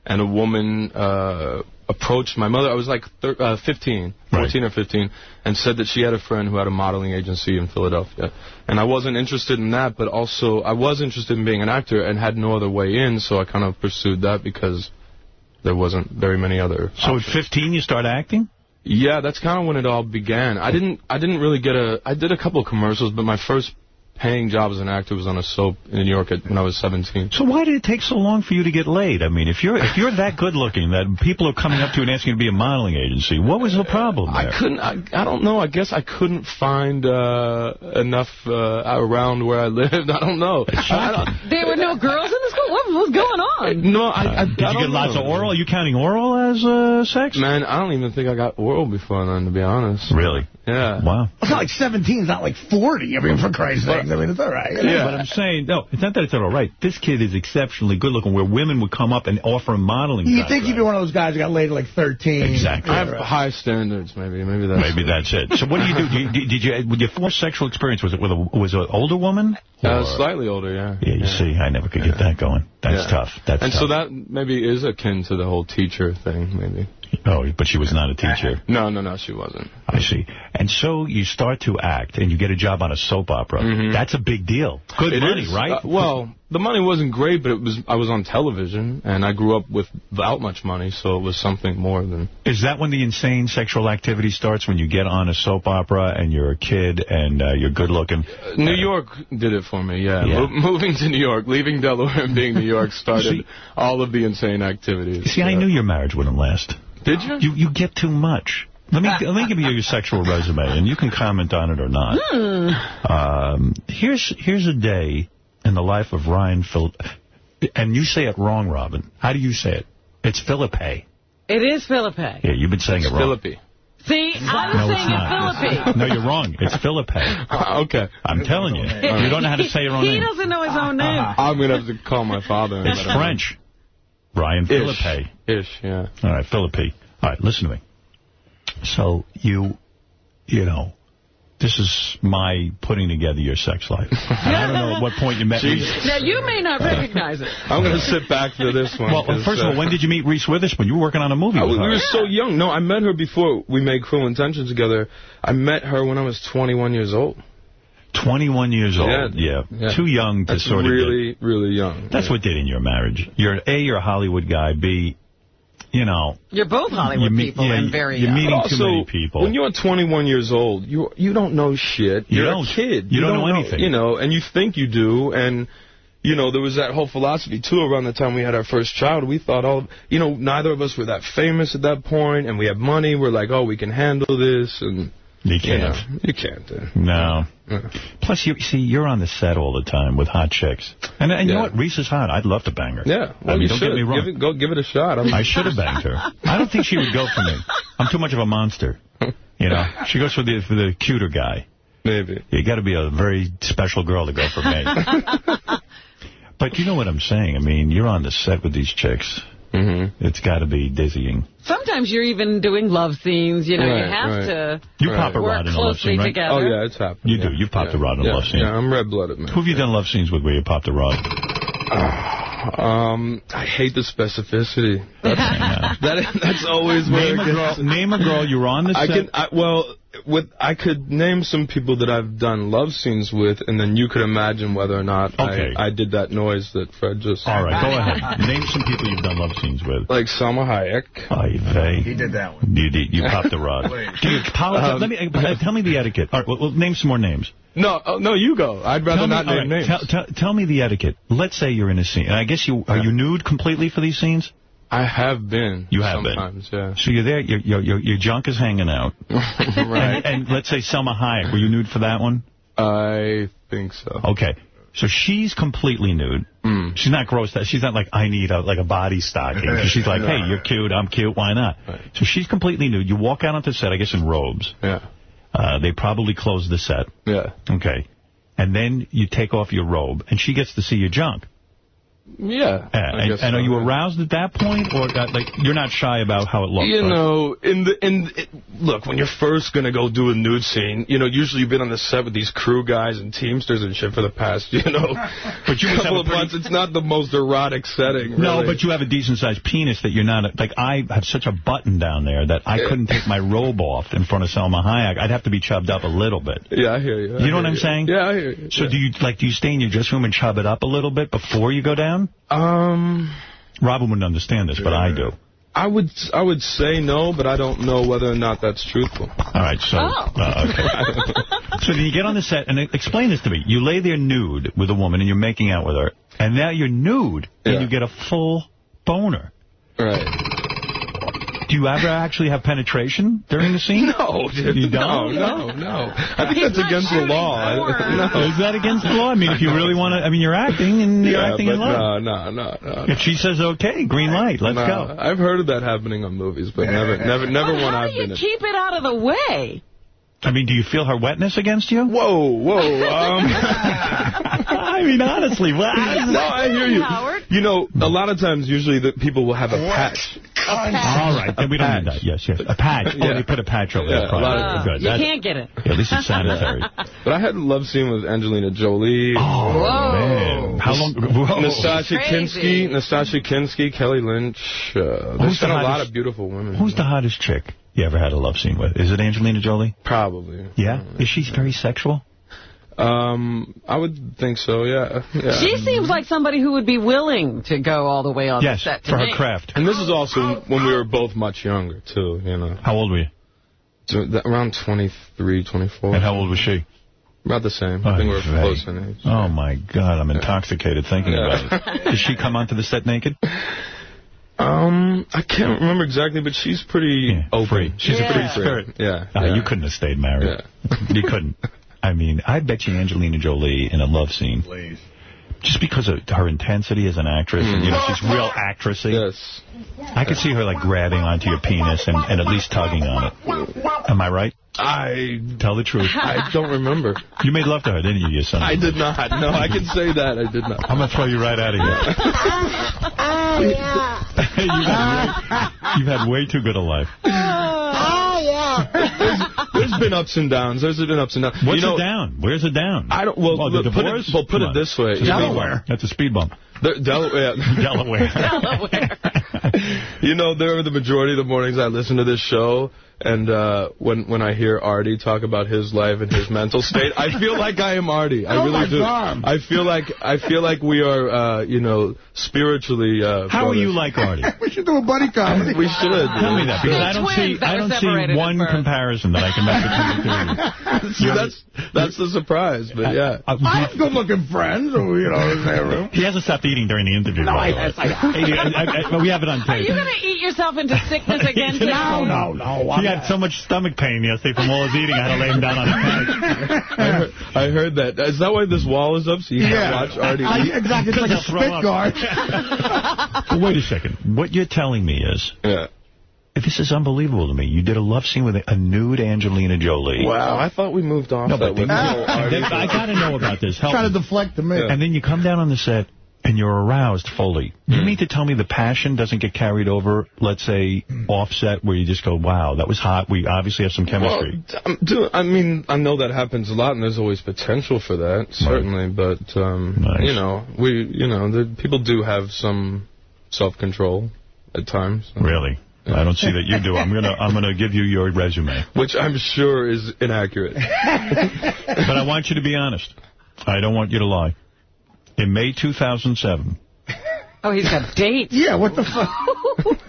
and a woman uh, approached my mother. I was like uh, 15, 14 or 15, and said that she had a friend who had a modeling agency in Philadelphia. And I wasn't interested in that, but also I was interested in being an actor and had no other way in, so I kind of pursued that because there wasn't very many other So options. at 15 you start acting? Yeah, that's kind of when it all began. I didn't I didn't really get a I did a couple of commercials, but my first paying job as an actor was on a soap in New York at, when I was 17. So why did it take so long for you to get laid? I mean, if you're if you're that good looking that people are coming up to you and asking you to be a modeling agency, what was the problem there? I couldn't. I, I don't know. I guess I couldn't find uh, enough uh, around where I lived. I don't know. I, There were no girls in the school? What was going on? no, I, I Did you get lots of oral? Are you counting oral as uh, sex? Man, I don't even think I got oral before then, to be honest. Really? Yeah. Wow. It's not like 17. It's not like 40. I mean, for Christ's sake. I mean, it's all right. Yeah, but I'm saying, no, it's not that it's all right. This kid is exceptionally good looking, where women would come up and offer him modeling. You think you'd be one of those guys who got laid at like 13. Exactly. I have high standards, maybe. Maybe that's Maybe that's it. So what do you do? Did you, did you with your first sexual experience was it with a was it an older woman? Uh, slightly older, yeah. Yeah, you see, I never could get that going. That's Yeah. tough. That's and tough. so that maybe is akin to the whole teacher thing, maybe. Oh, but she was not a teacher. No, no, no, she wasn't. I see. And so you start to act, and you get a job on a soap opera. That's a big deal. Good It money, is. right? Uh, well, the money wasn't great, but it was. I was on television, and I grew up without much money, so it was something more than. Is that when the insane sexual activity starts, when you get on a soap opera and you're a kid and uh, you're good looking? New York did it for me, yeah. Yeah. Mo- moving to New York, leaving Delaware and being New York started See- all of the insane activities. See, I knew your marriage wouldn't last. Did you? You you get too much. Let me let me give you your sexual resume, and you can comment on it or not. Um, here's here's a day in the life of Ryan Phil, and you say it wrong, Robin. How do you say it? It's Phillippe. It is Phillippe. Yeah, you've been saying it wrong. Phillippe. See, I was No, saying not. it Phillippe. No, you're wrong. It's Phillippe. okay. I'm telling you. You don't know how to say your own He name. doesn't know his own name. I'm going to have to call my father. It's let him know. French. Ryan Phillippe. Ish, yeah. All right, Phillippe. All right, listen to me. So you, you know, this is my putting together your sex life. And I don't know at what point you met Reese. Now, you may not recognize it. I'm going to sit back for this one. Well, first of all, uh, when did you meet Reese Witherspoon? You were working on a movie I with her. we were so young. No, I met her before we made Cruel Intentions together. I met her when I was 21 years old. 21 years old. Yeah. Yeah. Yeah. Too young to That's sort of really, really young. get... That's what did in your marriage. You're, A, you're a Hollywood guy. B, you know... You're both Hollywood you meet- people yeah, and very You're young. meeting But too many people. When you're 21 years old, you you don't know shit. You You're don't. a kid. You don't know anything. You know, and you think you do, and you know there was that whole philosophy too. Around the time we had our first child, we thought all, you know, neither of us were that famous at that point, and we have money. We're like, oh, we can handle this, and You can't. you can't. uh, No. uh. Plus, you see, you're on the set all the time with hot chicks. And, and you know what? Reese is hot. I'd love to bang her. Yeah, I mean, you don't should get me wrong. Give it, go give it a shot. I'm, I should have banged her. I don't think she would go for me. I'm too much of a monster. You know, she goes for the for the cuter guy. Maybe. You got to be a very special girl to go for me. but you know what I'm saying? I mean, you're on the set with these chicks. Mm-hmm. It's got to be dizzying. Sometimes you're even doing love scenes. You know, you have right. to You Right. pop a rod in a love scene, right? together. Oh yeah, it's happened. You do. You popped yeah. a rod in a yeah. love scene. Yeah, I'm red blooded man. Who have you done love scenes with where you popped a rod? Um, I hate the specificity. That's, that, that's always where Name it a girl. gets. Name a girl. You were on the set. I can, I, well, with I could name some people that I've done love scenes with, and then you could imagine whether or not Okay. I, I did that noise that Fred just. All right, go ahead. Name some people you've done love scenes with. Like Salma Hayek. Ay vey. He did that one. You, did- you popped the rod. Do you apologize? Um, Let me uh, tell me the etiquette. All right, well, well, name some more names. No, oh, no, you go. I'd rather Tell me, not all name right, names. Tell, tell, tell me the etiquette. Let's say you're in a scene, I guess you are you nude completely for these scenes. I have been. You have been. sometimes, yeah. So you're there, your your your, your junk is hanging out, right. and, and let's say Salma Hayek. Were you nude for that one? I think so. Okay. So she's completely nude. Mm. She's not grossed out. She's not like, I need a, like a body stocking. She's like, hey, you're cute, I'm cute, why not? Right. So she's completely nude. You walk out onto the set, I guess in robes. Yeah. Uh, they probably close the set. Yeah. Okay. And then you take off your robe, and she gets to see your junk. Yeah. Yeah, I and, guess and are so, you yeah. aroused at that point, or uh, like you're not shy about how it looks? You right? know, in the in it, look, when you're first gonna go do a nude scene, you know, usually you've been on the set with these crew guys and teamsters and shit for the past, you know, But you couple a of pretty- months. It's not the most erotic setting. No, but you have a decent-sized penis that you're not, like, I have such a button down there that I couldn't take my robe off in front of Salma Hayek. I'd have to be chubbed up a little bit. Yeah, I hear you. I You know what I'm saying? Yeah, I hear you. So do you, like, do you stay in your dress room and chub it up a little bit before you go down? Um, Robin wouldn't understand this, but I do. I would I would say no, but I don't know whether or not that's truthful. All right, so uh, okay. so then you get on the set and explain this to me. You lay there nude with a woman and you're making out with her, and now you're nude and you get a full boner. Right. Do you ever actually have penetration during the scene? No, dude. You don't? No, no, no. I think that's against the law. No. Is that against the law? I mean, if you really want to, I mean, you're acting and you're Yeah, acting but in love. no, no, no, no. If she says okay, green light, let's no. go. I've heard of that happening on movies, but never, never, never But one I've been. How do you been in. keep it out of the way? I mean, do you feel her wetness against you? Whoa, whoa. Um, I mean, honestly, what? no, I hear you. Howard. You know, a lot of times, usually, the people will have a patch. All right, then we don't need that. Yes, yes. A patch. Oh, Yeah. they put a patch over Yeah, there. a lot of- Uh, Good. you That- can't get it. yeah, at least it's sanitary. But I had a love scene with Angelina Jolie. Oh, man. How long? Whoa. Nastassja Crazy. Kinsky, Nastassja Kinsky, Kelly Lynch. Uh, Who's there's the been a lot of beautiful women. Who's the hottest chick you ever had a love scene with? Is it Angelina Jolie? Probably. Yeah? Is she very sexual? Um, I would think so. Yeah. yeah. She seems like somebody who would be willing to go all the way on Yes, the set to for her me. craft. And this is also when we were both much younger too. You know, How old were you? So that- around 23, 24. And how old was she? About the same. Oh, I think we were very. close in age. Oh, my God. I'm intoxicated thinking Yeah. about it. Did she come onto the set naked? Um, I can't remember exactly, but she's pretty Yeah, open. free. She's Yeah. a pretty spirit. Yeah. Uh, yeah. You couldn't have stayed married. You couldn't. I mean, I bet you Angelina Jolie in a love scene. Please. Just because of her intensity as an actress, and, you know, mm. she's real actressy. Yes. I could see her, like, grabbing onto your penis and, and at least tugging on it. Am I right? I Tell the truth. I don't remember. You made love to her, didn't you, your son? I did not. No, I can say that. I did not. I'm going to throw you right out of here. Oh, you've, had way, you've had way too good a life. Oh. There's been ups and downs. There's been ups and downs. What's you know, it down? Where's it down? I don't. Well, the look, put divorce? it, well, put it this way. It's a speed Delaware. bump. That's a speed bump. The, Delaware. Delaware. you know, there are the majority of the mornings I listen to this show, and uh, when when I hear Artie talk about his life and his mental state, I feel like I am Artie. I Oh, really my do. God. I feel like I feel like we are, uh, you know, spiritually. Uh, How are you like Artie? We should do a buddy comedy. We should. Tell me that, because They're I don't see I don't see one comparison that I can make between the two of See, that's that's the surprise, but yeah. Uh, I have good-looking friends, who, you know, in their room. he hasn't stopped eating during the interview. No, I- I- we have it on tape. Are you going to eat yourself into sickness again? No, Tim? no, no. He had so much stomach pain yesterday from all his eating, I had to lay him down on the couch. I heard, I heard that. Is that why this wall is up? So you Yeah. can watch Artie I- eat? exactly. It's like a spit guard. Well, wait a second. What you're telling me is, Yeah. this is unbelievable to me. You did a love scene with a, a nude Angelina Jolie. Wow, I thought we moved off No, but with the- the whole Artie. I got to know about this. Help Trying me. to deflect to me. And then you come down on the set and you're aroused fully. Hmm. You mean to tell me the passion doesn't get carried over, let's say, offset, where you just go, wow, that was hot. We obviously have some chemistry. Well, um, I mean, I know that happens a lot, and there's always potential for that, certainly. But um, Nice. you know, we, you know, the, people do have some self-control at times, really? I don't see that you do. I'm gonna I'm gonna give you your resume, which I'm sure is inaccurate. but I want you to be honest. I don't want you to lie. In May 2007, Oh, he's got dates. Yeah, what the fuck?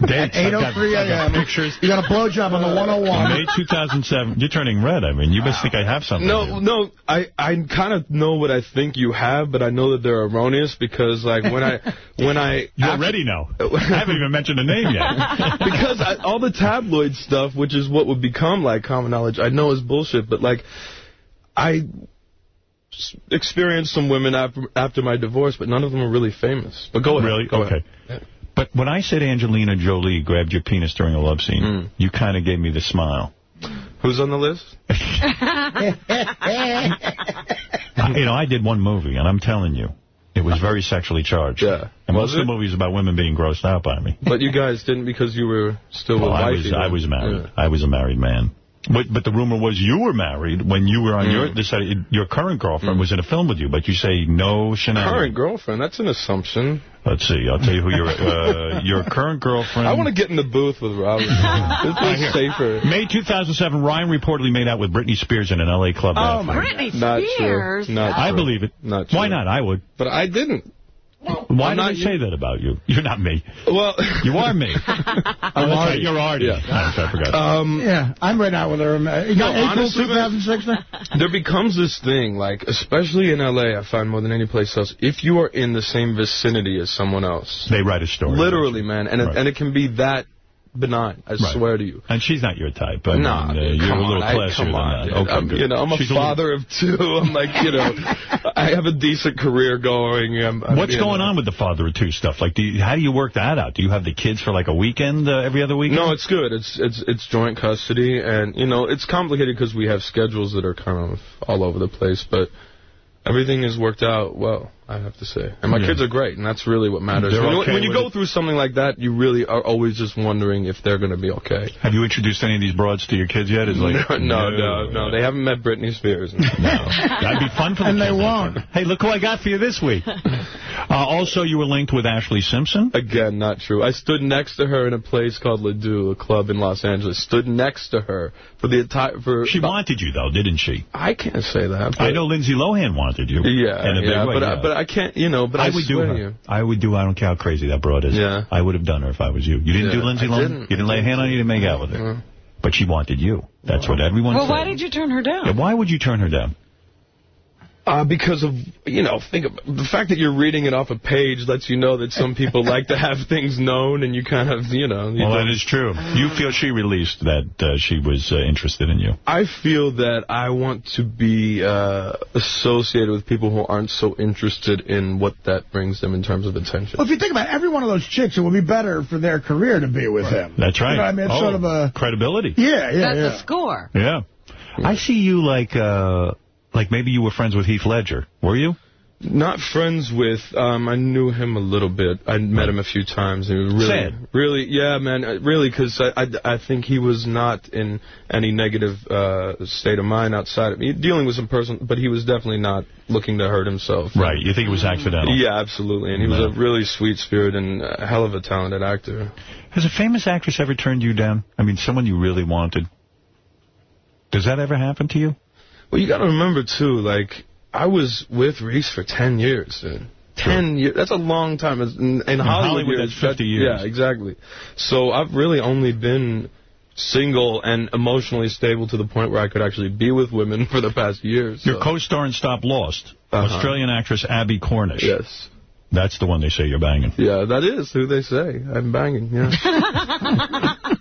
dates, 8:03 a.m. pictures. You got a blowjob on the uh, 101. In 101. May 2007, you're turning red. I mean, you must think I have something. No, no, I, I kind of know what I think you have, but I know that they're erroneous because, like, when I, when I, You after- already know. I haven't even mentioned a name yet. because I, all the tabloid stuff, which is what would become like common knowledge, I know is bullshit. But like, I s- experienced some women after after my divorce, but none of them are really famous. But go ahead. Really? Go okay. ahead. But when I said Angelina Jolie grabbed your penis during a love scene, Mm. you kind of gave me the smile. Who's on the list? You know, I did one movie, and I'm telling you, It was very sexually charged. Yeah. And Was most of the movies about women being grossed out by me. But you guys didn't because you were still Well, with I was. I was married. Yeah. I was a married man. But, but the rumor was you were married when you were on Mm. your this, uh, your current girlfriend was in a film with you, but you say no shenanigans. Current girlfriend, that's an assumption. Let's see. I'll tell you who your uh, your current girlfriend. I want to get in the booth with Robert. Right this here. is safer. May 2007, Ryan reportedly made out with Britney Spears in an L.A. club. Oh, bathroom. my Britney God. Not true. Spears? Not I true. believe it. Not Why not? I would. But I didn't. Why I'm not I you. say that about you? You're not me. Well, you are me. I'm Artie. You're Artie. Yeah. I forgot. Um, yeah, I'm right out with her. You got No, April honestly, 2006 now? there becomes this thing, like, especially in L.A., I find more than any place else, if you are in the same vicinity as someone else. They write a story. Literally, man. And, Right. it, and it can be that benign, I Right. swear to you. And she's not your type. I Nah, mean, uh, you're a little on, classier come than on, that. Okay, I'm, good. you know, I'm a She's father of two. I'm like, you know, I have a decent career going. I'm, I'm, What's going know. on with the father of two stuff? Like, do you, how do you work that out? Do you have the kids for like a weekend uh, every other weekend? No, it's good. It's it's it's joint custody, and you know it's complicated because we have schedules that are kind of all over the place. But everything has worked out well, I have to say. And my Yeah. kids are great, and that's really what matters. They're When, you- okay when you go it? through something like that, you really are always just wondering if they're going to be okay. Have you introduced any of these broads to your kids yet? Is like no, no, no, no, They haven't met Britney Spears. No. That'd be fun for them. And they won't. Hey, look who I got for you this week. Uh, also, you were linked with Ashlee Simpson. Again, not true. I stood next to her in a place called Les Deux, a club in Los Angeles. Stood next to her for the entire. For She wanted you, though, didn't she? I can't say that. I know Lindsay Lohan wanted you. Yeah, in a big yeah, way, but I, yeah. but I can't, you know. But I, I would do her. you. I would do. I don't care how crazy that broad is. Yeah. I would have done her if I was you. You didn't Yeah, do Lindsay I Lohan. didn't. You didn't lay a hand on her. You didn't make out with her. But she wanted you. That's what everyone Well, said. why did you turn her down? Yeah, why would you turn her down? Uh, because of, you know, think of the fact that you're reading it off a page lets you know that some people like to have things known and you kind of, you know. You Well, don't- that is true. You feel she released that uh, she was uh, interested in you. I feel that I want to be uh, associated with people who aren't so interested in what that brings them in terms of attention. Well, if you think about it, every one of those chicks, it would be better for their career to be with him. That's right. You know I mean? It's oh, sort of a... credibility. Yeah, yeah, That's yeah. a score. Yeah. I see you like uh, like maybe you were friends with Heath Ledger. Were you? Not friends with. Um, I knew him a little bit. I met him a few times. And really, Sad. really, yeah, man, uh, really, because I, I, I think he was not in any negative uh, state of mind outside of me. Dealing with some person, but he was definitely not looking to hurt himself. Right. You think it was accidental? Yeah, absolutely. And he No. was a really sweet spirit and a hell of a talented actor. Has a famous actress ever turned you down? I mean, someone you really wanted. Does that ever happen to you? Well, you got to remember too, like I was with Reese for ten years. Dude. Ten years. That's a long time. It's- In, in, Hollywood, Hollywood, that's 50 that- years. Yeah, exactly. So I've really only been single and emotionally stable to the point where I could actually be with women for the past year. So. Your co-star in Stop Loss, Uh-huh. Australian actress Abbie Cornish. Yes. That's the one they say you're banging. Yeah, that is who they say. I'm banging. Yeah.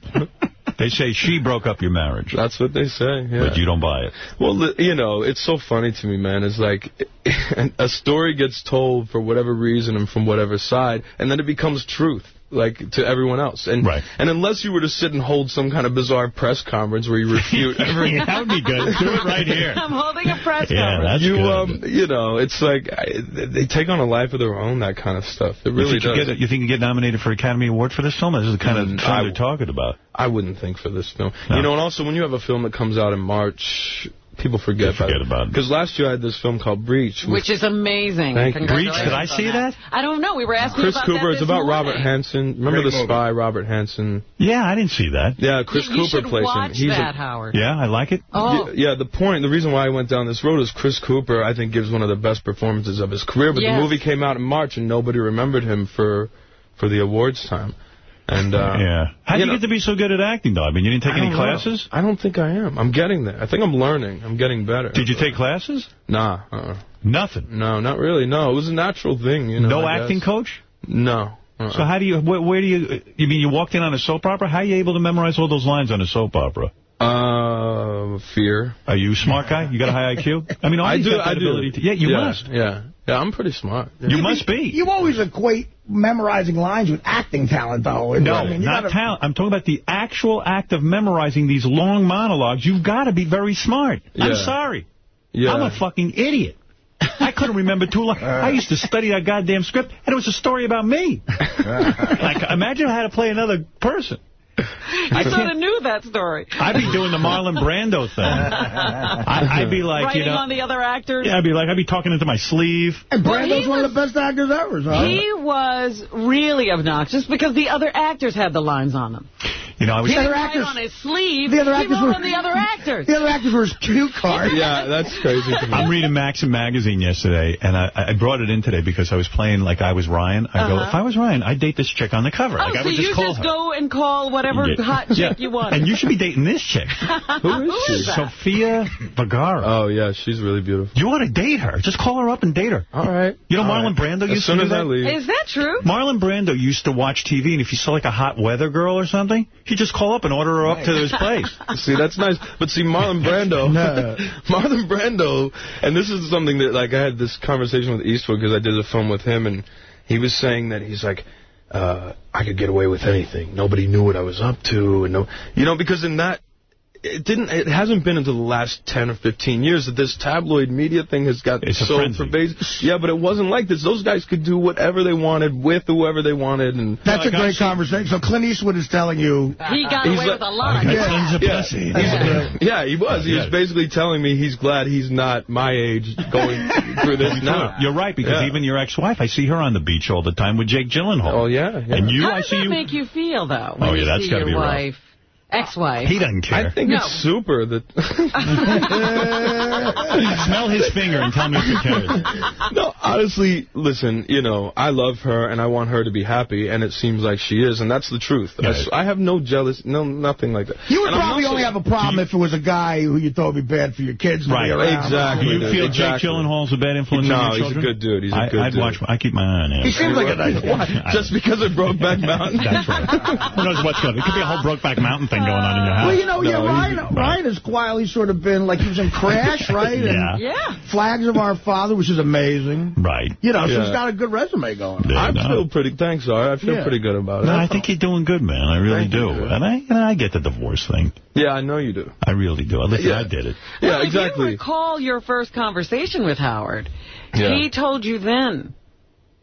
They say she broke up your marriage. That's what they say. Yeah. But you don't buy it. Well, you know, it's so funny to me, man. It's like a story gets told for whatever reason and from whatever side, and then it becomes truth, like to everyone else. And Right. and unless you were to sit and hold some kind of bizarre press conference where you refute every. that would be good. Do it right here. I'm holding a press Yeah, conference. that's you good. um you know it's like I, they take on a life of their own that kind of stuff it you really think you, does get, you think you get nominated for Academy Award for this film? This is the kind of Mm, film I- they're talking about. I wouldn't think for this film No. you know and also when you have a film that comes out in March people forget, They forget about it. because last year I had this film called Breach Which is amazing. Thank you. Breach, did I see that? I don't know. We were asking Chris about Cooper that it's about morning. Robert Hanssen remember Great the movie. spy Robert Hanssen Yeah, I didn't see that. yeah Chris you, you Cooper plays him watch He's a- that, Howard. Yeah, I like it. Oh, Yeah, yeah, the point, the reason why I went down this road is Chris Cooper, I think, gives one of the best performances of his career. But Yes. the movie came out in March, and nobody remembered him for for the awards time. And uh, yeah. How did you you know- get to be so good at acting, though? I mean, you didn't take any don't know. classes? I don't think I am. I'm getting there. I think I'm learning. I'm getting better. Did you take classes? Nah. Uh-uh. Nothing. No, not really. No, it was a natural thing. You know. no I acting guess. coach? No. Uh-uh. So how do you, where, where do you, you mean you walked in on a soap opera? How are you able to memorize all those lines on a soap opera? Uh, fear. Are you a smart guy? You got a high IQ? I mean, I Artie's do. got that I do. to, yeah, you yeah, must. Yeah. Yeah, I'm pretty smart. Yeah. You must be. You always equate memorizing lines with acting talent, though. No, I mean, not gotta... talent. I'm talking about the actual act of memorizing these long monologues. You've got to be very smart. I'm sorry. Yeah. I'm a fucking idiot. I couldn't remember two lines. Uh. I used to study that goddamn script, and it was a story about me. like, imagine I had to play another person. I sort of knew that story. I'd be doing the Marlon Brando thing. I, would be like, Writing you know, on the other actors. yeah, I'd be like, I'd be talking into my sleeve. And Well, Brando's he one of the best actors ever. So He was really obnoxious because the other actors had the lines on them. You know, I was. He The didn't other actors- on his sleeve. the other he actors wrote were- on the other actors. the other actors were his cue card. Yeah, that's crazy to me. I'm reading Maxim magazine yesterday, and I, I brought it in today because I was playing like I was Ryan. I go, Uh-huh. if I was Ryan, I'd date this chick on the cover. Oh, like I so would just you call just her. go and call whatever Yeah. hot chick Yeah. you want. And you should be dating this chick. Who is she? Sofia Vergara. Oh, yeah, she's really beautiful. You ought to date her. Just call her up and date her. All right. You know, All Marlon right. Brando As used soon to do as I that? leave. Is that true? Marlon Brando used to watch TV, and if he saw like a hot weather girl or something, he'd just call up and order her up to his place. See, that's nice. But see, Marlon Brando, Marlon Brando, and this is something that, like, I had this conversation with Eastwood because I did a film with him, and he was saying that he's like, uh, I could get away with anything. Nobody knew what I was up to, and no, you know, because in that, it didn't. It hasn't been until the last 10 or 15 years that this tabloid media thing has got It's so pervasive. Yeah, but it wasn't like this. Those guys could do whatever they wanted with whoever they wanted, and That's a Like, I great conversation. So Clint Eastwood is telling you... He got He's away like- with a lot. My Yeah. son's a Yeah. pussy. Yeah, he was. He was basically telling me he's glad he's not my age going through this now. You're right, because Yeah. even your ex-wife, I see her on the beach all the time with Jake Gyllenhaal. Oh, yeah. yeah. And you, How I does see that you... make you feel, though, oh, when Oh, yeah, you that's see gotta your be rough. Wife, ex-wife? He doesn't care. I think No. it's super that. Smell his finger and tell me if he cares. no, honestly, listen, you know, I love her and I want her to be happy, and it seems like she is, and that's the truth. I, Yeah. s- I have no jealous, no nothing like that. You would And probably also- only have a problem if it was a guy who you thought would be bad for your kids to Right, be exactly. Do you feel Exactly. Jake Gyllenhaal's a bad influence No, on your he's a good dude. He's a I, good I'd dude. watch. I keep my eye on him. He seems like a nice guy. Just because of Brokeback Mountain. That's right. Who knows what's going? It could be a whole Brokeback Mountain thing going on in your house. Well, you know, yeah, Ryan, he's- Ryan has quietly sort of been, like, he was in Crash, right? Yeah. And Yeah. Flags of Our Father, which is amazing. Right. You know, so he's got a good resume going. Yeah, I no. feel pretty. Thanks, Art. I feel Yeah. pretty good about it. No, I think you're doing good, man. I really Thank do. you. And I, and I get the divorce thing. Yeah, I know you do. I really do. Listen, Yeah. I did it. Yeah, well, If you exactly. recall your first conversation with Howard, Yeah. he told you then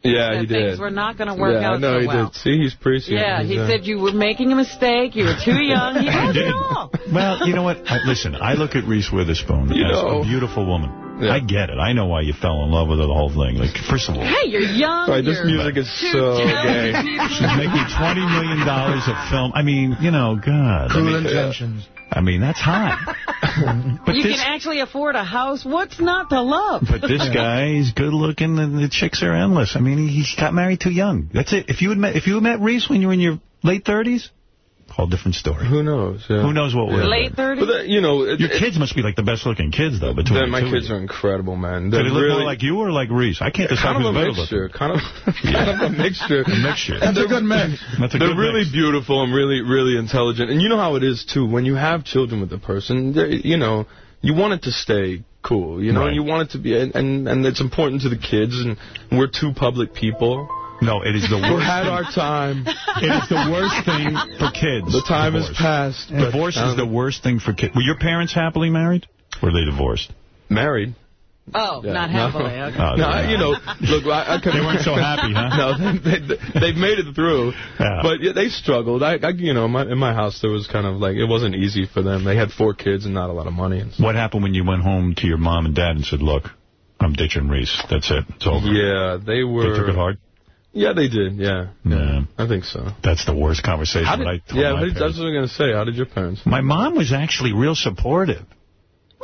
Yeah, that he things were not going to work yeah, out I know so he well. did. See, he's prescient. Yeah, he He's, uh, said you were making a mistake. You were too young. He told you it all. Well, you know what? I, listen, I look at Reese Witherspoon You as know. a beautiful woman. Yeah. I get it. I know why you fell in love with her, the whole thing. Like, first of all, Hey, you're young. Right, this you're music is so gay. she's making $20 million a film. I mean, you know, God. I mean, intentions. Uh, I mean, that's hot. but you this, can actually afford a house. What's not to love? but this guy, he's good looking, and the chicks are endless. I mean, he, he got married too young. That's it. If you had met, if you had met Reese when you were in your late 30s, whole different story. Who knows? Yeah. Who knows what we're Late 30s? But that, you know, it, Your it- kids must be like the best looking kids though. Between that- the my two of kids you. are incredible, man. Do They're they look really more like you or like Reese? I can't decide kind of who's a better mixture. looking. Kind of, kind of a mixture. A mixture. That's a good mix. That's a They're good really mix. beautiful and really, really intelligent. And you know how it is, too. When you have children with a person, they're- you know, you want it to stay cool, you know, Right. and you want it to be, and, and, and it's important to the kids, and we're two public people. No, it is the worst. We had thing. our time. It is the worst thing for kids. The time divorce. has passed. but, Divorce is the worst thing for kids. Were your parents happily married? Or were they divorced? Married. Oh, Yeah, not no. happily. Okay. Oh, No, yeah. you know, look, I, I could, They weren't so happy, huh? No, they, they, they've made it through, Yeah. but yeah, they struggled. I, I, you know, my, in my house there was kind of like it wasn't easy for them. They had four kids and not a lot of money. And stuff. What happened when you went home to your mom and dad and said, look, I'm ditching Reese. That's it. It's over. Yeah, they were. They took it hard? Yeah, they did. Yeah, Yeah. I think so. That's the worst conversation did, I told yeah, my how did- that's what I'm gonna say. How did your parents? My mom was actually real supportive.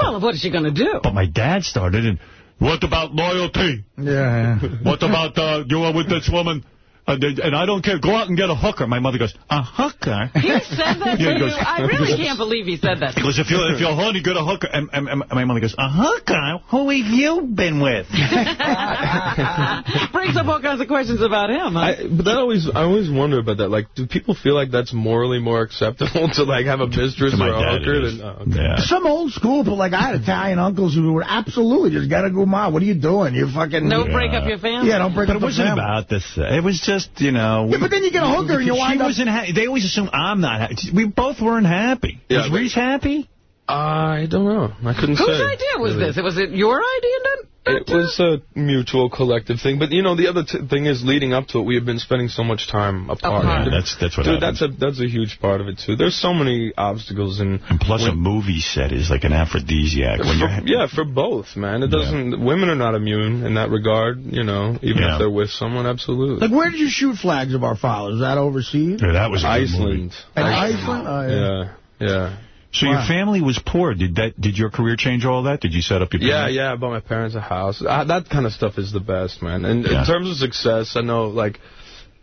Well, what is she going to do? But my dad started, and what about loyalty? Yeah. What about uh, you were with this woman? Uh, they- and I don't care. Go out and get a hooker. My mother goes, a hooker? He said that to Yeah, he you? I really can't believe he said that. He goes, if you're, if you're horny, get a hooker. And, and, and my mother goes, a hooker? Who have you been with? Brings up all kinds of questions about him. Huh? I, but that always, I always wonder about that. Like, do people feel like that's morally more acceptable to like have a mistress or a hooker than? Oh, okay. Yeah. Some old school, but like I had Italian uncles who were absolutely just gotta go, ma. What are you doing? You're fucking no Yeah. break up your family. Yeah, don't break But up it wasn't family. about this. It was just, you know. Yeah, but then you get a hooker and you she wind up. wasn't ha- They always assume I'm not happy. We both weren't happy. Yeah, was Reese happy? I don't know. I couldn't say. Whose idea was really. this? Was it your idea, then? It was a mutual collective thing. But, you know, the other t thing is, leading up to it, we have been spending so much time apart. Yeah, that's that's what Dude, happens. that's a that's a huge part of it, too. There's so many obstacles. And, And plus, a movie set is like an aphrodisiac. When for, you're, yeah, for both, man. It doesn't. Women are not immune in that regard, you know, even Yeah. if they're with someone, absolutely. Like, where did you shoot Flags of Our Fathers? Is that overseas? Yeah, that was a good Iceland. In Iceland? Oh, yeah. Yeah, yeah. So your family was poor. Did that? Did your career change all that? Did you set up your? Yeah, parents? yeah, I bought my parents a house. I, that kind of stuff is the best, man. And Yeah. in terms of success, I know, like,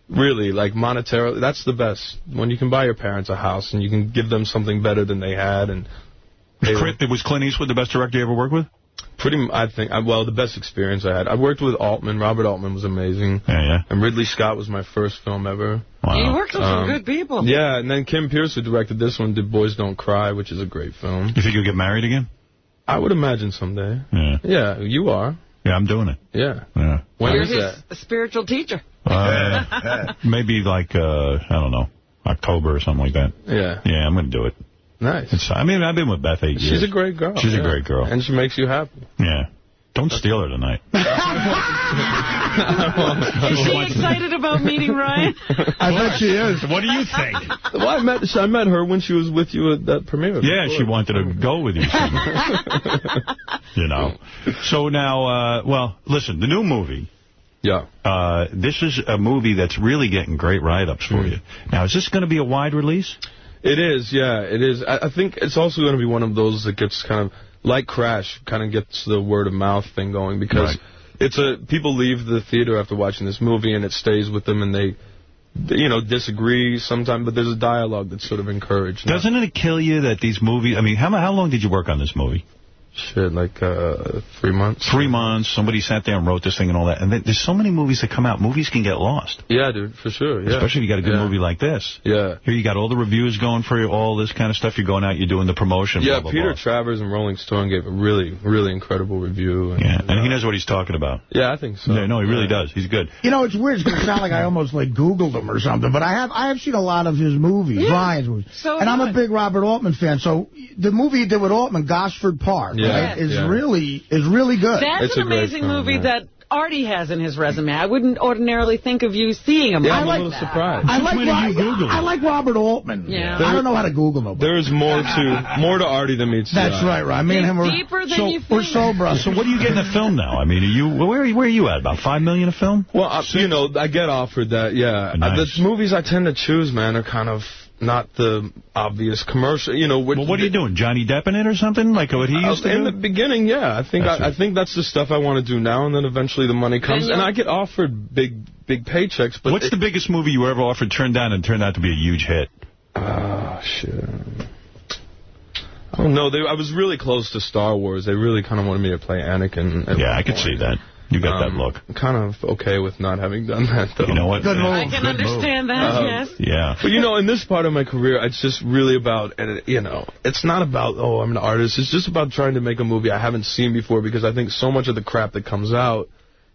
really, like, monetarily, that's the best. When you can buy your parents a house and you can give them something better than they had. And they Clint, was Clint Eastwood the best director you ever worked with? Pretty, m- I think, well, the best experience I had. I worked with Altman. Robert Altman was amazing. Yeah, yeah. And Ridley Scott was my first film ever. Wow. You worked with some Um, good people. Yeah, and then Kim Peirce, who directed this one, did Boys Don't Cry, which is a great film. You think you'll get married again? I would imagine someday. Yeah. Yeah, you are. Yeah, I'm doing it. Yeah. Yeah. When You're is his that? spiritual teacher. Uh, maybe like uh, I don't know, October or something like that. Yeah. Yeah, I'm going to do it. Nice. It's, I mean, I've been with Beth eight years. She's a great girl. She's a great girl. And she makes you happy. Yeah. Don't steal her tonight. Is she excited about meeting Ryan? I bet she is. What do you think? Well, I met I met her when she was with you at that premiere. Yeah, she wanted to go with you. you know. So now, uh, well, listen, the new movie. Yeah. Uh, this is a movie that's really getting great write-ups for you. Now, is this going to be a wide release? It is, yeah, it is. I, I think it's also going to be one of those that gets kind of, like Crash, kind of gets the word of mouth thing going because it's a people leave the theater after watching this movie and it stays with them and they, they, you know, disagree sometimes, but there's a dialogue that's sort of encouraged. Doesn't it kill you that these movies... I mean, how, how long did you work on this movie? Shit, like uh, three months. Three months. Somebody sat there and wrote this thing and all that. And then there's so many movies that come out. Movies can get lost. Yeah, dude, for sure. Yeah. Especially if you got a good Yeah. movie like this. Yeah. Here you got all the reviews going for you, all this kind of stuff. You're going out, you're doing the promotion. Yeah, blah, blah, Peter blah. Travers and Rolling Stone gave a really, really incredible review. And, Yeah, and he knows what he's talking about. Yeah, I think so. Yeah, no, he really does. He's good. You know, it's weird. It's going to sound like I almost, like, Googled him or something, but I have I have seen a lot of his movies, Yeah, Ryan's movies. so and I'm have a I. big Robert Altman fan, so the movie he did with Altman, Gosford Park, Yeah. right, is Yeah. really is really good. That's It's an amazing film, movie yeah. that Artie has in his resume. I wouldn't ordinarily think of you seeing him. Yeah, I I'm like a little that. surprised. I like, when did you I like Robert Altman. Yeah. I don't know how to Google nobody. There's more to more to Artie than meets the That's eye. right, Ryan. Me and him were Deeper than so, you we're think. sober. So what do you get in a film now? I mean, are you where are you, where are you at? About five million a film? Well, I, you know, I get offered that. Yeah, Nice. Uh, the movies I tend to choose, man, are kind of not the obvious commercial. You know, which, Well, what are you doing? Johnny Depp in it or something? Like what he Uh, used to in do? the beginning, yeah, I think That's I, I think that's the stuff I want to do now, and then eventually the money comes, Then and I get offered big big paychecks. But What's it- the biggest movie you ever offered, turned down, and turned out to be a huge hit? Ah, shit. I don't know. They, I was really close to Star Wars. They really kind of wanted me to play Anakin. Yeah, I could point. see that. You got that Um, look. I'm kind of okay with not having done that, though. You know what? Good Yeah, move. I can good move. understand that, Um, yes. Yeah. But, you know, in this part of my career, it's just really about, and it- you know, it's not about, oh, I'm an artist. It's just about trying to make a movie I haven't seen before because I think so much of the crap that comes out,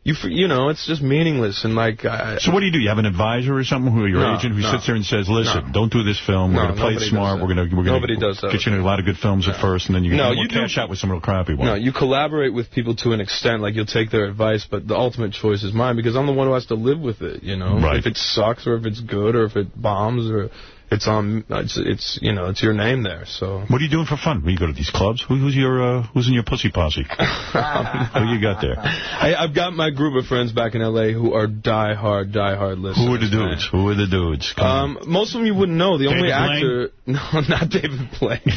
you you know, it's just meaningless. And, like, I, So what do you do? You have an advisor or something who your No, agent who no. sits there and says, "Listen, No. don't do this film. We're going to play it smart. We're going to we're going to that get you in a lot of good films at first, and then you No, you do- cash out with some real crappy ones." No, you collaborate with people to an extent, like you'll take their advice, but the ultimate choice is mine because I'm the one who has to live with it, you know? Right. If it sucks or if it's good or if it bombs or it's on, it's, it's you know, it's your name there, so. What are you doing for fun? When you go to these clubs? Who, who's your uh, who's in your pussy posse? Who you got there? I, I've got my group of friends back in L.A. who are die-hard, die-hard listeners. Who are the man. dudes? Who are the dudes? Come on. Um, most of them you wouldn't know. The only David actor, no, not David Blaine.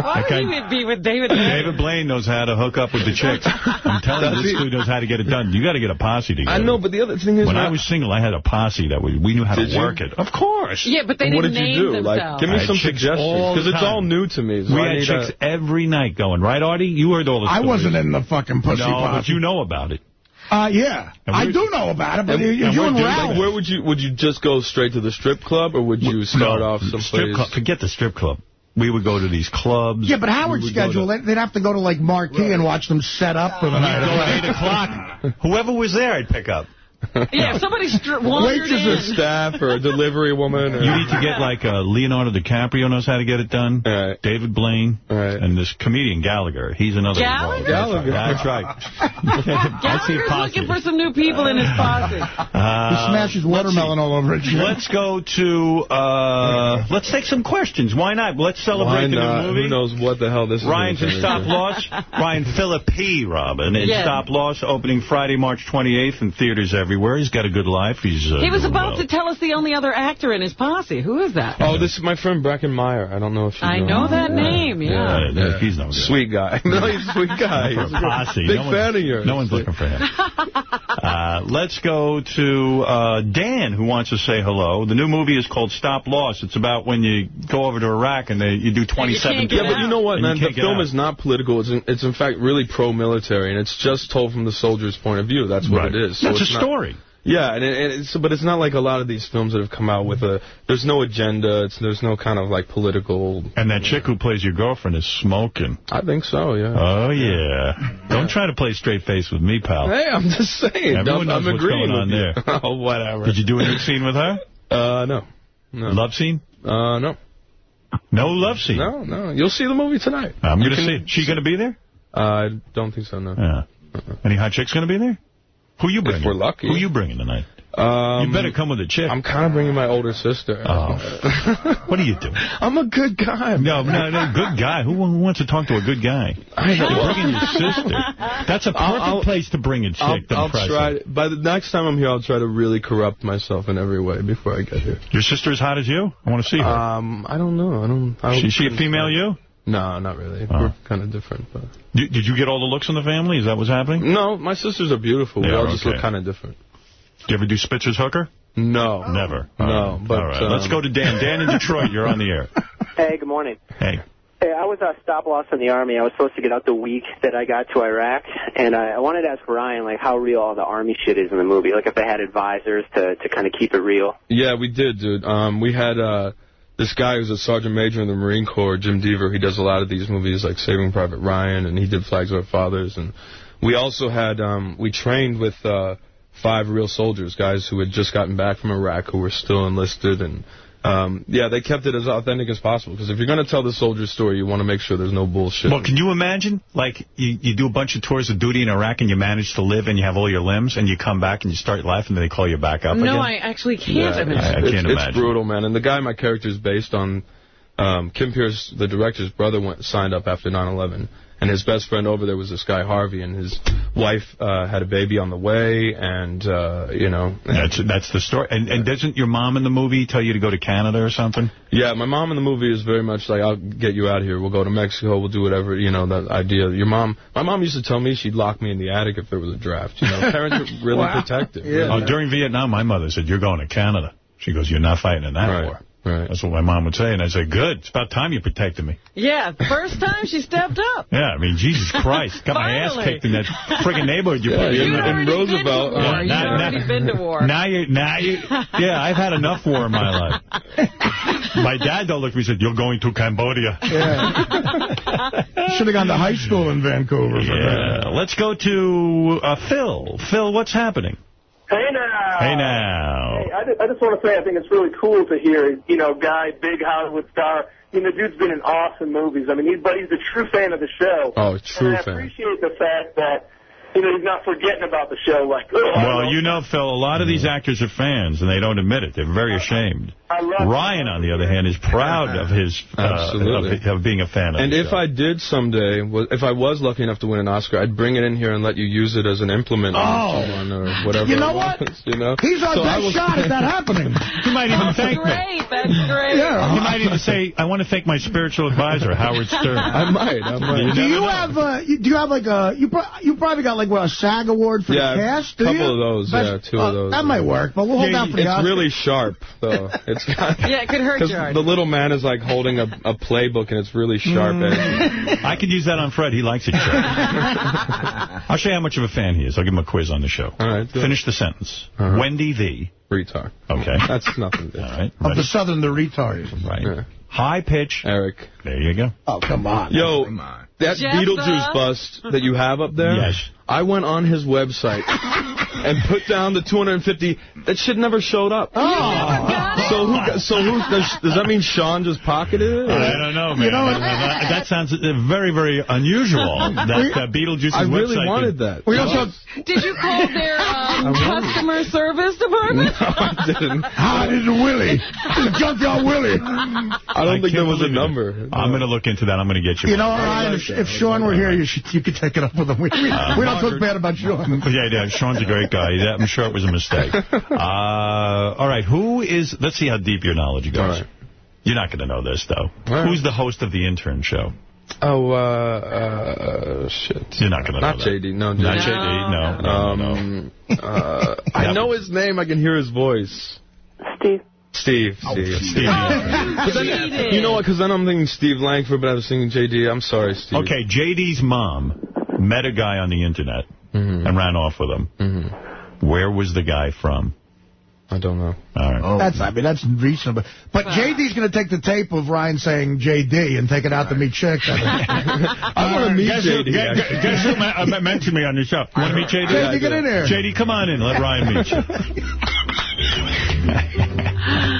Why Okay. would you be with David? Blaine David Blaine knows how to hook up with the chicks. I'm telling you, this dude knows how to get it done. You got to get a posse together. I know, but the other thing is, When I was single, I had a posse that we, we knew how Did to you? work it. Of course. Yeah, but they And what didn't you do? themselves. Like, give me I some suggestions because it's all new to me. So we I had need chicks a, every night going, right, Artie? You heard all the I wasn't in the fucking pussy No, posse. but you know about it. Uh, yeah. I do know about it, but And- you, and you we're and doing- Ralph. like, where would you would you just go straight to the strip club or would you start No, off strip someplace? club. Forget the strip club. We would go to these clubs. Yeah, but Howard's would go schedule, to- they- they'd have to go to, like, Marquee and watch them set up for the night. go at 8 o'clock. Whoever was there, I'd pick up. Yeah, if somebody str- wandered Waitress or staff or a delivery woman. Or, You need to get like uh, Leonardo DiCaprio knows how to get it done. David Blaine and this comedian Gallagher. He's another Gallagher? Gallagher. That's right. I see Gallagher's looking for some new people in his posse. Uh, He smashes watermelon all over it. Let's go to, uh, let's take some questions. Why not? Let's celebrate Why the not? new movie. Who knows what the hell this Ryan's is in gonna Stop Loss. Ryan Phillippe, Robin, in Yes. Stop Loss, opening Friday, March 28th in theaters everywhere. He's got a good life. He's uh, He was about well. to tell us the only other actor in his posse. Who is that? Oh, this is my friend Breckin Meyer. I don't know if you I know know him. that name, yeah. Yeah, yeah, he's no good. Sweet guy. no, he's a sweet guy. He's a posse. Big No fan of yours. No one's looking for him. Uh, let's go to uh, Dan, who wants to say hello. The new movie is called Stop Loss. It's about when you go over to Iraq and they, you do 27 Yeah, but you know what, man? The film is not political. It's in, it's in fact really pro-military, and it's just told from the soldier's point of view. That's what Right. it is. So That's a it's not- story. Yeah, and, it, and it's, but it's not like a lot of these films that have come out with a. There's no agenda. It's there's no kind of like political. And that chick who plays your girlfriend is smoking. I think so. Yeah. Oh, yeah. Don't try to play straight face with me, pal. Hey, I'm just saying. Everyone I'm, knows I'm what's agreeing going on you. there. oh, whatever. Did you do a nude scene with her? Uh, no. No. Love scene? Uh, no. No love scene? No, no. You'll see the movie tonight. I'm going to see. She going to be there? Uh, I don't think so. No. Yeah. Any hot chicks going to be there? Who you bringing? If we're lucky. Who you bringing tonight? Um, you better come with a chick. I'm kind of bringing my older sister. Oh. what are you doing? I'm a good guy. No, no, no, good guy. Who who wants to talk to a good guy? I You're know. bringing your sister. That's a perfect I'll- place to bring a chick I'll, I'll try. By the next time I'm here, I'll try to really corrupt myself in every way before I get here. Your sister as hot as you? I want to see her. Um, I don't know. I don't. I don't She- she a female you? No, not really. Oh. We're kind of different. But did, did you get all the looks in the family? Is that what's happening? no, my sisters are beautiful. we Yeah, all just okay. look kind of different. Do you ever do Spitzer's hooker? No, Never. No, All right. but, all right. um, Let's go to Dan. Dan in Detroit. You're on the air. Hey, good morning. Hey. Hey, I was uh, stop loss in the Army. I was supposed to get out the week that I got to Iraq, and I, I wanted to ask Ryan, like, how real all the Army shit is in the movie. Like, if they had advisors to, to kind of keep it real. Yeah, we did, dude. Um, we had uh, this guy who's a sergeant major in the Marine Corps, Jim Dever. He does a lot of these movies like Saving Private Ryan, and he did Flags of Our Fathers. And we also had um, we trained with uh, five real soldiers, guys who had just gotten back from Iraq who were still enlisted, and um, yeah, they kept it as authentic as possible. Because if you're going to tell the soldier's story, you want to make sure there's no bullshit. Well, can you imagine, like, you, you do a bunch of tours of duty in Iraq and you manage to live and you have all your limbs and you come back and you start laughing and they call you back up No, again? I actually can't Yeah, imagine. I it's, can't it's imagine. brutal, man. And the guy my character is based on, um, Kim Peirce, the director's brother, went signed up after 9/11, and his best friend over there was this guy Harvey, and his wife uh, had a baby on the way, and uh, you know. That's that's the story. And, and doesn't your mom in the movie tell you to go to Canada or something? Yeah, my mom in the movie is very much like, I'll get you out of here. We'll go to Mexico. We'll do whatever. You know, that idea. Your mom, my mom used to tell me she'd lock me in the attic if there was a draft. You know, parents are really Wow. protective. Oh, during Vietnam, my mother said, you're going to Canada. She goes, you're not fighting in that Right, war. That's what my mom would say. And I'd say, good. It's about time you protected me. Yeah, first time she stepped up. Yeah, I mean, Jesus Christ. Got my ass kicked in that friggin' neighborhood you Yeah, put me in- in. in Roosevelt, War. Yeah, You've now- already now- been to war. Now you, now you, yeah, I've had enough war in my life. my dad, though, looked at me and said, you're going to Cambodia. Yeah. Should have gone to high school in Vancouver. Yeah. Let's go to uh, Phil. Phil, what's happening? Hey now. Hey now. Hey, I, just, I just want to say I think it's really cool to hear, you know, guy, big Hollywood star. You know, the dude's been in awesome movies. I mean, he's, but he's a true fan of the show. Oh, true and I fan. appreciate the fact that, you know, he's not forgetting about the show. Like, Well, you know, Phil, a lot of these actors are fans, and they don't admit it. They're very ashamed. I love Ryan, on the other hand, is proud of his uh, of, of being a fan of And if show. I did someday, if I was lucky enough to win an Oscar, I'd bring it in here and let you use it as an implement Oh. on someone or whatever. You know what? was, you know? He's our So best was- shot at that happening. He might even That's thank me. great. That's great. Yeah. He might even say, I want to thank my spiritual advisor, Howard Stern. I might. I might. Do you have uh, do you have like a you pro you probably got like what a SAG award for Yeah, the cast? Do a couple you? of those, Best- yeah, two of uh, those, That might work, but we'll hold Yeah, out for the it's Oscar. really sharp, though. It's got, Yeah, it could hurt Because the little man is like holding a, a playbook and it's really sharp Mm. I could use that on Fred. He likes it. sharp. I'll show you how much of a fan he is. I'll give him a quiz on the show. All right. good. Finish the sentence. Uh-huh. Wendy the. Retard. Okay. That's nothing. All right. of the Southern the retard. Right. Yeah. High pitch. Eric. There you go. Oh, come on. Yo, come on. that Jeff Beetlejuice the- bust that you have up there, Yes. I went on his website and put down the 250. That shit never showed up. Oh, So who? So who? Does, does that mean Sean just pocketed it? or- I don't know, man. that, that sounds uh, very, very unusual. That uh, Beetlejuice's I really website wanted did- that. We also Did you call their um, customer service department? No, I didn't. Hi, this is Willie. This is Junkyard Willie. I don't think there was a number. I'm going to look into that. I'm going to get you. You know, one. If, if Sean were here, you, should, you could take it up with him. We, we, Uh, we don't talk bad about Sean. Yeah, yeah, Sean's a great guy. Yeah, I'm sure it was a mistake. Uh, all right, who is... Let's see how deep your knowledge goes. You're not going to know this, though. right. Who's the host of the intern show? Oh, uh, uh, shit. You're not going to know Not that. JD, no. Not JD. JD, no. no, no, no. Um, uh, I know his name. I can hear his voice. Steve. Steve. Steve. Steve. But then, you know what? Because then I'm thinking Steve Langford, but I was thinking JD. I'm sorry, Steve. Okay, JD's mom met a guy on the internet Mm-hmm. and ran off with him. Where was the guy from? I don't know. All right. That's, I mean, that's reasonable. But JD's going to take the tape of Ryan saying JD and take it out to meet chicks. I want to meet guess Who, JD. guess, guess who ma- uh, mentioned me on your show? You want to meet JD? JD, get in there. JD, come on in. Let Ryan meet you.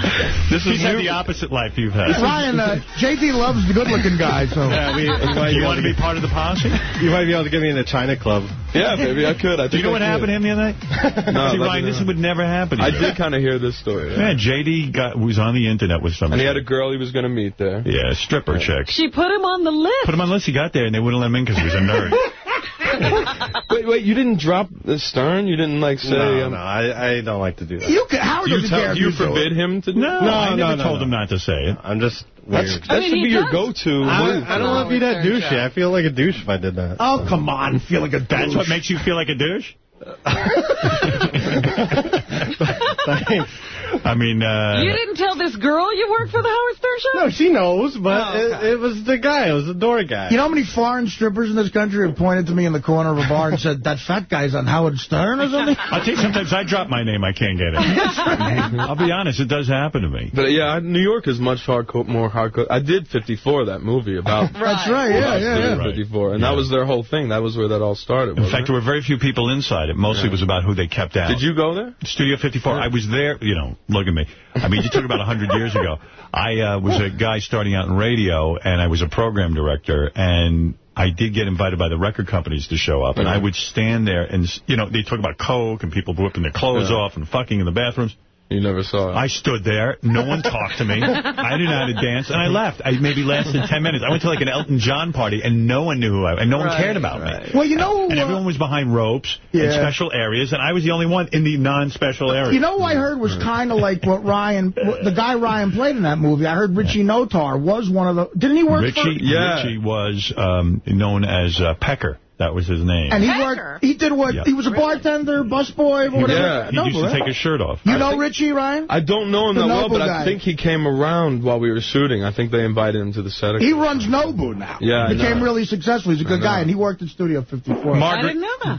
This is He's had the opposite life you've had. Ryan, uh, JD loves the good-looking guys. So. Yeah, we, you want to be part of the posse? You might be able to get me in the China Club. Yeah, baby, I could. I Do you know think what I happened to him the other night? No, See, Ryan, this would never happen to I you. did kind of hear this story. Yeah. Yeah, JD got, was on the internet with somebody. And he had a girl he was going to meet there. Yeah, stripper chick. She put him on the list. Put him on the list. He got there, and they wouldn't let him in because he was a nerd. Wait, wait, you didn't drop the Stern? You didn't, like, say... no, um, no, I, I don't like to do that. You can, Howard you doesn't tell, you you forbid it. him to do No, No, I never no, told no. him not to say it. I'm just weird. That's, that I mean, should he be your go-to. I. I don't want to be that douchey. I feel like a douche if I did that. Oh, come on. Feel like a That's douche. what makes you feel like a douche? Thanks. I mean, uh... You didn't tell this girl you worked for the Howard Stern show? No, she knows, but Oh, okay. it, it was the guy. It was the door guy. You know how many foreign strippers in this country have pointed to me in the corner of a bar and said, that fat guy's on Howard Stern or something? I'll tell you, sometimes I drop my name, I can't get it. I'll be honest, it does happen to me. But yeah, New York is much hardcore, more hardcore. I did 54, that movie about. That's right, yeah, about yeah, Studio yeah. 54, and that was their whole thing. That was where that all started. In fact, it? there were very few people inside. It mostly Yeah. was about who they kept out. did you go there? Studio 54. I was there, you know, look at me. I mean, you talk about 100 years ago. I uh, was a guy starting out in radio, and I was a program director, and I did get invited by the record companies to show up, and I would stand there, and, you know, they talk about coke and people whipping their clothes Yeah. off and fucking in the bathrooms. You never saw it. I stood there. No one talked to me. I didn't know how to dance, and I left. I maybe lasted 10 minutes. I went to like an Elton John party, and no one knew who I was, and no one cared about me. Well, you know, And uh, everyone was behind ropes in special areas, and I was the only one in the non-special area. You know who I heard was kind of like what Ryan, what the guy Ryan played in that movie. I heard Richie Notar was one of the. Didn't he work Richie, for? Richie was um, known as uh, Pecker. That was his name. And he worked. He did what? Yeah. He was a bartender, busboy, or whatever. Yeah. he Noble, used to right? take his shirt off. You know Richie, Ryan? I don't know him The that well, but guy. I think he came around while we were shooting. I think they invited him to the set. He runs Nobu now. Yeah, I Became really successful. He's a good guy, and he worked at Studio 54. Margaret,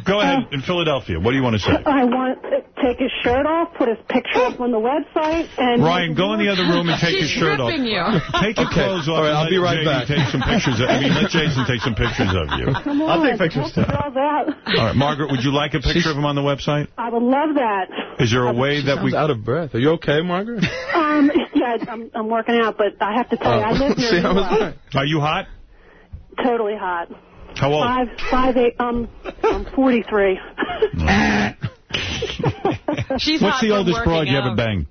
go ahead uh, in Philadelphia. What do you want to say? I want to take his shirt off, put his picture up on the website, and... Ryan, go in the other room and take your She's shirt off. you. Take your Okay. clothes off. All right, I'll be right JD back. Take some pictures. Of, I mean, let Jason take some pictures of you. Come on, I'll take pictures. All that. All right, Margaret, would you like a picture of him on the website? I would love that. Is there a way that we... Sounds out of breath. Are you okay, Margaret? Um, yeah, I'm, I'm working out, but I have to tell you, I live near See, you. I was. Are you hot? Totally hot. How old? Five, five, eight, um, I'm 43. She's What's hot the oldest broad working you ever banged?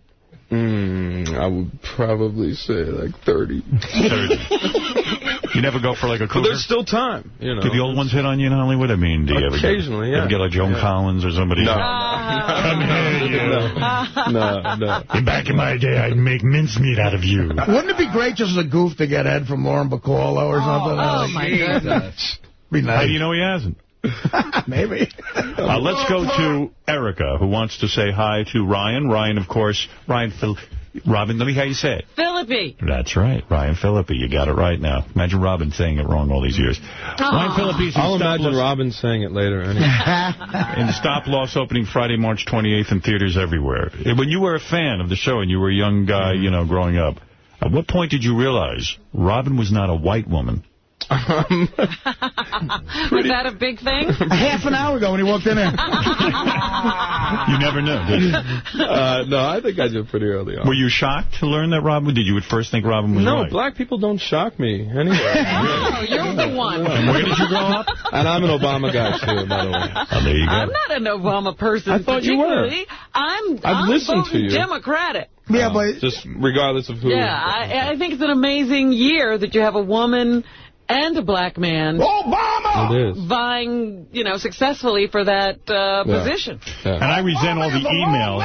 Mm, I would probably say like 30. 30. You never go for like a But there's still time, you know. Do the old ones hit on you in Hollywood? I mean, do you ever get, Occasionally, you ever get like Joan Yeah. Collins or somebody? No. Come here, you. No, no. Back in my day, I'd make mincemeat out of you. Wouldn't it be great just as a goof to get Ed from Lauren Bacall or something? Oh, my goodness. Be How do you know he hasn't? Maybe. Uh, let's go to Erica, who wants to say hi to Ryan. Ryan, of course, Ryan Phil... Robin, let me hear you say it. Phillippe. That's right, Ryan Phillippe. You got it right now. Imagine Robin saying it wrong all these years. Ryan Phillippe's I'll imagine Loss- Robin saying it later. Anyway. in Stop Loss opening Friday, March 28th in theaters everywhere. When you were a fan of the show and you were a young guy, you know, growing up, At what point did you realize Robin was not a white woman? Um, Was that a big thing? A half an hour ago when he walked in there. You never knew, did you? uh, no, I think I did pretty early on. Were you shocked to learn that Robin? Did you at first think Robin was No, white? black people don't shock me anyway. Oh, you're the one. Where did you grow up? And I'm an Obama guy, too, by the way. Oh, there you go. I'm not an Obama person. I thought you were. particularly. I'm, I've I'm listened to you. Democratic. Yeah, but Just regardless of who. Yeah, I, I think it's an amazing year that you have a woman and a black man Obama! Vying, you know, successfully for that uh, Yeah. position. And I resent all the emails.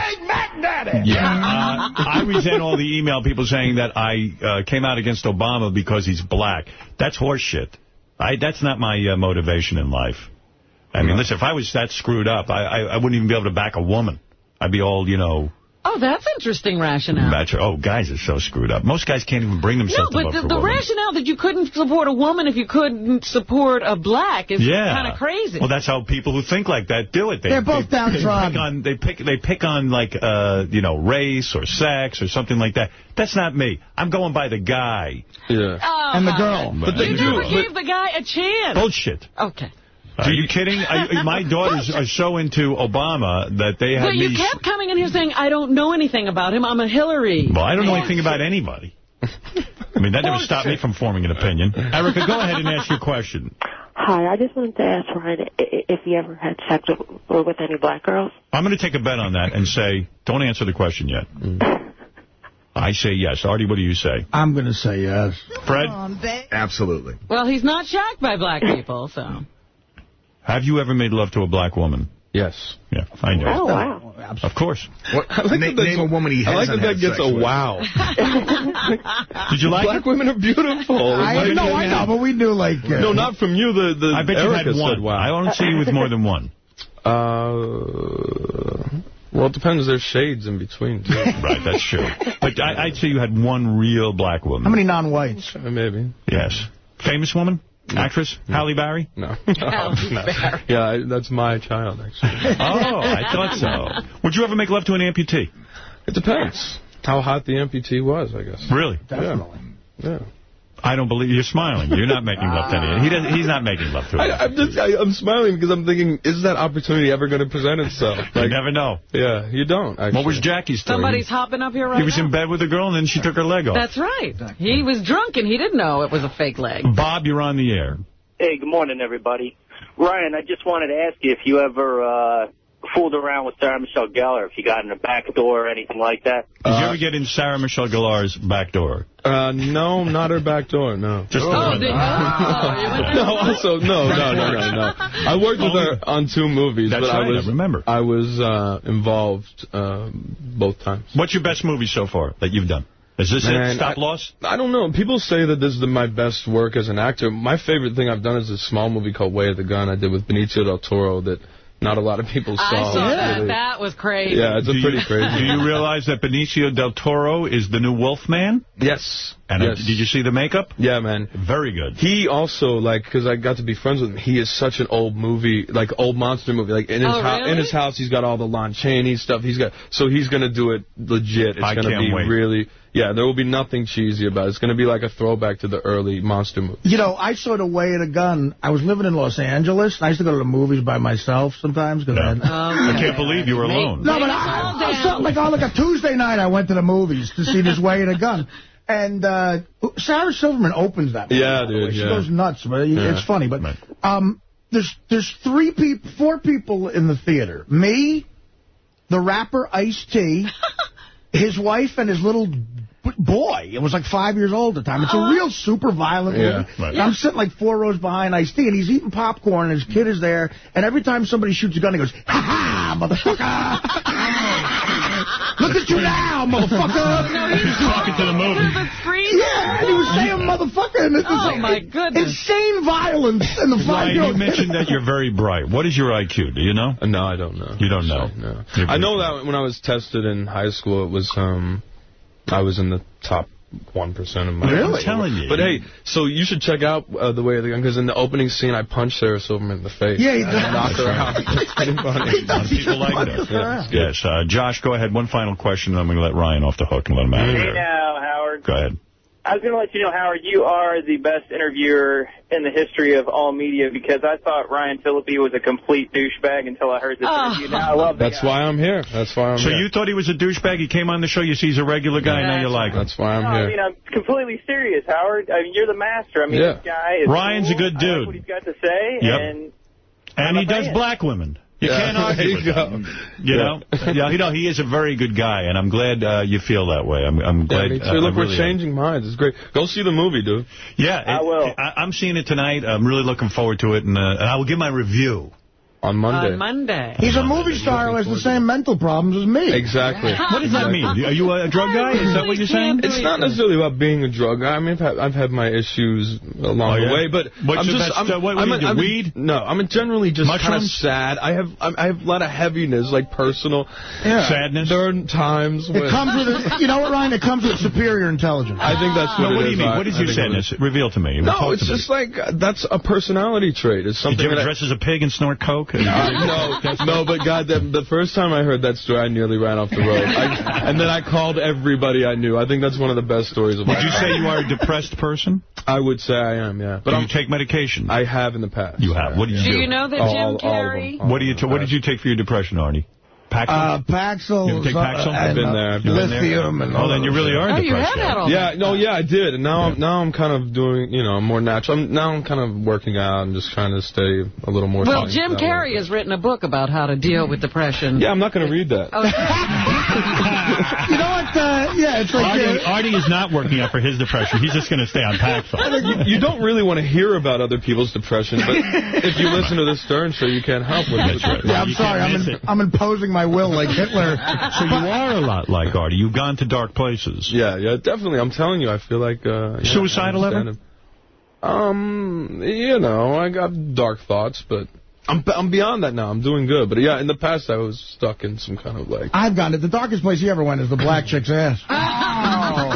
Yeah, uh, I resent all the email people saying that I uh, came out against Obama because he's black. That's horseshit. I that's not my uh, motivation in life. I mean, listen, if I was that screwed up, I, I I wouldn't even be able to back a woman. I'd be all, you know, Oh, that's interesting rationale. macho. Oh, guys are so screwed up. Most guys can't even bring No, themselves to but vote the, for the women. rationale that you couldn't support a woman if you couldn't support a black is Yeah. kind of crazy. Well, that's how people who think like that do it. They, They're both they, downtrodden. They pick on, they pick, they pick on like, uh, you know, race or sex or something like that. That's not me. I'm going by the guy. Yeah. Oh, And the my girl. God. But you they never do- gave the guy a chance. Bullshit. Okay. Are you kidding? I, my daughters are so into Obama that they have But you kept coming in here saying, I don't know anything about him. I'm a Hillary. Well, I don't know anything about anybody. I mean, that never stopped me from forming an opinion. Erica, go ahead and ask your question. Hi, I just wanted to ask Ryan i- i- if he ever had sex with, with any black girls. I'm going to take a bet on that and say, don't answer the question yet. I say yes. Artie, what do you say? I'm going to say yes. Fred? Absolutely. Well, he's not shocked by black people, so. Have you ever made love to a black woman? Yes. Yeah, I know. Oh, wow. Of course. What, I like na- that name a woman he has I like hasn't that that had gets sex a with. wow. Did you like Black it? women are beautiful. I Like, know, I know, but we knew like... Uh, No, not from you. The, the I bet you had one. Said, wow. I don't see you with more than one. Uh, well, it depends. There's shades in between, too. Right, that's true. But I, I'd say you had one real black woman. How many non-whites? Uh, Maybe. Yes. Famous woman? Actress? Halle Berry? No. Halle no. Berry. Yeah, I, that's my child, actually. Oh, I thought so. Would you ever make love to an amputee? It depends how hot the amputee was, I guess. Really? Definitely. Yeah. I don't believe you're smiling. You're not making love to any. He doesn't, he's not making love to I, I'm just, I, I'm smiling because I'm thinking, is that opportunity ever going to present itself? Like, You never know. Yeah, you don't. Actually. What was Jackie's story? Somebody's hopping up here right He was now. in bed with a girl and then she took her leg off. That's right. He was drunk and he didn't know it was a fake leg. Bob, you're on the air. Hey, good morning, everybody. Ryan, I just wanted to ask you if you ever uh, fooled around with Sarah Michelle Gellar, if you got in the back door or anything like that. Did you ever get in Sarah Michelle Gellar's back door? Uh, no, not her back door, no. Just the Oh, front did, door. oh, No, also, no, no, no, no, no. I worked with her on two movies, That's but I right, I was remember. I was uh, involved um, both times. What's your best movie so far that you've done? Is this it? Stop I- Loss? I don't know. People say that this is the, my best work as an actor. My favorite thing I've done is a small movie called Way of the Gun I did with Benicio del Toro that not a lot of people saw. I saw It's that. really- That was crazy. Yeah, it's a Do pretty you, crazy. Do you realize that Benicio del Toro is the new Wolfman? Yes. And uh, yes. did you see the makeup? Yeah, man. Very good. He also like because I got to be friends with him. He is such an old movie, like old monster movie. Like in his Oh, house, really? in his house, he's got all the Lon Chaney stuff. He's got so he's gonna do it legit. It's gonna be wait. really yeah. There will be nothing cheesy about it. It's gonna be like a throwback to the early monster movie. You know, I saw the way of the gun. I was living in Los Angeles. I used to go to the movies by myself sometimes. Cause I, had, I can't believe you were alone. No, but I, I was something like on like a Tuesday night, I went to the movies to see this way of the gun. And uh, Sarah Silverman opens that. movie, Yeah, by the way. dude, She yeah. goes nuts, but Yeah. it's funny. But um, there's there's three people, four people in the theater. Me, the rapper Ice T, his wife, and his little b- boy. It was like five years old at the time. It's a real super violent Yeah. movie. Right. And I'm sitting like four rows behind Ice T, and he's eating popcorn, and his kid is there. And every time somebody shoots a gun, he goes, "Ha ha, motherfucker!" Look at you now, motherfucker! He's talking to the movie. Yeah, and he was saying motherfucker, and it's Oh, like my goodness. insane violence in the Ryan, five-year-old. you mentioned that you're very bright. What is your IQ? Do you know? Uh, No, I don't know. You don't know. No. I know very- that when I was tested in high school, it was um, I was in the top one percent of my. Really? I'm telling you. But hey, so you should check out uh, the way of the gun because in the opening scene, I punched Sarah Silverman in the face. Yeah, he and does. knocked her out. It's pretty funny. He A people like that. Yes. Uh, Josh, go ahead. One final question, and I'm going to let Ryan off the hook and let him out of Hey here. now, Howard. Go ahead. I was going to let you know, Howard, you are the best interviewer in the history of all media because I thought Ryan Phillippe was a complete douchebag until I heard this ah. interview. Now I love the That's guy. why I'm here. That's why I'm So here. So you thought he was a douchebag? He came on the show. You see he's a regular guy. Now you like him. That's why I'm No, I mean, I'm completely serious, Howard. I mean, you're the master. I mean, Yeah. this guy is Ryan's a cool. good I like dude. what he's got to say, Yep. and And I'm he does fan. black women. You Yeah, can't argue there with you that. You know? yeah, you know, he is a very good guy, and I'm glad uh, you feel that way. I'm, I'm Yeah, glad. me too. uh, Look, I we're really am. changing minds. It's great. Go see the movie, dude. Yeah, I will. I, am seeing it tonight. I'm really looking forward to it, and, uh, and I will give my review. On On Monday. He's a movie star who has the same mental problems as me. Exactly. What does that mean? Are you a drug guy? Is that what you're saying? It's not necessarily about being a drug guy. I mean, I've had, I've had my issues along Oh, yeah? the way, but What's I'm just, I'm, what- what I'm do a- you do, weed? no, I'm generally just kind of sad. I have I'm, I have a lot of heaviness, like personal Yeah. sadness. There are times when It comes with, a, you know what, Ryan? It comes with superior intelligence. I think that's what No, it what do you mean? I- What is I your think it sadness? Reveal to me. No, it's just like uh, that's a personality trait. It's something Did you ever dress as a pig and snort coke? No, no, but God, the, the first time I heard that story, I nearly ran off the road. I, and then I called everybody I knew. I think that's one of the best stories of my Would you say you are a depressed person? I would say I am, yeah. But do I'm, you take medication? I have in the past. You have. What did you Do do? you know that Jim all- all of Carrey... them. What do you? What did you take for your depression, Artie? Paxil. Uh, Paxil. You ever take uh, Paxil? and, I've been uh, there. I've been there. Lithium. And Oh, then you really are Oh, you depressed. had all Yeah, no, yeah, I did, and now I'm now I'm kind of doing, you know, more natural. I'm, now I'm kind of working out and just trying to stay a little more. Well, Jim that way. Carrey has written a book about how to deal with depression. Yeah, I'm not going to read that. Oh, You know what? Uh, yeah, it's like... Artie, uh, Artie is not working out for his depression. He's just going to stay on Paxil. you, you don't really want to hear about other people's depression, but if you listen to the Stern show, you can't help with it. yeah, I'm You sorry. I'm, in. I'm imposing my will like Hitler. So you are a lot like Artie. You've gone to dark places. Yeah, yeah, definitely. I'm telling you, I feel like uh, Suicidal I ever? understand. Um, you know, I got dark thoughts, but I'm I'm beyond that now. I'm doing good, but yeah, in the past I was stuck in some kind of like. I've gone to the darkest place he ever went is the black chick's ass. Oh,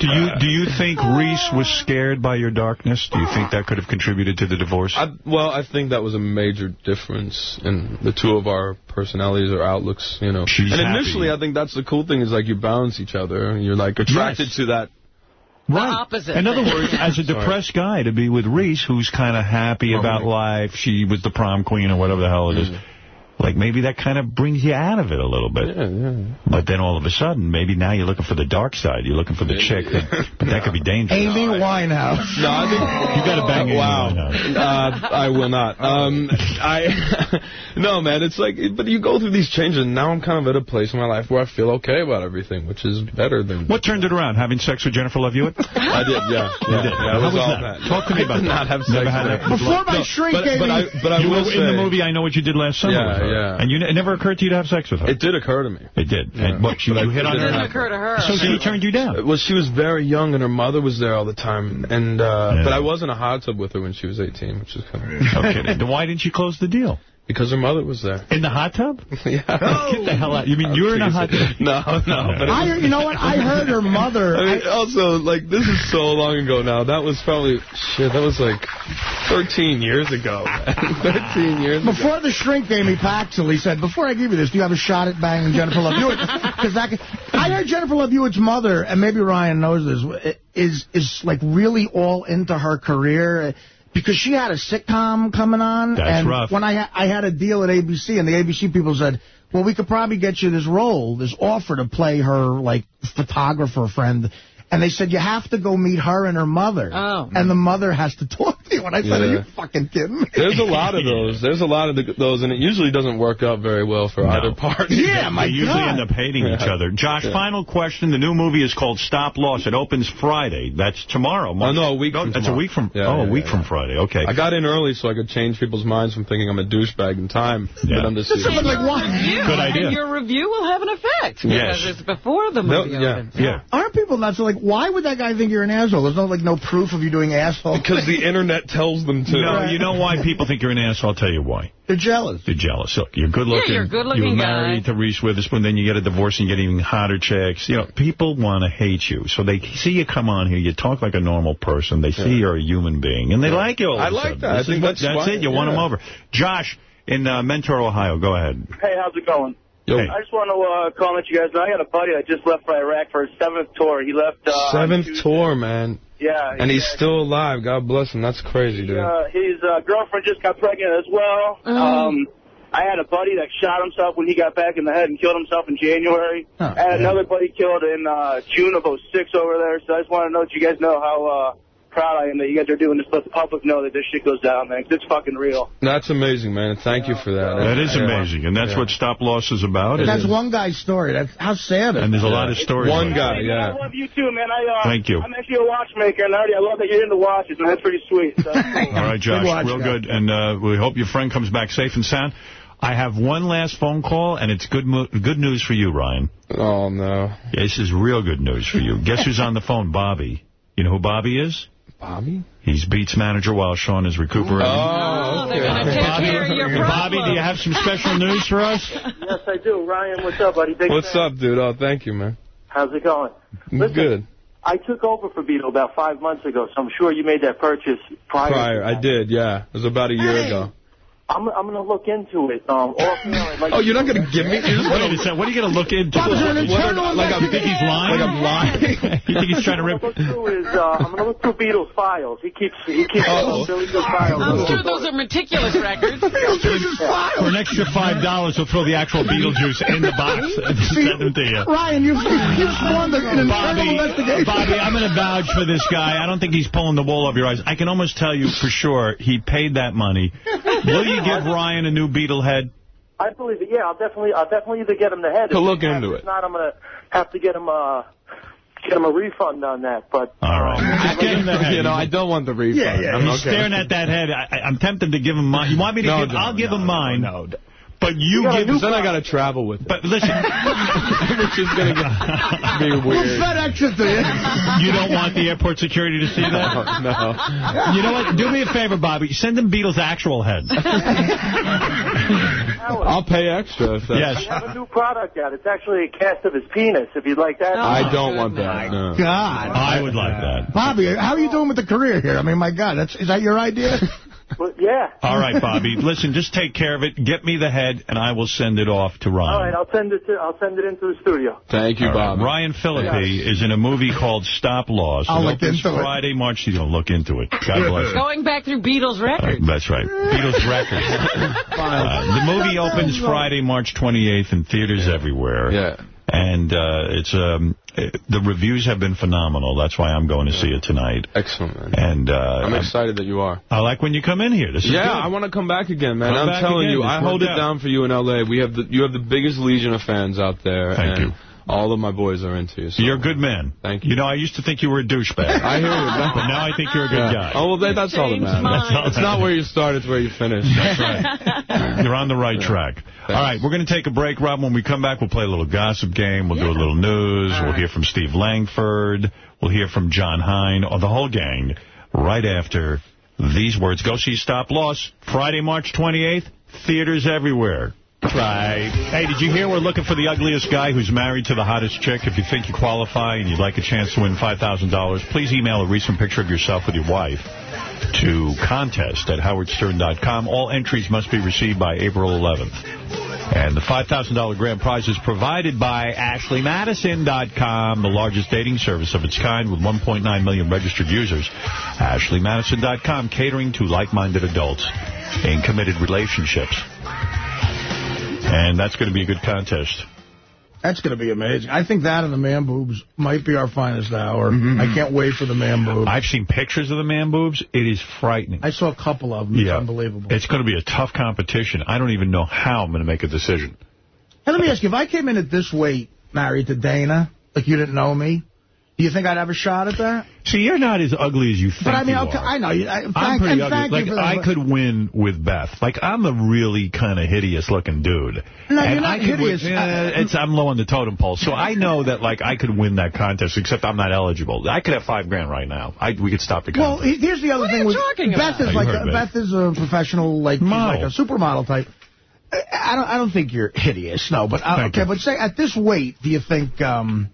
do you do you think Reese was scared by your darkness? Do you think that could have contributed to the divorce? I, well, I think that was a major difference in the two of our personalities or outlooks, you know. She's and happy. initially, I think that's the cool thing is like you balance each other. and You're like attracted Yes. to that. Right. opposite In other words, as a depressed guy, to be with Reese, who's kind of happy about life, she was the prom queen or whatever the hell it is, like maybe that kind of brings you out of it a little bit. Yeah, yeah. But then all of a sudden, maybe now you're looking for the dark side. You're looking for the chick, that, but that could be dangerous. Amy Winehouse. No, I think You got to bang Amy Wow. Winehouse. Uh, I will not. Um, I no, man. It's like, but you go through these changes, and now I'm kind of at a place in my life where I feel okay about everything, which is better than What turned it around? Having sex with Jennifer Love Hewitt? I did. Yeah, You yeah. did. yeah, How was was that? that. Talk to me I about did that. Not have Never sex had with it. her. Before my No, shrink but, gave but. I, but I you will were say, in the movie I Know What You Did Last Summer Yeah, with her. yeah. And you, it never occurred to you to have sex with her? It did occur to me. It did. Yeah. And what, she, you hit it on It didn't occur to her. So she turned you down? Well, she was very young, and her mother was there all the time. And uh, Yeah. but I was in a hot tub with her when she was 18, which is kind of No kidding. Then why didn't you close the deal? Because her mother was there. In the hot tub? yeah. Get the hell out. You mean you were in a hot tub? No, no. But I, you know what? I heard her mother. I mean, also, like, this is so long ago now. That was probably, shit, that was like 13 years ago. 13 years ago. Before the shrink gave me Paxil, he said, before I give you this, do you have a shot at banging Jennifer Love Hewitt? Because that, I heard Jennifer Love Hewitt's mother, and maybe Ryan knows this, is is like really all into her career. Because she had a sitcom coming on, That's and rough. when I ha I had a deal at ABC, and the ABC people said, "Well, we could probably get you this role, this offer to play her like photographer friend," and they said you have to go meet her and her mother, Oh. and the mother has to talk to you. And I said, "Are you fucking kidding me?" There's a lot of those. There's a lot of the, those, and it usually doesn't work out very well for either party. Yeah, my They usually God. end up hating each other. Josh, Yeah. final question. The new movie is called Stop Loss. It opens Friday. That's tomorrow. Oh, no, a week from That's a week from, Yeah, oh, a week yeah, from. Friday. Okay. I got in early so I could change people's minds from thinking I'm a douchebag in time. Yeah. But I'm just This is And like your what? review- Good idea. And your review will have an effect. Yes. Because it's before the No, movie yeah. opens. yeah. Aren't people nuts? Like, why would that guy think you're an asshole? There's no like no proof of you doing asshole. because the internet tells them to. No, you know why people think you're an asshole? I'll tell you why. they're jealous. They're jealous. Look, you're good looking. Yeah, you're good-looking You were guy. married to Reese Witherspoon, then you get a divorce and you get even hotter chicks. You know, people want to hate you. So they see you come on here, you talk like a normal person, they see you're a human being, and they like you all of like sudden. that. I This is think what- that's that's why- it. You won yeah. them over. Josh, in uh, Mentor, Ohio, go ahead. Hey, how's it going? I just want to uh, call and let you guys know I got a buddy that just left for Iraq for his seventh tour. He left. Uh, Seventh tour, man. Yeah. And he's still alive. God bless him. That's crazy, dude. Uh, his uh, girlfriend just got pregnant as well. Oh. Um, I had a buddy that shot himself when he got back in the head and killed himself in January. I had another buddy killed in uh, June of '06 over there. So I just want to know that you guys know how uh, proud I am that you guys are doing this. Let the public know that this shit goes down, man. 'cause it's fucking real. That's amazing, man. Thank you for that. That is Yeah. amazing, and that's Yeah. what Stop Loss is about. And that's one guy's story. That's how sad. And there's a lot of stories. One guy, yeah. I love you too, man. I, uh, Thank you. I'm actually a watchmaker, and I already I love that you're into watches, and that's pretty sweet. So. All right, Josh, watch, real guy. good. And uh, we hope your friend comes back safe and sound. I have one last phone call, and it's good mo good news for you, Ryan. Oh, no. Yeah, this is real good news for you. Guess who's on the phone? Bobby. You know who Bobby is? Bobby? He's Beats manager while Sean is recuperating. Oh, oh they're going to take care of your problem. Bobby, do you have some special news for us? yes, I do. Ryan, what's up, buddy? Big What's fan. up, dude? Oh, thank you, man. How's it going? Listen, Good. I took over for Beetle about five months ago, so I'm sure you made that purchase prior. to Prior, I did, yeah. It was about a year ago. I'm I'm gonna look into it. Um, off, you know, I'd like Oh, you're not going to give me? You're just Wait gonna, a second. What are you going to look into? Bob's an internal like, you think he's lying? Like I'm lying? you think he's trying to rip? look through his. Uh, I'm gonna look through Beetle's files. He keeps he keeps Uh-oh. really good files. I'm sure those are meticulous records. For an extra $5, we'll throw the actual Beetlejuice in the box and send them to you. Ryan, you've, you've formed an internal Bobby, investigation. Bobby, I'm going to vouch for this guy. I don't think he's pulling the wool over your eyes. I can almost tell you for sure he paid that money. Will you give Ryan a new Beetle head? I believe it. Yeah, I'll definitely I'll definitely either get him the head. He'll If look he has- into If it. not, I'm gonna have to get him uh get him a refund on that. But All right. Just get him the head. You know, I don't want the refund. Yeah, yeah, I'm He's staring at that head. I, I- I'm tempted to give him mine. You want me to No, give? no, I'll give no, him mine. no, no. But you got a give. new Then I got to travel with it. But listen, Which is going to be We'll weird. FedEx it to you. you don't want the airport security to see that. no. You know what? Do me a favor, Bobby. Send them Beetle's actual head. I'll pay extra if that's... Yes. we have a new product out. It's actually a cast of his penis. If you'd like that. I don't want that. No. God. I would like that. Bobby, how are you doing with the career here? I mean, my God, that's is that your idea? But yeah. All right, Bobby. Listen, just take care of it. Get me the head, and I will send it off to Ryan. All right, I'll send it to I'll send it into the studio. Thank you, All right. Bob. Ryan Phillippe is in a movie called Stop Loss. I'll look opens into it. Friday, March. You don't look into it. God bless you. Going back through Beetle's records. That's right. Beetle's records. Uh, the movie opens Friday, March 28th in theaters everywhere. Yeah. And uh, it's um, uh, the reviews have been phenomenal. That's why I'm going to see it tonight. Excellent, man. And uh, I'm I'm- excited that you are. I like when you come in here. This is Yeah. I want to come back again, man. Come I'm telling again. you, It's I hold it out. down for you in L.A. We have the you have the biggest legion of fans out there. Thank and you. All of my boys are into you. So. You're a good man. Thank you. You know, I used to think you were a douchebag. I hear you. But now I think you're a good Yeah. guy. Oh, well, that, that's all that Changed matters. mine. all It's not where you start, it's where you finish. That's right. You're on the right track. All right, we're going to take a break, Rob. When we come back, we'll play a little gossip game. We'll do a little news. We'll hear from Steve Langford. We'll hear from Jon Hein, or the whole gang, right after these words. Go see Stop Loss, Friday, March 28th, theaters everywhere. Right. Hey, did you hear we're looking for the ugliest guy who's married to the hottest chick? If you think you qualify and you'd like a chance to win $5,000, please email a recent picture of yourself with your wife to contest at howardstern.com. All entries must be received by April 11th. And the $5,000 grand prize is provided by AshleyMadison.com, the largest dating service of its kind with 1.9 million registered users. AshleyMadison.com, catering to like-minded adults in committed relationships. And that's going to be a good contest. That's going to be amazing. I think that and the man boobs might be our finest hour. Mm-hmm. I can't wait for the man boobs. I've seen pictures of the man boobs. It is frightening. I saw a couple of them. It's yeah. unbelievable. It's going to be a tough competition. I don't even know how I'm going to make a decision. Hey, let me ask you, if I came in at this weight, married to Dana, like you didn't know me, you think I'd have a shot at that? See, you're not as ugly as you think But I mean, you okay, are. I know. You, I, thank, I'm pretty ugly. Like, I could win with Beth. Like, I'm a really kind of hideous-looking dude. No, and you're not I could hideous. Win, eh, it's, I'm low on the totem pole. So I know that, like, I could win that contest, except I'm not eligible. I could have five grand right now. I, we could stop the Well, contest. he- here's the other What are thing. you with talking Beth about? is You like a, me. Beth is a professional, like like a supermodel type. I I don't. I don't think you're hideous. No, but uh, Thank okay. you. But say at this weight, do you think? um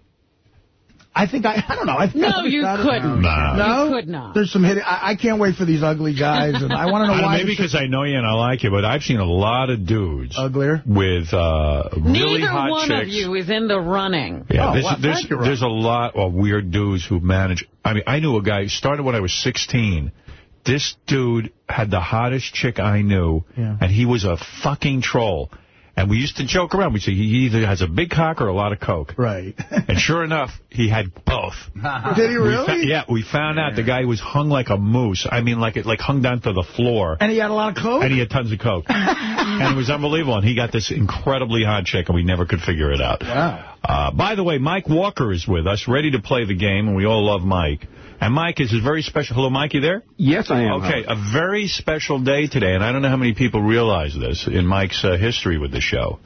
I think I, I don't know. I think No, I you couldn't. No? You could not. There's some hidden, I, I can't wait for these ugly guys, and I want to know I don't- why. Maybe because I know you and I like you, but I've seen a lot of dudes uglier with uh, really Neither hot one chicks. of you is in the running. Yeah, Oh, there's, wow, there's, thank there's a lot of weird dudes who manage. I mean, I knew a guy, started when I was 16. This dude had the hottest chick I knew, Yeah. and he was a fucking troll. And we used to joke around. We'd say he either has a big cock or a lot of coke. Right. And sure enough, he had both. Did he really? fo- yeah, we found out the guy was hung like a moose. I mean, like it like hung down to the floor. And he had a lot of coke? And he had tons of coke. and it was unbelievable. And he got this incredibly hot chick, and we never could figure it out. Wow. Uh, by the way, Mike Walker is with us, ready to play the game, and we all love Mike. And Mike is a very special... Hello, Mike, you there? Yes, I am. Okay, a very special day today, and I don't know how many people realize this in Mike's uh, history with the show.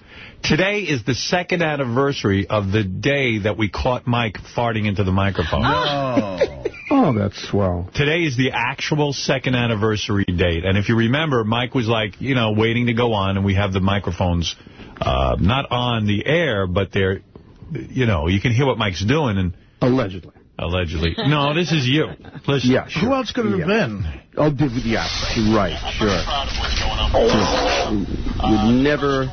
Today is the second anniversary of the day that we caught Mike farting into the microphone. Oh, that's swell. Today is the actual second anniversary date. And if you remember, Mike was like, you know, waiting to go on, and we have the microphones uh, not on the air, but they're, you know, you can hear what Mike's doing. and Allegedly. Allegedly. No, this is you. Listen. Yeah, sure. Who else could it have been? Oh, did, yeah, right, sure. Would never...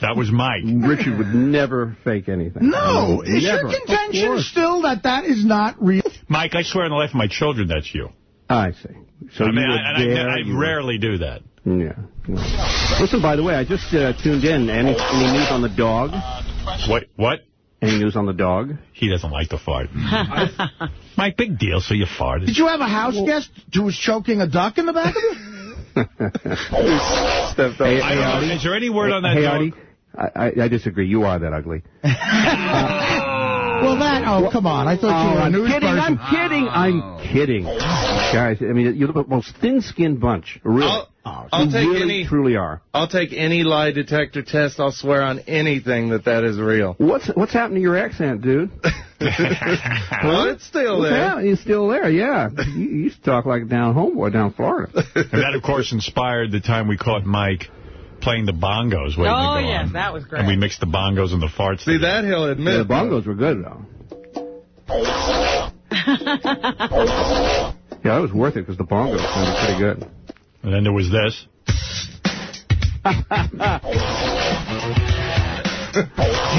That was Mike. Richard would never fake anything. No. Is never. your contention still that that is not real? Mike, I swear on the life of my children that's you. I see. So I mean, you were I, and there, I, I you were- rarely do that. Yeah. yeah. Listen, by the way, I just uh, tuned in. Any, any news on the dog? What? What? Any news on the dog? He doesn't like to fart. Mike, big deal, so you farted. Did you have a house guest who was choking a duck in the back of you? hey, I. Is there any word on that hey, dog? Artie, I, I, I disagree. You are that ugly. Uh, Well, that, oh, come on. I thought you Oh, were a I'm news kidding. person. I'm kidding. I'm kidding. Guys, I mean, you're the most thin-skinned bunch. Really. I'll, oh, I'll you take really, any. truly are. I'll take any lie detector test. I'll swear on anything that that is real. What's what's happened to your accent, dude? Well, it's still What's there. happened? It's still there, yeah. You, you used to talk like down home boy down Florida. And that, of course, inspired the time we caught Mike playing the bongos. waiting Oh, go yes, on. that was great. And we mixed the bongos and the farts. See, that he'll admit. the bongos were good, though. Yeah, that was worth it because the bongos sounded pretty good. And then there was this. Do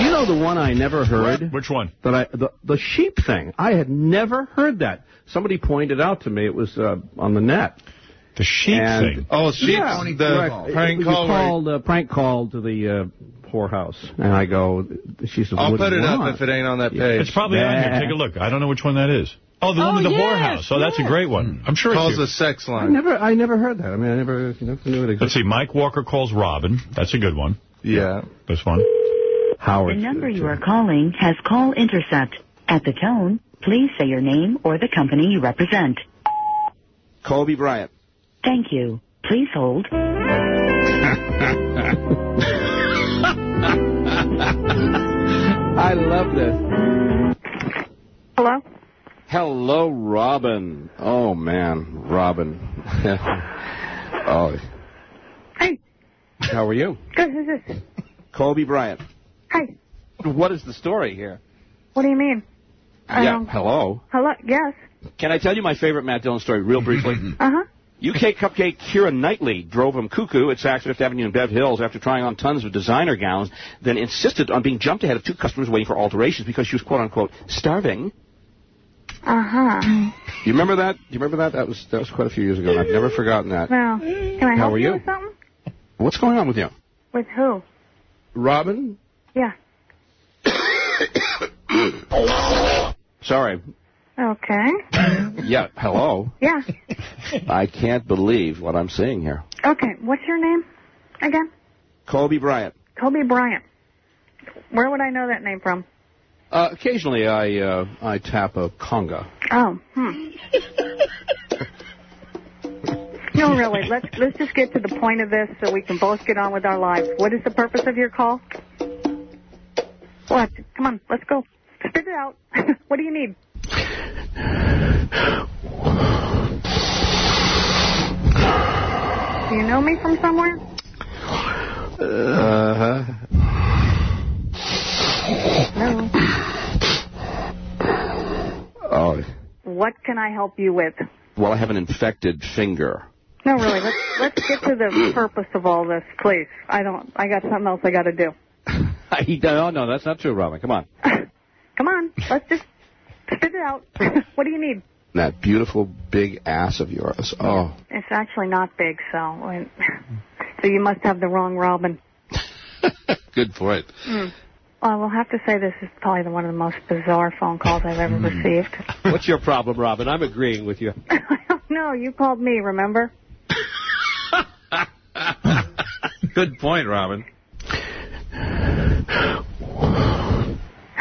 you know the one I never heard? Which one? That I the the sheep thing. I had never heard that. Somebody pointed out to me. It was uh, on the net. The sheep And- thing. Oh, sheep, Yeah, the right. prank You call. where- called uh, prank call to the uh, whorehouse, and I go. She says, I'll put it up want? if it ain't on that page. It's probably on here. Take a look. I don't know which one that is. Oh, the one Oh, with the yes, whorehouse. Oh, that's a great one. I'm sure Calls it's a you. sex I line. never, I never heard that. I mean, I never, you know, knew it Let's see. Mike Walker calls Robin. That's a good one. Yeah. This one. Howard. The number you are calling has call intercept. At the tone, please say your name or the company you represent. Kobe Bryant. Thank you. Please hold. I love this. Hello? Hello, Robin. Oh man, Robin. oh. Hey. How are you? Good, who's this? Kobe Bryant. Hi. What is the story here? What do you mean? yeah. Um, Hello. hello? Yes. Can I tell you my favorite Matt Dillon story real briefly? Uh-huh. UK cupcake Keira Knightley drove him cuckoo at Saks Fifth Avenue in Bev Hills after trying on tons of designer gowns, then insisted on being jumped ahead of two customers waiting for alterations because she was quote-unquote starving. Uh-huh. You remember that? Do you remember that? That was that was quite a few years ago, and I've never forgotten that. Well, can I How help are you you? with something? What's going on with you? With who? Robin? Yeah. Sorry. Okay. Yeah, hello. Yeah. I can't believe what I'm seeing here. Okay, what's your name again? Kobe Bryant. Kobe Bryant. Where would I know that name from? Uh, occasionally I uh, I tap a conga. Oh, hmm. no, really. Let's let's just get to the point of this so we can both get on with our lives. What is the purpose of your call? What? Come on, let's go. Spit it out. what do you need? Do you know me from somewhere? Uh-huh. No. What can I help you with? Well, I have an infected finger. No, really. Let's let's get to the purpose of all this, please. I don't. I got something else I got to do. no, no, that's not true, Robin. Come on. Come on. Let's just spit it out. what do you need? That beautiful big ass of yours. Oh. It's actually not big, so so you must have the wrong Robin. Good point. Hmm. Well, I will have to say this is probably the, one of the most bizarre phone calls I've ever received. What's your problem, Robin? I'm agreeing with you. No, you called me, remember? Good point, Robin.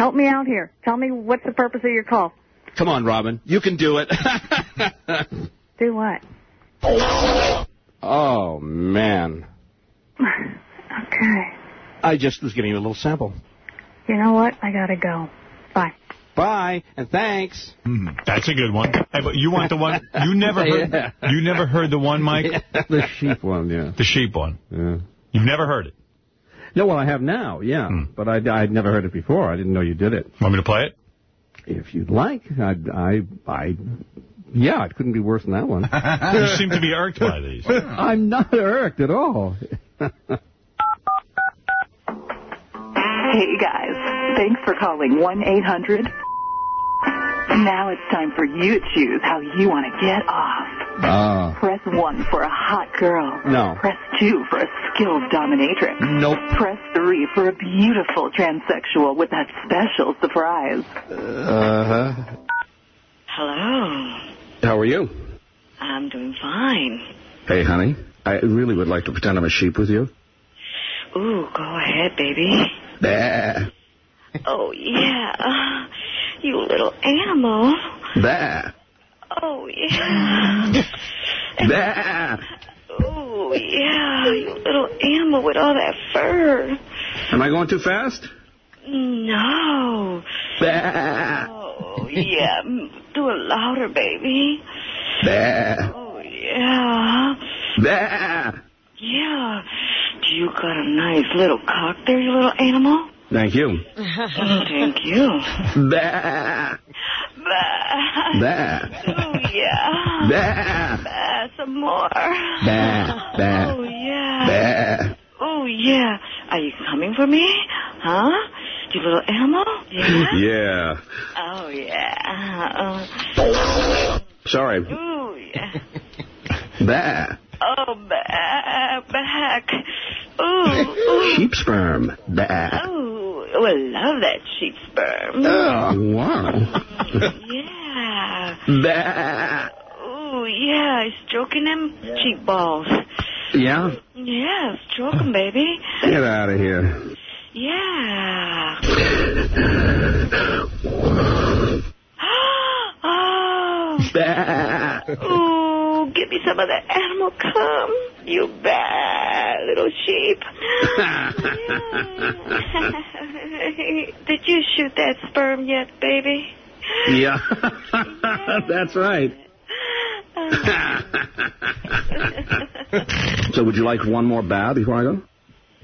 Help me out here. Tell me what's the purpose of your call. Come on, Robin. You can do it. Do what? oh, man. Okay. I just was giving you a little sample. You know what? I gotta go. Bye. Bye, and thanks. Hmm, that's a good one. Hey, but you want the one you never heard? Yeah. You never heard the one, Mike? The sheep one, yeah. The sheep one. Yeah. You've never heard it. No, well, I have now, yeah. Hmm. But I, I'd never heard it before. I didn't know you did it. Want me to play it? If you'd like. I, I, I, yeah, it couldn't be worse than that one. You seem to be irked by these. I'm not irked at all. Hey guys, thanks for calling 1-800. Now it's time for you to choose how you want to get off. Ah. Press 1 for a hot girl. No. Press 2 for a skilled dominatrix. Nope. Press 3 for a beautiful transsexual with that special surprise. Uh-huh. Hello. How are you? I'm doing fine. Hey, honey, I really would like to pretend I'm a sheep with you. Ooh, go ahead, baby. Bah. Oh, yeah. You little animal. Bah. Oh, yeah. Bah. Oh, yeah. You little animal with all that fur. Am I going too fast? No. Bah. Oh, yeah. Do it louder, baby. Bah. Oh, yeah. Bah. Yeah. Do you got a nice little cock there, you little animal. Thank you. Thank you. Bah. Bah. Bah. Oh, yeah. Bah. Bah, some more. Bah. Bah. Oh, yeah. Bah. Oh, yeah. Are you coming for me? Huh? You little animal? Yeah? Yeah. Oh, yeah. Uh, Sorry. ooh, yeah. Bah. Oh, back, back. Ooh, ooh. Sheep sperm. Bah. Ooh, oh, I love that sheep sperm. Oh, wow. Yeah. Bah. Ooh, yeah, stroking them cheek balls. Yeah? Yeah, stroke 'em, baby. Get out of here. Yeah. oh. Bah. Ooh, give me some of that animal cum. You bad little sheep. Did you shoot that sperm yet, baby? Yeah. That's right. so would you like one more bow before I go?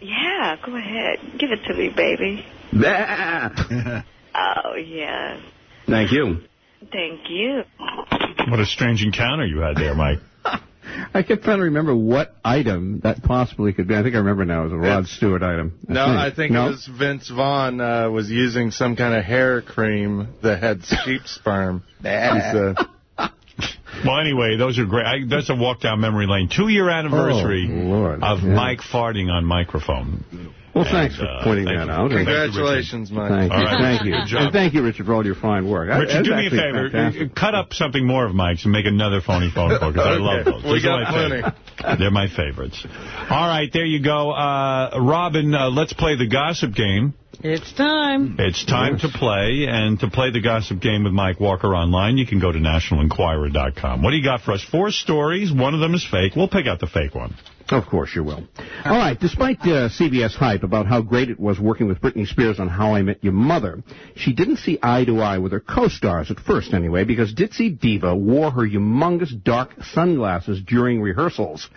Yeah, go ahead. Give it to me, baby. Bah. Oh, yeah. Thank you. Thank you. What a strange encounter you had there, Mike. I kept trying to remember what item that possibly could be. I think I remember now. It was a Rod Stewart item. No, I think no? it was Vince Vaughn uh, was using some kind of hair cream that had sheep sperm. He's, uh, Well, anyway, those are great. I, that's a walk down memory lane. Two-year anniversary Oh, of Yeah. Mike farting on microphone. Well, thanks for uh, pointing thank that you. out. Thank you, Richard. Congratulations, Mike. Thank you. All right. Thank you. And thank you, Richard, for all your fine work. Richard, do me a favor. fantastic. Cut up something more of Mike's and make another phony phone call, because I love those. We Those got plenty. They're my favorites. All right, there you go. Uh, Robin, uh, let's play the gossip game. It's time. It's time to play, and to play the gossip game with Mike Walker online, you can go to nationalenquirer.com. What do you got for us? Four stories. One of them is fake. We'll pick out the fake one. Of course you will. All right, despite uh, CBS hype about how great it was working with Britney Spears on How I Met Your Mother, she didn't see eye to eye with her co-stars, at first anyway, because Ditzy Diva wore her humongous dark sunglasses during rehearsals.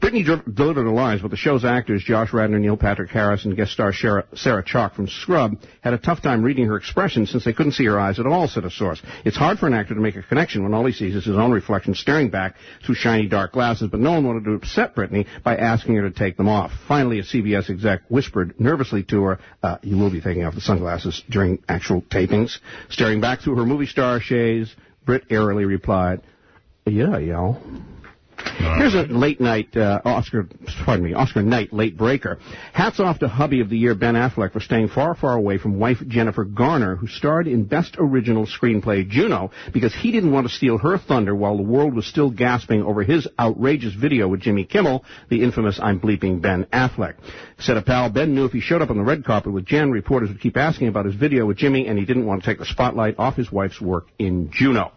Britney dr- delivered her lines, but the show's actors, Josh Radnor, Neil Patrick Harris, and guest star Sarah, Sarah Chalke from from Scrub, had a tough time reading her expression since they couldn't see her eyes at all, said a source. It's hard for an actor to make a connection when all he sees is his own reflection staring back through shiny dark glasses, but no one wanted to upset Britney by asking her to take them off. Finally, a CBS exec whispered nervously to her, uh, you will be taking off the sunglasses during actual tapings. Staring back through her movie star shades, Britt airily replied, yeah, y'all. Here's a late night uh, Oscar, pardon me, Oscar night late breaker. Hats off to hubby of the year Ben Affleck for staying far, far away from wife Jennifer Garner, who starred in Best Original Screenplay Juno, because he didn't want to steal her thunder while the world was still gasping over his outrageous video with Jimmy Kimmel, the infamous "I'm bleeping Ben Affleck." Said a pal, Ben knew if he showed up on the red carpet with Jen, reporters would keep asking about his video with Jimmy, and he didn't want to take the spotlight off his wife's work in Juno.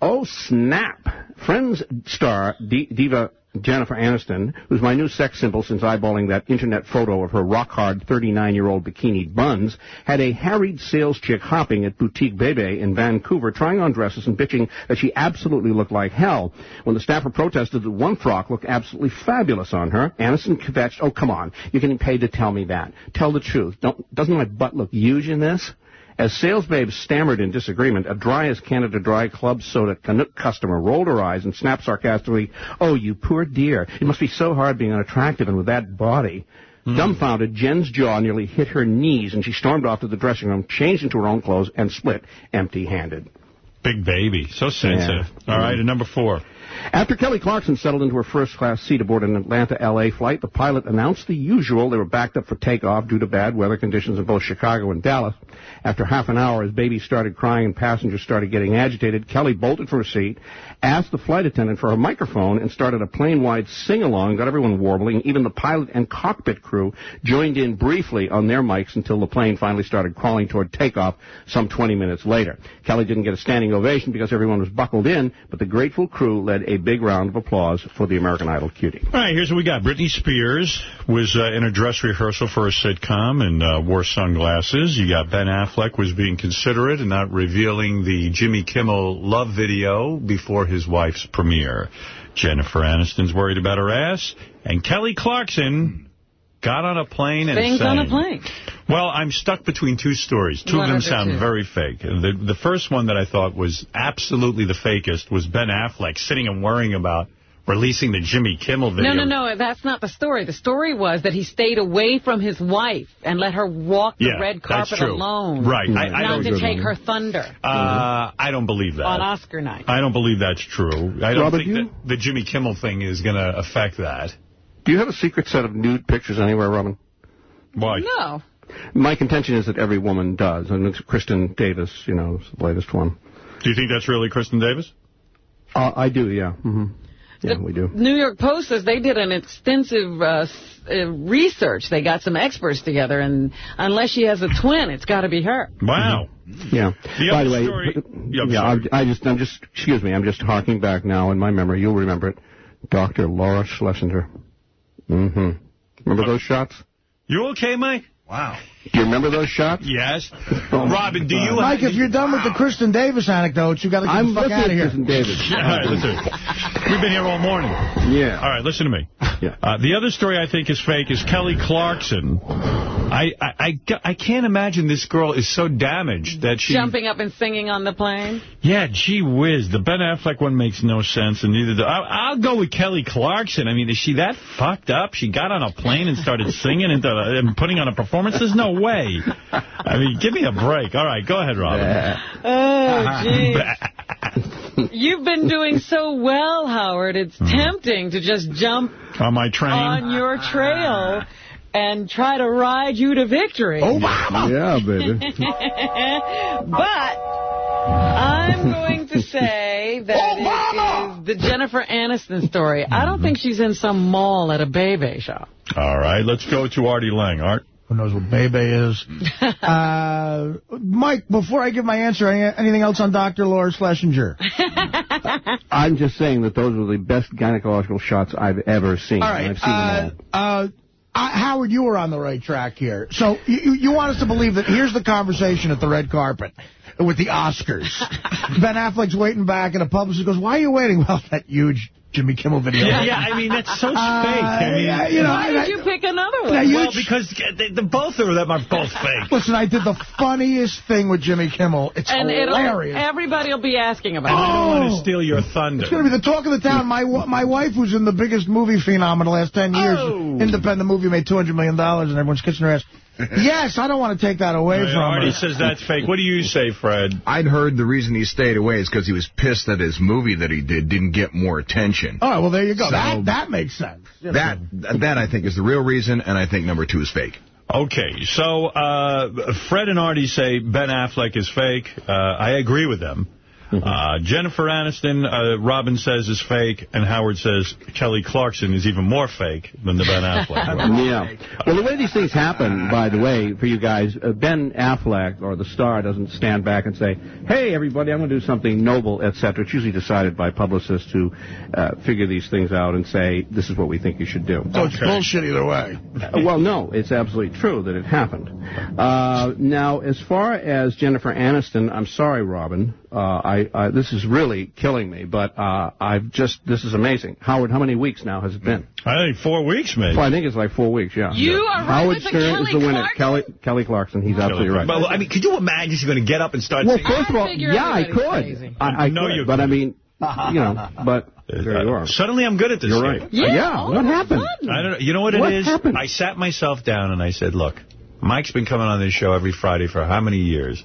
Oh, snap. Friends star D- diva Jennifer Aniston, who's my new sex symbol since eyeballing that internet photo of her rock-hard 39-year-old bikini buns, had a harried sales chick hopping at Boutique Bebe in Vancouver, trying on dresses and bitching that she absolutely looked like hell. When the staffer protested that one frock looked absolutely fabulous on her, Aniston kvetched, oh, come on, you're getting paid to tell me that. Tell the truth. Don't, doesn't my butt look huge in this? As sales babe stammered in disagreement, a dry as Canada Dry club soda Canuck customer rolled her eyes and snapped sarcastically, Oh, you poor dear. It must be so hard being unattractive and with that body. Hmm. Dumbfounded, Jen's jaw nearly hit her knees, and she stormed off to the dressing room, changed into her own clothes, and split empty-handed. Big baby. So sensitive. Yeah. All right, and number four. After Kelly Clarkson settled into her first-class seat aboard an Atlanta-L.A. flight, the pilot announced the usual. They were backed up for takeoff due to bad weather conditions in both Chicago and Dallas. After half an hour, as baby started crying and passengers started getting agitated, Kelly bolted from her seat, asked the flight attendant for her microphone, and started a plane-wide sing-along, got everyone warbling. Even the pilot and cockpit crew joined in briefly on their mics until the plane finally started crawling toward takeoff some 20 minutes later. Kelly didn't get a standing ovation because everyone was buckled in, but the grateful crew led a big round of applause for the American Idol cutie. All right, here's what we got. Britney Spears was uh, in a dress rehearsal for a sitcom and uh, wore sunglasses. You got Ben Affleck was being considerate and not revealing the Jimmy Kimmel love video before his wife's premiere. Jennifer Aniston's worried about her ass. And Kelly Clarkson got on a plane and Things sang. on a plane. Well, I'm stuck between two stories. Two What of them sound two? very fake. The, the first one that I thought was absolutely the fakest was Ben Affleck sitting and worrying about releasing the Jimmy Kimmel video. No, no, no, that's not the story. The story was that he stayed away from his wife and let her walk the Yeah, red that's carpet true. alone. Right, I- I Not don't- to take her thunder Uh, I don't believe that. on Oscar night. I don't believe that's true. I don't Robert, think you- that the Jimmy Kimmel thing is going to affect that. Do you have a secret set of nude pictures anywhere, Robin? Why? No. My contention is that every woman does, and it's Kristin Davis, you know, is the latest one. Do you think that's really Kristin Davis? Uh, I do, yeah. hmm Yeah, we do. New York Post says they did an extensive uh, uh, research. They got some experts together, and unless she has a twin, it's got to be her. Wow. Yeah. The By the way, story- Yeah, I'm yeah. I, I just, I'm just, excuse me, I'm just harking back now in my memory. You'll remember it. Dr. Laura Schlesinger. Mm-hmm. Remember those shots? You okay, Mike? Wow. Do you remember those shots? Yes. Oh, Robin, do you... Mike, if you're done with the Kristin Davis anecdotes, you got to get I'm the fuck listening out of to here. Kristin Davis. All right, listen. We've been here all morning. Yeah. All right, listen to me. Yeah. Uh, the other story I think is fake is Kelly Clarkson. I, I, I, I can't imagine this girl is so damaged that she... Jumping up and singing on the plane. Yeah, gee whiz. The Ben Affleck one makes no sense, and neither do... I, I'll go with Kelly Clarkson. I mean, is she that fucked up? She got on a plane and started singing and, uh, and putting on a performance? There's no way. I mean, give me a break. All right, go ahead, Robin. Oh, gee. You've been doing so well, Howard. It's hmm. tempting to just jump On my train? on your trail and try to ride you to victory. Oh, yeah, baby. but I'm going to say that oh, it is the Jennifer Aniston story. I don't think mm-hmm. she's in some mall at a baby shop. All right, let's go to Artie Lange. Art? Who knows what Bebe is? uh, Mike, before I give my answer, any, anything else on Dr. Laura Schlesinger? I'm just saying that those were the best gynecological shots I've ever seen. All right. I've seen Uh, them all. uh, uh, Howard, you were on the right track here. So you, you- you want us to believe that here's the conversation at the red carpet with the Oscars. ben Affleck's waiting back, and a publicist goes, why are you waiting? Well, that huge Jimmy Kimmel video. Yeah, yeah, I mean, that's so uh, fake. I mean, yeah, you know, Why did I- you pick another one? You well, because they, the both of them are both fake. Listen, I did the funniest thing with Jimmy Kimmel. It's and hilarious. everybody will be asking And it. I don't want Oh. to steal your thunder. It's going to be the talk of the town. My my wife was in the biggest movie phenom in the last 10 years. Oh. Independent movie made $200 million, dollars, and everyone's kissing her ass. yes, I don't want to take that away from Artie her. says that's fake. What do you say, Fred? I'd heard the reason he stayed away is because he was pissed that his movie that he did didn't get more attention. All right, well, there you go. So- that that makes sense. You. That that I think is the real reason, and I think number two is fake. Okay, so uh, Fred and Artie say Ben Affleck is fake. Uh, I agree with them. Uh, Jennifer Aniston, uh, Robin says is fake, and Howard says Kelly Clarkson is even more fake than the Ben Affleck. Yeah. Well, the way these things happen, by the way, for you guys, uh, Ben Affleck, or the star, doesn't stand back and say, hey, everybody, I'm going to do something noble, etc. It's usually decided by publicists who uh, figure these things out and say, this is what we think you should do. So it's bullshit either way. Uh, well, no, it's absolutely true that it happened. Uh, now, as far as Jennifer Aniston, I'm sorry, Robin. Uh, I, I this is really killing me, but uh, I've just this is amazing. Howard, how many weeks now has it been? I think four weeks, maybe. Well, I think it's like four weeks. Yeah. You are right Howard with Stern Kelly is the winner. Clarkson? Kelly Kelly Clarkson. He's absolutely right. But I mean, could you imagine she's going to get up and start Well, singing? first of all, yeah, I could. I, I No, could, you but I mean, you know, but there you are. Suddenly I'm good at this You're game. right. Yeah, yeah what happened? I don't know. You know what it What is? happened? I sat myself down and I said, look, Mike's been coming on this show every Friday for how many years?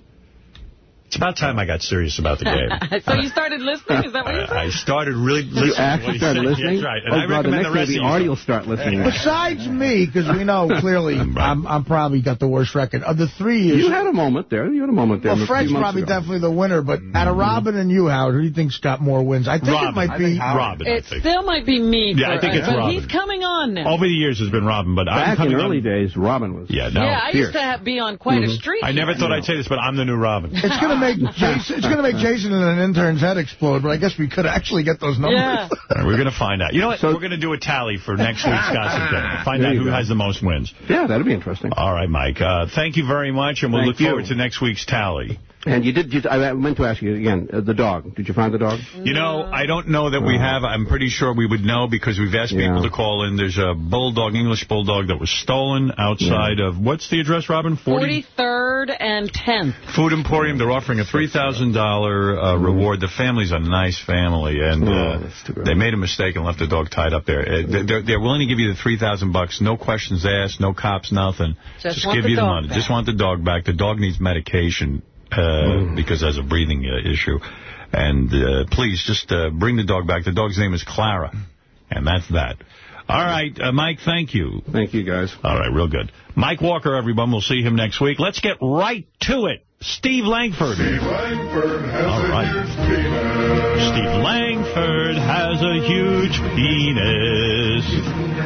It's about time I got serious about the game. so you started listening? Is that what you uh, said? I, I started really listening. You actually started said. listening? That's right. And oh, I God, the recommend next the rest of you. Artie will start listening. Besides me, because we know clearly I'm, I'm probably got the worst record. Of the three years, you had a moment there. You had a moment there. well, a Fred's probably ago. definitely the winner, but mm-hmm. out of Robin and you, Howard, who do you think's got more wins? I think Robin. it might be Robin, I It think. still might be me. Yeah, I think it's but Robin. he's coming on now. Over the years has been Robin, but I'm Back in coming early on. days, Robin was. Yeah, no. yeah, I used to be on quite a mm-hmm. streak. I never thought I'd say this, but I'm the new Robin. It's gonna make Jason. It's gonna make Jason and an intern's head explode. But I guess we could actually get those numbers. Yeah. All right, we're going to find out. You know what? So, we're going to do a tally for next week's Gossip Dinner. Find out who go. has the most wins. Yeah, that'd be interesting. All right, Mike. Uh, thank you very much, and we'll Thank look forward to next week's tally. And you did. You, I I meant to ask you again. Uh, the dog. Did you find the dog? You know, I don't know that we have. I'm pretty sure we would know because we've asked people to call in. There's a bulldog, English bulldog, that was stolen outside of, what's the address, Robin? 40? 43rd and 10th. Food Emporium. They're offering a $3,000 uh, reward. The family's a nice family, and Oh, uh, that's too bad. they made a mistake and left the dog tied up there. Uh, they're- They're, they're willing to give you the 3000 bucks, no questions asked, no cops, nothing. Just want give the you the money. back. Just want the dog back. The dog needs medication uh, Mm. because has a breathing uh, issue. And uh, please, just uh, bring the dog back. The dog's name is Clara, and that's that. All right, uh, Mike, thank you. Thank you, guys. All right, real good. Mike Walker, everyone. We'll see him next week. Let's get right to it. Steve Langford. Steve Langford has All a right. huge penis. Steve Langford has a huge penis.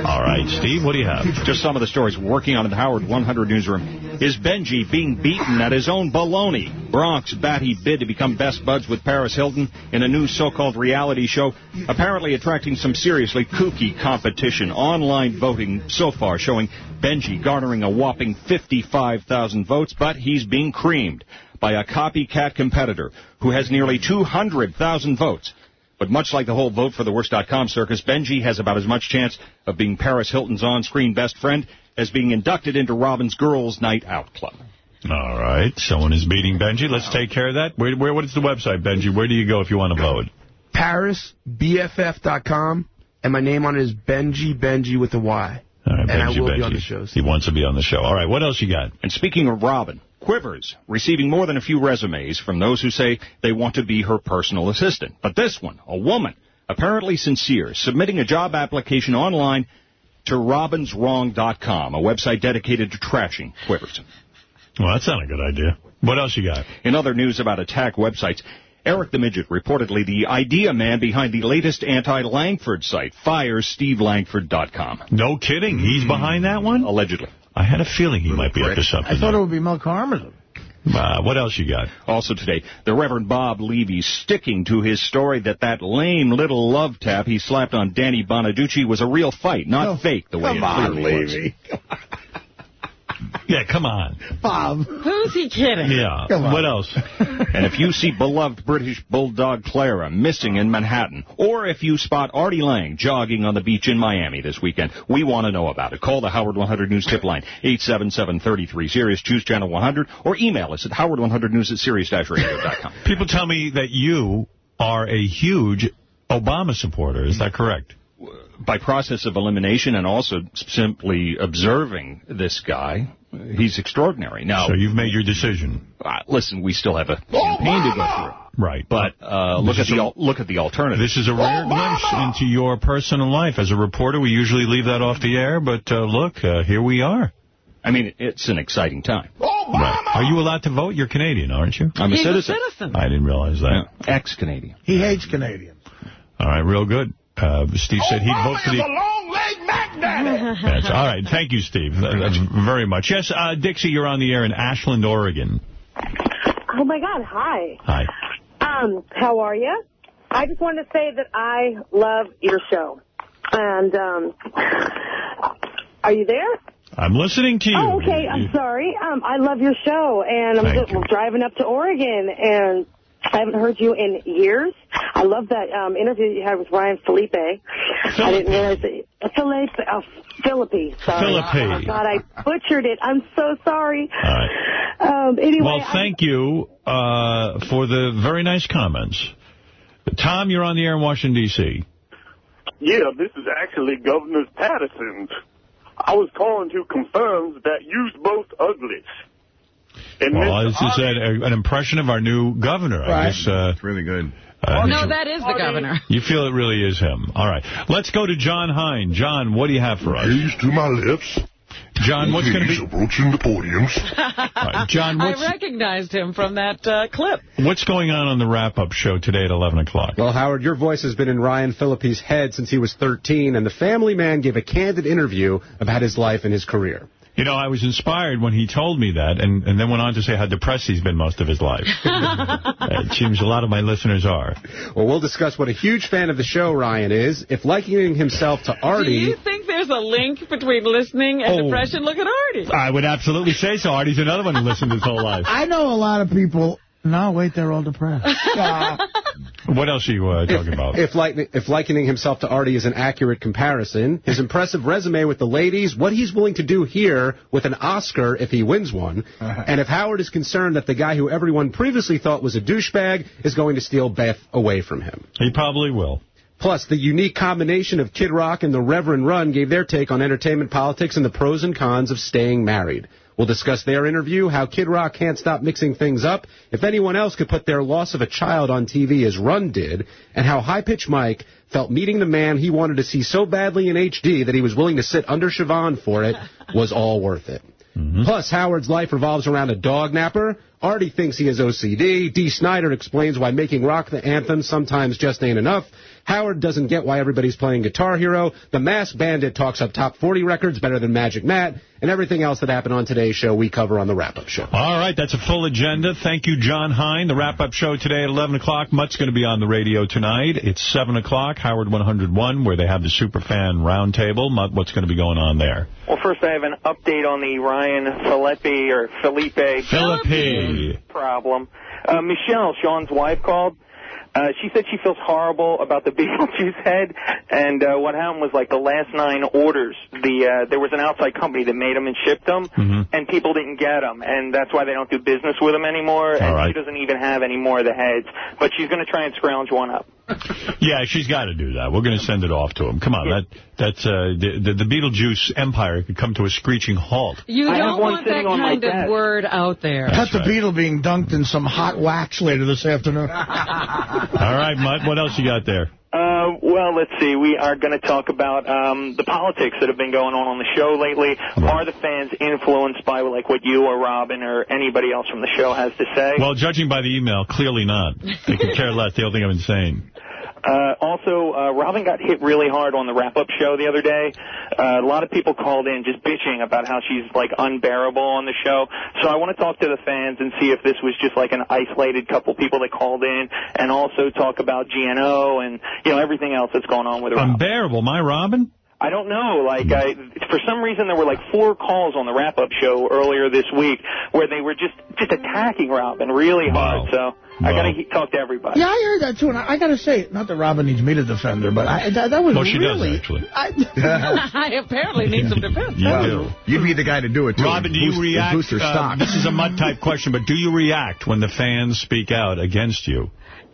All right, Steve, what do you have? Just some of the stories working on in the Howard 100 newsroom. Is Benji being beaten at his own baloney? Bronx Batty bid to become best buds with Paris Hilton in a new so-called reality show, apparently attracting some seriously kooky competition. Online voting so far showing Benji garnering a whopping 55,000 votes, but he's being creamed by a copycat competitor who has nearly 200,000 votes. But much like the whole vote for the worst.com circus, Benji has about as much chance of being Paris Hilton's on-screen best friend as being inducted into Robin's Girls Night Out Club. All right, someone is beating Benji. Let's take care of that. Where, where, what is the website, Benji? Where do you go if you want to vote? ParisBFF.com, and my name on it is Benji Benji with a Y. All right, and I Benji, will Benji. be on the shows. He wants to be on the show. All right, what else you got? And speaking of Robin, Quivers receiving more than a few resumes from those who say they want to be her personal assistant. But this one, a woman, apparently sincere, submitting a job application online to robinswrong.com, a website dedicated to trashing Quivers. Well, that's not a good idea. What else you got? In other news about attack websites, Eric the Midget, reportedly the idea man behind the latest anti-Langford site, fires stevelangford.com. No kidding. He's hmm. behind that one? Allegedly. I had a feeling he might be up to something. I thought it would be Mel Karmazin. Uh, what else you got? Also today, the Reverend Bob Levy sticking to his story that that lame little love tap he slapped on Danny Bonaduce was a real fight, not fake the way Come it on, clearly was. Levy. Yeah, come on. Bob. Who's he kidding? Yeah. Come on. What else? And if you see beloved British bulldog Clara missing in Manhattan, or if you spot Artie Lange jogging on the beach in Miami this weekend, we want to know about it. Call the Howard 100 News tip line, 877-33-SIRIUS, choose channel 100, or email us at howard100news at sirius-radio.com. People tell me that you are a huge Obama supporter. Is that correct? By process of elimination and also simply observing this guy, he's extraordinary. Now, So you've made your decision. uh, listen, we still have a campaign to go through. Right. But uh, look at the a- look at the alternative. This is a rare glimpse into your personal life. As a reporter, we usually leave that off the air, but uh, look, uh, here we are. I mean, it's an exciting time. Right. Are you allowed to vote? You're Canadian, aren't you? I'm a He's citizen. a citizen. I didn't realize that. Ex-Canadian. He hates Canadians. All right, real good. Uh, Steve said he'd vote for the... long leg Mac Daddy. That's, all right, thank you, Steve. That- That's very much. Yes, uh, Dixie, you're on the air in Ashland, Oregon. Oh my God! Hi. Hi. Um, how are you? I just wanted to say that I love your show, and um, are you there? I'm listening to you. Oh, okay. I'm sorry. Um, I love your show, and I'm Thank just driving up to Oregon, and I haven't heard you in years. I love that um, interview you had with Ryan Felipe. I didn't realize that. Uh, Felipe, uh, Philippi. Sorry. Philippi. Oh, God, I butchered it. I'm so sorry. All right. Um, anyway, Well, I- thank you uh, for the very nice comments. Tom, you're on the air in Washington, D.C. Yeah, this is actually Governor Paterson's. I was calling to confirm that you's both uglies. And Well, Mr. this is a, an impression of our new governor. I guess. Uh, it's really good. Uh, no, that is the governor. You feel it really is him. All right. Let's go to Jon Hein. Jon, what do you have for us? Gaze to my lips. Jon, what's going to Gaze be... approaching the podiums. right, Jon, what's- I recognized him from that uh, clip. What's going on on the wrap-up show today at 11 o'clock? Well, Howard, your voice has been in Ryan Phillippe's head since he was 13, and the family man gave a candid interview about his life and his career. You know, I was inspired when he told me that, and, and then went on to say how depressed he's been most of his life. Uh, it seems a lot of my listeners are. Well, we'll discuss what a huge fan of the show Ryan is, if likening himself to Artie... Do Artie... you think there's a link between listening and Oh. depression? Look at Artie. I would absolutely say so. Artie's another one who listened his whole life. I know a lot of people. No, wait, they're all depressed. What else are you uh, talking about? If, like, if likening himself to Artie is an accurate comparison, his impressive resume with the ladies, what he's willing to do here with an Oscar if he wins one, and if Howard is concerned that the guy who everyone previously thought was a douchebag is going to steal Beth away from him. He probably will. Plus, the unique combination of Kid Rock and the Reverend Run gave their take on entertainment politics and the pros and cons of staying married. We'll discuss their interview, how Kid Rock can't stop mixing things up, if anyone else could put their loss of a child on TV as Run did, and how High Pitch Mike felt meeting the man he wanted to see so badly in HD that he was willing to sit under Siobhan for it was all worth it. Mm-hmm. Plus, Howard's life revolves around a dog napper. Artie thinks he has OCD. Dee Snider explains why making rock the anthem sometimes just ain't enough. Howard doesn't get why everybody's playing Guitar Hero. The Masked Bandit talks up top 40 records better than Magic Matt. And everything else that happened on today's show, we cover on the wrap-up show. All right, that's a full agenda. Thank you, Jon Hein. The wrap-up show today at 11 o'clock. Mutt's going to be on the radio tonight. It's 7 o'clock, Howard 101, where they have the Superfan Roundtable. Mutt, what's going to be going on there? Well, first I have an update on the Ryan Felipe or Felipe Philippi. problem. Uh, Michelle, Sean's wife, called. Uh, she said she feels horrible about the Beetlejuice head, and uh, what happened was like the last nine orders, the uh, there was an outside company that made them and shipped them, Mm-hmm. and people didn't get them, and that's why they don't do business with them anymore. and right. she doesn't even have any more of the heads, but she's going to try and scrounge one up. Yeah, she's got to do that. We're going to send it off to him. Come on, that that's uh, the, the the Beetlejuice empire could come to a screeching halt. You I have don't one want that sitting on my kind of desk. word out there. Cut the beetle being dunked in some hot wax later this afternoon. All right, Mutt, what else you got there? Uh, well, let's see. We are going to talk about um, the politics that have been going on on the show lately. Are the fans influenced by like what you or Robin or anybody else from the show has to say? Well, judging by the email, clearly not. They could care less. They'll think I'm insane. Uh, also, uh, Robin got hit really hard on the wrap-up show the other day. Uh, a lot of people called in just bitching about how she's like unbearable on the show. So I want to talk to the fans and see if this was just like an isolated couple people that called in, and also talk about GNO and you know everything else that's going on with her. Unbearable, my Robin? I don't know. Like, I, for some reason, there were like four calls on the wrap-up show earlier this week where they were just just attacking Robin really hard. So I got to talk to everybody. Yeah, I heard that, too. And I, I got to say, not that Robin needs me to defend her, but I, that, that was Well, she does, really... actually. I apparently need some defense. You do. You'd be the guy to do it, too. Robin, do Boost- you react? Boost her uh, stock. this is a mud-type question, but do you react when the fans speak out against you?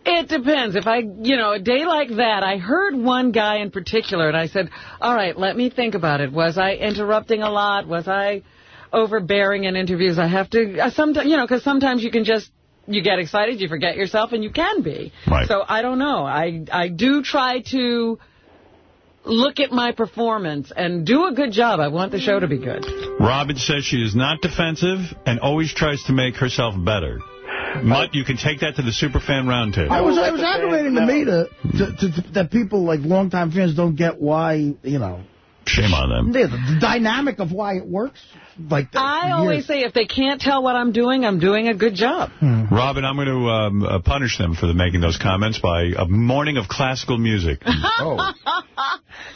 It depends. If I, you know, a day like that, I heard one guy in particular, and I said, all right, let me think about it. Was I interrupting a lot? Was I overbearing in interviews? I have to, uh, sometimes, you know, because sometimes you can just, you get excited, you forget yourself, and you can be. Right. So I don't know. I, I do try to look at my performance and do a good job. I want the show to be good. Robin says she is not defensive and always tries to make herself better. Mutt, you can take that to the Superfan Roundtable. I was, I was aggravating to me to, to, to, to, that people, like, longtime fans don't get why, you know, Shame on them. the, the dynamic of why it works. Like that I for always say if they can't tell what I'm doing, I'm doing a good job. Robin, I'm going to um, uh, punish them for the making those comments by a morning of classical music. oh.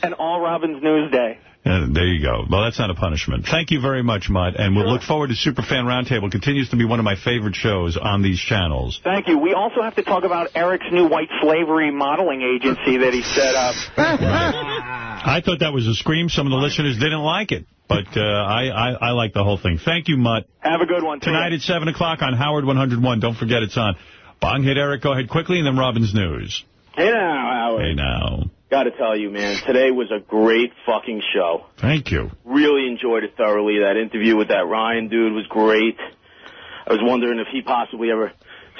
And all Robin's News Day. And there you go. Well, that's not a punishment. Thank you very much, Mutt. And we'll look forward to Superfan Roundtable. continues to be one of my favorite shows on these channels. Thank you. We also have to talk about Eric's new white slavery modeling agency that he set up. I thought that was a scream. Some of the listeners didn't like it. But uh, I, I, I like the whole thing. Thank you, Mutt. Have a good one. Tonight at 7 o'clock on Howard 101. Don't forget it's on. Bong hit Eric. Go ahead quickly, and then Robin's News. Hey now, Howard. Hey now. Got to tell you, man, today was a great fucking show. Thank you. Really enjoyed it thoroughly. That interview with that Ryan dude was great. I was wondering if he possibly ever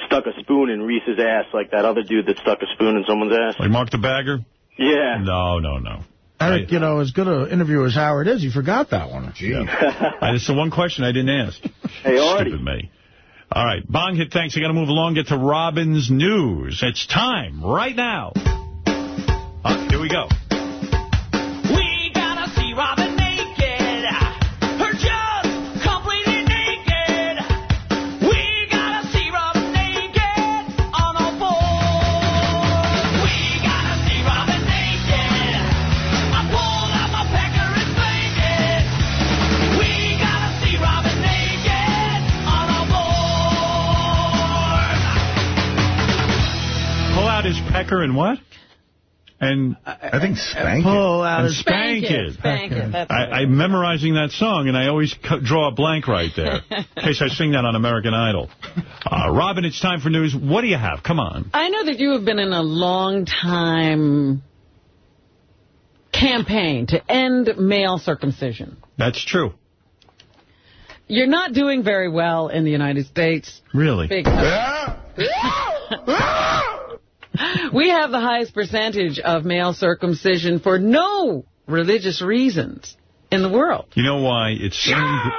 stuck a spoon in Reese's ass like that other dude that stuck a spoon in someone's ass. Like Mark the Bagger? Yeah. No, no, no. Eric, you know, as good an interview as Howard is, you forgot that one. I, it's the one question I didn't ask. Hey, Artie. Stupid me. All right, Bong hit, thanks. I got to move along, get to Robin's News. It's time right now. Here we go. We gotta see Robin pecker and what? And I think spank Pull out and his spank it. Spank it. That's I, I'm memorizing that song, and I always draw a blank right there, in case I sing that on American Idol. Uh, Robin, it's time for news. What do you have? Come on. I know that you have been in a long time campaign to end male circumcision. That's true. You're not doing very well in the United States. Really? Big we have the highest percentage of male circumcision for no religious reasons in the world. You know why? It's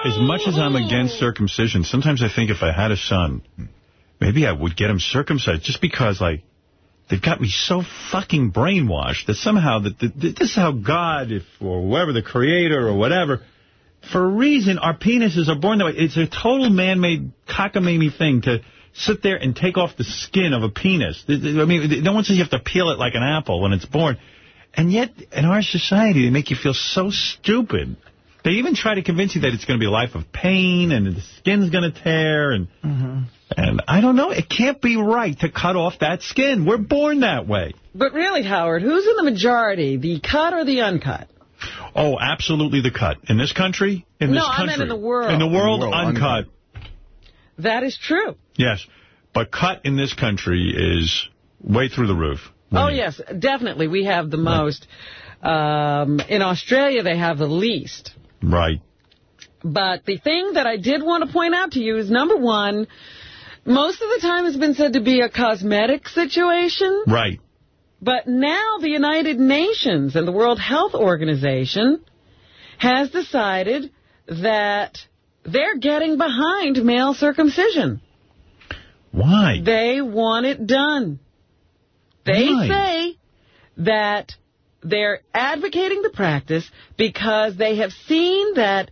as much as I'm against circumcision, sometimes I think if I had a son, maybe I would get him circumcised just because, like, they've got me so fucking brainwashed that somehow that this is how God, if or whoever, the creator or whatever, for a reason, our penises are born that way. It's a total man-made cockamamie thing to sit there and take off the skin of a penis. I mean, no one says you have to peel it like an apple when it's born. And yet, in our society, they make you feel so stupid. They even try to convince you that it's going to be a life of pain and the skin's going to tear. And, mm-hmm. and I don't know. It can't be right to cut off that skin. We're born that way. But really, Howard, who's in the majority, the cut or the uncut? Oh, absolutely the cut. In this country? In No, this I country. meant in the world. In the world, In the world, uncut. That is true. Yes. But cut in this country is way through the roof. Oh, yes, definitely. We have the most. Um, in Australia, they have the least. Right. But the thing that I did want to point out to you is, number one, most of the time it's been said to be a cosmetic situation. Right. But now the United Nations and the World Health Organization has decided that they're getting behind male circumcision. Why? They want it done. They Why? say that they're advocating the practice because they have seen that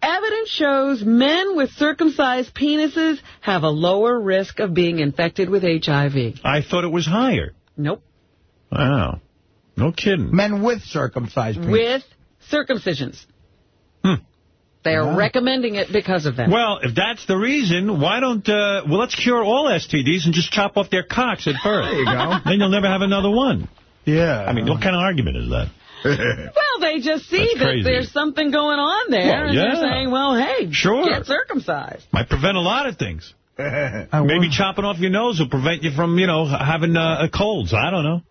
evidence shows men with circumcised penises have a lower risk of being infected with HIV. I thought it was higher. Nope. Wow. No kidding. Men with circumcised penis. With circumcisions. They are recommending it because of that. Well, if that's the reason, why don't, uh, well, let's cure all STDs and just chop off their cocks at birth. There you go. Then you'll never have another one. Yeah. I mean, what kind of argument is that? Well, they just see That's that crazy. there's something going on there, Well, and they're saying, well, hey, Sure. get circumcised. Might prevent a lot of things. Maybe chopping off your nose will prevent you from, you know, having uh, colds. I don't know.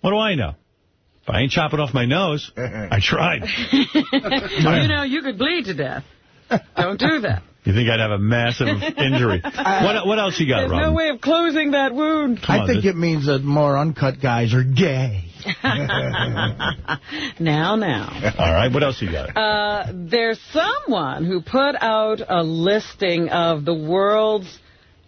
What do I know? If I ain't chopping off my nose, I tried. you know, you could bleed to death. Don't do that. You think I'd have a massive injury? What what else you got, There's no way of closing that wound. I on, think this- it means that more uncut guys are gay. now, now. All right, what else you got? Uh, there's someone who put out a listing of the world's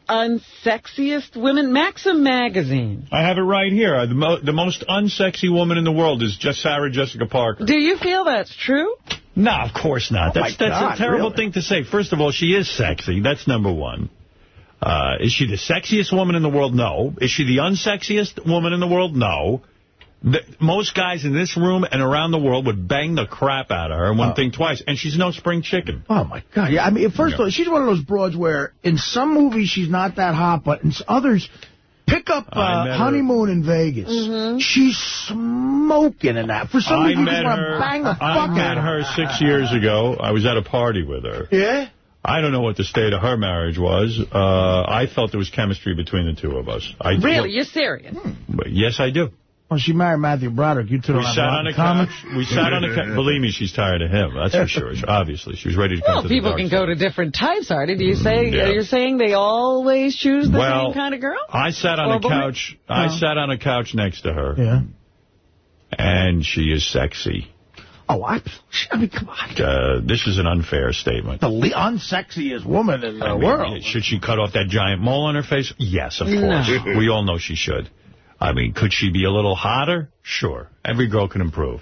unsexiest women. Maxim magazine. I have it right here. The, mo the most unsexy woman in the world is just Sarah Jessica Parker. Do you feel that's true? No, of course not. Oh, that's that's God, a terrible really? thing to say. First of all, she is sexy. That's number one. Uh, is she the sexiest woman in the world? No. Is she the unsexiest woman in the world? No. The, most guys in this room and around the world would bang the crap out of her and wouldn't think twice. And she's no spring chicken. Oh, my God. Yeah, I mean, first of all, she's one of those broads where in some movies she's not that hot, but in others, pick up I uh, met her- Honeymoon in Vegas. Mm-hmm. She's smoking in that. For some I reason, you just want to bang the fuck out I out met of her six years ago. I was at a party with her. Yeah? I don't know what the state of her marriage was. Uh, I felt there was chemistry between the two of us. I Really? You're serious? But Yes, I do. Well, she married Matthew Broderick. You two don't We have sat a lot on in a couch. We sat on a couch. Believe me, she's tired of him. That's for sure. Obviously, she was ready to come Well, to the people can side. go to different types, Artie. Do you say Yeah. you're saying they always choose the Well, same kind of girl? I sat on Or a boy? couch. I Oh. sat on a couch next to her. Yeah. And she is sexy. Oh, I, I mean, come on. Uh, this is an unfair statement. The le- unsexiest woman in the I mean, world. Should she cut off that giant mole on her face? Yes, of No. course. We all know she should. I mean, could she be a little hotter? Sure. Every girl can improve.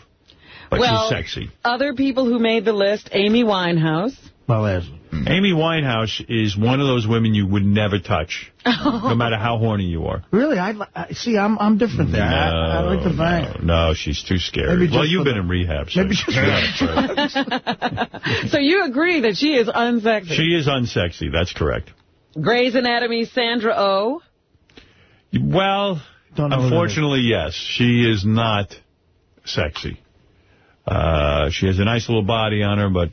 But well, she's sexy. other people who made the list, Amy Winehouse. Well, there's... Mm. Amy Winehouse is one of those women you would never touch, no matter how horny you are. Really? I, I see. I'm I'm different there. I, I like the bang. No, she's too scary. Maybe well, you've been the- in rehab. So Maybe just yeah, that's right. so you agree that she is unsexy? She is unsexy. That's correct. Grey's Anatomy, Sandra Oh. Well, know who that unfortunately, yes. She is not sexy. Uh, she has a nice little body on her, but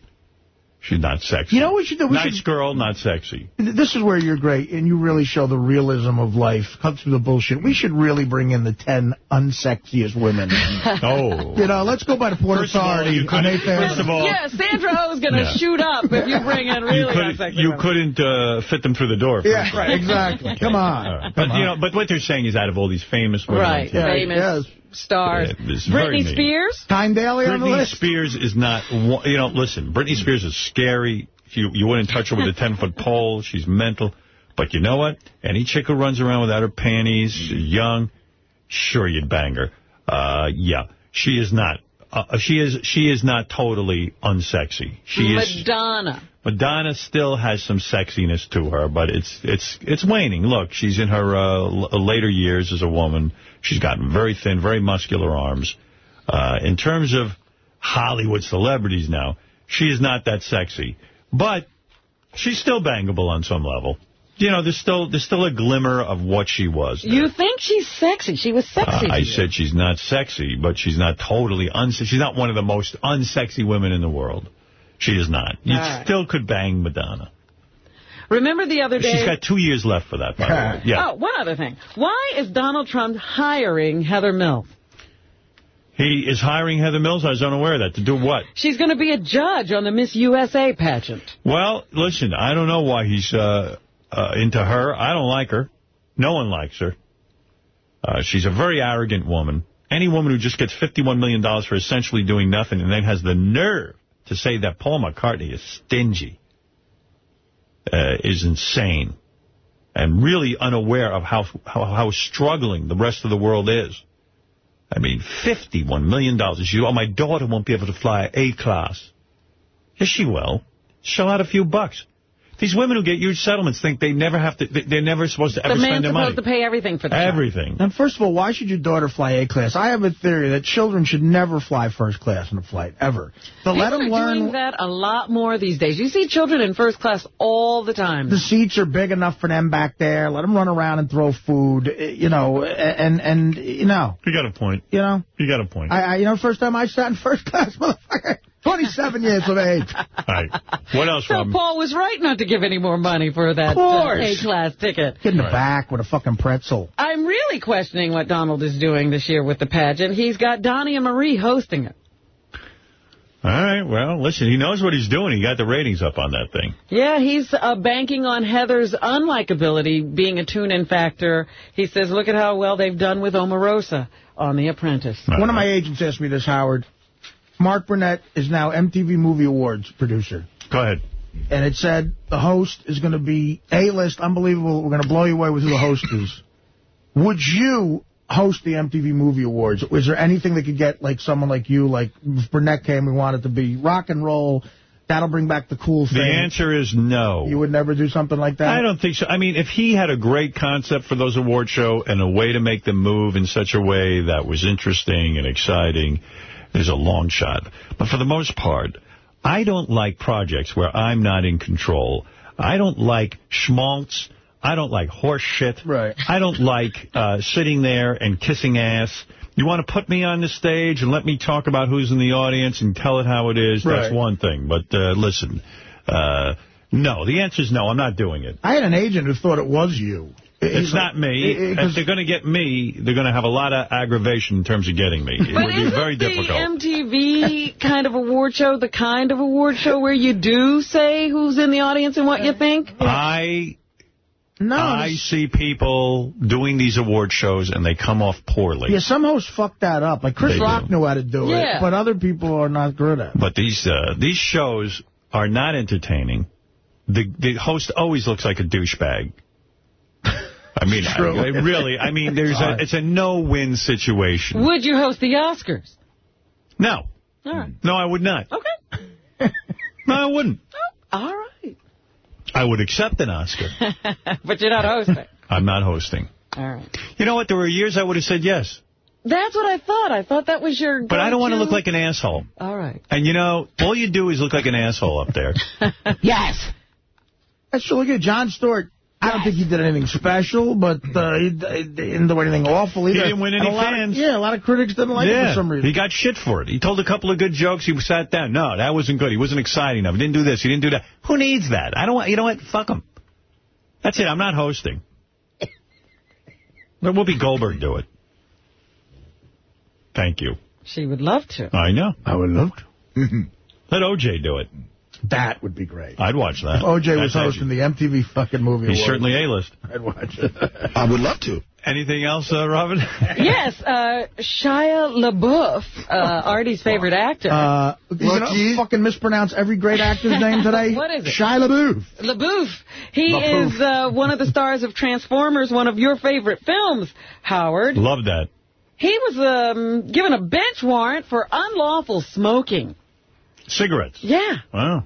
she's not sexy. You know what we should do? We nice should- girl, not sexy. This is where you're great, and you really show the realism of life. Cut through the bullshit. We should really bring in the ten unsexiest women. oh. You know, let's go by the Port First of all, Authority you on 8th first of all- Yeah, Sandra is going to Yeah. shoot up if you bring in really you couldn't, unsexy you women. couldn't uh, fit them through the door. Yeah, right, all. exactly. Come on. All right. Come But, you know, but what they're saying is out of all these famous women. Right, on TV, famous stars. Yeah, this is very Britney. Spears? Tyne Daly on the list? Britney. Spears is not, you know, listen, Britney Spears is scary. You, you wouldn't touch her with a 10-foot pole. She's mental. But you know what? Any chick who runs around without her panties, young, sure you'd bang her. Uh, yeah, she is not. Uh, she is she is not totally unsexy. She is Madonna. Madonna still has some sexiness to her, but it's it's it's waning. Look, she's in her uh, later years as a woman. She's gotten very thin, very muscular arms. Uh, in terms of Hollywood celebrities now, she is not that sexy, but she's still bangable on some level. You know, there's still there's still a glimmer of what she was. You think she's sexy. She was sexy. Uh, I said she's not sexy, but she's not totally unsexy. She's not one of the most unsexy women in the world. She is not. You right. still could bang Madonna. Remember the other day? She's got two years left for that, by the way. Yeah. Oh, one other thing. Why is Donald Trump hiring Heather Mills? He is hiring Heather Mills. I was unaware of that. To do what? She's going to be a judge on the Miss USA pageant. Well, listen, I don't know why he's uh, uh, into her. I don't like her. No one likes her. Uh, she's a very arrogant woman. Any woman who just gets $51 million for essentially doing nothing and then has the nerve to say that Paul McCartney is stingy uh, is insane and really unaware of how, how how struggling the rest of the world is. I mean, $51 million. dollars. She, oh, my daughter won't be able to fly A class. Yes, she will. Shell out a few bucks. These women who get huge settlements think they never have to, they- they're never supposed to ever man's spend their money. The man's supposed money. to pay everything for that. Everything. And first of all, why should your daughter fly A class? I have a theory that children should never fly first class in a flight, ever. So let People them are learn. doing that a lot more these days. You see children in first class all the time. The seats are big enough for them back there. Let them run around and throw food, eh, you know, and, and you know. You got a point. You know? You got a point. I, I, you know, first time I sat in first class, motherfucker, 27 years of age. All right. What else, So Robin? Paul was right not to give any more money for that Of course. uh, A-class ticket. Get in the back with a fucking pretzel. I'm really questioning what Donald is doing this year with the pageant. He's got Donnie and Marie hosting it. All right. Well, listen, he knows what he's doing. He got the ratings up on that thing. Yeah, he's uh, banking on Heather's unlikability being a tune-in factor. He says, look at how well they've done with Omarosa on The Apprentice. One of my agents asked me this, Howard. Mark Burnett is now MTV Movie Awards producer. Go ahead. And it said the host is going to be A-list, unbelievable. We're going to blow you away with who the host is. Would you host the MTV Movie Awards? Is there anything that could get like someone like you, like if Burnett came, we want it to be rock and roll. That'll bring back the cool thing. The answer is no. You would never do something like that? I don't think so. I mean, if he had a great concept for those award show and a way to make them move in such a way that was interesting and exciting, there's a long shot. But for the most part, I don't like projects where I'm not in control. I don't like schmaltz. I don't like horse shit. Right. I don't like uh, sitting there and kissing ass. You want to put me on the stage and let me talk about who's in the audience and tell it how it is, that's one thing. But uh, listen, uh, no, the answer is no, I'm not doing it. I had an agent who thought it was you. It's He's not like- me. it- it- if 'cause- they're going to get me, they're going to have a lot of aggravation in terms of getting me. It But would be isn't very the difficult. MTV kind of award show the kind of award show where you do say who's in the audience and what you think? I No, I see people doing these award shows and they come off poorly. Yeah, some hosts fuck that up. Like Chris They Rock do. knew how to do Yeah. it, but other people are not good at it. But these uh, these shows are not entertaining. The the host always looks like a douchebag. I mean, I, True. I really, I mean, there's a, it's a no-win situation. Would you host the Oscars? No, All right. no, I would not. Okay. No, I wouldn't. Oh, all right. I would accept an Oscar. but you're not hosting. I'm not hosting. All right. You know what? There were years I would have said yes. That's what I thought. I thought that was your But I don't want to go-to. look like an asshole. All right. And, you know, all you do is look like an asshole up there. Yes. That's true. Look at Jon Stewart. I don't think he did anything special, but uh, he, he didn't do anything awful either. He didn't win any a lot of- fans. yeah, a lot of critics didn't like it yeah, for some reason. he got shit for it. He told a couple of good jokes. He sat down. No, that wasn't good. He wasn't exciting enough. He didn't do this. He didn't do that. Who needs that? I don't want, you know what? Fuck him. That's it. I'm not hosting. Let Whoopi Goldberg do it. Thank you. She would love to. I know. I would love to. Let OJ do it. That would be great. I'd watch that. If OJ was That's edgy. hosting the MTV fucking movie He's awards, certainly A-list. I'd watch it. I would love to. Anything else, uh, Robin? yes, uh, Shia LaBeouf, uh, Artie's favorite actor. Uh, you know, fucking mispronounce every great actor's name today. What is it? Shia LaBeouf. LaBeouf. He LaBeouf. is uh, one of the stars of Transformers, one of your favorite films, Howard. Love that. He was um, given a bench warrant for unlawful smoking. Cigarettes. Yeah. Wow.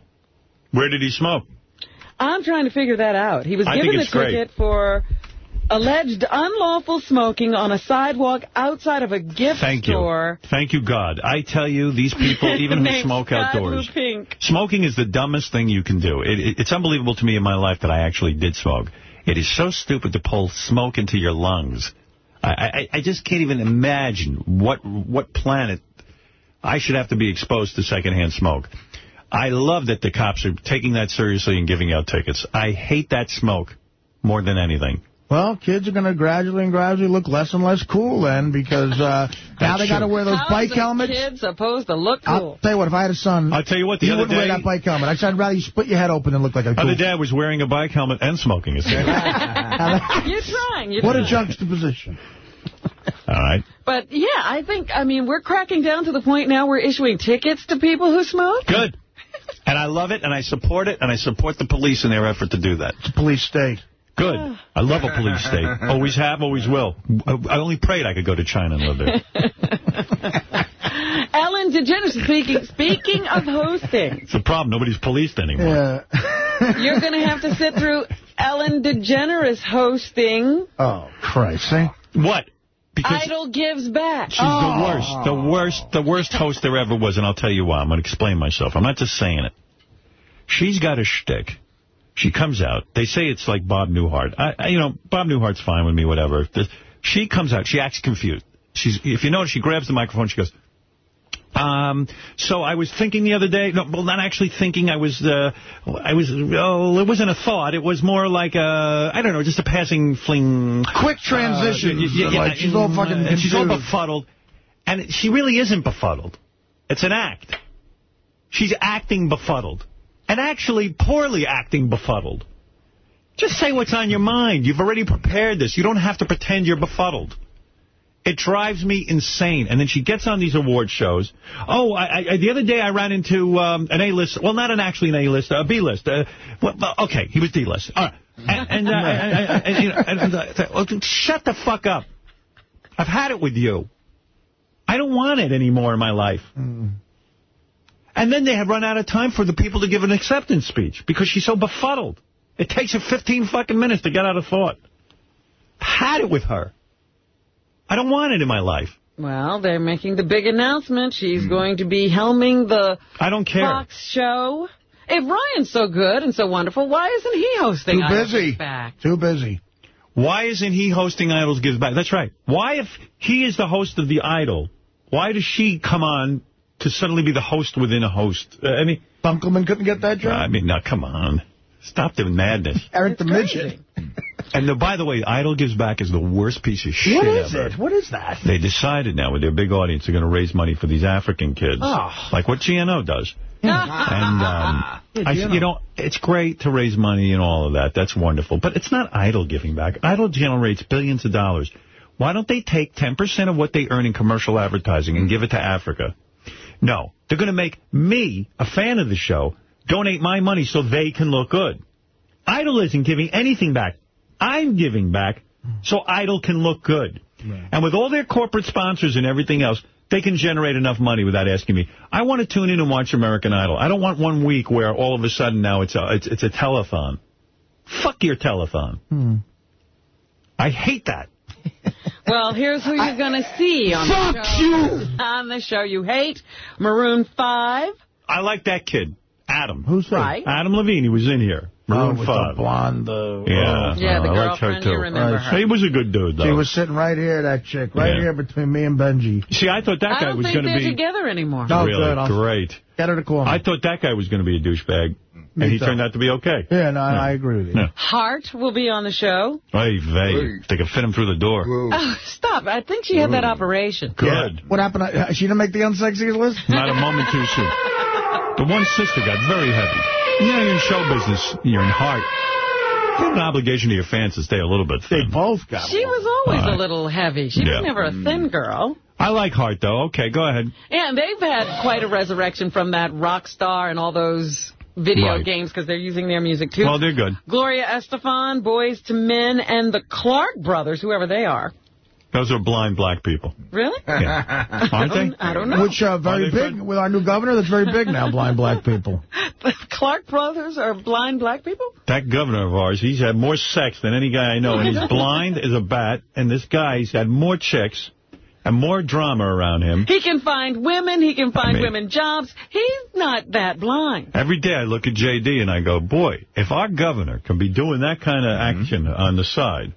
Where did he smoke? I'm trying to figure that out. He was I given think a great. ticket for alleged unlawful smoking on a sidewalk outside of a gift Thank store. you. Thank you, God. I tell you, these people, even who smoke Sky outdoors, smoking is the dumbest thing you can do. It, it, it's unbelievable to me in my life that I actually did smoke. It is so stupid to pull smoke into your lungs. I, I, I just can't even imagine what what planet I should have to be exposed to secondhand smoke. I love that the cops are taking that seriously and giving out tickets. I hate that smoke more than anything. Well, kids are going to gradually and gradually look less and less cool then because uh, now they got to wear those How's bike a helmets. kid supposed to look cool? I'll cool? tell you what, if I had a son, I'll tell you what, the he other wouldn't wear that bike helmet. I'd I'd rather you split your head open and look like a Other cool. dad was wearing a bike helmet and smoking a cigarette. You're trying. You're What a juxtaposition. All right. But, yeah, I think, I mean, we're cracking down to the point now we're issuing tickets to people who smoke. Good. And I love it, and I support it, and I support the police in their effort to do that. It's a police state. Good. I love a police state. Always have, always will. I I only prayed I could go to China and live there. Ellen DeGeneres speaking, speaking of hosting. It's a problem. Nobody's policed anymore. Yeah. You're going to have to sit through Ellen DeGeneres hosting Oh, Christ. See? What? Because Idol Gives Back. she's the oh. worst, the worst, the worst host there ever was, and I'll tell you why. I'm going to explain myself. I'm not just saying it. She's got a shtick. She comes out. They say it's like Bob Newhart. I, I, you know, Bob Newhart's fine with me, whatever. This, she comes out. She acts confused. She's, if you notice, she grabs the microphone. She goes, um, so I was thinking the other day, no, well, not actually thinking, I was, uh, I was, oh, it wasn't a thought, it was more like a, I don't know, just a passing fling. Quick transition. Uh, like she's all fucking and she's all befuddled. And she really isn't befuddled. It's an act. She's acting befuddled. And actually poorly acting befuddled. Just say what's on your mind. You've already prepared this. You don't have to pretend you're befuddled. It drives me insane. And then she gets on these award shows. Oh, I, I, the other day I ran into um, an A-list. Well, not an actually an A-list, a B-list. Uh, well, okay, he was D-list. All right. And, and, uh, and, you know, and, uh, shut the fuck up. I've had it with you. I don't want it anymore in my life. And then they have run out of time for the people to give an acceptance speech because she's so befuddled. It takes her 15 fucking minutes to get out of thought. Had it with her. I don't want it in my life. Well, they're making the big announcement. She's going to be helming the I don't care. Fox show. If Ryan's so good and so wonderful, why isn't he hosting Too Idol busy. Gives Back? Too busy. Why isn't he hosting Idols Gives Back? That's right. Why, if he is the host of the Idol, why does she come on to suddenly be the host within a host? Uh, I mean, Dunkleman couldn't get that job? I mean, now, come on. Stop the madness. Eric the Midget. And the, by the way, Idol Gives Back is the worst piece of shit What is ever. it? What is that? They decided now with their big audience they're going to raise money for these African kids. Oh. Like what GNO does. and um, Yeah, I, you know, it's great to raise money and all of that. That's wonderful. But it's not Idol giving back. Idol generates billions of dollars. Why don't they take 10% of what they earn in commercial advertising and give it to Africa? No. They're going to make me, a fan of the show, donate my money so they can look good. Idol isn't giving anything back. I'm giving back so Idol can look good. And with all their corporate sponsors and everything else, they can generate enough money without asking me. I want to tune in and watch American Idol. I don't want one week where all of a sudden now it's a, it's, it's a telethon. Fuck your telethon. Hmm. I hate that. Well, here's who you're going to see on Fuck the show. you! On the show you hate, Maroon 5. I like that kid, Adam. Who's that? Right. Adam Levine, he was in here. Maroon oh, with 5. the blonde. Uh, Yeah, Yeah, the I liked her girlfriend, too. you remember her. He was a good dude, though. She was sitting right here, that chick, right Yeah. here between me and Benji. See, I thought that I guy don't was think going to they're be together anymore. No, really good. Great. Get her to call me. I thought that guy was going to be a douchebag, Me and he too. turned out to be okay. yeah, no, I agree with you. Yeah. Heart will be on the show. Hey, vey. They could fit him through the door. Oh, stop. I think she had that operation. Good. Yeah. What happened? Uh, She didn't make the unsexy list? Not a moment too soon. The one sister got very heavy. Yeah, you're in show business. You're in heart. You have an obligation to your fans to stay a little bit They thin. both got She was always All a little heavy. She was never a thin mm. girl. I like Heart, though. Okay, go ahead. And they've had quite a resurrection from that rock star and all those video Right. games because they're using their music too. Well, they're good. Gloria Estefan, Boyz II Men, and the Clark brothers, whoever they are. Those are blind black people. Really? Yeah. Aren't they? I don't know. Which uh, very Are they big with our new governor. That's very big now. Blind black people. The Clark brothers are blind black people? That governor of ours, he's had more sex than any guy I know, and he's blind as a bat, and this guy's had more chicks and more drama around him. He can find women. He can find mean- women jobs. He's not that blind. Every day I look at J.D. and I go, boy, if our governor can be doing that kind of action on the side,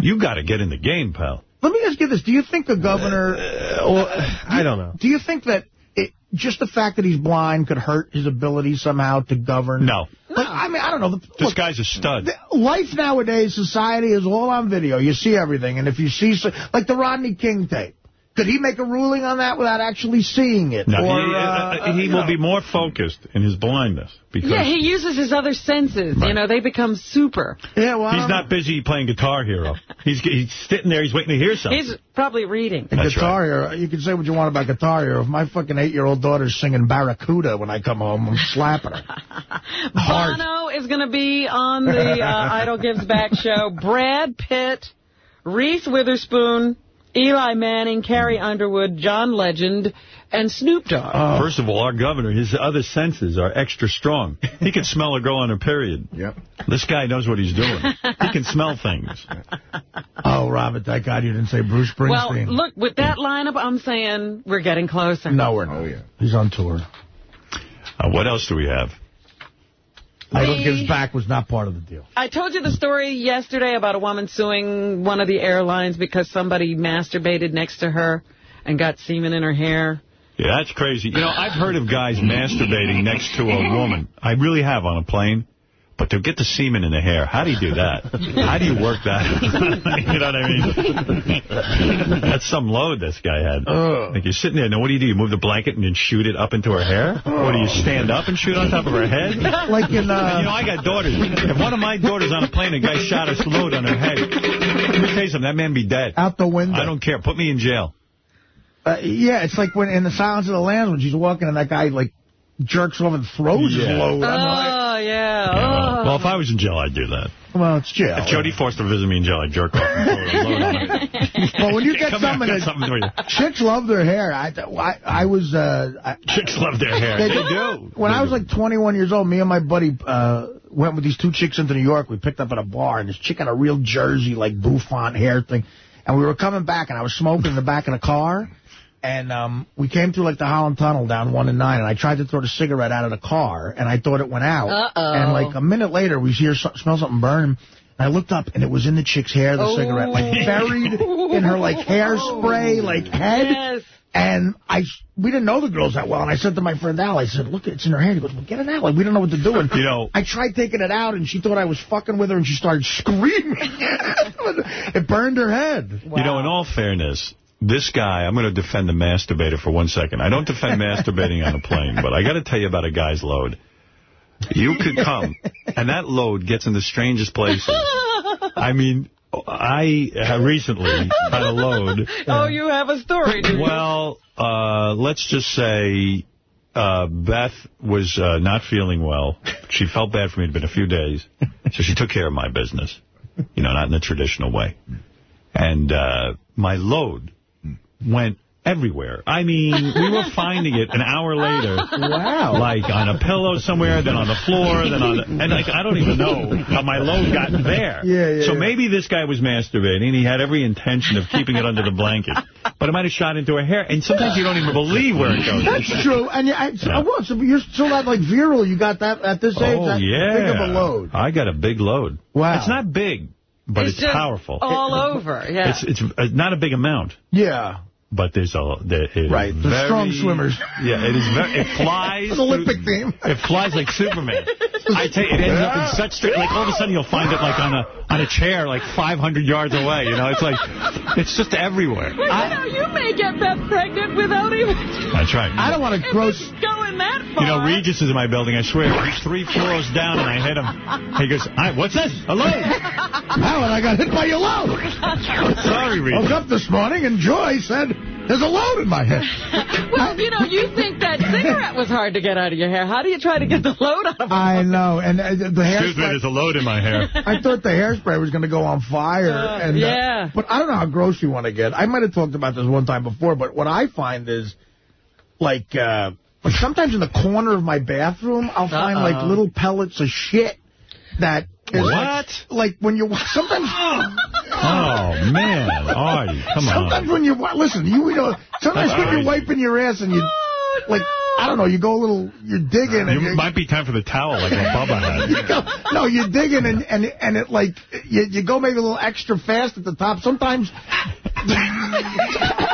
you got to get in the game, pal. Let me ask you this: Do you think the governor? Uh, well, I don't know. Do you think that it, just the fact that he's blind could hurt his ability somehow to govern? No. Like, I mean, I don't know. The, This look, guy's a stud. the- life nowadays, society is all on video. You see everything, and if you see, like the Rodney King tape, could he make a ruling on that without actually seeing it? No, or, he, uh, uh, he will know. be more focused in his blindness because Yeah, he uses his other senses. You know, they become super. Yeah, well, he's don't busy playing Guitar Hero. He's he's sitting there, he's waiting to hear something. He's probably reading. And That's Guitar Hero, you can say what you want about Guitar Hero. If my fucking eight-year-old daughter's singing Barracuda when I come home, I'm slapping her. Hard. Bono is going to be on the uh, Idol Gives Back show. Brad Pitt, Reese Witherspoon, Eli Manning, Carrie Underwood, John Legend, and Snoop Dogg. First of all, our governor, his other senses are extra strong. He can smell a girl on her period. Yep. This guy knows what he's doing. He can smell things. Oh, Robert, thank God you didn't say Bruce Springsteen. Well, Springsteen. look, with that lineup, I'm saying we're getting closer. no, we're not. Oh, yeah. He's on tour. Uh, what else do we have? Idol We- Gives Back was not part of the deal. I told you the story yesterday about a woman suing one of the airlines because somebody masturbated next to her and got semen in her hair. Yeah, that's crazy. You know, I've heard of guys masturbating next to a woman. I really have on a plane. But to get the semen in the hair, how do you do that? How do you work that? you know what I mean? That's some load this guy had. Like you're sitting there, now what do you do? You move the blanket and then shoot it up into her hair? Or do you stand up and shoot on top of her head? Like in, uh, You know, I got daughters. If one of my daughters on a plane, a guy shot a load on her head, let me tell you something, that man be dead. Out the window. I don't care. Put me in jail. Uh, yeah, it's like when in The Silence of the Lambs when she's walking and that guy, like, jerks off and throws his Yeah. load. I'm like, Oh, yeah. Well, if I was in jail, I'd do that. well, it's jail. If Jodie Foster visited me in jail, I'd jerk off and throw a load on her. Well, when you get Come here, something, I've that- something for you. chicks love their hair. I, I, I was, uh, I, Chicks love their hair. They They, do. do. when I was like 21 years old, me and my buddy uh, went with these two chicks into New York. We picked up at a bar, and this chick had a real Jersey, like, bouffant hair thing. And we were coming back, and I was smoking in the back of the car. And um, we came through, like, the Holland Tunnel down 1 and 9, and I tried to throw the cigarette out of the car, and I thought it went out. Uh-oh. And, like, a minute later, we hear so- smell something burn. And I looked up, and it was in the chick's hair, the Oh. cigarette, like, buried in her, like, hairspray, like, head. Yes. And I, we didn't know the girls that well. And I said to my friend Al, I said, look, it's in her hand. He goes, well, get it out. Like, we don't know what to do. And You know- I tried taking it out, and she thought I was fucking with her, and she started screaming. it burned her head. You know, in all fairness, this guy, I'm going to defend the masturbator for one second. I don't defend masturbating on a plane, but I got to tell you about a guy's load. You could come, and that load gets in the strangest places. I mean, I recently had a load. Oh, you have a story? Well, uh, let's just say uh, Beth was uh, not feeling well. She felt bad for me. It had been a few days. So she took care of my business, you know, not in the traditional way. And uh, my load went everywhere. I mean, we were finding it an hour later. Wow. Like on a pillow somewhere, then on the floor, then on the... And like, I don't even know how my load got there. Yeah, yeah, So yeah. maybe this guy was masturbating. He had every intention of keeping it under the blanket. But it might have shot into her hair. And sometimes you don't even believe where it goes. That's true. And you, I, I was, you're still not, like, virile. You got that at this age? Oh, that yeah. big of a load. I got a big load. Wow. It's not big, but it's, just powerful. all over, yeah. It's it's uh, not a big amount, Yeah. But there's a there, it is Right. The very- strong swimmers. Yeah, it is. Very, it flies. It's an Olympic theme. It flies like Superman. I tell you, it ends up in such straight. Like all of a sudden, you'll find it like on a on a chair, like 500 yards away. You know, it's like it's just everywhere. Well, you know, you may get Beth pregnant without even That's right. I don't want to gross... going that far. You know, Regis is in my building. I swear, he's three floors down, and I hit him. He goes, "Hi, what's this? Hello." Alan, I got hit by your load. Sorry, Regis. I woke up this morning, and Joy said, there's a load in my head. Well, you know, you think that cigarette was hard to get out of your hair. How do you try to get the load out of it? I know. And uh, the Excuse me, hairspray... there's a load in my hair. I thought the hairspray was going to go on fire. Uh, and, yeah. But I don't know how gross you want to get. I might have talked about this one time before, but what I find is, like, uh, like sometimes in the corner of my bathroom, I'll find, Uh-oh. like, little pellets of shit that is What? Like, like when you... Sometimes... Oh, man. Artie, come Sometimes on. when you... wa- Listen, you, you know, sometimes when you're wiping your ass and you... Oh, Like, I don't know, you go a little... You're digging you- might be time for the towel, like what Bubba had. you go, no, you're digging and and and it like you you go maybe a little extra fast at the top. Sometimes.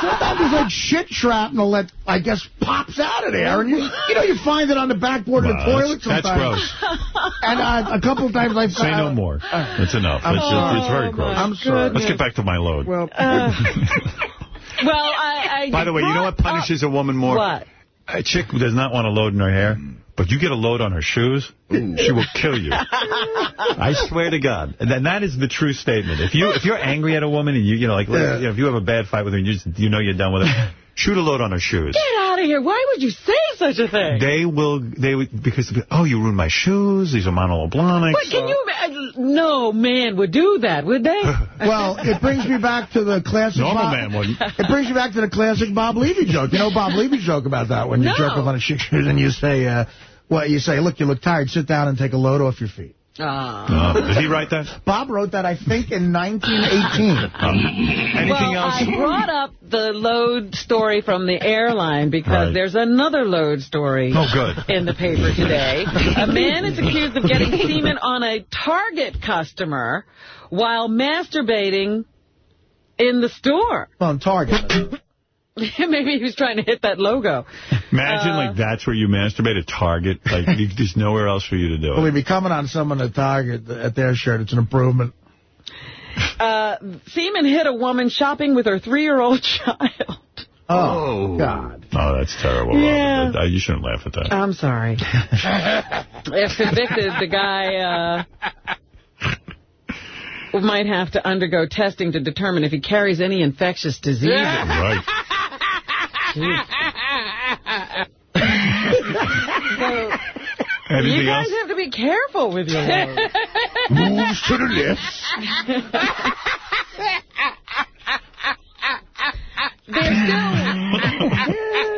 Sometimes there's like shit shrapnel that I guess pops out of there, and you you know you find it on the backboard of the Wow, toilet that's, that's sometimes. gross. And uh, a couple of times I've... Say no more. That's enough. I'm It's, it's very Oh, gross. I'm sorry. Let's get back to my load. Well, Uh, well, I, I... By the way, you know what punishes a woman more? What? A chick who does not want to load in her hair, but you get a load on her shoes, she will kill you. I swear to God. And then that is the true statement. If you if you're angry at a woman and you you know like Yeah. you know, if you have a bad fight with her and you just, you know you're done with her, shoot a load on her shoes. Get out of here. Why would you say such a thing? They will, they would, because, oh, you ruined my shoes. These are Manolo Blahniks. But can you imagine? No man would do that, would they? Well, it brings me back to the classic Normal Bob, man wouldn't. It brings me back to the classic Bob Levy joke. You know Bob Levy's joke about that when you No. jerk off on a chick's shoes and you say, uh, well, you say, look, you look tired. Sit down and take a load off your feet. Ah. Oh, did he write that? Bob wrote that, I think, in 1918. Anything well, else? I brought up the load story from the airline because Right. there's another load story Oh, good. in the paper today. A man is accused of getting semen on a Target customer while masturbating in the store. On Target. Maybe he was trying to hit that logo. Imagine, Uh, like, that's where you masturbate at Target. Like, there's nowhere else for you to do it. Believe me, coming on someone at Target at their shirt, it's an improvement. Uh, semen hit a woman shopping with her three-year-old child. Oh, God. Oh, that's terrible. Yeah. Robert. Uh, You shouldn't laugh at that. I'm sorry. if convicted, the guy uh, might have to undergo testing to determine if he carries any infectious diseases. Right. So, Anything you guys else? have to be careful with your. Moves to the left. They're still...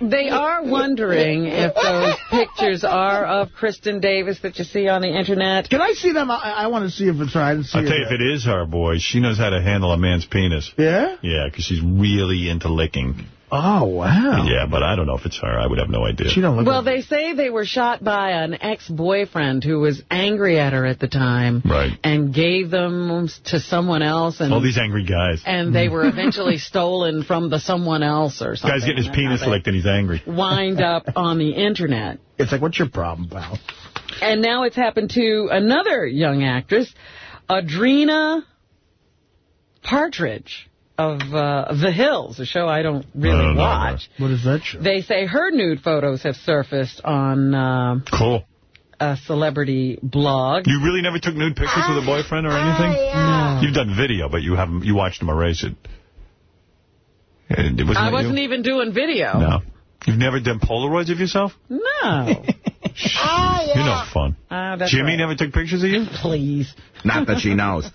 They are wondering if those pictures are of Kristin Davis that you see on the Internet. Can I see them? I, I want to see if it's right. I didn't see I'll tell you, it. if it is her, boy, she knows how to handle a man's penis. Yeah? Yeah, because she's really into licking. Oh, wow. Yeah, but I don't know if it's her. I would have no idea. She don't look Well, they say they were shot by an ex-boyfriend who was angry at her at the time Right. and gave them to someone else. And All these angry guys. and they were eventually stolen from the someone else or something. Guy's getting his penis how licked and he's angry. Wind up on the Internet. It's like, what's your problem, pal? And now it's happened to another young actress, Audrina Patridge of uh, The Hills, a show I don't really I don't know watch. What is that show? They say her nude photos have surfaced on uh, Cool. a celebrity blog. You really never took nude pictures with a boyfriend or anything? No. You've done video, but you haven't. You watched him erase it. Wasn't I wasn't you? even doing video. No. You've never done Polaroids of yourself? No. You're no fun. That's Jimmy right. never took pictures of you? Please. Not that she knows.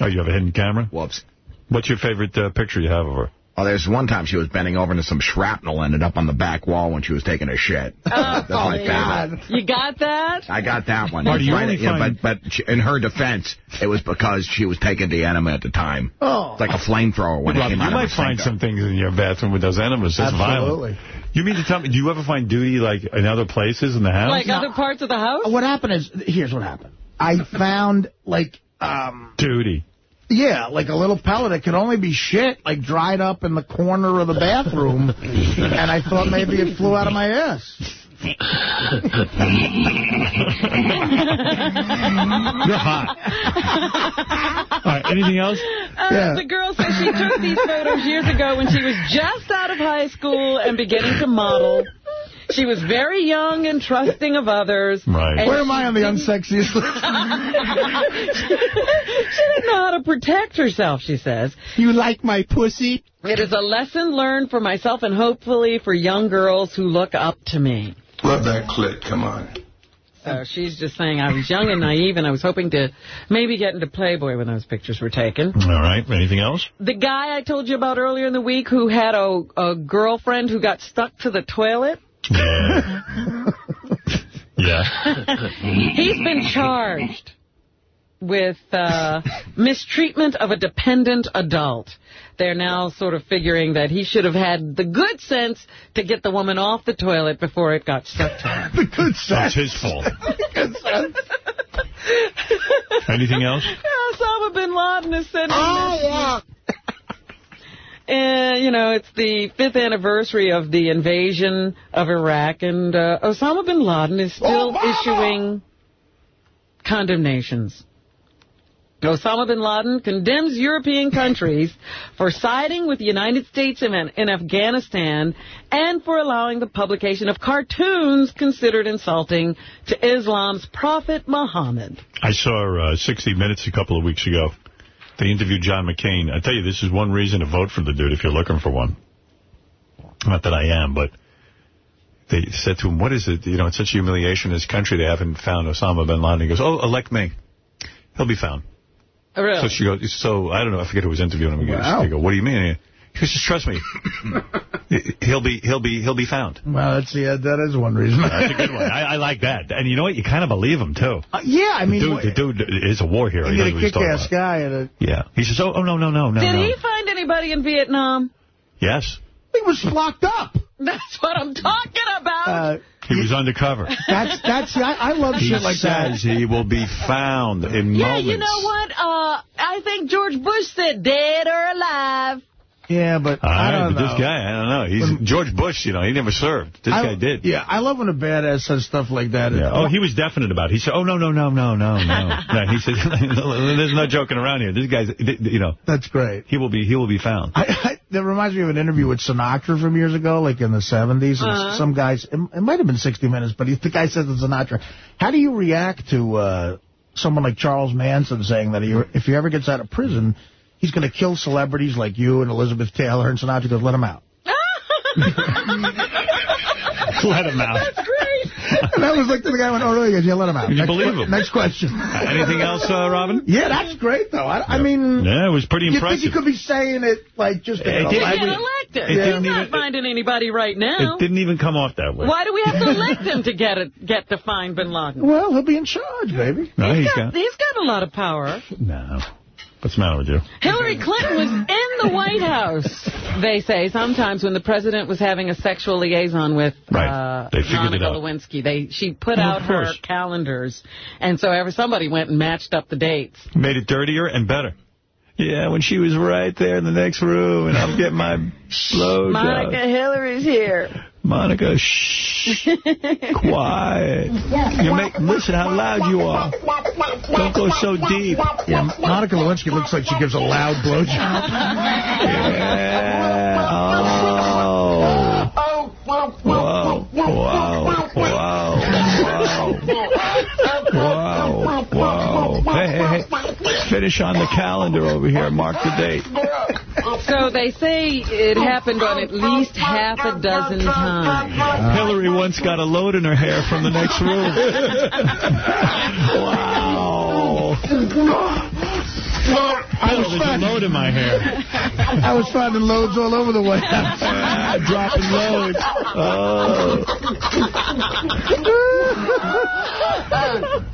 Oh, you have a hidden camera? Whoops. What's your favorite uh, picture you have of her? Oh, there's one time she was bending over into some shrapnel ended up on the back wall when she was taking a shit. That's my favorite. You got that? I got that one. Marty, you Right, only yeah, find- but but she- in her defense, it was because she was taking the enema at the time. Oh. It's like a flamethrower when Rob, it you came out might of find sink. some things in your bathroom with those enemas. That's Absolutely. violent. You mean to tell me, do you ever find duty like in other places in the house? Like other parts of the house? What happened is, here's what happened. I found, like, um, duty. Yeah, like a little pellet. It could only be shit, like dried up in the corner of the bathroom. and I thought maybe it flew out of my ass. You're hot. All right, anything else? Uh, Yeah. The girl says she took these photos years ago when she was just out of high school and beginning to model. She was very young and trusting of others. Right. Where am I on the unsexiest list? she didn't know how to protect herself, she says. you like my pussy? It is a lesson learned for myself and hopefully for young girls who look up to me. Love that clit. Come on. So she's just saying I was young and naive and I was hoping to maybe get into Playboy when those pictures were taken. All right, anything else? The guy I told you about earlier in the week who had a, a girlfriend who got stuck to the toilet, Yeah. yeah. he's been charged with uh, mistreatment of a dependent adult. They're now sort of figuring that he should have had the good sense to get the woman off the toilet before it got stuck to her. The good sense. That's his fault. Good sense. Anything else? Osama bin Laden is sending oh, And, you know, it's the fifth anniversary of the invasion of Iraq, and uh, Osama bin Laden is still issuing condemnations. Osama bin Laden condemns European countries for siding with the United States in, in Afghanistan and for allowing the publication of cartoons considered insulting to Islam's prophet Muhammad. I saw uh, 60 Minutes a couple of weeks ago. They interviewed John McCain. I tell you, this is one reason to vote for the dude if you're looking for one. Not that I am, but they said to him, what is it? You know, it's such a humiliation in this country they haven't found Osama bin Laden. He goes, oh, elect me. He'll be found. Oh, really? So she goes, so I don't know, I forget who was interviewing him. He goes, Wow. they go, what do you mean? He goes, just trust me. he'll be, he'll be, he'll be found. Well, that's yeah, that is one reason. That's a good one. I, I like that. And you know what? You kind of believe him, too. Uh, yeah, I mean, the dude, the dude is a war hero. He's He a what kick-ass guy. And a, Yeah. He says, oh, oh, no, no, no, no, Did no. he find anybody in Vietnam? Yes. he was locked up. That's what I'm talking about. Uh, He was undercover. that's that's I, I love He shit like that. He says he will be found in yeah, moments. you know what? Uh, I think George Bush said dead or alive. Yeah, but All I right, don't but know. this guy, I don't know. He's George Bush, you know, he never served. This I- guy did. Yeah, I love when a badass says stuff like that. Yeah. Oh, he was definite about it. He said, oh, no, no, no, no, no, no. no. He said, there's no joking around here. This guy's, you know. That's great. He will be, he will be found. I, I, that reminds me of an interview with Sinatra from years ago, like in the 70s. Uh-huh. Some guys, it, it might have been 60 Minutes, but he, the guy says to Sinatra, how do you react to uh, someone like Charles Manson saying that he, if he ever gets out of prison, he's going to kill celebrities like you and Elizabeth Taylor? And Sinatra goes, let him out. Let him out. That's great. And that was like, the guy went, oh, really? He goes, yeah, let him out. You next, believe him. Next question. Anything else, uh, Robin? Yeah, that's great, though. I, I mean, Yeah, it was pretty you think impressive. you could be saying it, like, just... It He did- got I mean- elected. it He's didn't even- finding anybody right now. It didn't even come off that way. Why do we have to elect him to get it, get to find Bin Laden? Well, he'll be in charge, baby. No, he's he's got, got, he's got a lot of power. no. What's the matter with you? Hillary Clinton was in the White House, they say, sometimes when the president was having a sexual liaison with Right. uh, They figured Monica it out. Lewinsky. They She put Well, out her calendars, and so ever somebody went and matched up the dates. Made it dirtier and better. Yeah, when she was right there in the next room, and I'm getting my blow Monica Hillary's here. Monica, shh, quiet. You make listen how loud you are. Don't go so deep. Yeah, Monica Lewinsky looks like she gives a loud blowjob. Yeah. Oh. oh Whoa. Whoa. Whoa. Whoa. On the calendar over here. Mark the date. So they say it happened on at least half a dozen times. Hillary once got a load in her hair from the next room. wow. I was a load in my hair. I was finding loads all over the White House. Dropping loads. Oh.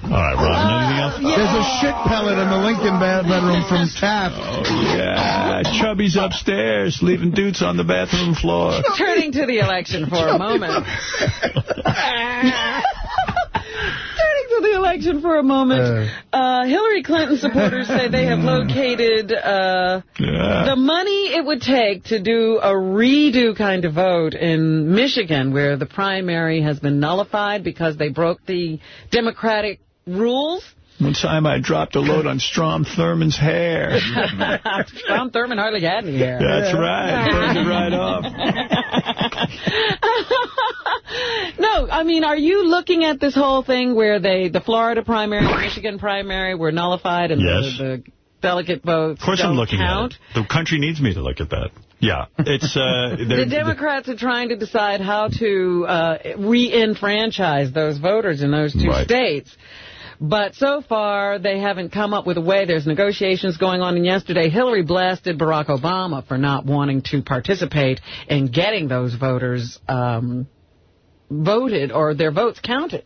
All right, Robin, anything else? There's a shit pellet in the Lincoln bed- bedroom from Taft. Oh, yeah. Chubby's upstairs, leaving dudes on the bathroom floor. Turning to the election for a moment. Turning to the election for a moment. Uh, Hillary Clinton supporters say they have located uh, the money it would take to do a redo kind of vote in Michigan, where the primary has been nullified because they broke the Democratic rules. One time I dropped a load on Strom Thurmond's hair. Tom Thurman hardly had any hair. That's right. Burned it right off. no, I mean, are you looking at this whole thing where they, the Florida primary, the Michigan primary were nullified and Yes. the, the delegate votes Of course don't I'm looking count? at it. The country needs me to look at that. Yeah. It's, uh... The Democrats are trying to decide how to uh, re-enfranchise those voters in those two Right. states. But so far, they haven't come up with a way. There's negotiations going on. And yesterday, Hillary blasted Barack Obama for not wanting to participate in getting those voters um, voted or their votes counted.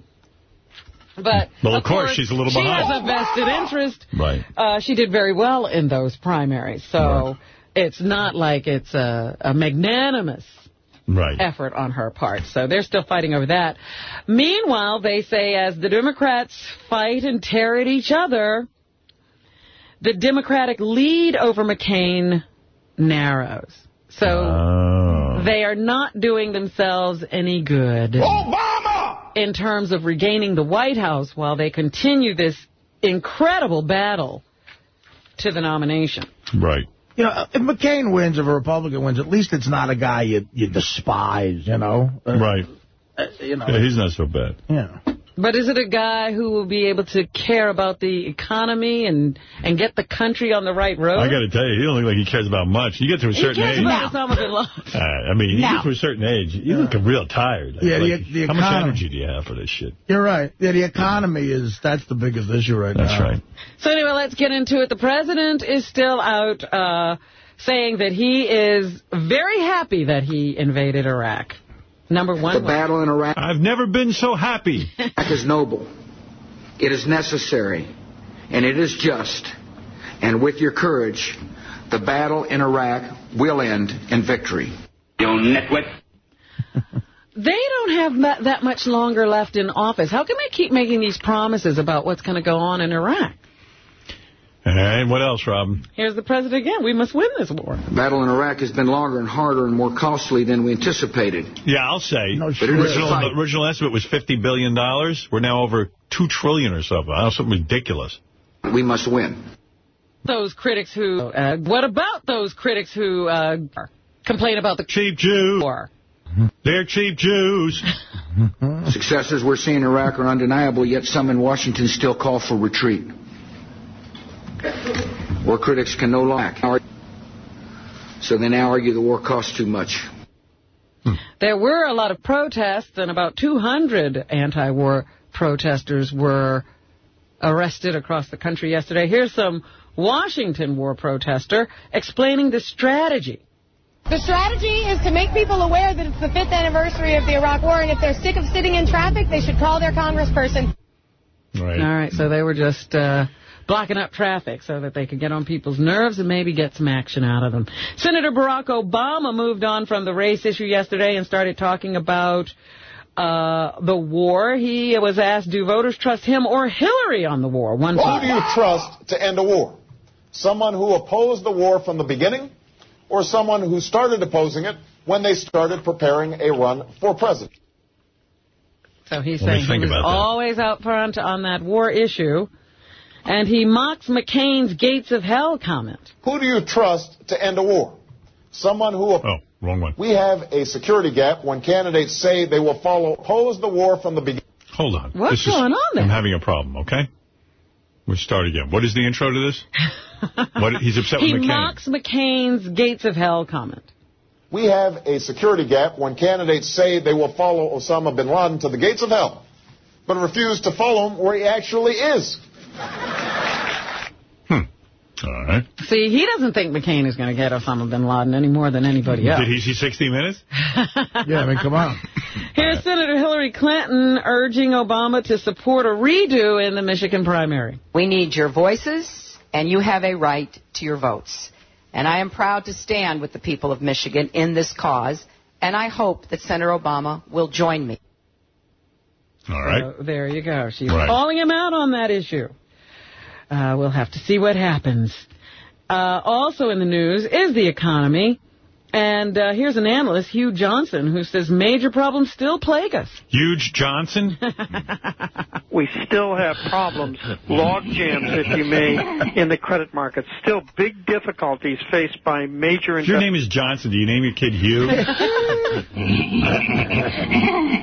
But, Well, of course, she's a little she behind. has a vested interest. Right. Uh, she did very well in those primaries. So it's not like it's a, a magnanimous Right. effort on her part. So they're still fighting over that. Meanwhile, they say as the Democrats fight and tear at each other, the Democratic lead over McCain narrows. So Oh. they are not doing themselves any good Obama! in terms of regaining the White House while they continue this incredible battle to the nomination. Right. You know, if McCain wins, if a Republican wins, at least it's not a guy you you despise, you know? Uh, Right. uh, you know, Yeah, he's not so bad. yeah. But is it a guy who will be able to care about the economy and and get the country on the right road? I got to tell you, he don't look like he cares about much. You get to a he certain cares age. about Osama bin Laden. Uh, I mean, you No. get to a certain age, you look real tired. Yeah, the- Like, the how much economy- energy do you have for this shit? You're right. Yeah, the economy is, that's the biggest issue right now. That's right. So anyway, let's get into it. The president is still out uh, saying that he is very happy that he invaded Iraq. Number one. The battle in Iraq I've never been so happy. is noble. It is necessary. And it is just. And with your courage, the battle in Iraq will end in victory. You nitwit. They don't have that, that much longer left in office. How can they keep making these promises about what's going to go on in Iraq? And what else, Robin? Here's the president again. We must win this war. The battle in Iraq has been longer and harder and more costly than we anticipated. Yeah, I'll say. But the it is a original, the original estimate was 50 billion. dollars. We're now over 2 trillion or something. I know, something ridiculous. We must win. Those critics who, uh, what about those critics who uh, complain about the cheap Jew war? They're cheap Jews. Successes we're seeing in Iraq are undeniable, yet some in Washington still call for retreat. War critics can no longer. So they now argue the war costs too much. There were a lot of protests, and about 200 anti-war protesters were arrested across the country yesterday. Here's some Washington war protester explaining the strategy. The strategy is to make people aware that it's the fifth anniversary of the Iraq War, and if they're sick of sitting in traffic, they should call their congressperson. Right. All right, so they were just uh, blocking up traffic so that they could get on people's nerves and maybe get some action out of them. Senator Barack Obama moved on from the race issue yesterday and started talking about uh, the war. He was asked, do voters trust him or Hillary on the war? One Who vote. do you trust to end a war? Someone who opposed the war from the beginning or someone who started opposing it when they started preparing a run for president? So he's Let saying he think was that. always out front on that war issue. And he mocks McCain's Gates of Hell comment. Who do you trust to end a war? Someone who... Oh, wrong one. We have a security gap when candidates say they will follow oppose the war from the beginning. Hold on. What's This is- going on there? I'm having a problem, okay? We'll start again. What is the intro to this? what, he's upset He with McCain. mocks McCain's Gates of Hell comment. We have a security gap when candidates say they will follow Osama bin Laden to the gates of hell, but refuse to follow him where he actually is. All right. See, he doesn't think McCain is going to get Osama bin Laden any more than anybody else. Did he see 60 Minutes? yeah, I mean, come on. Here's Senator Hillary Clinton urging Obama to support a redo in the Michigan primary. We need your voices, and you have a right to your votes. And I am proud to stand with the people of Michigan in this cause, and I hope that Senator Obama will join me. All right. So there you go. She's Right. calling him out on that issue. Uh, we'll have to see what happens. Uh, also in the news is the economy. And uh, here's an analyst, Hugh Johnson, who says major problems still plague us. Huge Johnson? we still have problems, log jams, if you may, in the credit markets. Still big difficulties faced by major If your name is Johnson, do you name your kid Hugh?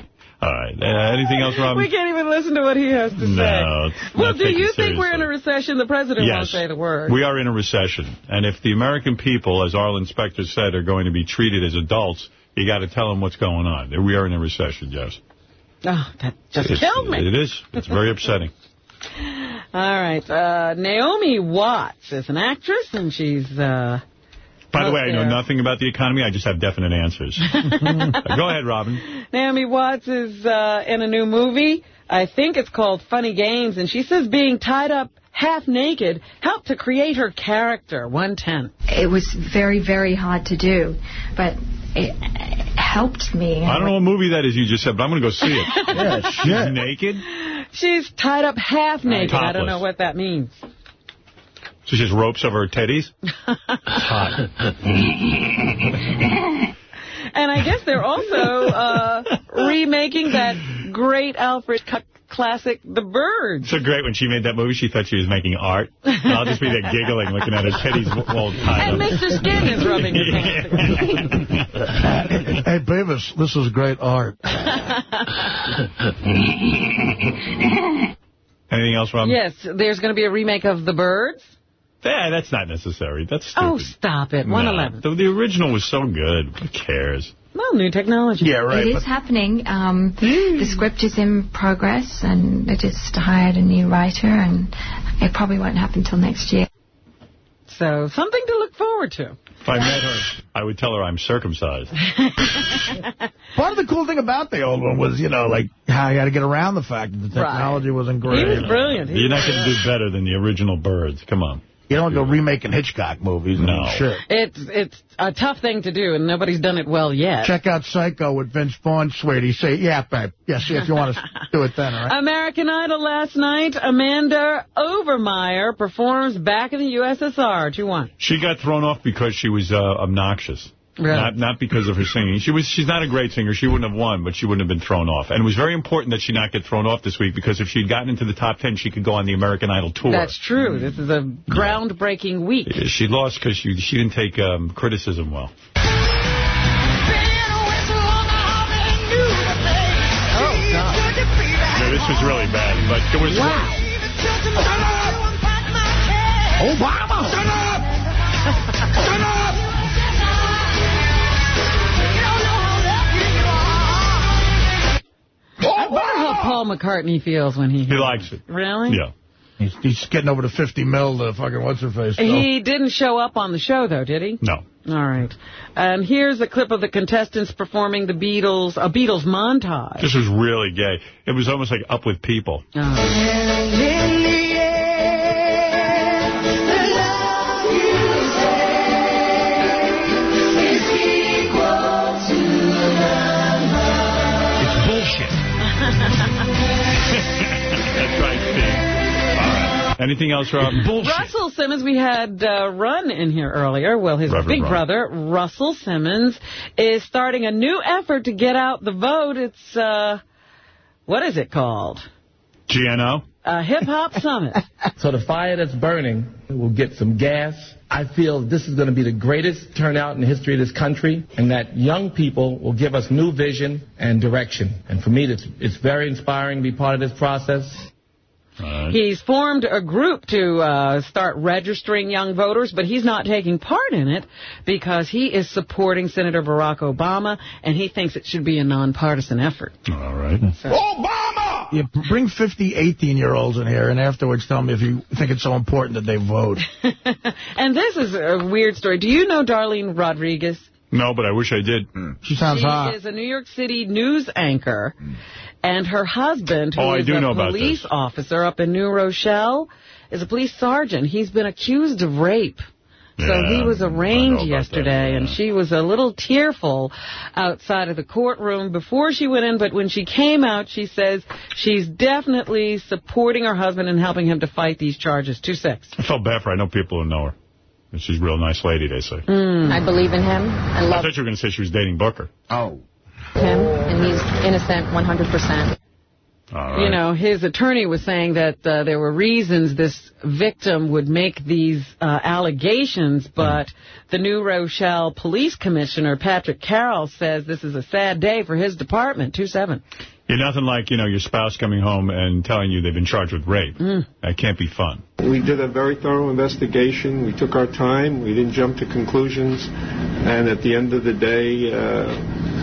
All right. Uh, anything else, Robin? We can't even listen to what he has to say. No. it's Well, do you think we're in a recession? The president won't say the word. We are in a recession. And if the American people, as Arlen Specter said, are going to be treated as adults, you got to tell them what's going on. We are in a recession, yes. Oh, that just It's- killed me. It is. It's very upsetting. All right. Uh, Naomi Watts is an actress, and she's... Uh, By the out way, I know nothing about the economy. I just have definite answers. Go ahead, Robin. Naomi Watts is uh, in a new movie. I think it's called Funny Games, and she says being tied up half naked helped to create her character. 110. It was very, very hard to do, but it helped me. I don't know what movie that is you just said, but I'm going to go see it. Yeah, She's naked? She's tied up half naked. I don't know what that means. So she has ropes over her teddies? Hot. And I guess they're also uh, remaking that great Alfred C- classic, The Birds. So great, when she made that movie, she thought she was making art. I'll just be there giggling, looking at her teddies all tied And. Mr. Skin is rubbing his hands. Hey, Hey, Beavis, this is great art. Anything else, Rob? Yes, there's going to be a remake of The Birds. Yeah, that's not necessary. That's stupid. Oh, stop it. No. 111. The, the original was so good. Who cares? Well, new technology. Yeah, right. It is happening. Um, the script is in progress, and they just hired a new writer, and it probably won't happen until next year. So, something to look forward to. If I met her, I would tell her I'm circumcised. Part of the cool thing about the old one was, you know, like how you had to get around the fact that the technology wasn't great. He was brilliant. You're not going to do better than the original Birds. Come on. You don't go remaking Hitchcock movies. No. Shit. It's it's a tough thing to do, and nobody's done it well yet. Check out Psycho with Vince Vaughn, sweetie. Say, yeah, babe. Yeah, see if you want to do it then, all right? American Idol last night, Amanda Overmyer performs back in the USSR. 2-1. She got thrown off because she was uh, obnoxious. Really? Not not because of her singing. She was she's not a great singer. She wouldn't have won, but she wouldn't have been thrown off. And it was very important that she not get thrown off this week because if she'd gotten into the top ten, she could go on the American Idol tour. That's true. This is a groundbreaking week. She lost because she she didn't take um, criticism well. Oh, No, this was really bad, but there was Wow. Obama! Shut up! Shut up! Paul McCartney feels when he He likes it. Really? Yeah. He's, he's getting over the 50 mil to fucking what's-her-face. still. He didn't show up on the show, though, did he? No. All right. And here's a clip of the contestants performing the Beatles, a Beatles montage. This was really gay. It was almost like Up with People. Uh-huh. It's Anything else, Rob? Russell Simmons, we had uh, Run in here earlier. Well, his Reverend big Run. brother, Russell Simmons, is starting a new effort to get out the vote. It's, uh, what is it called? GNO? A hip-hop summit. So the fire that's burning will get some gas. I feel this is going to be the greatest turnout in the history of this country, and that young people will give us new vision and direction. And for me, it's, it's very inspiring to be part of this process. He's formed a group to uh, start registering young voters, but he's not taking part in it because he is supporting Senator Barack Obama, and he thinks it should be a nonpartisan effort. All right. Obama! You bring 50 18-year-olds in here and afterwards tell me if you think it's so important that they vote. And this is a weird story. Do you know Darlene Rodriguez? No, but I wish I did. She sounds she hot. is a New York City news anchor, and her husband, who Oh, I is do a know police officer up in New Rochelle, is a police sergeant. He's been accused of rape. So Yeah, he was arraigned about that, yesterday, and she was a little tearful outside of the courtroom before she went in, but when she came out, she says she's definitely supporting her husband and helping him to fight these charges. 2-6. I felt bad for her. I know people who know her. And she's a real nice lady, they say. Hmm. I believe in him. I I love thought you were going to say she was dating Booker. Oh. him, and he's innocent 100%. All You know, his attorney was saying that uh, there were reasons this victim would make these uh, allegations, but the New Rochelle Police Commissioner, Patrick Carroll, says this is a sad day for his department. 2-7. You're nothing like, you know, your spouse coming home and telling you they've been charged with rape. Mm. That can't be fun. We did a very thorough investigation. We took our time. We didn't jump to conclusions. And at the end of the day, uh,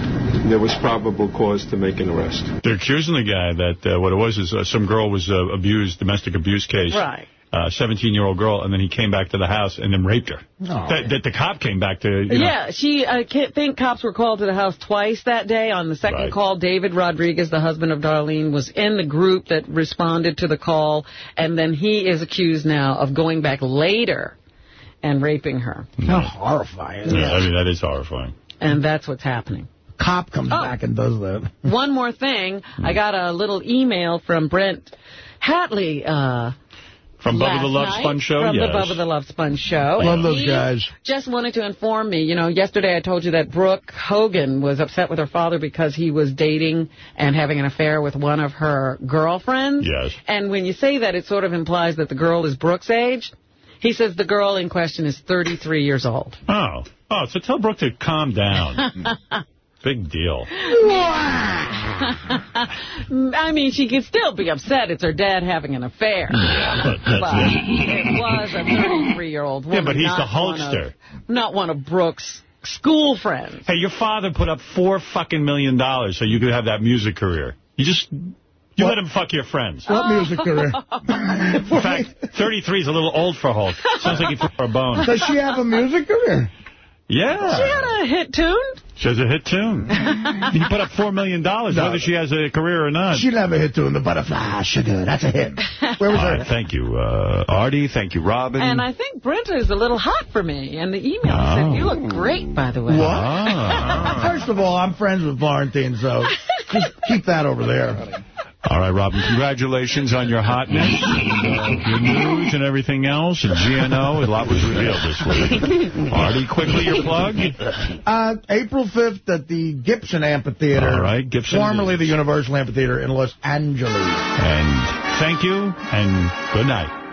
there was probable cause to make an arrest. They're accusing the guy that uh, what it was is uh, some girl was uh, abused, domestic abuse case. Right. Uh, 17-year-old girl, and then he came back to the house and then raped her. that, that the cop came back to, you know, Yeah, she. I can't think cops were called to the house twice that day. On the second call, David Rodriguez, the husband of Darlene, was in the group that responded to the call, and then he is accused now of going back later and raping her. How horrifying. Yeah, I mean, that is horrifying. And that's what's happening. Cop comes back and does that. One more thing. I got a little email from Brent Hatley. Uh, From Bubba last the Love night Sponge Show? From Yes. the Bubba the Love Sponge Show. Love And those he guys. Just wanted to inform me, you know, yesterday I told you that Brooke Hogan was upset with her father because he was dating and having an affair with one of her girlfriends. Yes. And when you say that, it sort of implies that the girl is Brooke's age. He says the girl in question is 33 years old. Oh. Oh, so tell Brooke to calm down. Big deal. I mean, she could still be upset. It's her dad having an affair. but But it was a 33-year-old woman. Yeah, but he's not the one of- Hulkster. not one of Brooks' school friends. Hey, your father put up four fucking million dollars so you could have that music career. You just... You let him fuck your friends. What music career? In fact, 33 is a little old for Hulk. Sounds like he threw her a bone. Does she have a music career? Yeah. She had a hit tune. She has a hit tune. he put up $4 million, dollars, whether she has a career or not. She never hit to him, the butterfly sugar. That's a hit. Where was All right, thank you, uh, Artie. Thank you, Robin. And I think Brenta is a little hot for me. And the email said, you look great, by the way. What? Ah. First of all, I'm friends with Florentine, so just keep that over there. All right, Robin, congratulations on your hotness, and, uh, your news and everything else, and GNO. A lot was revealed this week. Artie, quickly your plug. Uh, April 5th at the Gibson Amphitheater. All right, Gibson. Formerly the Universal Amphitheater in Los Angeles. And thank you, and good night.